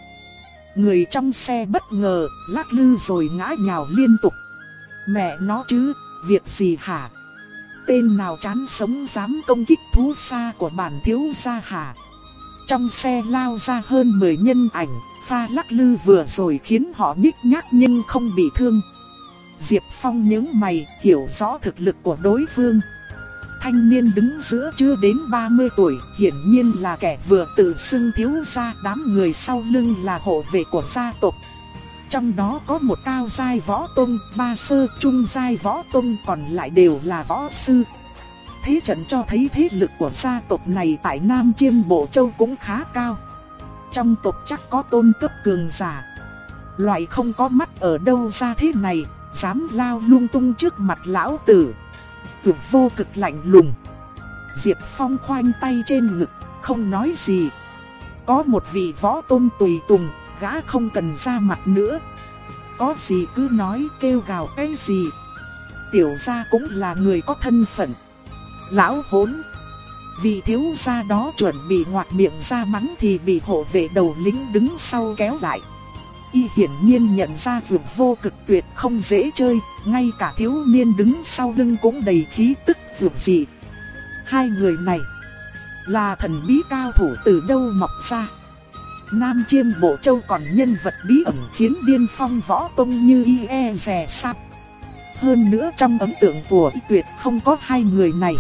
Speaker 1: Người trong xe bất ngờ, lắc lư rồi ngã nhào liên tục. Mẹ nó chứ, việc gì hả? Tên nào chán sống dám công kích thú xa của bản thiếu gia hả? Trong xe lao ra hơn 10 nhân ảnh, pha lắc lư vừa rồi khiến họ nhích nhác nhưng không bị thương. Diệp Phong nhớ mày, hiểu rõ thực lực của đối phương. Thanh niên đứng giữa chưa đến 30 tuổi, hiển nhiên là kẻ vừa tự xưng thiếu gia, đám người sau lưng là hộ vệ của gia tộc. Trong đó có một cao giai võ tông, ba sơ trung giai võ tông còn lại đều là võ sư. Thế trận cho thấy thế lực của gia tộc này tại Nam Chiêm Bộ Châu cũng khá cao. Trong tộc chắc có tôn cấp cường giả. Loại không có mắt ở đâu ra thế này, dám lao lung tung trước mặt lão tử. Tuyệt vô cực lạnh lùng. Diệp Phong khoanh tay trên ngực, không nói gì. Có một vị võ tôn tùy tùng, gã không cần ra mặt nữa. Có gì cứ nói kêu gào cái gì. Tiểu gia cũng là người có thân phận. Lão hốn. Vị thiếu gia đó chuẩn bị ngoạc miệng ra mắng thì bị hộ vệ đầu lính đứng sau kéo lại. Y hiển nhiên nhận ra vượt vô cực tuyệt không dễ chơi, ngay cả thiếu niên đứng sau lưng cũng đầy khí tức vượt dị. Hai người này là thần bí cao thủ từ đâu mọc ra. Nam Chiêm Bộ Châu còn nhân vật bí ẩn khiến điên phong võ tông như y e rè sạp. Hơn nữa trong ấn tượng của y tuyệt không có hai người này.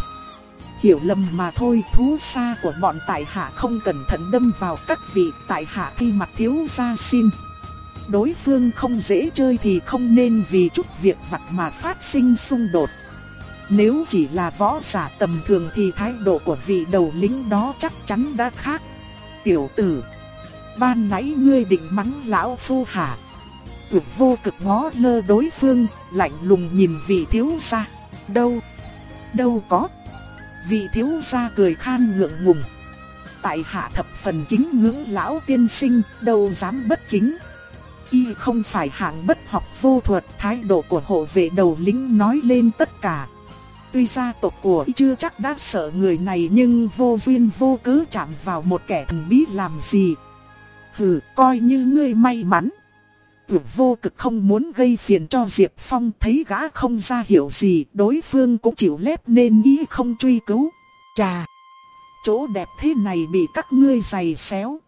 Speaker 1: Hiểu lầm mà thôi thú xa của bọn tại hạ không cẩn thận đâm vào các vị tại hạ khi mặt thiếu gia xin. Đối phương không dễ chơi thì không nên vì chút việc vặt mà phát sinh xung đột. Nếu chỉ là võ giả tầm thường thì thái độ của vị đầu lính đó chắc chắn đã khác. Tiểu tử Ban nãy ngươi định mắng lão phu hả? Tuyệt vô cực ngó lơ đối phương, lạnh lùng nhìn vị thiếu gia. Đâu? Đâu có? Vị thiếu gia cười khan ngượng ngùng. Tại hạ thập phần kính ngưỡng lão tiên sinh, đâu dám bất kính. Y không phải hạng bất học vô thuật, thái độ của hộ vệ đầu lính nói lên tất cả. Tuy gia tộc của y chưa chắc đã sợ người này nhưng vô duyên vô cớ chạm vào một kẻ thần bí làm gì, Hừ, coi như ngươi may mắn. Tử vô cực không muốn gây phiền cho Diệp Phong thấy gã không ra hiểu gì, đối phương cũng chịu lép nên ý không truy cứu. Chà, chỗ đẹp thế này bị các ngươi giày xéo.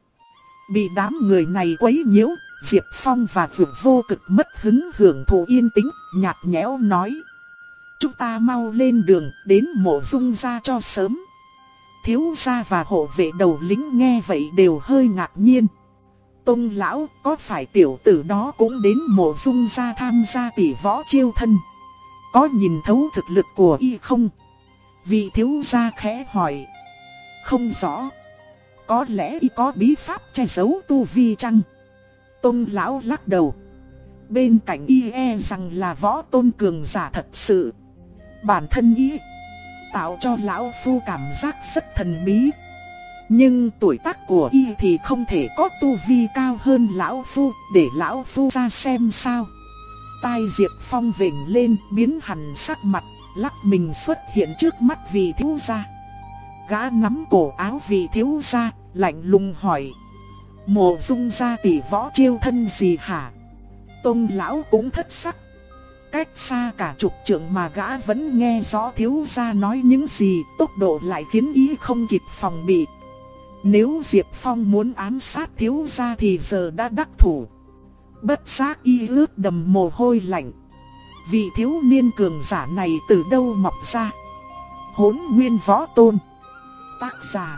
Speaker 1: Bị đám người này quấy nhiễu, Diệp Phong và Phượng vô cực mất hứng hưởng thụ yên tĩnh, nhạt nhẽo nói. Chúng ta mau lên đường, đến mộ dung ra cho sớm. Thiếu gia và hộ vệ đầu lính nghe vậy đều hơi ngạc nhiên. Tông lão có phải tiểu tử đó cũng đến mộ dung gia tham gia tỷ võ chiêu thân? Có nhìn thấu thực lực của y không? Vị thiếu gia khẽ hỏi. Không rõ. Có lẽ y có bí pháp che giấu tu vi chăng? Tôn lão lắc đầu. Bên cạnh y e rằng là võ tôn cường giả thật sự. Bản thân y tạo cho lão phu cảm giác rất thần bí. Nhưng tuổi tác của y thì không thể có tu vi cao hơn lão phu, để lão phu ra xem sao. Tai Diệp Phong vểnh lên, biến hẳn sắc mặt, lắc mình xuất hiện trước mắt vị thiếu gia. Gã nắm cổ áo vị thiếu gia, lạnh lùng hỏi. Mộ dung gia tỷ võ chiêu thân gì hả? Tôn lão cũng thất sắc. Cách xa cả chục trượng mà gã vẫn nghe rõ thiếu gia nói những gì, tốc độ lại khiến ý không kịp phòng bị, nếu Diệp Phong muốn ám sát thiếu gia thì giờ đã đắc thủ. Bất giác y ướt đầm mồ hôi lạnh. Vị thiếu niên cường giả này từ đâu mọc ra? Hốn nguyên võ tôn. Tác giả.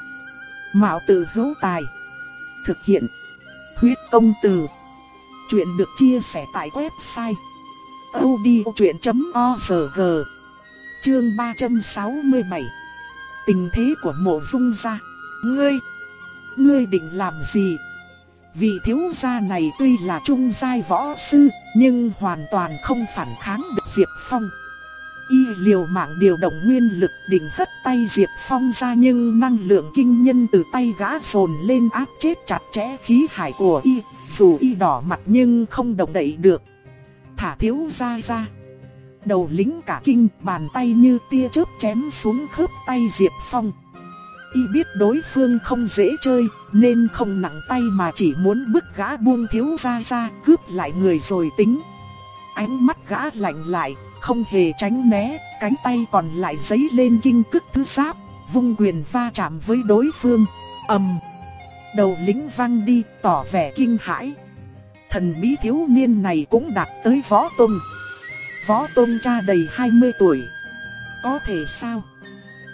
Speaker 1: Mạo tử hữu tài. Thực hiện. Huyết công từ. Chuyện được chia sẻ tại website. odchuyện.org Chương 367 Tình thế của mộ dung gia Ngươi ngươi định làm gì? Vị thiếu gia này tuy là trung giai võ sư, nhưng hoàn toàn không phản kháng được Diệp Phong. Y liều mạng điều động nguyên lực định hất tay Diệp Phong ra nhưng năng lượng kinh nhân từ tay gã sồn lên áp chết chặt chẽ khí hải của Y, dù Y đỏ mặt nhưng không động đậy được. Thả thiếu gia ra. Đầu lính cả kinh bàn tay như tia chớp chém xuống khớp tay Diệp Phong. Y biết đối phương không dễ chơi, nên không nặng tay mà chỉ muốn bức gã buông thiếu ra ra, cướp lại người rồi tính. Ánh mắt gã lạnh lại, không hề tránh né, cánh tay còn lại giấy lên kinh cức thứ giáp, vung quyền va chạm với đối phương. ầm, đầu lính văng đi, tỏ vẻ kinh hãi. Thần bí thiếu niên này cũng đạt tới võ tôn. Võ tôn cha đầy 20 tuổi. Có thể sao?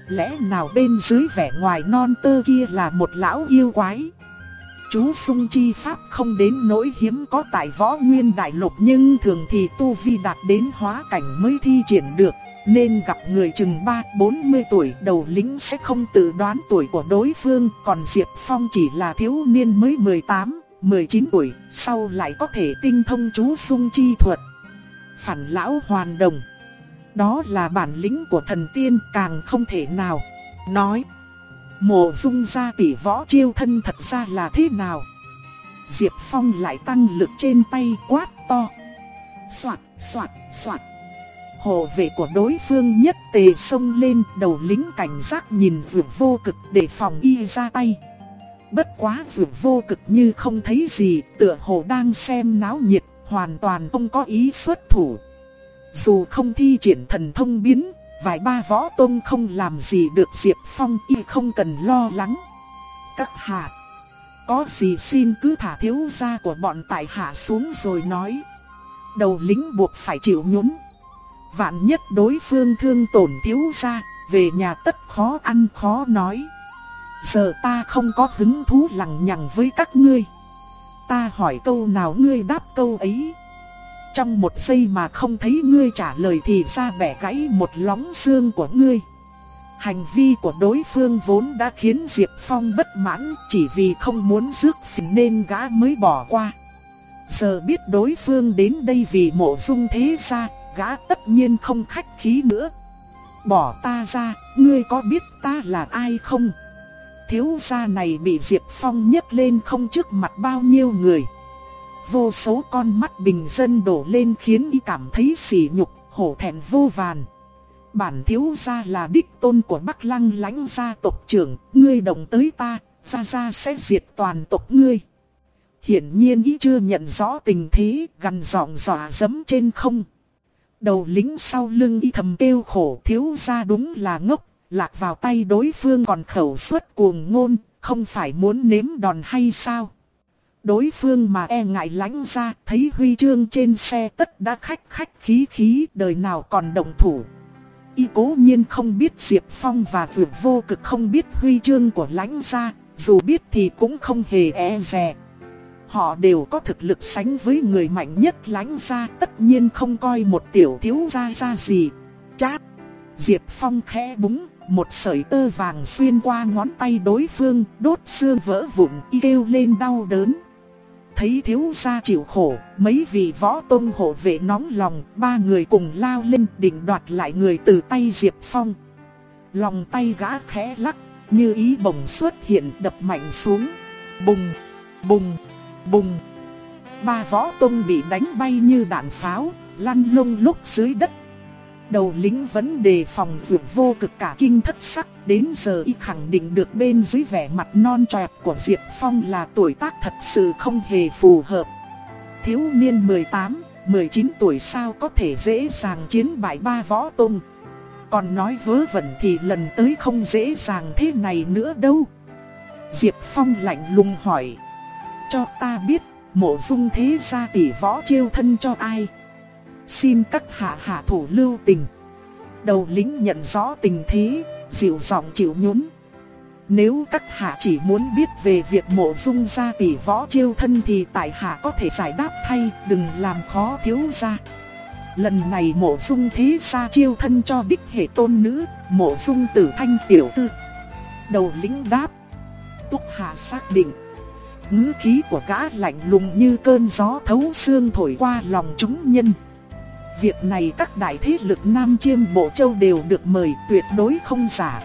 Speaker 1: Lẽ nào bên dưới vẻ ngoài non tơ kia là một lão yêu quái? Chú sung chi pháp không đến nỗi hiếm có tại võ nguyên đại lục nhưng thường thì tu vi đạt đến hóa cảnh mới thi triển được. Nên gặp người chừng 3-40 tuổi đầu lính sẽ không tự đoán tuổi của đối phương Còn Diệp Phong chỉ là thiếu niên mới 18, 19 tuổi Sau lại có thể tinh thông chú sung chi thuật Phản lão hoàn đồng Đó là bản lĩnh của thần tiên càng không thể nào Nói Mộ dung ra tỷ võ chiêu thân thật ra là thế nào Diệp Phong lại tăng lực trên tay quát to Xoạt, xoạt, xoạt Hộ vệ của đối phương nhất tề xông lên đầu lính cảnh giác nhìn vượt vô cực để phòng y ra tay. Bất quá vượt vô cực như không thấy gì, tựa hồ đang xem náo nhiệt, hoàn toàn không có ý xuất thủ. Dù không thi triển thần thông biến, vài ba võ tôn không làm gì được Diệp Phong y không cần lo lắng. Các hạ, có gì xin cứ thả thiếu gia của bọn tại hạ xuống rồi nói. Đầu lính buộc phải chịu nhún. Vạn nhất đối phương thương tổn thiếu gia, về nhà tất khó ăn khó nói. Giờ ta không có hứng thú lằng nhằng với các ngươi. Ta hỏi câu nào ngươi đáp câu ấy. Trong một giây mà không thấy ngươi trả lời thì ra bẻ gãy một lóng xương của ngươi. Hành vi của đối phương vốn đã khiến Diệp Phong bất mãn chỉ vì không muốn rước phiền nên gã mới bỏ qua. Giờ biết đối phương đến đây vì mộ dung thế ra, gã tất nhiên không khách khí nữa. Bỏ ta ra, ngươi có biết ta là ai không? Thiếu gia này bị Diệp Phong nhấc lên không trước mặt bao nhiêu người. Vô số con mắt bình dân đổ lên khiến y cảm thấy sỉ nhục, hổ thẹn vô vàn. Bản thiếu gia là đích tôn của Bắc Lăng lãnh gia tộc trưởng, ngươi đồng tới ta, gia gia sẽ diệt toàn tộc ngươi. Hiển nhiên y chưa nhận rõ tình thế, gần giọng dọa dẫm trên không. Đầu lính sau lưng y thầm kêu khổ thiếu gia đúng là ngốc, lạc vào tay đối phương còn khẩu suất cuồng ngôn, không phải muốn nếm đòn hay sao? Đối phương mà e ngại lãnh ra, thấy huy chương trên xe tất đã khách khách khí khí, đời nào còn động thủ. Y cố nhiên không biết Diệp Phong và Vượt Vô Cực không biết huy chương của lãnh ra, dù biết thì cũng không hề e dè. Họ đều có thực lực sánh với người mạnh nhất lãnh ra, tất nhiên không coi một tiểu thiếu gia ra gì. Chát! Diệp Phong khẽ búng, một sợi tơ vàng xuyên qua ngón tay đối phương, đốt xương vỡ vụn, y kêu lên đau đớn. Thấy thiếu gia chịu khổ, mấy vị võ tôn hộ vệ nóng lòng, ba người cùng lao lên định đoạt lại người từ tay Diệp Phong. Lòng tay gã khẽ lắc, như ý bồng xuất hiện đập mạnh xuống. Bùng, bùng, bùng. Ba võ tôn bị đánh bay như đạn pháo, lăn lông lúc dưới đất Đầu lính vẫn đề phòng vượt vô cực cả kinh thất sắc Đến giờ y khẳng định được bên dưới vẻ mặt non trọt của Diệp Phong là tuổi tác thật sự không hề phù hợp. Thiếu niên 18, 19 tuổi sao có thể dễ dàng chiến bại ba võ tông Còn nói vớ vẩn thì lần tới không dễ dàng thế này nữa đâu. Diệp Phong lạnh lùng hỏi. Cho ta biết mộ dung thế gia tỷ võ chiêu thân cho ai? Xin các hạ hạ thủ lưu tình. Đầu lính nhận rõ tình thế, dịu giọng chịu nhún. Nếu các hạ chỉ muốn biết về việc mộ dung gia tỷ võ chiêu thân thì tại hạ có thể giải đáp thay, đừng làm khó thiếu gia. Lần này mộ dung thế gia chiêu thân cho đích hệ tôn nữ, mộ dung tử thanh tiểu tư. Đầu lính đáp. Túc hạ xác định. ngữ khí của gã lạnh lùng như cơn gió thấu xương thổi qua lòng chúng nhân. Việc này các đại thế lực Nam Chiêm Bộ Châu đều được mời tuyệt đối không giả.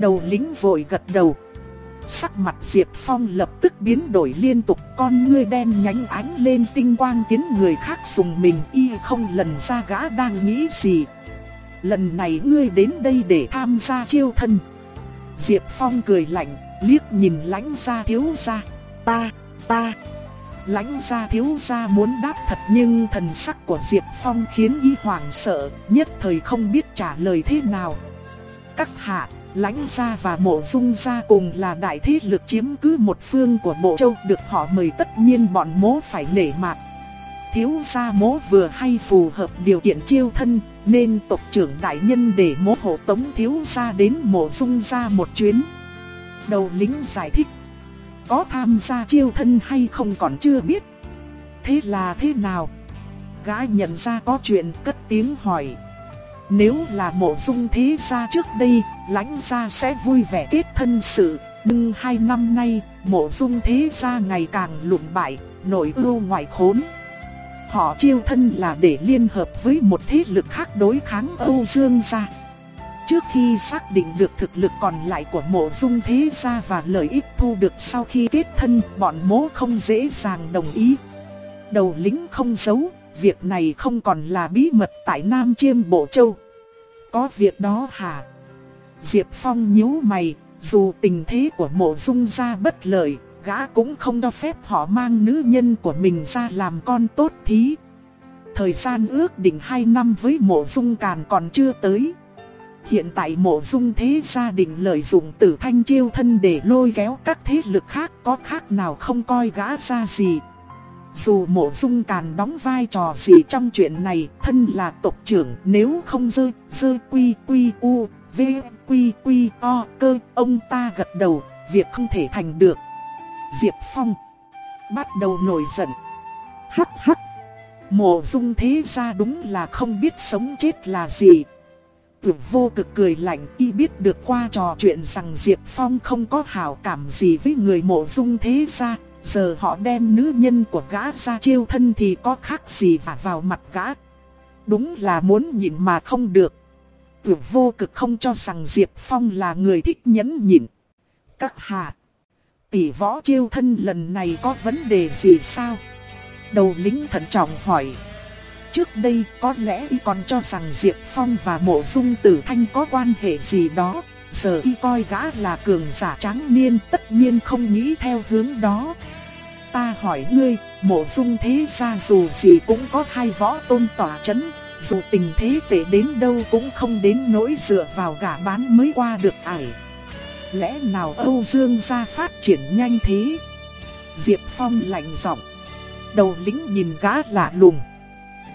Speaker 1: Đầu lính vội gật đầu. Sắc mặt Diệp Phong lập tức biến đổi liên tục con ngươi đen nhánh ánh lên tinh quang khiến người khác dùng mình y không lần ra gã đang nghĩ gì. Lần này ngươi đến đây để tham gia chiêu thân. Diệp Phong cười lạnh, liếc nhìn lãnh gia thiếu gia. Ta, ta. Lãnh gia thiếu gia muốn đáp thật nhưng thần sắc của Diệp Phong khiến y hoảng sợ, nhất thời không biết trả lời thế nào. Các hạ, lãnh gia và mộ dung gia cùng là đại thế lực chiếm cứ một phương của bộ châu được họ mời tất nhiên bọn mố phải nể mặt. Thiếu gia mố vừa hay phù hợp điều kiện chiêu thân nên tộc trưởng đại nhân để mố hộ tống thiếu gia đến mộ dung gia một chuyến. Đầu lính giải thích. Có tham gia chiêu thân hay không còn chưa biết. Thế là thế nào? Gã nhận ra có chuyện cất tiếng hỏi. Nếu là mộ dung thế gia trước đây, lãnh gia sẽ vui vẻ kết thân sự. Nhưng hai năm nay, mộ dung thế gia ngày càng lụng bại, nội ưu ngoại khốn. Họ chiêu thân là để liên hợp với một thế lực khác đối kháng Âu Dương gia. Trước khi xác định được thực lực còn lại của mộ dung thế gia và lợi ích thu được sau khi kết thân, bọn mố không dễ dàng đồng ý. Đầu lính không giấu, việc này không còn là bí mật tại Nam Chiêm Bộ Châu. Có việc đó hả? Diệp Phong nhíu mày, dù tình thế của mộ dung gia bất lợi, gã cũng không cho phép họ mang nữ nhân của mình ra làm con tốt thí. Thời gian ước định 2 năm với mộ dung càn còn chưa tới. Hiện tại mộ dung thế gia đình lợi dụng tử thanh chiêu thân để lôi kéo các thế lực khác có khác nào không coi gã ra gì. Dù mộ dung càn đóng vai trò gì trong chuyện này, thân là tộc trưởng nếu không dơ, dơ quy quy u, v quy quy o cơ, ông ta gật đầu, việc không thể thành được. Diệp Phong bắt đầu nổi giận. Hắc hắc, mộ dung thế gia đúng là không biết sống chết là gì. Tưởng vô cực cười lạnh y biết được qua trò chuyện rằng Diệp Phong không có hảo cảm gì với người mộ dung thế gia, giờ họ đem nữ nhân của gã ra chiêu thân thì có khác gì vả vào mặt gã. Đúng là muốn nhịn mà không được. Tưởng vô cực không cho rằng Diệp Phong là người thích nhẫn nhịn. Các hạ, tỷ võ chiêu thân lần này có vấn đề gì sao? Đầu lính thận trọng hỏi. Trước đây có lẽ y còn cho rằng Diệp Phong và mộ dung tử thanh có quan hệ gì đó, giờ y coi gã là cường giả trắng niên tất nhiên không nghĩ theo hướng đó. Ta hỏi ngươi, mộ dung thế gia dù gì cũng có hai võ tôn tỏa chấn, dù tình thế tệ đến đâu cũng không đến nỗi dựa vào gã bán mới qua được ải. Lẽ nào Âu Dương gia phát triển nhanh thế? Diệp Phong lạnh giọng. Đầu lính nhìn gã lạ lùng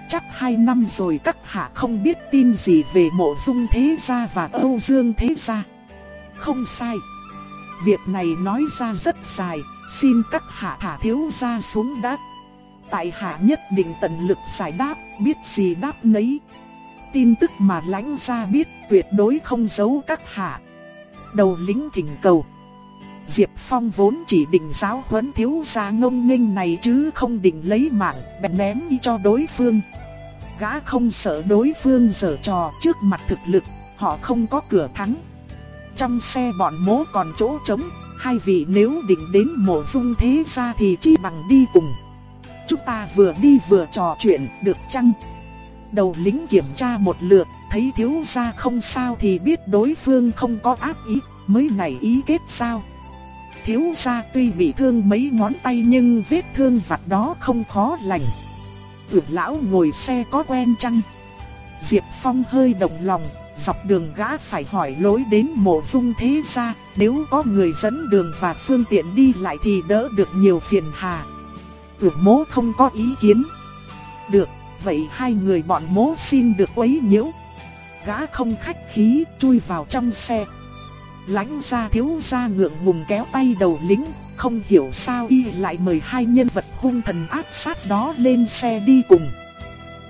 Speaker 1: chắc hai năm rồi các hạ không biết tin gì về mộ dung thế gia và Âu Dương thế gia. Không sai. Việc này nói ra rất dài, xin các hạ thả thiếu gia xuống đáp. Tại hạ nhất định tận lực giải đáp, biết gì đáp nấy. Tin tức mà lãnh gia biết tuyệt đối không giấu các hạ. Đầu lính thỉnh cầu. Diệp Phong vốn chỉ định giáo huấn thiếu gia ngông nghênh này chứ không định lấy mạng, bèn ném đi cho đối phương gã không sợ đối phương giở trò trước mặt thực lực, họ không có cửa thắng. Trong xe bọn mố còn chỗ trống, hai vị nếu định đến mộ dung thế gia thì chi bằng đi cùng. Chúng ta vừa đi vừa trò chuyện, được chăng? Đầu lính kiểm tra một lượt, thấy thiếu gia không sao thì biết đối phương không có ác ý, mới nảy ý kết sao. Thiếu gia tuy bị thương mấy ngón tay nhưng vết thương vặt đó không khó lành tưởng lão ngồi xe có quen chăng? Diệp Phong hơi động lòng, dọc đường gã phải hỏi lối đến mộ dung thế gia, nếu có người dẫn đường và phương tiện đi lại thì đỡ được nhiều phiền hà. Tưởng mố không có ý kiến. Được, vậy hai người bọn mố xin được quấy nhiễu. Gã không khách khí, chui vào trong xe. Lãnh gia thiếu gia ngượng ngùng kéo tay đầu lính, không hiểu sao y lại mời hai nhân vật hung thần ác sát đó lên xe đi cùng.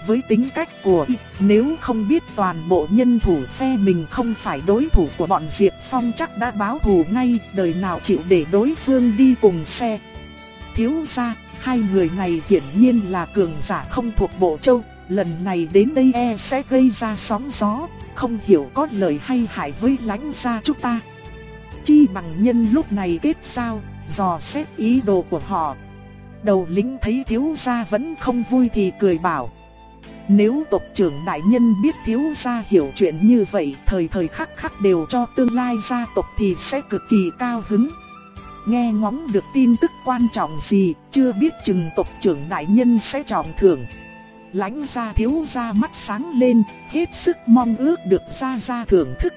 Speaker 1: Với tính cách của y, nếu không biết toàn bộ nhân thủ phe mình không phải đối thủ của bọn Diệp Phong chắc đã báo thù ngay, đời nào chịu để đối phương đi cùng xe. Thiếu gia hai người này hiển nhiên là cường giả không thuộc bộ châu, lần này đến đây e sẽ gây ra sóng gió, không hiểu có lời hay hại với lãnh gia chúng ta. Chi bằng nhân lúc này kết sao, dò xét ý đồ của họ. Đầu lính thấy thiếu gia vẫn không vui thì cười bảo. Nếu tộc trưởng đại nhân biết thiếu gia hiểu chuyện như vậy thời thời khắc khắc đều cho tương lai gia tộc thì sẽ cực kỳ cao hứng. Nghe ngóng được tin tức quan trọng gì, chưa biết chừng tộc trưởng đại nhân sẽ trọng thưởng. Lãnh gia thiếu gia mắt sáng lên, hết sức mong ước được gia gia thưởng thức.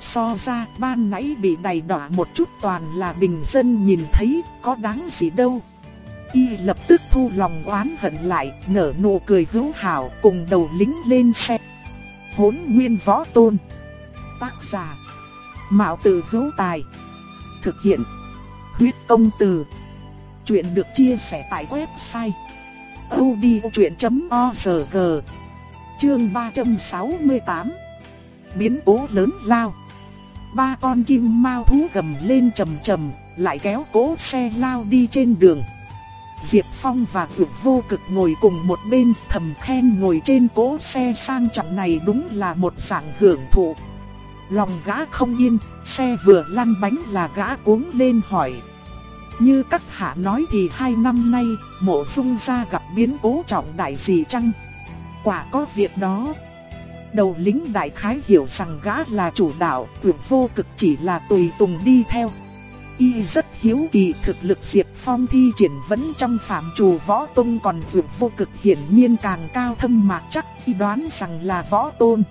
Speaker 1: So ra ban nãy bị đầy đỏ một chút toàn là bình dân nhìn thấy, có đáng gì đâu. Y lập tức thu lòng oán hận lại, nở nụ cười hữu hảo cùng đầu lính lên xe. Hốn nguyên võ tôn. Tác giả. Mạo tử hữu tài. Thực hiện. Huyết công từ. Chuyện được chia sẻ tại website audiochuyện.org Chương 368 Biến cố lớn lao Ba con kim mao thú gầm lên trầm trầm, lại kéo cố xe lao đi trên đường. Diệp Phong và Vượt Vô Cực ngồi cùng một bên thầm khen ngồi trên cố xe sang trọng này đúng là một dạng hưởng thụ. Lòng gã không yên, xe vừa lăn bánh là gã cuống lên hỏi. Như các hạ nói thì hai năm nay, mộ dung gia gặp biến cố trọng đại gì chăng? Quả có việc đó. Đầu lính đại khái hiểu rằng gã là chủ đạo, tuyển vô cực chỉ là tùy tùng đi theo. Y rất hiếu kỳ thực lực Diệp Phong thi triển vẫn trong phạm trù võ tôn còn vượt vô cực hiển nhiên càng cao thâm mạc chắc y đoán rằng là võ tôn.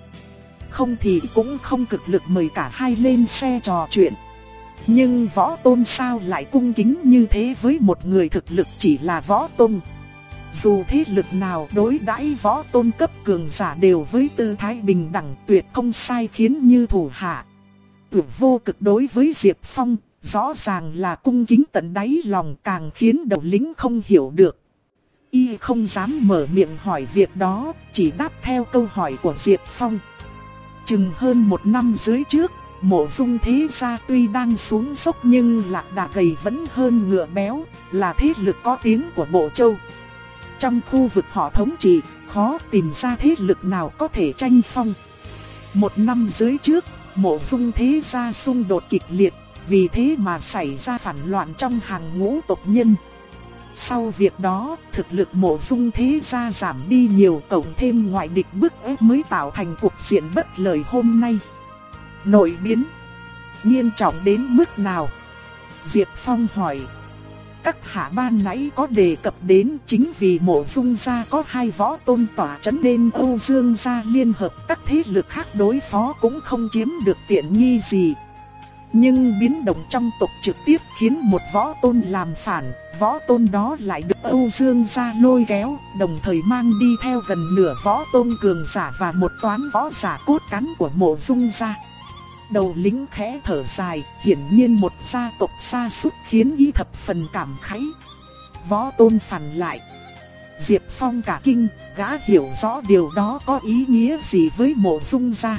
Speaker 1: Không thì cũng không cực lực mời cả hai lên xe trò chuyện. Nhưng võ tôn sao lại cung kính như thế với một người thực lực chỉ là võ tôn. Dù thế lực nào đối đãi võ tôn cấp cường giả đều với tư thái bình đẳng tuyệt không sai khiến như thủ hạ. Tuyệt vô cực đối với Diệp Phong, rõ ràng là cung kính tận đáy lòng càng khiến đầu lính không hiểu được. Y không dám mở miệng hỏi việc đó, chỉ đáp theo câu hỏi của Diệp Phong. Chừng hơn một năm dưới trước, mộ dung thế gia tuy đang xuống dốc nhưng lạc đà gầy vẫn hơn ngựa béo, là thế lực có tiếng của bộ châu. Trong khu vực họ thống trị, khó tìm ra thế lực nào có thể tranh phong. Một năm dưới trước, mộ dung thế gia xung đột kịch liệt, vì thế mà xảy ra phản loạn trong hàng ngũ tộc nhân. Sau việc đó, thực lực mộ dung thế gia giảm đi nhiều cộng thêm ngoại địch bức ép mới tạo thành cuộc diện bất lợi hôm nay. Nội biến Nghiêm trọng đến mức nào? Diệp Phong hỏi các hạ ban nãy có đề cập đến chính vì mộ dung gia có hai võ tôn tỏa chấn nên Âu Dương gia liên hợp các thế lực khác đối phó cũng không chiếm được tiện nghi gì. Nhưng biến động trong tộc trực tiếp khiến một võ tôn làm phản, võ tôn đó lại được Âu Dương gia lôi kéo, đồng thời mang đi theo gần nửa võ tôn cường giả và một toán võ giả cốt cán của mộ dung gia. Đầu lính khẽ thở dài, hiển nhiên một gia tộc xa sút khiến y thập phần cảm khái. Võ tôn phản lại. Diệp Phong cả kinh, gã hiểu rõ điều đó có ý nghĩa gì với mộ dung gia.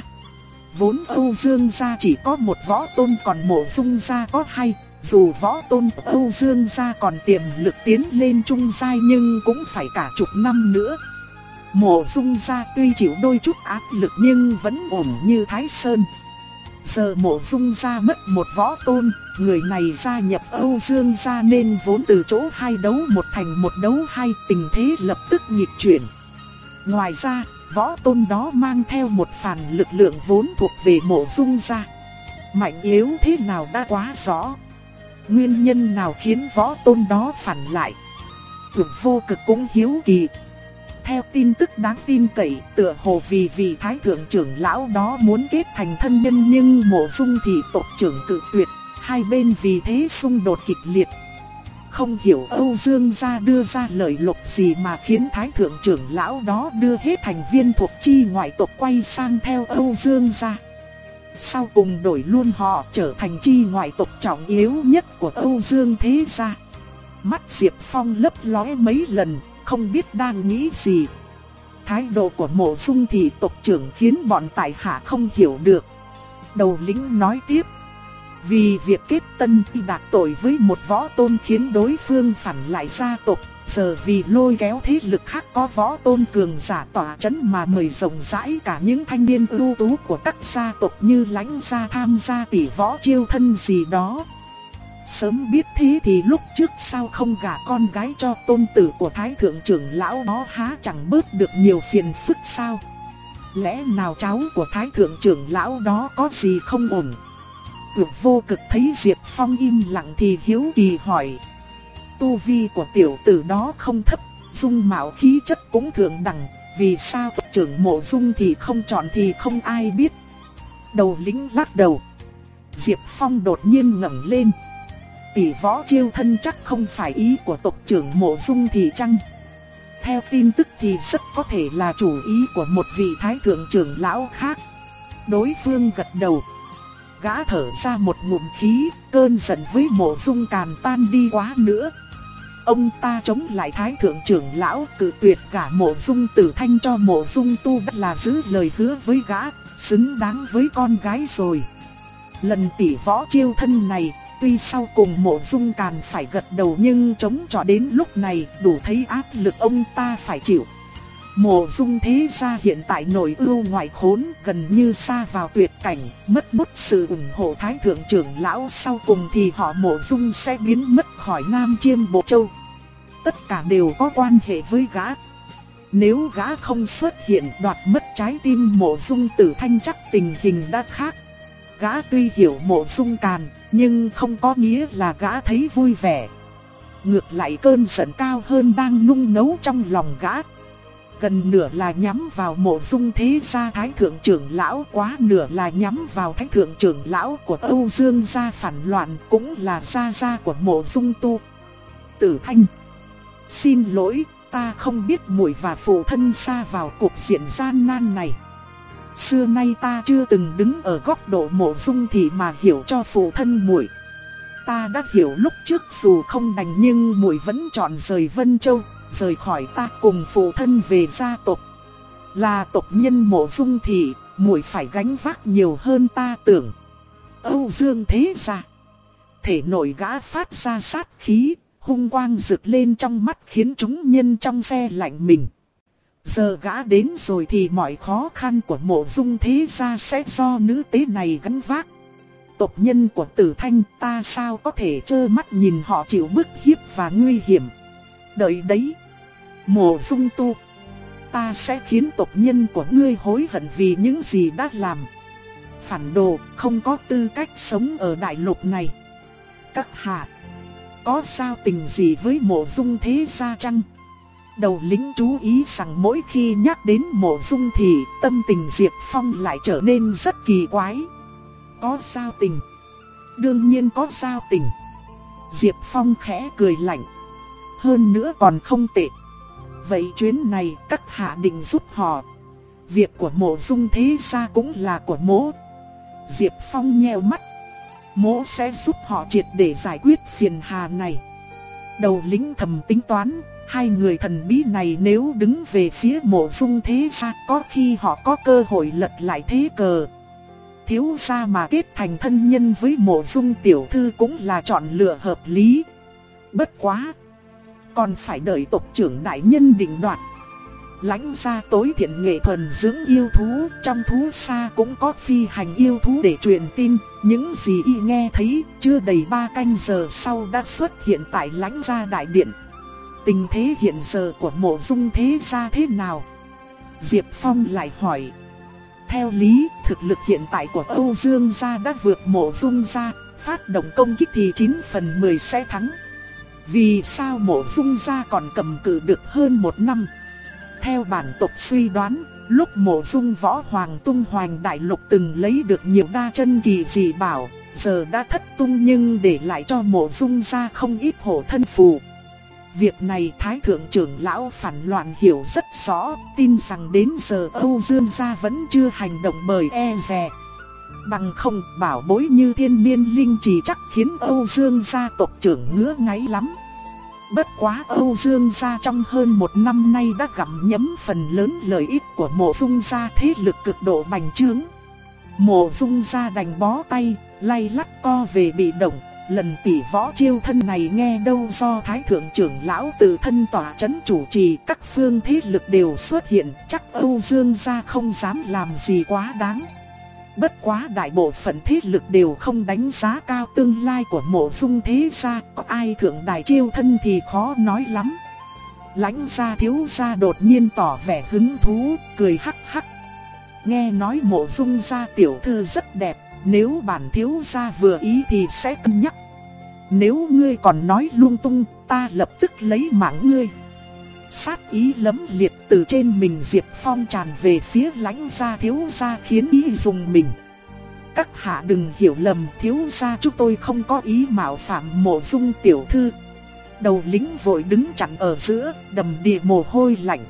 Speaker 1: Vốn Âu Dương gia chỉ có một võ tôn còn mộ dung gia có hai, dù võ tôn Âu Dương gia còn tiềm lực tiến lên trung giai nhưng cũng phải cả chục năm nữa. Mộ dung gia tuy chịu đôi chút áp lực nhưng vẫn ổn như Thái Sơn. Giờ mộ dung gia mất một võ tôn, người này gia nhập Âu Dương gia nên vốn từ chỗ hai đấu một thành một đấu hai tình thế lập tức nhịp chuyển. Ngoài ra, võ tôn đó mang theo một phần lực lượng vốn thuộc về mộ dung gia. Mạnh yếu thế nào đã quá rõ. Nguyên nhân nào khiến võ tôn đó phản lại. Tưởng vô cực cũng hiếu kỳ theo tin tức đáng tin cậy, tựa hồ vì vị thái thượng trưởng lão đó muốn kết thành thân nhân nhưng mộ dung thì tộc trưởng cự tuyệt, hai bên vì thế xung đột kịch liệt. Không hiểu Âu Dương gia đưa ra lời lục gì mà khiến thái thượng trưởng lão đó đưa hết thành viên thuộc chi ngoại tộc quay sang theo Âu Dương gia. Sau cùng đổi luôn họ trở thành chi ngoại tộc trọng yếu nhất của Âu Dương thế gia. Mắt Diệp Phong lấp lóe mấy lần, không biết đang nghĩ gì. Thái độ của mộ dung thị tộc trưởng khiến bọn tại hạ không hiểu được. Đầu lính nói tiếp. Vì việc kết tân y đạt tội với một võ tôn khiến đối phương phản lại gia tộc, giờ vì lôi kéo thế lực khác có võ tôn cường giả tỏa chấn mà mời rộng rãi cả những thanh niên ưu tú của các gia tộc như lãnh gia tham gia tỷ võ chiêu thân gì đó. Sớm biết thế thì lúc trước sao không gả con gái cho tôn tử của thái thượng trưởng lão đó há chẳng bớt được nhiều phiền phức sao? Lẽ nào cháu của thái thượng trưởng lão đó có gì không ổn? Tưởng vô cực thấy Diệp Phong im lặng thì hiếu kỳ hỏi. Tu vi của tiểu tử đó không thấp, dung mạo khí chất cũng thượng đẳng, vì sao trưởng mộ dung thì không chọn thì không ai biết. Đầu lính lắc đầu. Diệp Phong đột nhiên ngẩng lên. Tỷ võ chiêu thân chắc không phải ý của tộc trưởng mộ dung thì chăng? Theo tin tức thì rất có thể là chủ ý của một vị thái thượng trưởng lão khác. Đối phương gật đầu. Gã thở ra một ngụm khí, cơn giận với mộ dung càn tan đi quá nữa. Ông ta chống lại thái thượng trưởng lão cử tuyệt cả mộ dung tử thanh cho mộ dung tu đất là giữ lời hứa với gã, xứng đáng với con gái rồi. Lần tỷ võ chiêu thân này, tuy sau cùng mộ dung càn phải gật đầu nhưng chống cho đến lúc này đủ thấy áp lực ông ta phải chịu. Mộ dung thế gia hiện tại nổi ưu ngoại khốn gần như xa vào tuyệt cảnh, mất mất sự ủng hộ thái thượng trưởng lão sau cùng thì họ mộ dung sẽ biến mất khỏi Nam Chiêm Bộ Châu. Tất cả đều có quan hệ với gã. Nếu gã không xuất hiện đoạt mất trái tim mộ dung tử thanh chắc tình hình đã khác. Gã tuy hiểu mộ dung càn, nhưng không có nghĩa là gã thấy vui vẻ. Ngược lại cơn giận cao hơn đang nung nấu trong lòng gã. Gần nửa là nhắm vào mộ dung thế gia thái thượng trưởng lão quá nửa là nhắm vào thái thượng trưởng lão của Âu Dương gia phản loạn cũng là gia gia của mộ dung tu. Tử thanh. Xin lỗi, ta không biết muội và phụ thân xa vào cuộc diện gian nan này. Xưa nay ta chưa từng đứng ở góc độ mộ dung thì mà hiểu cho phụ thân muội. Ta đã hiểu lúc trước dù không đành nhưng muội vẫn chọn rời Vân Châu, rời khỏi ta cùng phụ thân về gia tộc. Là tộc nhân mộ dung thì muội phải gánh vác nhiều hơn ta tưởng. Âu Dương thế ra. Thể nội gã phát ra sát khí, hung quang rực lên trong mắt khiến chúng nhân trong xe lạnh mình. Giờ gã đến rồi thì mọi khó khăn của mộ dung thế gia sẽ do nữ tế này gánh vác. Tộc nhân của tử thanh, ta sao có thể trơ mắt nhìn họ chịu bức hiếp và nguy hiểm. Đợi đấy. Mộ dung tu. Ta sẽ khiến tộc nhân của ngươi hối hận vì những gì đã làm. Phản đồ, không có tư cách sống ở đại lục này. Các hạ. Có sao tình gì với mộ dung thế gia chăng? Đầu lính chú ý rằng mỗi khi nhắc đến mộ dung thì tâm tình Diệp Phong lại trở nên rất kỳ quái. Có sao tình? Đương nhiên có sao tình. Diệp Phong khẽ cười lạnh. Hơn nữa còn không tệ. Vậy chuyến này các hạ định giúp họ. Việc của mộ dung thế ra cũng là của mỗ. Diệp Phong nheo mắt. Mỗ sẽ giúp họ triệt để giải quyết phiền hà này. Đầu lính thầm tính toán, Hai người thần bí này nếu đứng về phía mộ dung thế gia có khi họ có cơ hội lật lại thế cờ. Thiếu gia mà kết thành thân nhân với mộ dung tiểu thư cũng là chọn lựa hợp lý. Bất quá. Còn phải đợi tộc trưởng đại nhân định đoạt. Lãnh gia tối thiện nghệ thuần dưỡng yêu thú, trong thú xa cũng có phi hành yêu thú để truyền tin, những gì y nghe thấy chưa đầy ba canh giờ sau đã xuất hiện tại lãnh gia đại điện. Tình thế hiện giờ của mộ dung thế gia thế nào? Diệp Phong lại hỏi. Theo lý, thực lực hiện tại của Âu Dương gia đã vượt mộ dung gia, phát động công kích thì 9 phần 10 sẽ thắng. Vì sao mộ dung gia còn cầm cự được hơn một năm? Theo bản tộc suy đoán, lúc mộ dung võ hoàng tung hoàng đại lục từng lấy được nhiều đa chân kỳ dị bảo, giờ đã thất tung nhưng để lại cho mộ dung gia không ít hổ thân phù. Việc này Thái Thượng trưởng lão phản loạn hiểu rất rõ, tin rằng đến giờ Âu Dương gia vẫn chưa hành động bởi e dè. Bằng không bảo bối như thiên niên linh chỉ chắc khiến Âu Dương gia tộc trưởng ngứa ngáy lắm. Bất quá Âu Dương gia trong hơn một năm nay đã gặm nhấm phần lớn lợi ích của mộ dung gia thế lực cực độ bành trướng. Mộ dung gia đành bó tay, lay lắc co về bị động, Lần tỷ võ chiêu thân này nghe đâu do Thái Thượng trưởng lão từ thân tỏa chấn chủ trì các phương thế lực đều xuất hiện chắc Âu Dương gia không dám làm gì quá đáng. Bất quá đại bộ phận thế lực đều không đánh giá cao tương lai của mộ dung thế gia, có ai thượng đại chiêu thân thì khó nói lắm. Lãnh gia thiếu gia đột nhiên tỏ vẻ hứng thú, cười hắc hắc. Nghe nói mộ dung gia tiểu thư rất đẹp, nếu bản thiếu gia vừa ý thì sẽ cân nhắc. Nếu ngươi còn nói lung tung, ta lập tức lấy mạng ngươi. Sát ý lấm liệt từ trên mình Diệp Phong tràn về phía lãnh gia thiếu gia khiến ý dùng mình. Các hạ đừng hiểu lầm thiếu gia chúng tôi không có ý mạo phạm mộ dung tiểu thư. Đầu lính vội đứng chặn ở giữa, đầm địa mồ hôi lạnh.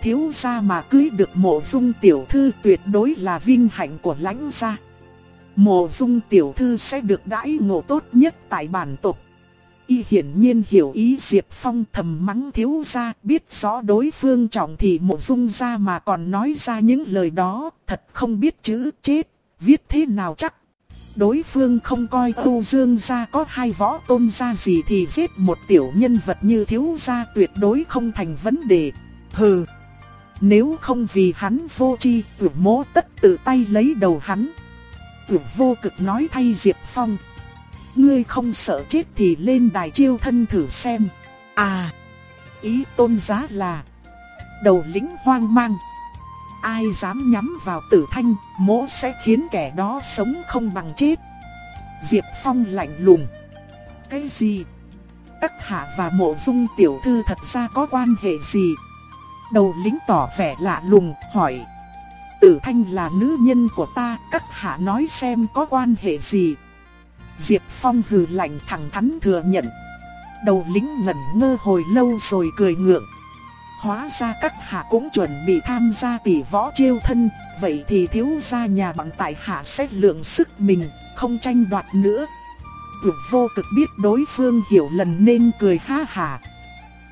Speaker 1: Thiếu gia mà cưới được mộ dung tiểu thư tuyệt đối là vinh hạnh của lãnh gia. Mộ dung tiểu thư sẽ được đãi ngộ tốt nhất tại bản tộc. Y hiển nhiên hiểu ý Diệp Phong thầm mắng thiếu gia biết rõ đối phương trọng thì mộ dung ra mà còn nói ra những lời đó, thật không biết chữ chết, viết thế nào chắc. Đối phương không coi Âu Dương gia có hai võ tôn gia gì thì giết một tiểu nhân vật như thiếu gia tuyệt đối không thành vấn đề. Hừ, nếu không vì hắn vô chi, tử mố tất tự tay lấy đầu hắn. Tử vô cực nói thay Diệp Phong. Ngươi không sợ chết thì lên đài chiêu thân thử xem. À, ý tôn giá là đầu lính hoang mang. Ai dám nhắm vào tử thanh, mỗ sẽ khiến kẻ đó sống không bằng chết. Diệp Phong lạnh lùng. Cái gì? Các hạ và mộ dung tiểu thư thật ra có quan hệ gì? Đầu lính tỏ vẻ lạ lùng, hỏi. Tử thanh là nữ nhân của ta, các hạ nói xem có quan hệ gì? Diệp Phong hừ lạnh thẳng thắn thừa nhận. Đầu lính ngẩn ngơ hồi lâu rồi cười ngượng. Hóa ra các hạ cũng chuẩn bị tham gia tỷ võ chiêu thân, vậy thì thiếu gia nhà bằng tại hạ sẽ lượng sức mình, không tranh đoạt nữa. Tưởng vô cực biết đối phương hiểu lần nên cười ha hà.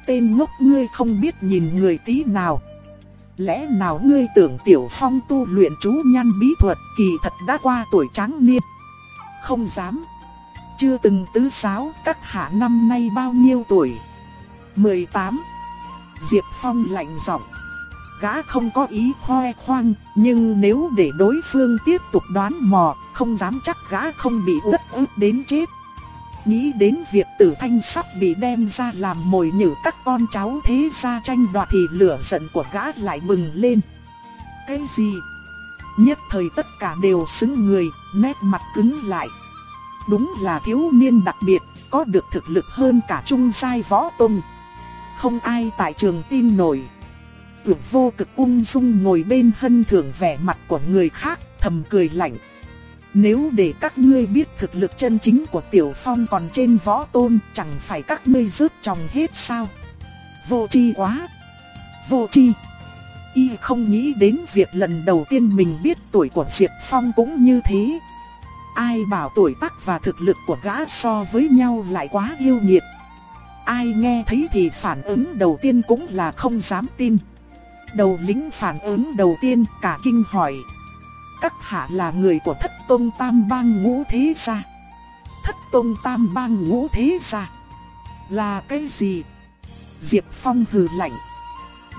Speaker 1: Tên ngốc ngươi không biết nhìn người tí nào. Lẽ nào ngươi tưởng tiểu phong tu luyện chú nhan bí thuật kỳ thật đã qua tuổi trắng niên. Không dám chưa từng tứ sáo các hạ năm nay bao nhiêu tuổi? 18. Diệp Phong lạnh giọng. Gã không có ý khoe khoang, nhưng nếu để đối phương tiếp tục đoán mò, không dám chắc gã không bị uất ức đến chết. Nghĩ đến việc tử thanh sắp bị đem ra làm mồi nhử các con cháu thế gia tranh đoạt thì lửa giận của gã lại bừng lên. Cái gì? Nhất thời tất cả đều xứng người, nét mặt cứng lại. Đúng là thiếu niên đặc biệt, có được thực lực hơn cả trung giai võ tôn. Không ai tại trường tin nổi. Tuyệt vô cực ung dung ngồi bên hân thưởng vẻ mặt của người khác, thầm cười lạnh. Nếu để các ngươi biết thực lực chân chính của Tiểu Phong còn trên võ tôn, chẳng phải các ngươi rớt chồng hết sao? Vô chi quá! Vô chi! Y không nghĩ đến việc lần đầu tiên mình biết tuổi của Diệp Phong cũng như thế. Ai bảo tuổi tác và thực lực của gã so với nhau lại quá yêu nghiệt. Ai nghe thấy thì phản ứng đầu tiên cũng là không dám tin. Đầu lính phản ứng đầu tiên cả kinh hỏi. Các hạ là người của thất tôn tam bang ngũ thế gia. Thất tôn tam bang ngũ thế gia. Là cái gì? Diệp Phong hừ lạnh.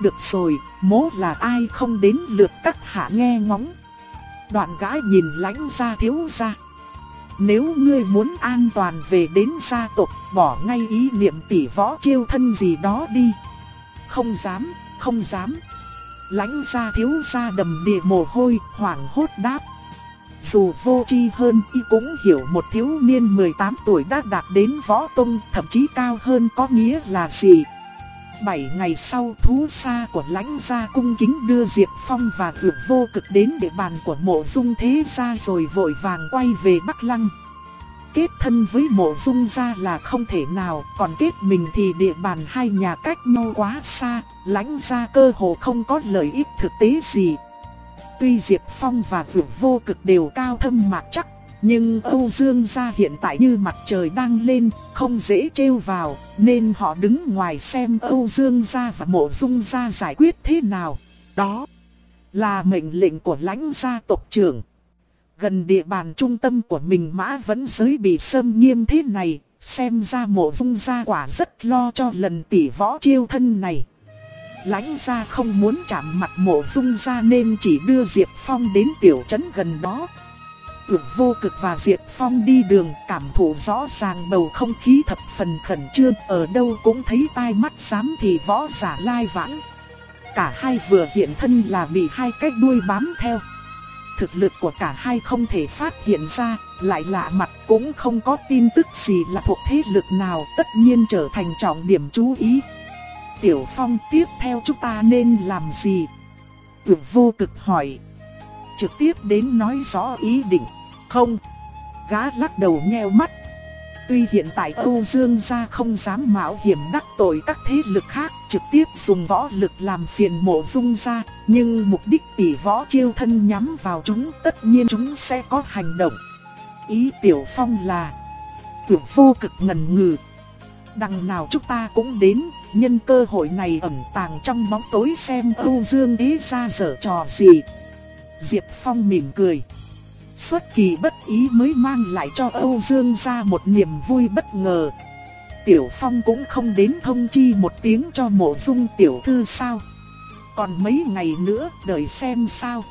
Speaker 1: Được rồi, mố là ai không đến lượt các hạ nghe ngóng. Đoạn gái nhìn lãnh ra thiếu gia. Nếu ngươi muốn an toàn về đến gia tộc, bỏ ngay ý niệm tỷ võ chiêu thân gì đó đi. Không dám, không dám. Lãnh gia thiếu gia đầm đìa mồ hôi, hoảng hốt đáp. Dù vô tri hơn y cũng hiểu một thiếu niên 18 tuổi đã đạt đến võ tông, thậm chí cao hơn có nghĩa là gì. Bảy ngày sau thú sa của lãnh gia cung kính đưa Diệp Phong và Dược vô cực đến địa bàn của mộ dung thế gia rồi vội vàng quay về Bắc Lăng. Kết thân với mộ dung gia là không thể nào, còn kết mình thì địa bàn hai nhà cách nhau quá xa, lãnh gia cơ hồ không có lợi ích thực tế gì. Tuy Diệp Phong và Dược vô cực đều cao thâm mạc chắc nhưng Âu Dương gia hiện tại như mặt trời đang lên, không dễ trêu vào, nên họ đứng ngoài xem Âu Dương gia và mộ dung gia giải quyết thế nào. Đó là mệnh lệnh của lãnh gia tộc trưởng. Gần địa bàn trung tâm của mình mã vẫn giới bị sâm nghiêm thế này, xem ra mộ dung gia quả rất lo cho lần tỷ võ chiêu thân này. lãnh gia không muốn chạm mặt mộ dung gia nên chỉ đưa Diệp Phong đến tiểu trấn gần đó. Tưởng vô cực và Diệp Phong đi đường cảm thụ rõ ràng bầu không khí thập phần khẩn trương ở đâu cũng thấy tai mắt xám thì võ giả lai vãng. Cả hai vừa hiện thân là bị hai cái đuôi bám theo. Thực lực của cả hai không thể phát hiện ra, lại lạ mặt cũng không có tin tức gì là thuộc thế lực nào tất nhiên trở thành trọng điểm chú ý. Tiểu Phong tiếp theo chúng ta nên làm gì? Tưởng vô cực hỏi. Trực tiếp đến nói rõ ý định. Không. Gã lắc đầu nheo mắt. Tuy hiện tại Âu Dương gia không dám mạo hiểm đắc tội các thế lực khác, trực tiếp dùng võ lực làm phiền mộ dung gia, nhưng mục đích tỷ võ chiêu thân nhắm vào chúng tất nhiên chúng sẽ có hành động. Ý Tiểu Phong là Tưởng vô cực ngần ngừ. Đằng nào chúng ta cũng đến Nhân cơ hội này ẩn tàng trong bóng tối xem Âu Dương đế ra dở trò gì. Diệp Phong mỉm cười. Xuất kỳ bất ý mới mang lại cho Âu Dương gia một niềm vui bất ngờ Tiểu Phong cũng không đến thông chi một tiếng cho mộ dung tiểu thư sao Còn mấy ngày nữa đợi xem sao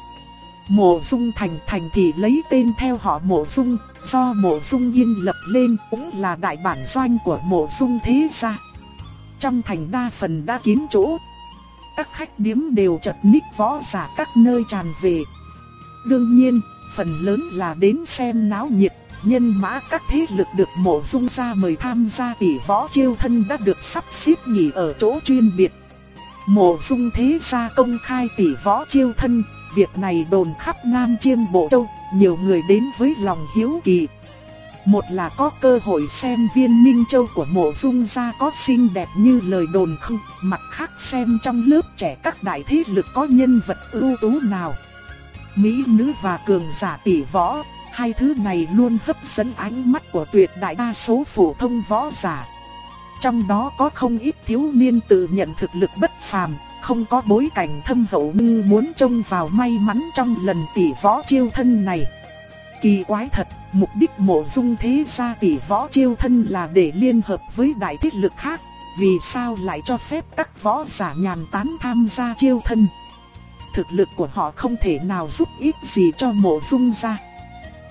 Speaker 1: Mộ dung thành thành thì lấy tên theo họ mộ dung, do mộ dung yên lập lên cũng là đại bản doanh của mộ dung thế gia. Trong thành đa phần đã kín chỗ, các khách điếm đều chật ních võ giả các nơi tràn về. Đương nhiên, phần lớn là đến xem náo nhiệt, nhân mã các thế lực được mộ dung gia mời tham gia tỷ võ chiêu thân đã được sắp xếp nghỉ ở chỗ chuyên biệt. Mộ dung thế gia công khai tỷ võ chiêu thân, Việc này đồn khắp Nam Chiêm Bộ Châu, nhiều người đến với lòng hiếu kỳ. Một là có cơ hội xem viên minh châu của mộ dung gia có xinh đẹp như lời đồn không, mặt khác xem trong lớp trẻ các đại thế lực có nhân vật ưu tú nào. Mỹ nữ và cường giả tỷ võ, hai thứ này luôn hấp dẫn ánh mắt của tuyệt đại đa số phổ thông võ giả. Trong đó có không ít thiếu niên tự nhận thực lực bất phàm, không có bối cảnh thâm hậu nhưng muốn trông vào may mắn trong lần tỷ võ chiêu thân này. Kỳ quái thật, mục đích mộ dung thế gia tỷ võ chiêu thân là để liên hợp với đại thiết lực khác, vì sao lại cho phép các võ giả nhàn tán tham gia chiêu thân. Thực lực của họ không thể nào giúp ích gì cho mộ dung gia.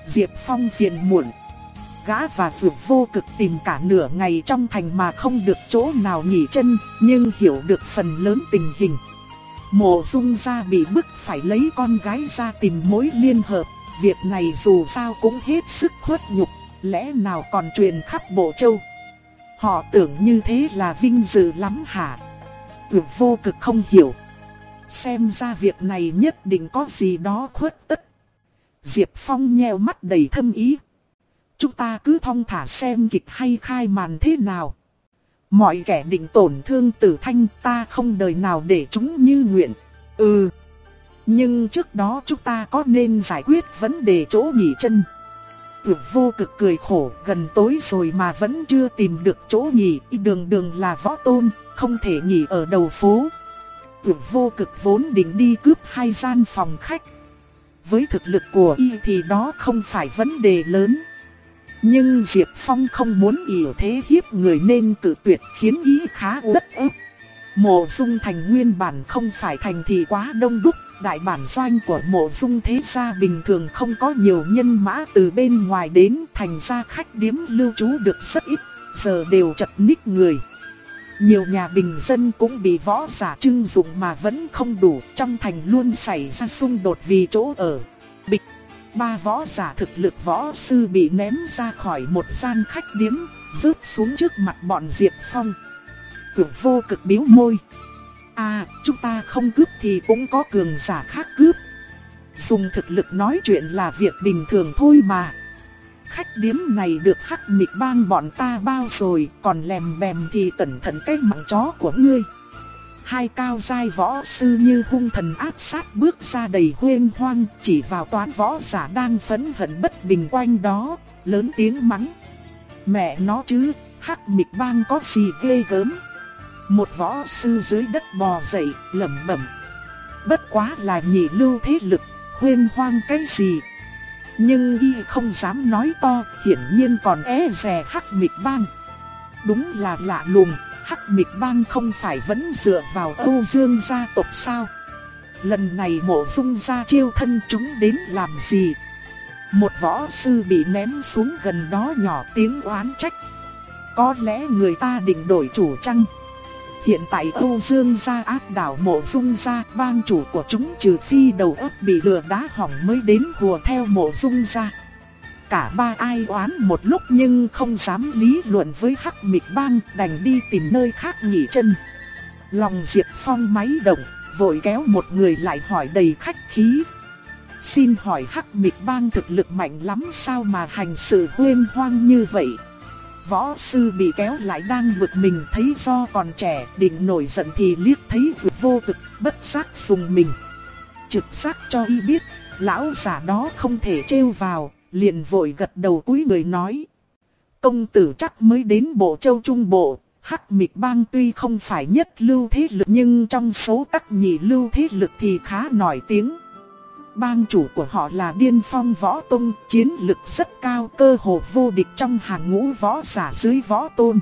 Speaker 1: Diệp Phong phiền muộn gã và Dược vô cực tìm cả nửa ngày trong thành mà không được chỗ nào nghỉ chân, nhưng hiểu được phần lớn tình hình. Mộ dung gia bị bức phải lấy con gái ra tìm mối liên hợp, việc này dù sao cũng hết sức khuất nhục, lẽ nào còn truyền khắp bộ châu. Họ tưởng như thế là vinh dự lắm hả? Vượt vô cực không hiểu. Xem ra việc này nhất định có gì đó khuất tất. Diệp Phong nheo mắt đầy thâm ý. Chúng ta cứ thong thả xem kịch hay khai màn thế nào. Mọi kẻ định tổn thương tử thanh ta không đời nào để chúng như nguyện. Ừ. Nhưng trước đó chúng ta có nên giải quyết vấn đề chỗ nghỉ chân. Tuyệt vô cực cười khổ gần tối rồi mà vẫn chưa tìm được chỗ nghỉ. Đường đường là võ tôn, không thể nghỉ ở đầu phố. Tuyệt vô cực vốn định đi cướp hai gian phòng khách. Với thực lực của y thì đó không phải vấn đề lớn. Nhưng Diệp Phong không muốn ỉa thế hiếp người nên tự tuyệt khiến ý khá rất ức. Mộ dung thành nguyên bản không phải thành thì quá đông đúc, đại bản doanh của mộ dung thế gia bình thường không có nhiều nhân mã từ bên ngoài đến thành ra khách điếm lưu trú được rất ít, giờ đều chật ních người. Nhiều nhà bình dân cũng bị võ giả trưng dụng mà vẫn không đủ, trong thành luôn xảy ra xung đột vì chỗ ở. Bịch ba võ giả thực lực võ sư bị ném ra khỏi một gian khách điếm, rớt xuống trước mặt bọn Diệp Phong. Tưởng vô cực biếu môi. À, chúng ta không cướp thì cũng có cường giả khác cướp. Dùng thực lực nói chuyện là việc bình thường thôi mà. Khách điếm này được hắc mịch bang bọn ta bao rồi, còn lèm bèm thì cẩn thận cái mạng chó của ngươi hai cao giai võ sư như hung thần áp sát bước ra đầy huyên hoang, chỉ vào toán võ giả đang phẫn hận bất bình quanh đó, lớn tiếng mắng. Mẹ nó chứ, hắc mịch bang có gì ghê gớm. Một võ sư dưới đất bò dậy, lẩm bẩm. Bất quá là nhị lưu thế lực, huyên hoang cái gì. Nhưng y không dám nói to, hiển nhiên còn é rè hắc mịch bang. Đúng là lạ lùng, Hắc Mịch Bang không phải vẫn dựa vào Âu Dương gia tộc sao? Lần này mộ dung gia chiêu thân chúng đến làm gì? Một võ sư bị ném xuống gần đó nhỏ tiếng oán trách. Có lẽ người ta định đổi chủ chăng? Hiện tại Âu Dương gia ác đảo mộ dung gia, bang chủ của chúng trừ phi đầu óc bị lừa đá hỏng mới đến hùa theo mộ dung gia. Cả ba ai oán một lúc nhưng không dám lý luận với Hắc Mịch Bang đành đi tìm nơi khác nghỉ chân. Lòng Diệp Phong máy động, vội kéo một người lại hỏi đầy khách khí. Xin hỏi Hắc Mịch Bang thực lực mạnh lắm sao mà hành sự huyên hoang như vậy? Võ sư bị kéo lại đang bực mình thấy do còn trẻ định nổi giận thì liếc thấy vượt vô cực bất giác dùng mình. Trực giác cho y biết, lão giả đó không thể trêu vào, liền vội gật đầu cúi người nói. Công tử chắc mới đến bộ châu trung bộ, hắc mịch bang tuy không phải nhất lưu thế lực nhưng trong số các nhị lưu thế lực thì khá nổi tiếng. Bang chủ của họ là Điên Phong Võ Tông, chiến lực rất cao, cơ hồ vô địch trong hàng ngũ võ giả dưới võ tôn.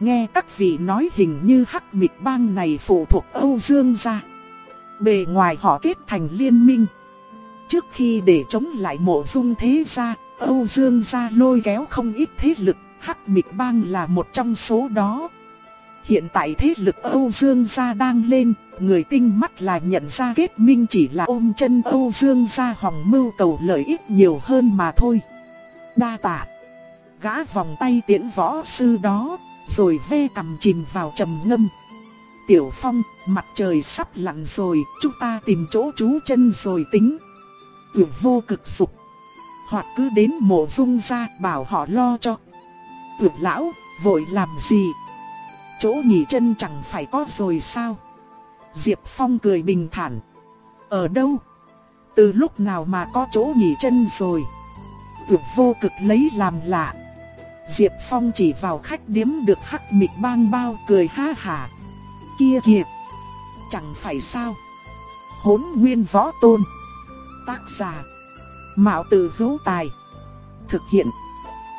Speaker 1: Nghe các vị nói hình như hắc mịch bang này phụ thuộc Âu Dương gia. Bề ngoài họ kết thành liên minh. Trước khi để chống lại mộ dung thế gia, Âu Dương gia lôi kéo không ít thế lực, hắc mịch bang là một trong số đó. Hiện tại thế lực Âu Dương gia đang lên, người tinh mắt là nhận ra kết minh chỉ là ôm chân Âu Dương ra hòng mưu cầu lợi ích nhiều hơn mà thôi. Đa tạ. Gã vòng tay tiễn võ sư đó, rồi ve cầm chìm vào trầm ngâm. Tiểu Phong, mặt trời sắp lặn rồi, chúng ta tìm chỗ trú chân rồi tính. Tuyệt vô cực dục. Hoặc cứ đến mộ dung ra bảo họ lo cho. Tuyệt lão, vội làm gì? Chỗ nghỉ chân chẳng phải có rồi sao? Diệp Phong cười bình thản. Ở đâu? Từ lúc nào mà có chỗ nghỉ chân rồi? Tuyệt vô cực lấy làm lạ. Diệp Phong chỉ vào khách điếm được hắc mịch bang bao cười ha hà. Kia kìa! Chẳng phải sao? Hốn nguyên võ tôn. Tác giả. Mạo từ hữu tài. Thực hiện.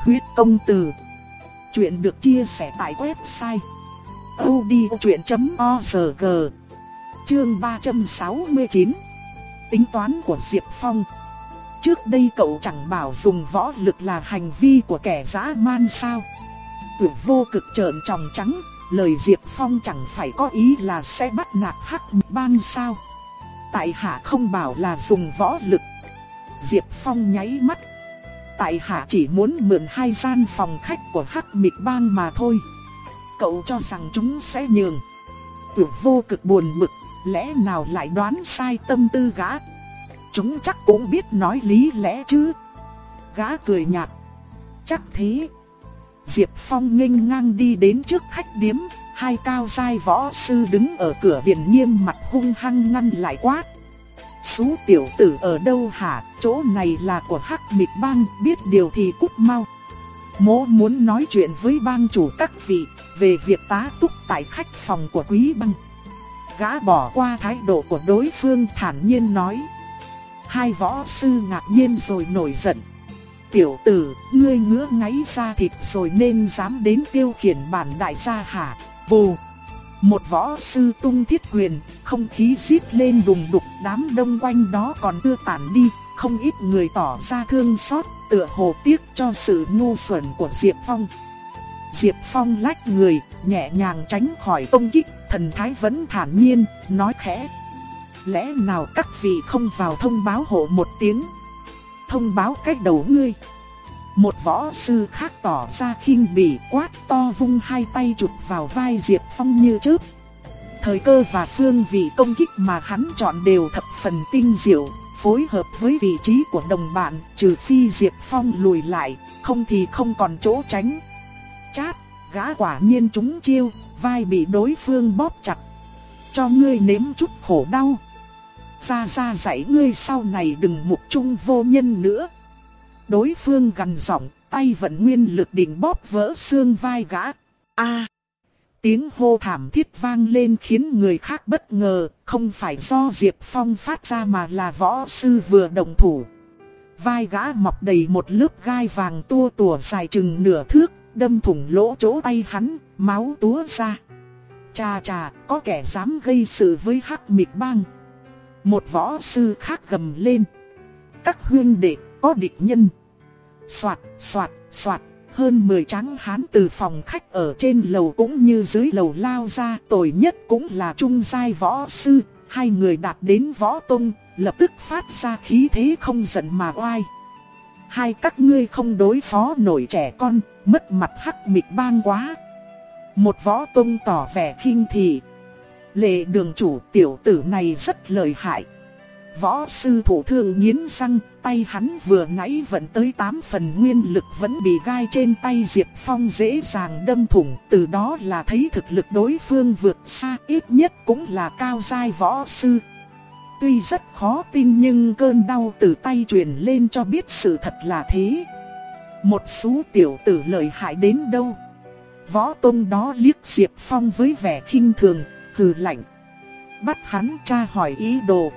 Speaker 1: Huyết công từ. Chuyện được chia sẻ tại website audiochuyện.org Chương 369 Tính toán của Diệp Phong. Trước đây cậu chẳng bảo dùng võ lực là hành vi của kẻ dã man sao? Tuyệt vô cực trợn tròng trắng Lời Diệp Phong chẳng phải có ý là sẽ bắt nạt hắc ban sao? Tại hạ không bảo là dùng võ lực. Diệp Phong nháy mắt. Tại hạ chỉ muốn mượn hai gian phòng khách của hắc mịch bang mà thôi. Cậu cho rằng chúng sẽ nhường. Tuyệt vô cực buồn bực, lẽ nào lại đoán sai tâm tư gã. Chúng chắc cũng biết nói lý lẽ chứ. Gã cười nhạt. Chắc thế. Diệp Phong nghênh ngang đi đến trước khách điếm, hai cao sai võ sư đứng ở cửa biển nghiêm mặt hung hăng ngăn lại quát. Xú tiểu tử ở đâu hả, chỗ này là của hắc mịch bang, biết điều thì cút mau. Mỗ muốn nói chuyện với bang chủ các vị, về việc tá túc tại khách phòng của quý băng. Gã bỏ qua thái độ của đối phương thản nhiên nói. Hai võ sư ngạc nhiên rồi nổi giận. Tiểu tử, ngươi ngứa ngáy ra thịt rồi nên dám đến tiêu khiển bản đại gia hả? Vù! Một võ sư tung thiết quyền, không khí xít lên đùng đục đám đông quanh đó còn chưa tản đi, không ít người tỏ ra thương xót, tựa hồ tiếc cho sự ngu xuẩn của Diệp Phong. Diệp Phong lách người, nhẹ nhàng tránh khỏi công kích, thần thái vẫn thản nhiên, nói khẽ. Lẽ nào các vị không vào thông báo hộ một tiếng? Thông báo cách đầu ngươi. Một võ sư khác tỏ ra khinh bỉ quát to vung hai tay chụp vào vai Diệp Phong như trước. Thời cơ và phương vị công kích mà hắn chọn đều thập phần tinh diệu, phối hợp với vị trí của đồng bạn, trừ phi Diệp Phong lùi lại, không thì không còn chỗ tránh chát, gã quả nhiên trúng chiêu, vai bị đối phương bóp chặt. Cho ngươi nếm chút khổ đau. Ra ra dạy ngươi sau này đừng mục trung vô nhân nữa. Đối phương gần giọng, tay vận nguyên lực định bóp vỡ xương vai gã. A! tiếng hô thảm thiết vang lên khiến người khác bất ngờ, không phải do Diệp Phong phát ra mà là võ sư vừa đồng thủ. Vai gã mọc đầy một lớp gai vàng tua tủa dài chừng nửa thước, đâm thủng lỗ chỗ tay hắn, máu túa ra. Chà chà, có kẻ dám gây sự với hắc mịch bang. Một võ sư khác gầm lên. Các huyên đệ có địch nhân. xoạt xoạt xoạt hơn 10 trắng hán từ phòng khách ở trên lầu cũng như dưới lầu lao ra. Tồi nhất cũng là trung giai võ sư. Hai người đạt đến võ tông, lập tức phát ra khí thế không giận mà oai. Hai các ngươi không đối phó nổi trẻ con, mất mặt hắc mịch bang quá. Một võ tông tỏ vẻ khinh thị. Lệ đường chủ tiểu tử này rất lợi hại. Võ sư thủ thương nghiến răng, tay hắn vừa nãy vẫn tới 8 phần nguyên lực vẫn bị gai trên tay Diệp Phong dễ dàng đâm thủng. Từ đó là thấy thực lực đối phương vượt xa ít nhất cũng là cao giai võ sư. Tuy rất khó tin nhưng cơn đau từ tay truyền lên cho biết sự thật là thế. Một số tiểu tử lợi hại đến đâu. Võ Tông đó liếc Diệp Phong với vẻ khinh thường, hừ lạnh. Bắt hắn tra hỏi ý đồ.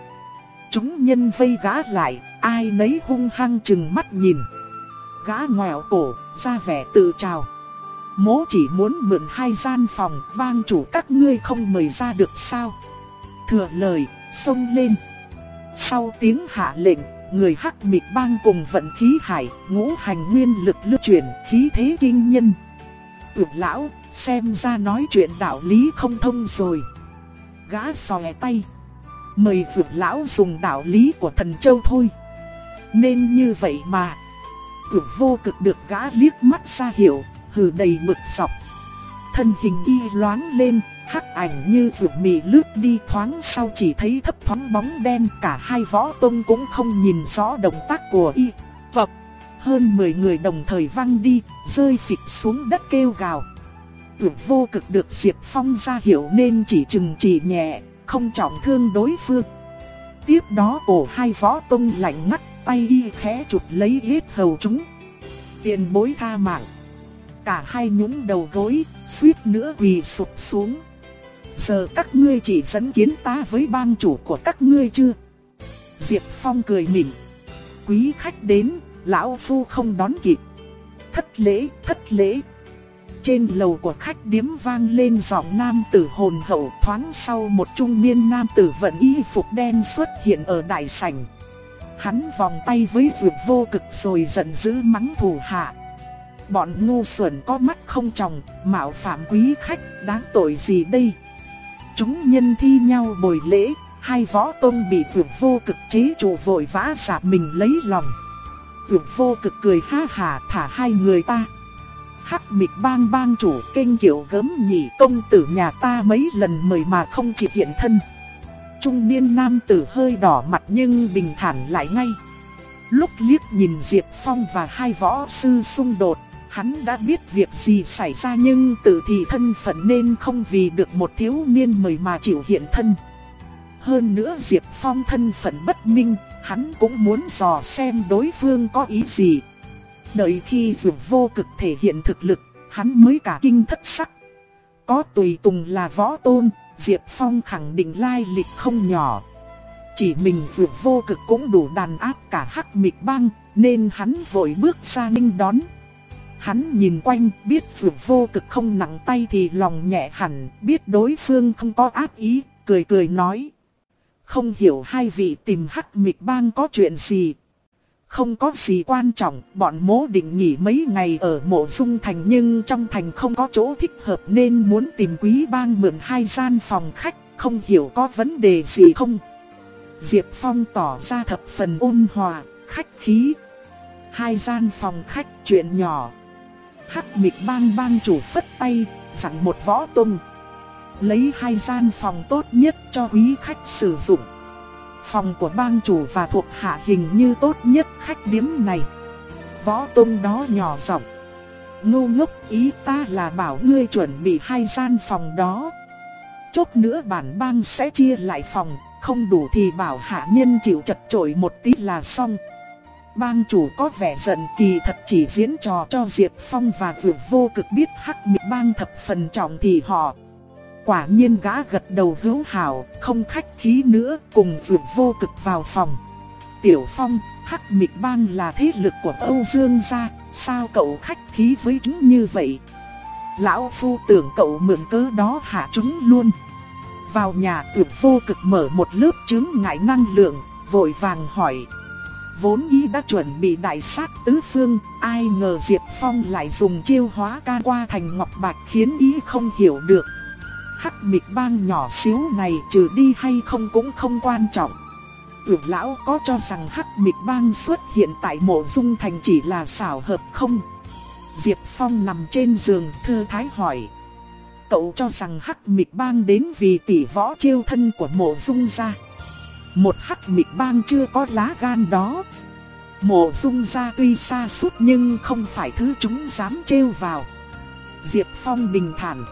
Speaker 1: Chúng nhân vây gã lại, ai nấy hung hăng chừng mắt nhìn. Gã ngoẹo cổ, ra vẻ tự trào. Mố chỉ muốn mượn hai gian phòng, bang chủ các ngươi không mời ra được sao. Thừa lời, xông lên. Sau tiếng hạ lệnh, người hắc mịch bang cùng vận khí hải, ngũ hành nguyên lực lưu chuyển, khí thế kinh nhân. Tưởng lão, xem ra nói chuyện đạo lý không thông rồi. Gã xòe tay. Mời vượt lão dùng đạo lý của thần châu thôi. Nên như vậy mà. Tưởng vô cực được gã liếc mắt ra hiểu, hừ đầy mực sọc. Thân hình y loáng lên, hắc ảnh như vượt mì lướt đi thoáng sau chỉ thấy thấp thoáng bóng đen cả hai võ tông cũng không nhìn rõ động tác của y. Vập, hơn 10 người đồng thời văng đi, rơi phịch xuống đất kêu gào. Vượt vô cực được Diệp Phong ra hiểu nên chỉ chừng chỉ nhẹ, không trọng thương đối phương. Tiếp đó cổ hai võ tông lạnh ngắt, tay y khẽ chụp lấy hết hầu chúng. Tiền bối tha mạng. Cả hai nhún đầu gối, suýt nữa quỳ sụp xuống. Giờ các ngươi chỉ dẫn kiến ta với bang chủ của các ngươi chưa? Diệp Phong cười mỉm. Quý khách đến, lão phu không đón kịp. Thất lễ, thất lễ. Trên lầu của khách điếm vang lên giọng nam tử hồn hậu thoáng sau một trung niên nam tử vận y phục đen xuất hiện ở đại sảnh. Hắn vòng tay với vượt vô cực rồi giận dữ mắng thủ hạ. Bọn ngu xuẩn có mắt không tròng, mạo phạm quý khách, đáng tội gì đây? Chúng nhân thi nhau bồi lễ, hai võ tôn bị vượt vô cực chế trụ vội vã giả mình lấy lòng. Vượt vô cực cười ha hà thả hai người ta. Hắc mịch bang bang chủ kênh kiểu gấm nhỉ công tử nhà ta mấy lần mời mà không chịu hiện thân. Trung niên nam tử hơi đỏ mặt nhưng bình thản lại ngay. Lúc liếc nhìn Diệp Phong và hai võ sư xung đột, hắn đã biết việc gì xảy ra nhưng tự thị thân phận nên không vì được một thiếu niên mời mà chịu hiện thân. Hơn nữa Diệp Phong thân phận bất minh, hắn cũng muốn dò xem đối phương có ý gì. Đợi khi dù vô cực thể hiện thực lực, hắn mới cả kinh thất sắc. Có tùy tùng là võ tôn, Diệp Phong khẳng định lai lịch không nhỏ. Chỉ mình dù vô cực cũng đủ đàn áp cả hắc mịch băng, nên hắn vội bước ra ninh đón. Hắn nhìn quanh, biết vượt vô cực không nặng tay thì lòng nhẹ hẳn, biết đối phương không có ác ý, cười cười nói. Không hiểu hai vị tìm hắc mịch bang có chuyện gì. Không có gì quan trọng, bọn mố định nghỉ mấy ngày ở mộ dung thành nhưng trong thành không có chỗ thích hợp nên muốn tìm quý bang mượn hai gian phòng khách, không hiểu có vấn đề gì không. Diệp Phong tỏ ra thập phần ôn hòa, khách khí. Hai gian phòng khách chuyện nhỏ. Hắc mịch bang bang chủ phất tay, sẵn một võ tung. Lấy hai gian phòng tốt nhất cho quý khách sử dụng. Phòng của bang chủ và thuộc hạ hình như tốt nhất khách điếm này. Võ tung đó nhỏ giọng. Ngu ngốc ý ta là bảo ngươi chuẩn bị hai gian phòng đó. Chốt nữa bản bang sẽ chia lại phòng, không đủ thì bảo hạ nhân chịu chật chội một tí là xong. Bang chủ có vẻ giận kỳ thật chỉ diễn trò cho Diệp Phong và vượt vô cực biết hắc mị bang thập phần trọng thì họ. Quả nhiên gã gật đầu hữu hảo, không khách khí nữa, cùng vượt vô cực vào phòng. Tiểu Phong, hắc mị bang là thế lực của Âu Dương gia, Sao cậu khách khí với chúng như vậy? Lão Phu tưởng cậu mượn cớ đó hạ chúng luôn. Vào nhà tuyệt vô cực mở một lớp chứng ngại năng lượng, vội vàng hỏi. Vốn ý đã chuẩn bị đại sát tứ phương, ai ngờ Diệp Phong lại dùng chiêu hóa can qua thành ngọc bạch khiến ý không hiểu được. Hắc mịch bang nhỏ xíu này trừ đi hay không cũng không quan trọng. Tưởng lão có cho rằng hắc mịch bang xuất hiện tại mộ dung thành chỉ là xảo hợp không? Diệp Phong nằm trên giường thư thái hỏi. Cậu cho rằng hắc mịch bang đến vì tỷ võ chiêu thân của mộ dung gia. Một hắc mịch bang chưa có lá gan đó. Mộ dung gia tuy xa suốt nhưng không phải thứ chúng dám trêu vào. Diệp Phong bình thản.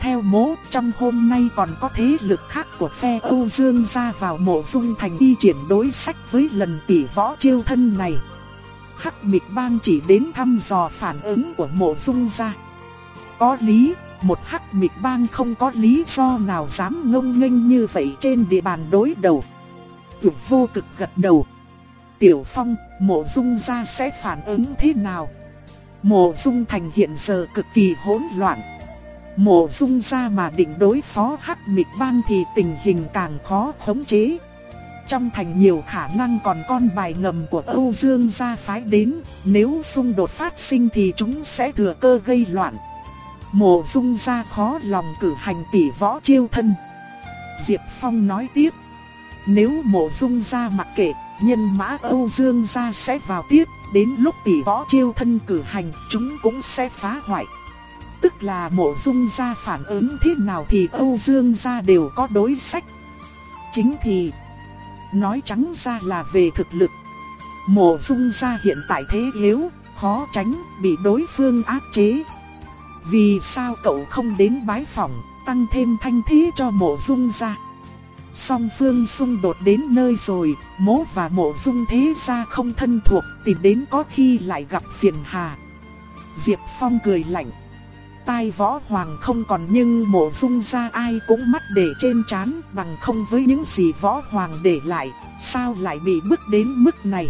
Speaker 1: Theo mố, trong hôm nay còn có thế lực khác của phe Âu Dương gia vào mộ dung thành y triển đối sách với lần tỷ võ chiêu thân này. Hắc mịch bang chỉ đến thăm dò phản ứng của mộ dung gia. Có lý, một hắc mịch bang không có lý do nào dám ngông nghênh như vậy trên địa bàn đối đầu. Tuyệt vô cực gật đầu. Tiểu Phong, mộ dung gia sẽ phản ứng thế nào? Mộ dung thành hiện giờ cực kỳ hỗn loạn. Mộ dung gia mà định đối phó hắc mịch ban thì tình hình càng khó khống chế. Trong thành nhiều khả năng còn con bài ngầm của Âu Dương gia phái đến, nếu xung đột phát sinh thì chúng sẽ thừa cơ gây loạn. Mộ dung gia khó lòng cử hành tỷ võ chiêu thân. Diệp Phong nói tiếp, nếu mộ dung gia mặc kệ, nhân mã Âu Dương gia sẽ vào tiếp, đến lúc tỷ võ chiêu thân cử hành, chúng cũng sẽ phá hoại. Tức là mộ dung gia phản ứng thế nào thì Âu Dương gia đều có đối sách. Chính thì, nói trắng ra là về thực lực. Mộ dung gia hiện tại thế yếu, khó tránh bị đối phương áp chế. Vì sao cậu không đến bái phỏng, tăng thêm thanh thế cho mộ dung gia? Song phương xung đột đến nơi rồi, mố và mộ dung thế gia không thân thuộc, tìm đến có khi lại gặp phiền hà. Diệp Phong cười lạnh tai võ hoàng không còn nhưng mộ dung ra ai cũng mắt để trên chán bằng không với những gì võ hoàng để lại, sao lại bị bức đến mức này.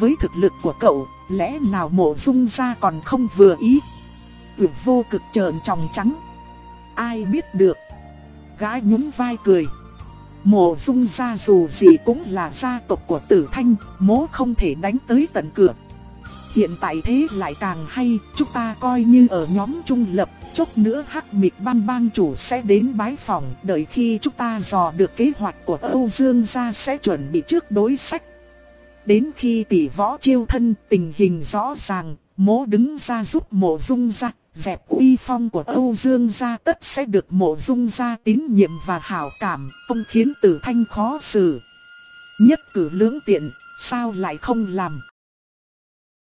Speaker 1: Với thực lực của cậu, lẽ nào mộ dung ra còn không vừa ý. Tuyệt vô cực trợn tròng trắng. Ai biết được. Gái nhún vai cười. Mộ dung gia dù gì cũng là gia tộc của tử thanh, mố không thể đánh tới tận cửa. Hiện tại thế lại càng hay, chúng ta coi như ở nhóm trung lập, chốc nữa hắc mịt bang bang chủ sẽ đến bái phòng, đợi khi chúng ta dò được kế hoạch của Âu Dương gia sẽ chuẩn bị trước đối sách. Đến khi tỷ võ chiêu thân tình hình rõ ràng, mố đứng ra giúp mộ dung gia, dẹp uy phong của Âu Dương gia tất sẽ được mộ dung gia tín nhiệm và hảo cảm, không khiến tử thanh khó xử. Nhất cử lưỡng tiện, sao lại không làm?